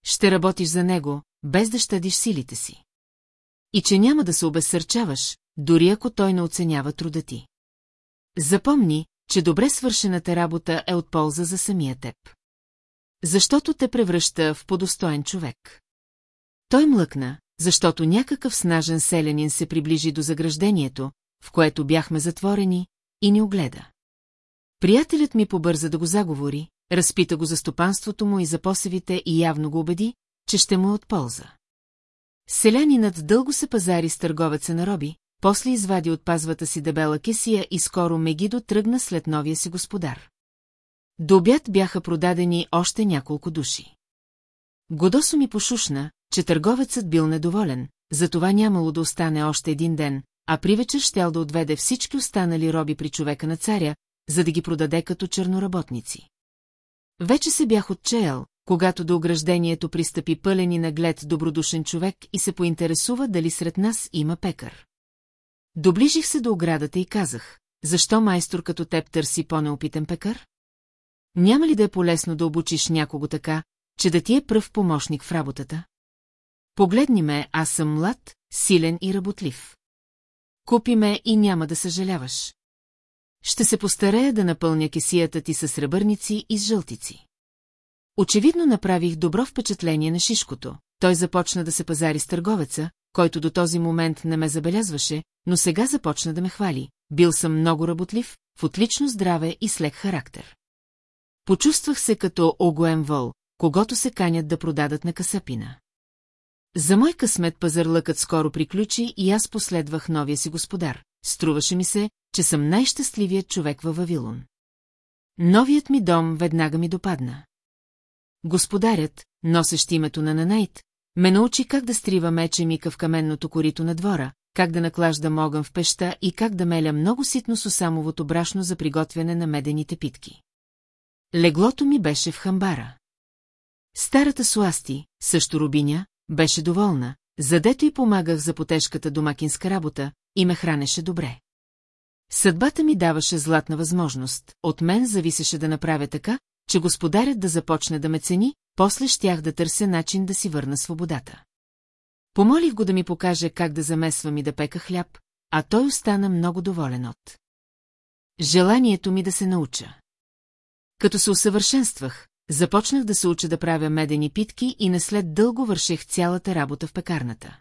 ще работиш за него, без да щадиш силите си. И че няма да се обезсърчаваш, дори ако той не оценява труда ти. Запомни, че добре свършената работа е от полза за самия теб. Защото те превръща в подостоен човек. Той млъкна, защото някакъв снажен селянин се приближи до заграждението, в което бяхме затворени, и ни огледа. Приятелят ми побърза да го заговори, разпита го за стопанството му и за посевите и явно го убеди, че ще му е от полза. Селянинът дълго се пазари с търговеца на роби, после извади от пазвата си дебела кесия и скоро Мегидо тръгна след новия си господар. До обяд бяха продадени още няколко души. Годосо ми пошушна, че търговецът бил недоволен, затова нямало да остане още един ден, а при вечер щял да отведе всички останали роби при човека на царя, за да ги продаде като черноработници. Вече се бях отчеял, когато до ограждението пристъпи пълен и наглед добродушен човек и се поинтересува дали сред нас има пекар. Доближих се до оградата и казах, защо майстор като теб търси по-неопитен пекар? Няма ли да е полезно да обучиш някого така, че да ти е пръв помощник в работата? Погледни ме, аз съм млад, силен и работлив. Купи ме и няма да съжаляваш. Ще се постарея да напълня кесията ти с сребърници и с жълтици. Очевидно направих добро впечатление на Шишкото. Той започна да се пазари с търговеца, който до този момент не ме забелязваше, но сега започна да ме хвали. Бил съм много работлив, в отлично здраве и с лек характер. Почувствах се като огоем вол, когато се канят да продадат на касапина. За мой късмет пазарлъкът скоро приключи и аз последвах новия си господар. Струваше ми се, че съм най-щастливият човек във Вавилон. Новият ми дом веднага ми допадна. Господарят, носещ името на Нанайт, ме научи как да стрива меча ми в каменното корито на двора, как да наклаждам огън в пеща и как да меля много ситно сусамовото брашно за приготвяне на медените питки. Леглото ми беше в хамбара. Старата Суасти, също рубиня, беше доволна, задето и помагах за потежката домакинска работа и ме хранеше добре. Съдбата ми даваше златна възможност, от мен зависеше да направя така, че господарят да започне да ме цени, после щях да търся начин да си върна свободата. Помолих го да ми покаже как да замесвам и да пека хляб, а той остана много доволен от. Желанието ми да се науча. Като се усъвършенствах, започнах да се уча да правя медени питки и наслед дълго вършех цялата работа в пекарната.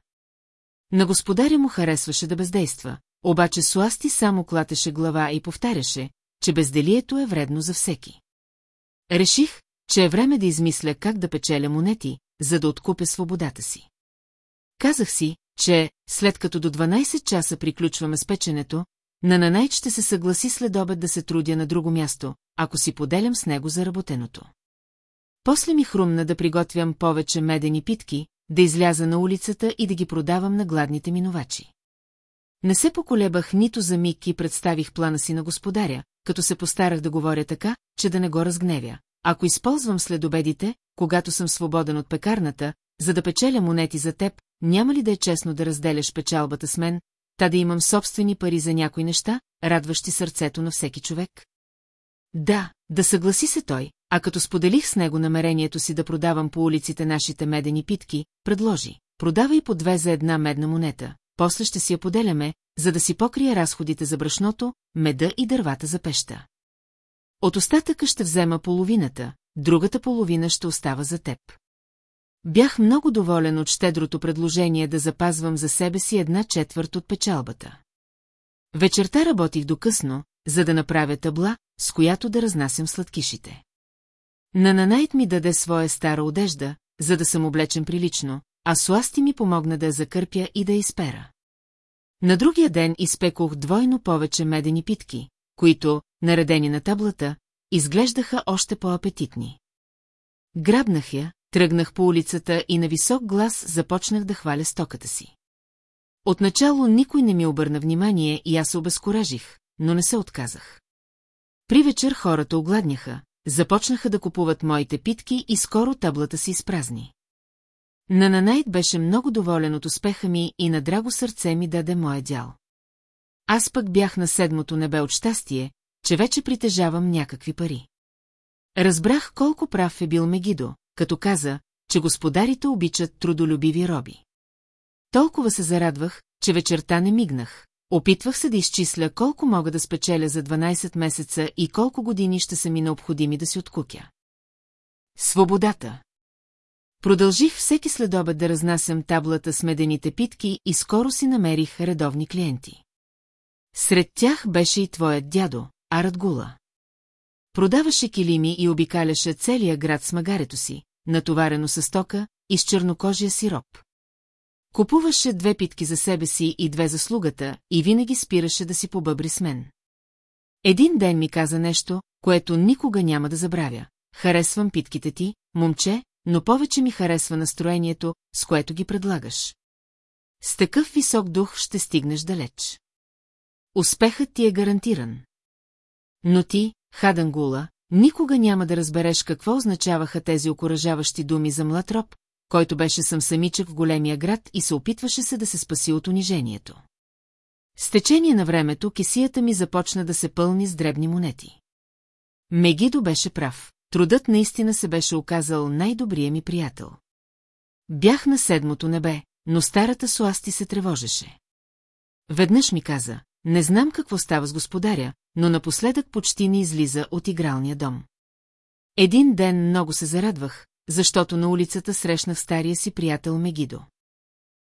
На господаря му харесваше да бездейства, обаче Суасти само клатеше глава и повтаряше, че безделието е вредно за всеки. Реших, че е време да измисля как да печеля монети, за да откупя свободата си. Казах си, че, след като до 12 часа приключваме с печенето, на Нанайт ще се съгласи след обед да се трудя на друго място, ако си поделям с него заработеното. После ми хрумна да приготвям повече медени питки, да изляза на улицата и да ги продавам на гладните минувачи. Не се поколебах нито за миг и представих плана си на господаря, като се постарах да говоря така, че да не го разгневя. Ако използвам следобедите, когато съм свободен от пекарната, за да печеля монети за теб, няма ли да е честно да разделяш печалбата с мен, та да имам собствени пари за някои неща, радващи сърцето на всеки човек? Да, да съгласи се той, а като споделих с него намерението си да продавам по улиците нашите медени питки, предложи. Продавай по две за една медна монета, после ще си я поделяме, за да си покрия разходите за брашното, меда и дървата за пеща. От остатъка ще взема половината, другата половина ще остава за теб. Бях много доволен от щедрото предложение да запазвам за себе си една четвърт от печалбата. Вечерта работих до късно, за да направя табла, с която да разнасям сладкишите. Нананайт ми даде своя стара одежда, за да съм облечен прилично, а Суасти ми помогна да я закърпя и да изпера. На другия ден изпекох двойно повече медени питки, които, наредени на таблата, изглеждаха още по-апетитни. Грабнах я, тръгнах по улицата и на висок глас започнах да хваля стоката си. Отначало никой не ми обърна внимание и аз се обезкуражих, но не се отказах. При вечер хората огладняха, започнаха да купуват моите питки и скоро таблата си изпразни. Нананайт беше много доволен от успеха ми и на драго сърце ми даде моя дял. Аз пък бях на седмото небе от щастие, че вече притежавам някакви пари. Разбрах колко прав е бил Мегидо, като каза, че господарите обичат трудолюбиви роби. Толкова се зарадвах, че вечерта не мигнах. Опитвах се да изчисля колко мога да спечеля за 12 месеца и колко години ще са ми необходими да си откукя. Свободата Продължих всеки следобед да разнасям таблата с медените питки и скоро си намерих редовни клиенти. Сред тях беше и твоят дядо, Арадгула. Продаваше килими и обикаляше целия град с магарето си, натоварено с стока и с чернокожия сироп. Купуваше две питки за себе си и две за слугата и винаги спираше да си побъбри с мен. Един ден ми каза нещо, което никога няма да забравя. Харесвам питките ти, момче, но повече ми харесва настроението, с което ги предлагаш. С такъв висок дух ще стигнеш далеч. Успехът ти е гарантиран. Но ти, Хадангула, никога няма да разбереш какво означаваха тези окоръжаващи думи за млад роб, който беше съм самичък в големия град и се опитваше се да се спаси от унижението. С течение на времето кисията ми започна да се пълни с дребни монети. Мегидо беше прав. Трудът наистина се беше оказал най-добрия ми приятел. Бях на седмото небе, но старата Суасти се тревожеше. Веднъж ми каза, не знам какво става с господаря, но напоследък почти не излиза от игралния дом. Един ден много се зарадвах, защото на улицата срещнах стария си приятел Мегидо.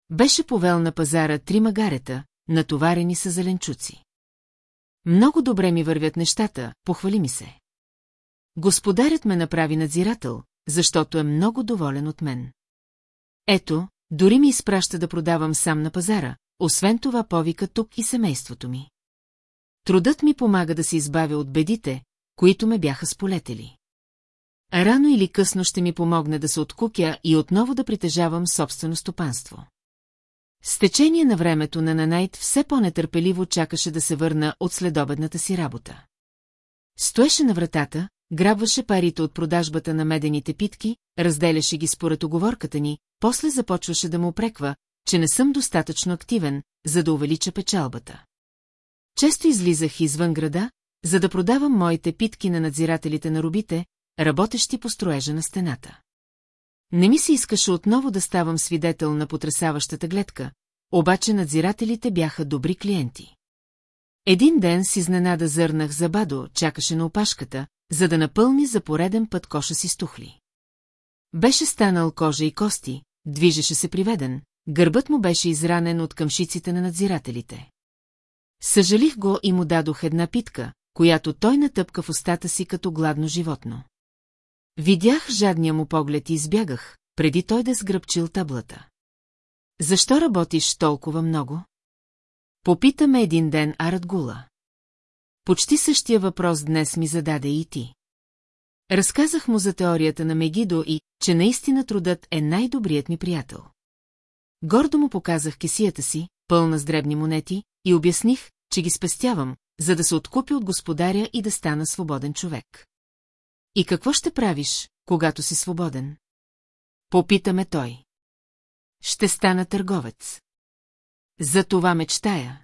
Беше повел на пазара три магарета, натоварени с зеленчуци. Много добре ми вървят нещата, похвали ми се. Господарят ме направи надзирател, защото е много доволен от мен. Ето, дори ми изпраща да продавам сам на пазара, освен това повика тук и семейството ми. Трудът ми помага да се избавя от бедите, които ме бяха сполетели. Рано или късно ще ми помогне да се откукя и отново да притежавам собствено стопанство. С течение на времето на Нанайт все по-нетърпеливо чакаше да се върна от следобедната си работа. Стоеше на вратата, грабваше парите от продажбата на медените питки, разделяше ги според оговорката ни, после започваше да му опреква, че не съм достатъчно активен, за да увелича печалбата. Често излизах извън града, за да продавам моите питки на надзирателите на рубите, работещи по строежа на стената. Не ми се искаше отново да ставам свидетел на потрясаващата гледка, обаче надзирателите бяха добри клиенти. Един ден с изненада зърнах за Бадо, чакаше на опашката, за да напълни за пореден път коша си стухли. Беше станал кожа и кости, движеше се приведен, гърбът му беше изранен от къмшиците на надзирателите. Съжалих го и му дадох една питка, която той натъпка в устата си като гладно животно. Видях жадния му поглед и избягах, преди той да сгръбчил таблата. Защо работиш толкова много? Попитаме един ден Аратгула. Почти същия въпрос днес ми зададе и ти. Разказах му за теорията на Мегидо и, че наистина трудът е най-добрият ми приятел. Гордо му показах кесията си, пълна с дребни монети, и обясних, че ги спестявам, за да се откупи от господаря и да стана свободен човек. И какво ще правиш, когато си свободен? Попитаме той. Ще стана търговец. За това мечтая.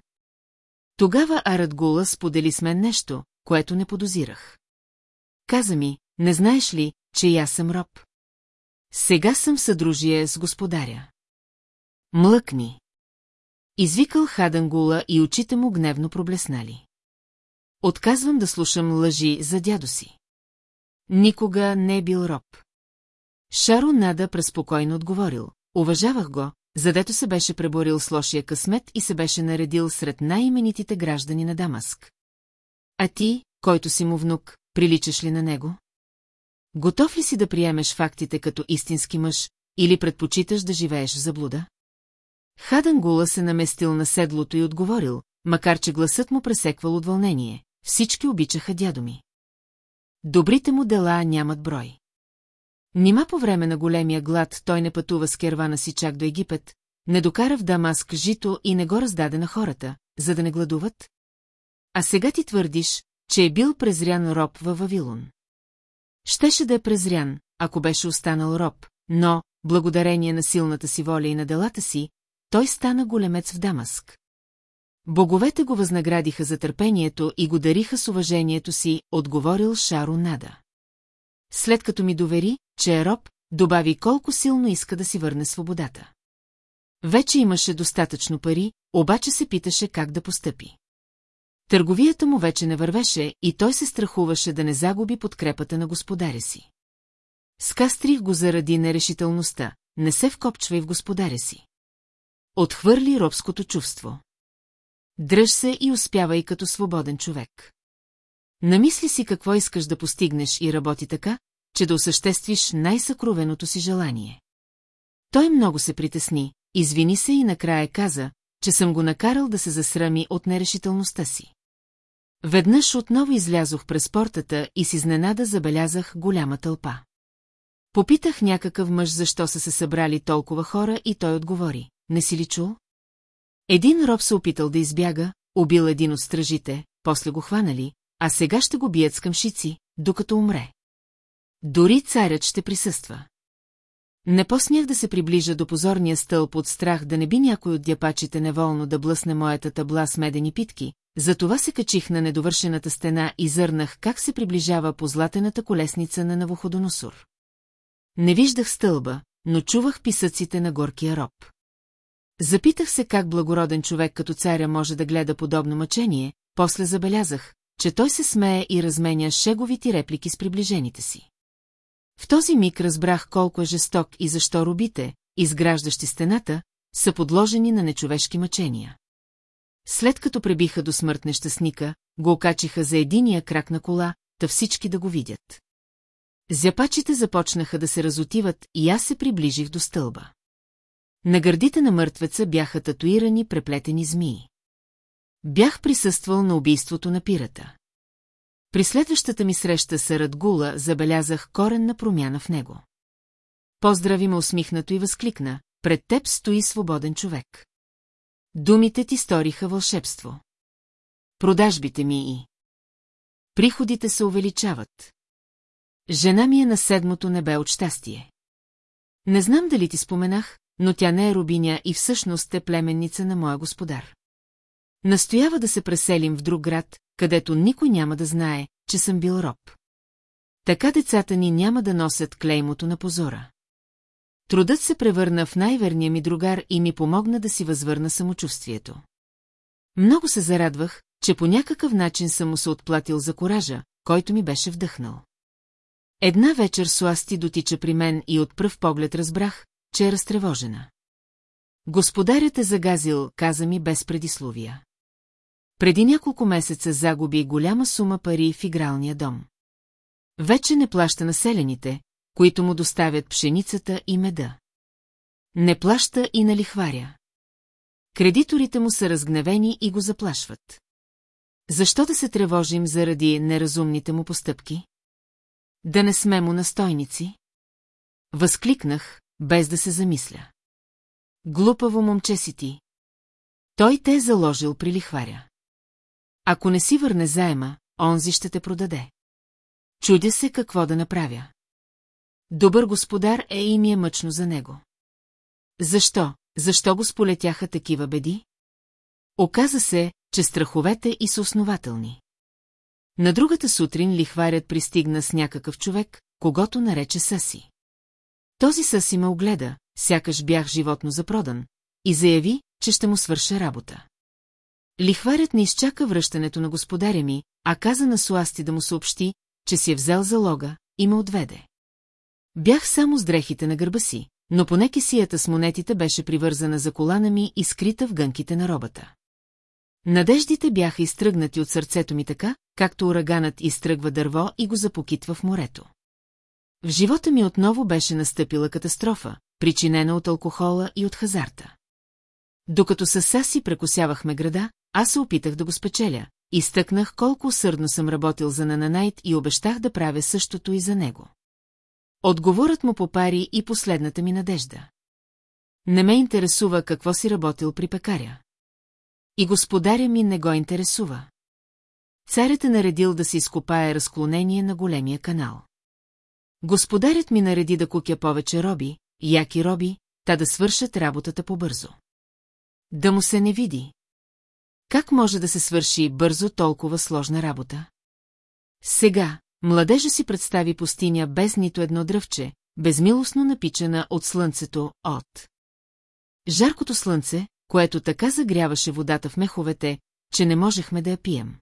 Тогава Арадгула сподели с мен нещо, което не подозирах. Каза ми, не знаеш ли, че и аз съм роб? Сега съм съдружие с господаря. Млъкни. Извикал Хадангула и очите му гневно проблеснали. Отказвам да слушам лъжи за дядо си. Никога не е бил роб. Шаро Нада преспокойно отговорил. Уважавах го, задето се беше преборил с лошия късмет и се беше наредил сред най-именитите граждани на Дамаск. А ти, който си му внук, приличаш ли на него? Готов ли си да приемеш фактите като истински мъж, или предпочиташ да живееш в заблуда? Хадън Гула се наместил на седлото и отговорил, макар че гласът му пресеквал от вълнение. Всички обичаха дядо ми. Добрите му дела нямат брой. Нима по време на големия глад той не пътува с кервана си чак до Египет, не докара в Дамаск жито и не го раздаде на хората, за да не гладуват? А сега ти твърдиш, че е бил презрян роб във Вавилон. Щеше да е презрян, ако беше останал роб, но, благодарение на силната си воля и на делата си, той стана големец в Дамаск. Боговете го възнаградиха за търпението и го дариха с уважението си, отговорил Шаро Нада. След като ми довери, че е роб, добави колко силно иска да си върне свободата. Вече имаше достатъчно пари, обаче се питаше как да постъпи. Търговията му вече не вървеше и той се страхуваше да не загуби подкрепата на господаря си. Скастрих го заради нерешителността, не се вкопчвай в господаря си. Отхвърли робското чувство. Дръж се и успявай като свободен човек. Намисли си какво искаш да постигнеш и работи така, че да осъществиш най-съкровеното си желание. Той много се притесни, извини се и накрая каза, че съм го накарал да се засрами от нерешителността си. Веднъж отново излязох през портата и с изненада забелязах голяма тълпа. Попитах някакъв мъж защо са се събрали толкова хора и той отговори. Не си ли чул? Един роб се опитал да избяга, убил един от стражите, после го хванали, а сега ще го бият с къмшици, докато умре. Дори царят ще присъства. Не посмях да се приближа до позорния стълб от страх да не би някой от дяпачите неволно да блъсне моята табла с медени питки, затова се качих на недовършената стена и зърнах как се приближава по златената колесница на Навуходоносор. Не виждах стълба, но чувах писъците на горкия роб. Запитах се как благороден човек като царя може да гледа подобно мъчение, после забелязах, че той се смее и разменя шеговити реплики с приближените си. В този миг разбрах колко е жесток и защо робите, изграждащи стената, са подложени на нечовешки мъчения. След като пребиха до смърт нещастника, го окачиха за единия крак на кола, та всички да го видят. Зяпачите започнаха да се разотиват и аз се приближих до стълба. На гърдите на мъртвеца бяха татуирани преплетени змии. Бях присъствал на убийството на пирата. При следващата ми среща с Радгула забелязах коренна промяна в него. Поздрави ме усмихнато и възкликна, пред теб стои свободен човек. Думите ти сториха вълшебство. Продажбите ми и... Приходите се увеличават. Жена ми е на седмото небе от щастие. Не знам дали ти споменах, но тя не е рубиня и всъщност е племенница на моя господар. Настоява да се преселим в друг град, където никой няма да знае, че съм бил роб. Така децата ни няма да носят клеймото на позора. Трудът се превърна в най-верния ми другар и ми помогна да си възвърна самочувствието. Много се зарадвах, че по някакъв начин съм му се отплатил за коража, който ми беше вдъхнал. Една вечер Суасти дотича при мен и от пръв поглед разбрах, че е разтревожена. Господарят е загазил, каза ми без предисловия. Преди няколко месеца загуби голяма сума пари в игралния дом. Вече не плаща населените, които му доставят пшеницата и меда. Не плаща и на лихваря. Кредиторите му са разгневени и го заплашват. Защо да се тревожим заради неразумните му постъпки? Да не сме му настойници? Възкликнах, без да се замисля. Глупаво момче си ти. Той те е заложил при лихваря. Ако не си върне заема, онзи ще те продаде. Чудя се какво да направя. Добър господар е и ми е мъчно за него. Защо? Защо го сполетяха такива беди? Оказа се, че страховете и са основателни. На другата сутрин лихварят пристигна с някакъв човек, когато нарече Съси. Този Съси ме огледа, сякаш бях животно запродан, и заяви, че ще му свърша работа. Лихварят не изчака връщането на господаря ми, а каза на Суасти да му съобщи, че си е взел залога и ме отведе. Бях само с дрехите на гърба си, но поне кесията с монетите беше привързана за колана ми и скрита в гънките на робата. Надеждите бяха изтръгнати от сърцето ми така, както ураганът изтръгва дърво и го запокитва в морето. В живота ми отново беше настъпила катастрофа, причинена от алкохола и от хазарта. Докато с Саси прекосявахме града, аз се опитах да го спечеля, изтъкнах колко усърдно съм работил за Нананайт и обещах да правя същото и за него. Отговорът му попари и последната ми надежда. Не ме интересува какво си работил при пекаря. И господаря ми не го интересува. Царят е наредил да се изкопае разклонение на големия канал. Господарят ми нареди да кукя повече роби, яки роби, та да свършат работата по-бързо. Да му се не види. Как може да се свърши бързо толкова сложна работа? Сега, младежа си представи пустиня без нито едно дръвче, безмилостно напичена от слънцето от. Жаркото слънце, което така загряваше водата в меховете, че не можехме да я пием.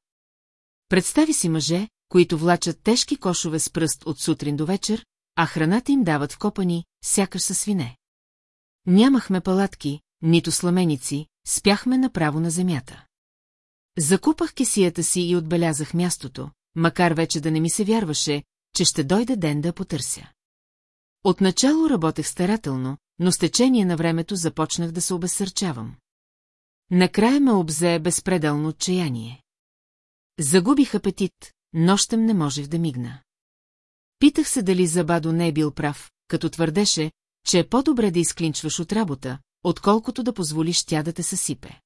Представи си мъже, които влачат тежки кошове с пръст от сутрин до вечер, а храната им дават вкопани, сякаш са свине. Нямахме палатки, нито сламеници, спяхме направо на земята. Закупах кесията си и отбелязах мястото, макар вече да не ми се вярваше, че ще дойде ден да потърся. Отначало работех старателно, но с течение на времето започнах да се обесърчавам. Накрая ме обзе безпределно отчаяние. Загубих апетит, нощем не можех да мигна. Питах се дали Забадо не е бил прав, като твърдеше, че е по-добре да изклинчваш от работа, отколкото да позволиш тя да те съсипе.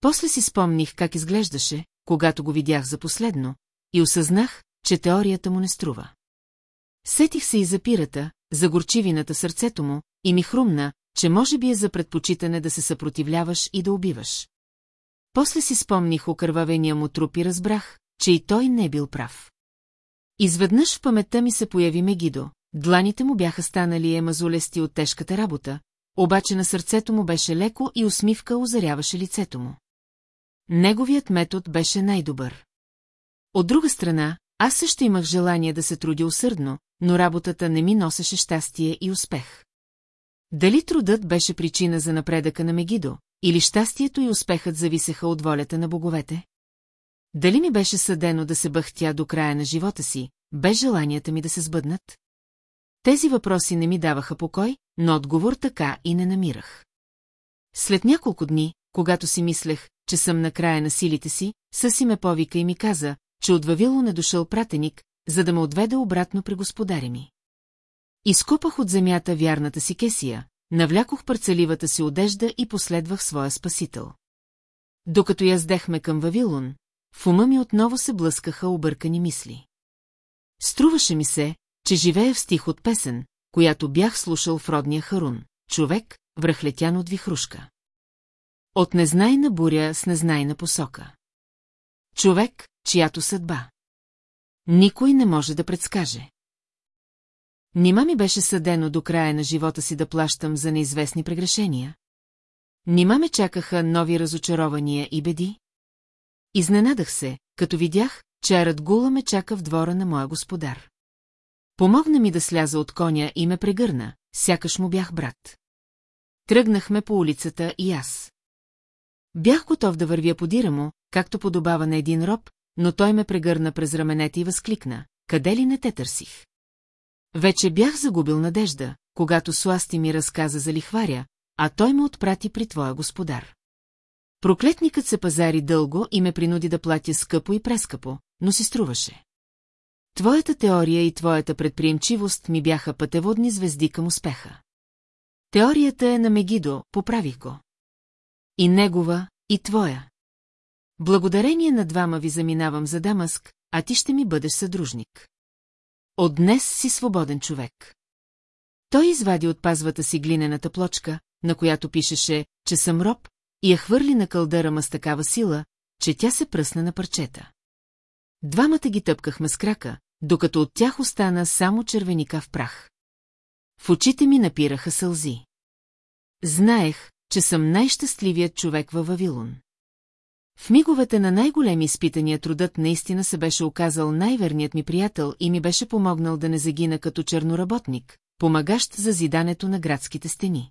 После си спомних как изглеждаше, когато го видях за последно, и осъзнах, че теорията му не струва. Сетих се и за пирата, за горчивината сърцето му, и ми хрумна, че може би е за предпочитане да се съпротивляваш и да убиваш. После си спомних окървавения му труп и разбрах, че и той не е бил прав. Изведнъж в паметта ми се появи Мегидо, дланите му бяха станали емазолести от тежката работа, обаче на сърцето му беше леко и усмивка озаряваше лицето му. Неговият метод беше най-добър. От друга страна, аз също имах желание да се трудя усърдно, но работата не ми носеше щастие и успех. Дали трудът беше причина за напредъка на Мегидо, или щастието и успехът зависеха от волята на боговете? Дали ми беше съдено да се бъхтя до края на живота си, без желанията ми да се сбъднат? Тези въпроси не ми даваха покой, но отговор така и не намирах. След няколко дни, когато си мислех, че съм на края на силите си, съси ме повика и ми каза, че от Вавило не дошъл пратеник, за да ме отведе обратно при господаря ми. Изкупах от земята вярната си кесия, навлякох парцеливата си одежда и последвах своя спасител. Докато яздехме към Вавилон, в ума ми отново се блъскаха объркани мисли. Струваше ми се, че живея в стих от песен, която бях слушал в родния Харун, човек, връхлетян от вихрушка. От незнайна буря с незнайна посока. Човек, чиято съдба. Никой не може да предскаже. Нима ми беше съдено до края на живота си да плащам за неизвестни прегрешения? Нима ме чакаха нови разочарования и беди? Изненадах се, като видях, че Арадгула ме чака в двора на моя господар. Помогна ми да сляза от коня и ме прегърна, сякаш му бях брат. Тръгнахме по улицата и аз. Бях готов да вървя подира му, както подобава на един роб, но той ме прегърна през раменете и възкликна. Къде ли не те търсих? Вече бях загубил надежда, когато Суасти ми разказа за лихваря, а той ме отпрати при твоя господар. Проклетникът се пазари дълго и ме принуди да платя скъпо и прескъпо, но си струваше. Твоята теория и твоята предприемчивост ми бяха пътеводни звезди към успеха. Теорията е на Мегидо, поправих го. И негова, и твоя. Благодарение на двама ви заминавам за Дамаск, а ти ще ми бъдеш съдружник. От днес си свободен човек. Той извади от пазвата си глинената плочка, на която пишеше, че съм роб, и я хвърли на кълдъра с такава сила, че тя се пръсна на парчета. Двамата ги тъпкахме с крака, докато от тях остана само червеника в прах. В очите ми напираха сълзи. Знаех, че съм най-щастливият човек във Вавилон. В миговете на най-големи изпитания трудът наистина се беше оказал най-верният ми приятел и ми беше помогнал да не загина като черноработник, помагащ за зидането на градските стени.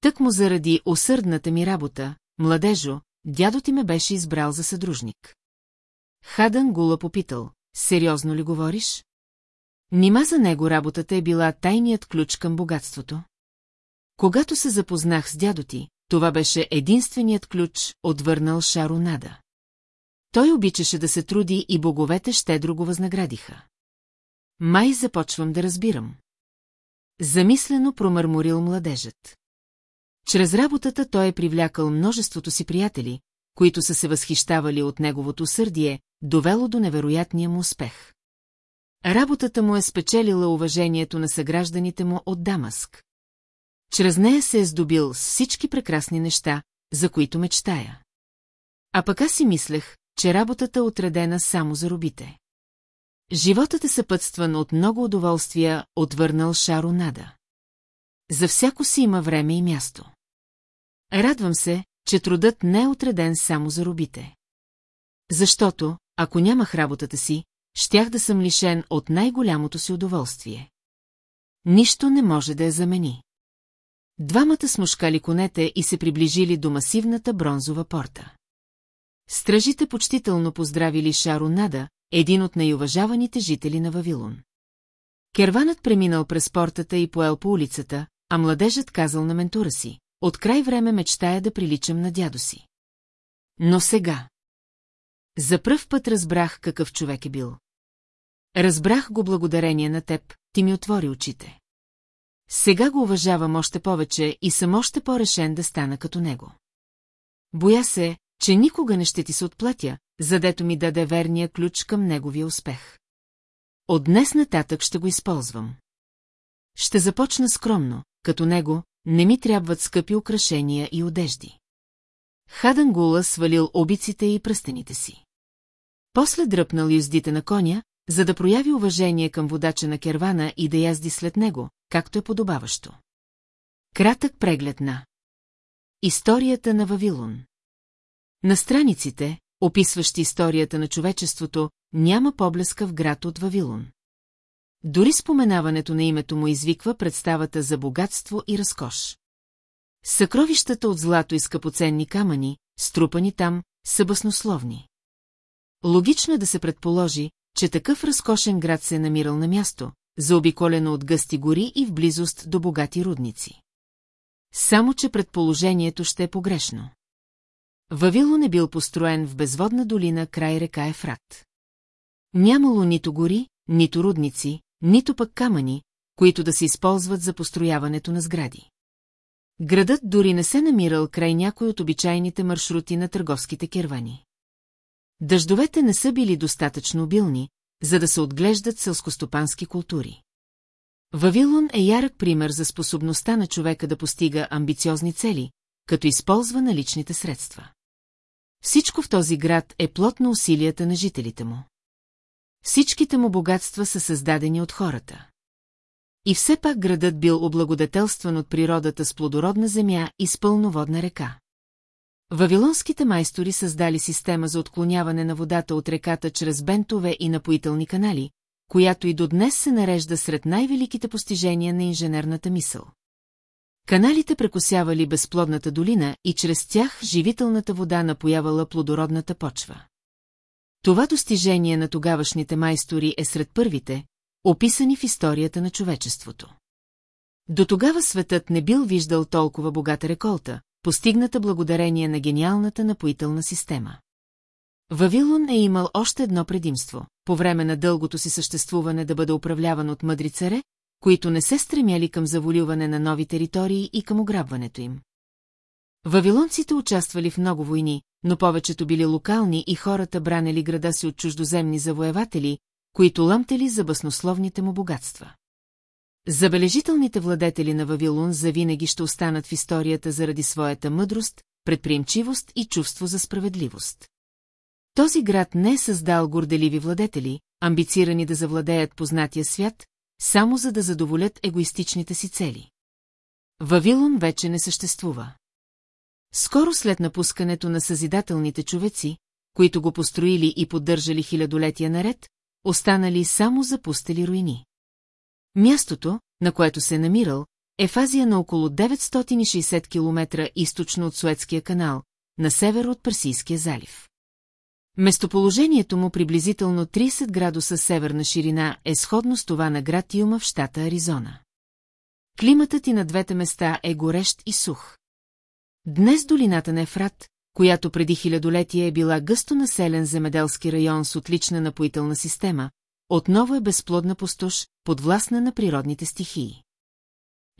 Тък му заради усърдната ми работа, младежо, дядо ти ме беше избрал за съдружник. Хадън Гула попитал, сериозно ли говориш? Нима за него работата е била тайният ключ към богатството? Когато се запознах с дядо ти, това беше единственият ключ, отвърнал Шаронада. Той обичаше да се труди и боговете щедро го възнаградиха. Май започвам да разбирам. Замислено промърморил младежът. Чрез работата той е привлякал множеството си приятели, които са се възхищавали от неговото сърдие, довело до невероятния му успех. Работата му е спечелила уважението на съгражданите му от Дамаск. Чрез нея се е здобил с всички прекрасни неща, за които мечтая. А пък аз си мислех, че работата е отредена само за робите. Животът е съпътстван от много удоволствия, отвърнал Шаро Нада. За всяко си има време и място. Радвам се, че трудът не е отреден само за робите. Защото, ако нямах работата си, щях да съм лишен от най-голямото си удоволствие. Нищо не може да я замени. Двамата смушкали конете и се приближили до масивната бронзова порта. Стражите почтително поздравили Шаро Нада, един от най-уважаваните жители на Вавилон. Керванът преминал през портата и поел по улицата, а младежът казал на ментура си, от край време мечтая да приличам на дядо си. Но сега... За пръв път разбрах какъв човек е бил. Разбрах го благодарение на теб, ти ми отвори очите. Сега го уважавам още повече и съм още по-решен да стана като него. Боя се, че никога не ще ти се отплатя, задето ми даде верния ключ към неговия успех. От днес нататък ще го използвам. Ще започна скромно, като него, не ми трябват скъпи украшения и одежди. Хадангула свалил обиците и пръстените си. После дръпнал юздите на коня, за да прояви уважение към водача на кервана и да язди след него, както е подобаващо. Кратък преглед на Историята на Вавилон На страниците, описващи историята на човечеството, няма в град от Вавилон. Дори споменаването на името му извиква представата за богатство и разкош. Съкровищата от злато и скъпоценни камъни, струпани там, са баснословни. Логично е да се предположи, че такъв разкошен град се е намирал на място, заобиколено от гъсти гори и в близост до богати рудници. Само, че предположението ще е погрешно. Вавилон е бил построен в безводна долина край река Ефрат. Нямало нито гори, нито рудници, нито пък камъни, които да се използват за построяването на сгради. Градът дори не се намирал край някой от обичайните маршрути на търговските кервани. Дъждовете не са били достатъчно обилни, за да се отглеждат селскостопански култури. Вавилон е ярък пример за способността на човека да постига амбициозни цели, като използва наличните средства. Всичко в този град е плод на усилията на жителите му. Всичките му богатства са създадени от хората. И все пак градът бил облагодетелстван от природата с плодородна земя и с пълноводна река. Вавилонските майстори създали система за отклоняване на водата от реката чрез бентове и напоителни канали, която и до днес се нарежда сред най-великите постижения на инженерната мисъл. Каналите прекосявали безплодната долина и чрез тях живителната вода напоявала плодородната почва. Това достижение на тогавашните майстори е сред първите, описани в историята на човечеството. До тогава светът не бил виждал толкова богата реколта, постигната благодарение на гениалната напоителна система. Вавилон е имал още едно предимство – по време на дългото си съществуване да бъде управляван от мъдри царе, които не се стремяли към заволюване на нови територии и към ограбването им. Вавилонците участвали в много войни, но повечето били локални и хората бранели града си от чуждоземни завоеватели, които лъмтели за баснословните му богатства. Забележителните владетели на Вавилон завинаги ще останат в историята заради своята мъдрост, предприемчивост и чувство за справедливост. Този град не е създал горделиви владетели, амбицирани да завладеят познатия свят, само за да задоволят егоистичните си цели. Вавилон вече не съществува. Скоро след напускането на съзидателните човеци, които го построили и поддържали хилядолетия наред, останали само запустели руини. Мястото, на което се е намирал, е в Азия на около 960 км източно от Суетския канал, на север от Персийския залив. Местоположението му приблизително 30 градуса северна ширина е сходно с това на град Юма в щата Аризона. Климатът и на двете места е горещ и сух. Днес долината на Ефрат, която преди хилядолетие е била гъсто населен земеделски район с отлична напоителна система, отново е безплодна пустош, подвластна на природните стихии.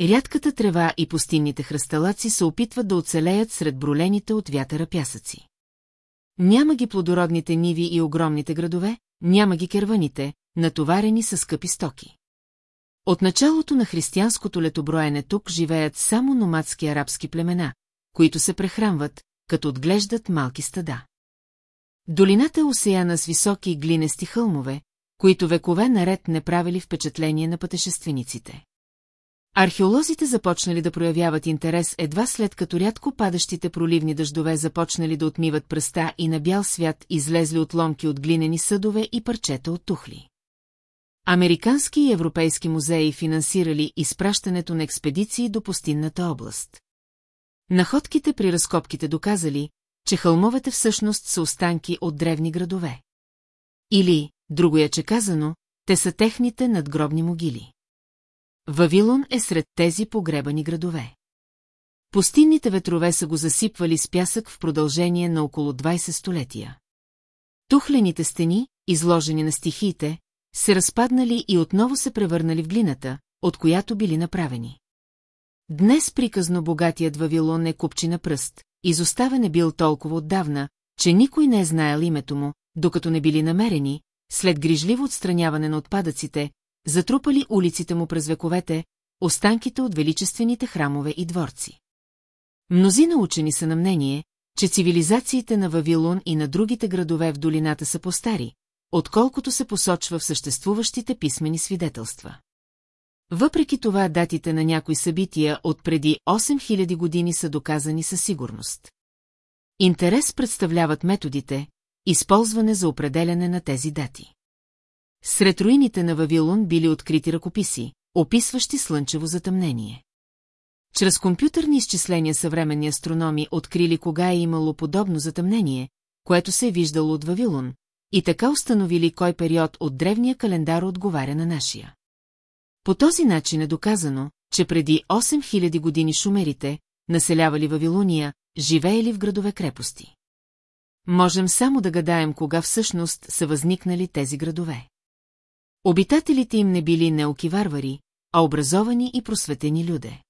Рядката трева и пустинните хръсталаци се опитват да оцелеят сред бролените от вятъра пясъци. Няма ги плодородните ниви и огромните градове, няма ги керваните, натоварени с скъпи стоки. От началото на християнското летоброене тук живеят само номадски арабски племена, които се прехранват, като отглеждат малки стада. Долината е осеяна с високи глинести хълмове, които векове наред не правили впечатление на пътешествениците. Археолозите започнали да проявяват интерес едва след като рядко падащите проливни дъждове започнали да отмиват пръста и на бял свят излезли отломки от глинени съдове и парчета от тухли. Американски и европейски музеи финансирали изпращането на експедиции до пустинната област. Находките при разкопките доказали, че хълмовете всъщност са останки от древни градове. Или, другояче казано, те са техните надгробни могили. Вавилон е сред тези погребани градове. Пустинните ветрове са го засипвали с пясък в продължение на около 20 столетия. Тухлените стени, изложени на стихиите, се разпаднали и отново се превърнали в глината, от която били направени. Днес приказно богатият Вавилон е купчина пръст, изоставен е бил толкова отдавна, че никой не е знаел името му, докато не били намерени, след грижливо отстраняване на отпадъците, затрупали улиците му през вековете, останките от величествените храмове и дворци. Мнозина учени са на мнение, че цивилизациите на Вавилон и на другите градове в долината са по-стари, отколкото се посочва в съществуващите писмени свидетелства. Въпреки това датите на някои събития от преди 8000 години са доказани със сигурност. Интерес представляват методите, използване за определяне на тези дати. Сред руините на Вавилон били открити ръкописи, описващи слънчево затъмнение. Чрез компютърни изчисления съвременни астрономи открили кога е имало подобно затъмнение, което се е виждало от Вавилон, и така установили кой период от древния календар отговаря на нашия. По този начин е доказано, че преди 8000 години шумерите, населявали Вавилония, живеели в градове-крепости. Можем само да гадаем кога всъщност са възникнали тези градове. Обитателите им не били неоки варвари, а образовани и просветени люде.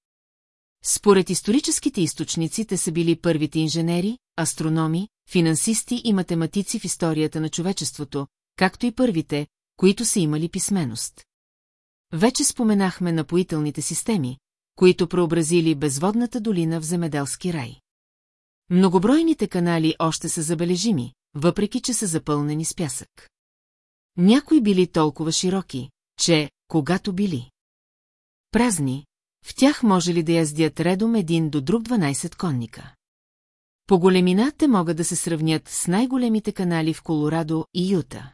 Според историческите източници те са били първите инженери, астрономи, финансисти и математици в историята на човечеството, както и първите, които са имали писменост. Вече споменахме напоителните системи, които преобразили безводната долина в земеделски рай. Многобройните канали още са забележими, въпреки че са запълнени с пясък. Някои били толкова широки, че, когато били празни, в тях може ли да яздят редом един до друг 12 конника. По големина те могат да се сравнят с най-големите канали в Колорадо и Юта.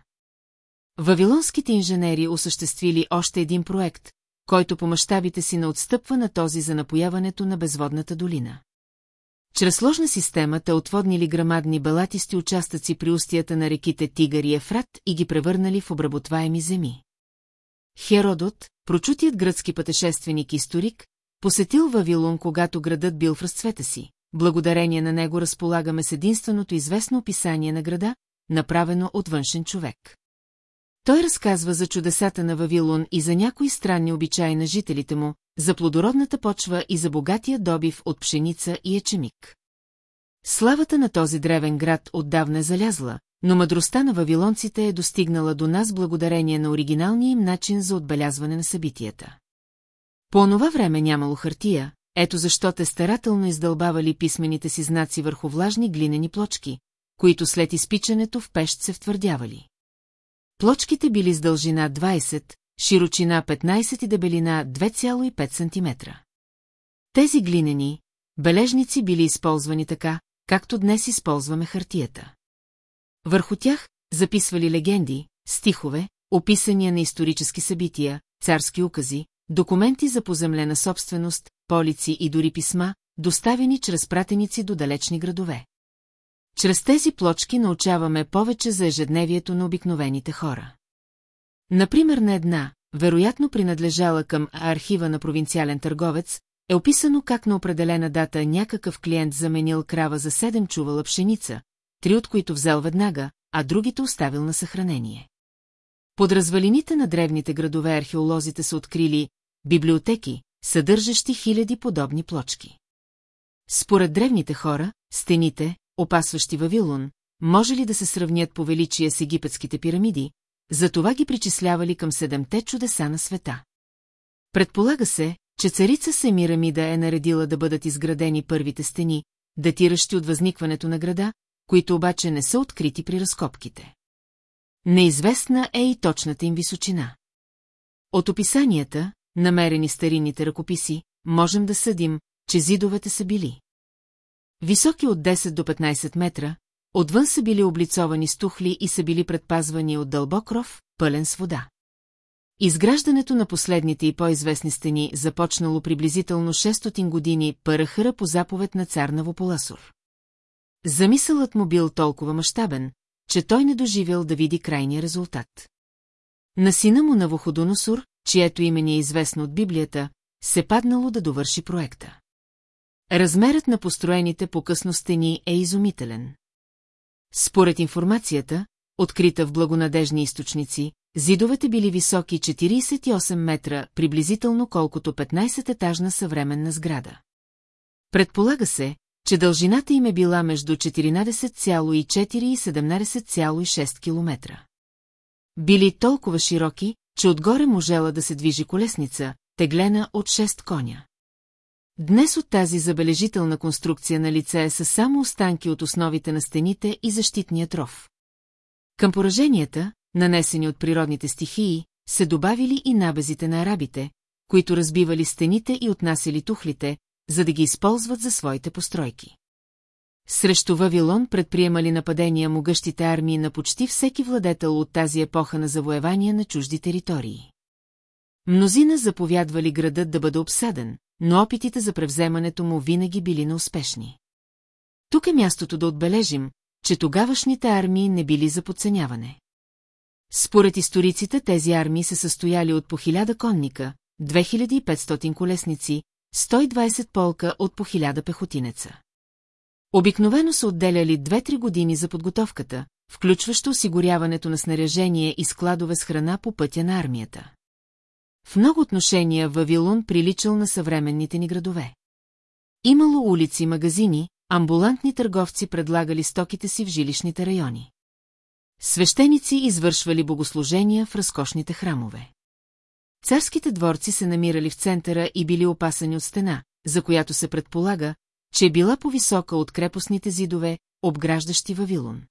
Вавилонските инженери осъществили още един проект, който по мащабите си не отстъпва на този за напояването на безводната долина. Чрез сложна система те отводнили грамадни балатисти участъци при устията на реките Тигър и Ефрат и ги превърнали в обработваеми земи. Херодот, прочутият гръцки пътешественик и историк, посетил Вавилон, когато градът бил в разцвета си. Благодарение на него разполагаме с единственото известно описание на града, направено от външен човек. Той разказва за чудесата на Вавилон и за някои странни обичаи на жителите му, за плодородната почва и за богатия добив от пшеница и ечемик. Славата на този древен град отдавна е залязла, но мъдростта на вавилонците е достигнала до нас благодарение на оригиналния им начин за отбелязване на събитията. По онова време нямало хартия, ето защо те старателно издълбавали писмените си знаци върху влажни глинени плочки, които след изпичането в пещ се втвърдявали. Плочките били с дължина 20, широчина 15 и дебелина 2,5 см. Тези глинени, бележници били използвани така, както днес използваме хартията. Върху тях записвали легенди, стихове, описания на исторически събития, царски укази, документи за поземлена собственост, полици и дори писма, доставени чрез пратеници до далечни градове. Чрез тези плочки научаваме повече за ежедневието на обикновените хора. Например, на една, вероятно принадлежала към архива на провинциален търговец, е описано как на определена дата някакъв клиент заменил крава за седем чувала пшеница, три от които взел веднага, а другите оставил на съхранение. Под развалините на древните градове археолозите са открили библиотеки, съдържащи хиляди подобни плочки. Според древните хора, стените, опасващи Вавилон, може ли да се сравнят по величие с египетските пирамиди, затова ги причислявали към седемте чудеса на света. Предполага се, че царица Семирамида е наредила да бъдат изградени първите стени, датиращи от възникването на града, които обаче не са открити при разкопките. Неизвестна е и точната им височина. От описанията, намерени старинните ръкописи, можем да съдим, че зидовете са били. Високи от 10 до 15 метра, отвън са били облицовани с тухли и са били предпазвани от дълбок ров, пълен с вода. Изграждането на последните и по-известни стени започнало приблизително 600 години Парахъра по заповед на цар Навополасор. Замисълът му бил толкова мащабен, че той не доживял да види крайния резултат. На сина му Навуходоносор, чието име е известно от Библията, се паднало да довърши проекта. Размерът на построените по-късно стени е изумителен. Според информацията, открита в благонадежни източници, зидовете били високи 48 метра, приблизително колкото 15-етажна съвременна сграда. Предполага се, че дължината им е била между 14,4 и 17,6 км. Били толкова широки, че отгоре можела да се движи колесница, теглена от 6 коня. Днес от тази забележителна конструкция на лице са само останки от основите на стените и защитния тров. Към пораженията, нанесени от природните стихии, се добавили и набезите на арабите, които разбивали стените и отнасяли тухлите, за да ги използват за своите постройки. Срещу Вавилон предприемали нападения могъщите армии на почти всеки владетел от тази епоха на завоевания на чужди територии. Мнозина заповядвали градът да бъде обсаден, но опитите за превземането му винаги били неуспешни. Тук е мястото да отбележим, че тогавашните армии не били за подценяване. Според историците тези армии се състояли от по хиляда конника, 2500 колесници, 120 полка от по хиляда пехотинеца. Обикновено са отделяли 2-3 години за подготовката, включващо осигуряването на снаряжение и складове с храна по пътя на армията. В много отношения Вавилон приличал на съвременните ни градове. Имало улици и магазини, амбулантни търговци предлагали стоките си в жилищните райони. Свещеници извършвали богослужения в разкошните храмове. Царските дворци се намирали в центъра и били опасани от стена, за която се предполага, че е била по-висока от крепостните зидове, обграждащи Вавилон.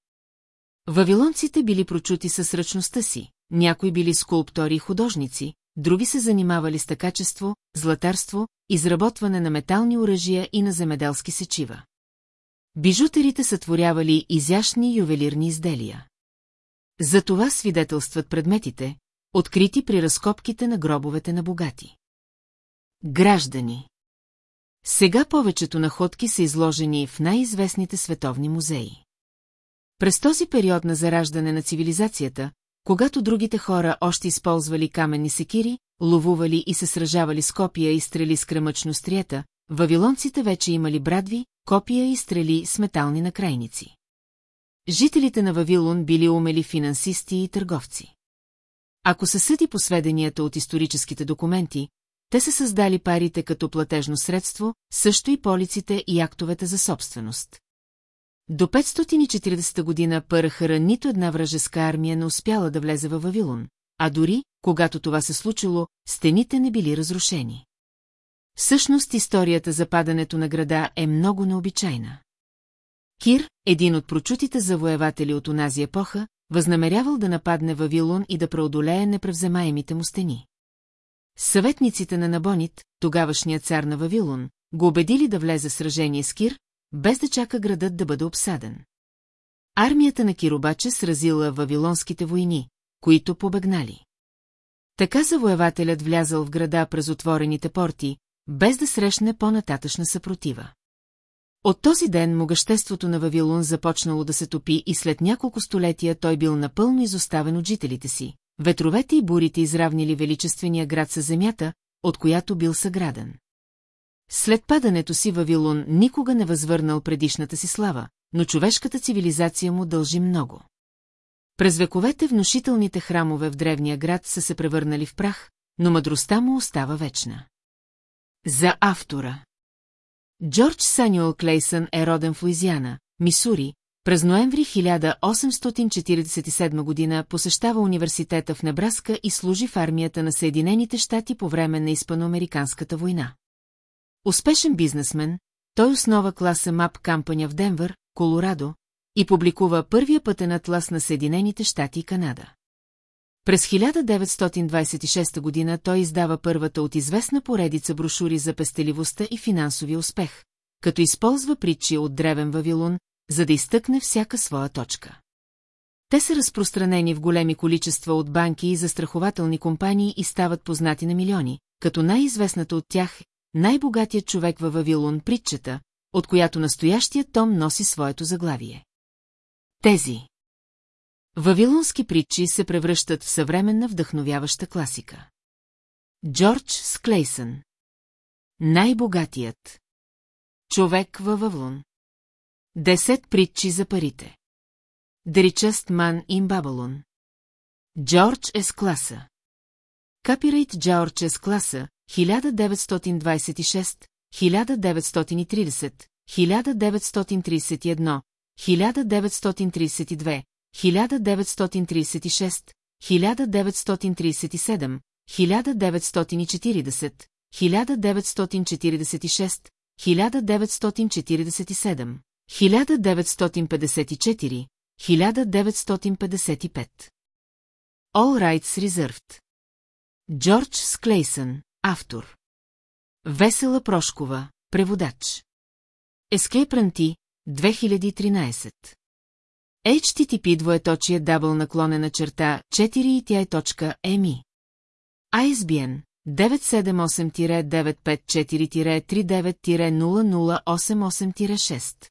Вавилонците били прочути със ръчността си, някои били скулптори и художници, други се занимавали с такачество, златарство, изработване на метални оръжия и на земеделски сечива. Бижутерите сътворявали изящни ювелирни изделия. За това свидетелстват предметите, открити при разкопките на гробовете на богати. Граждани Сега повечето находки са изложени в най-известните световни музеи. През този период на зараждане на цивилизацията, когато другите хора още използвали каменни секири, ловували и се сражавали с копия и стрели с кръмъчно стрията, вавилонците вече имали брадви, копия и стрели с метални накрайници. Жителите на Вавилон били умели финансисти и търговци. Ако се съди по сведенията от историческите документи, те са създали парите като платежно средство, също и полиците и актовете за собственост. До 540 година Пърхара нито една вражеска армия не успяла да влезе във Вавилон, а дори, когато това се случило, стените не били разрушени. Всъщност историята за падането на града е много необичайна. Кир, един от прочутите завоеватели от онази епоха, възнамерявал да нападне Вавилон и да преодолее непревземаемите му стени. Съветниците на Набонит, тогавашният цар на Вавилон, го убедили да влезе в сражение с Кир, без да чака градът да бъде обсаден. Армията на Кир обаче сразила вавилонските войни, които побегнали. Така завоевателят влязал в града през отворените порти, без да срещне по-нататъчна съпротива. От този ден могъществото на Вавилон започнало да се топи и след няколко столетия той бил напълно изоставен от жителите си. Ветровете и бурите изравнили величествения град с земята, от която бил съграден. След падането си Вавилон никога не възвърнал предишната си слава, но човешката цивилизация му дължи много. През вековете внушителните храмове в древния град са се превърнали в прах, но мъдростта му остава вечна. За автора Джордж Санюел Клейсън е роден в Луизиана, Мисури, през ноември 1847 година посещава университета в Небраска и служи в армията на Съединените щати по време на Испано-Американската война. Успешен бизнесмен, той основа класа МАП кампания в Денвър, Колорадо, и публикува първия пътен атлас на Съединените щати и Канада. През 1926 година той издава първата от известна поредица брошури за пестеливостта и финансови успех, като използва притчи от древен Вавилон, за да изтъкне всяка своя точка. Те са разпространени в големи количества от банки и застрахователни компании и стават познати на милиони, като най-известната от тях най-богатият човек във Вавилон притчата, от която настоящият том носи своето заглавие. Тези Вавилонски притчи се превръщат в съвременна вдъхновяваща класика. Джордж Склейсън Най-богатият Човек във Вавилон Десет притчи за парите The richest man in Babylon Джордж С. Класа Капирайт Джордж С. Класа 1926, 1930, 1931, 1932, 1936, 1937, 1940, 1946, 1947, 1954, 1955. All Rights Reserved. Джордж Склейсън, автор. Весела Прошкова, преводач. Ескейпранти, 2013. HTTP двоеточие дабл наклонена черта 4 ISBN 978-954-39-0088-6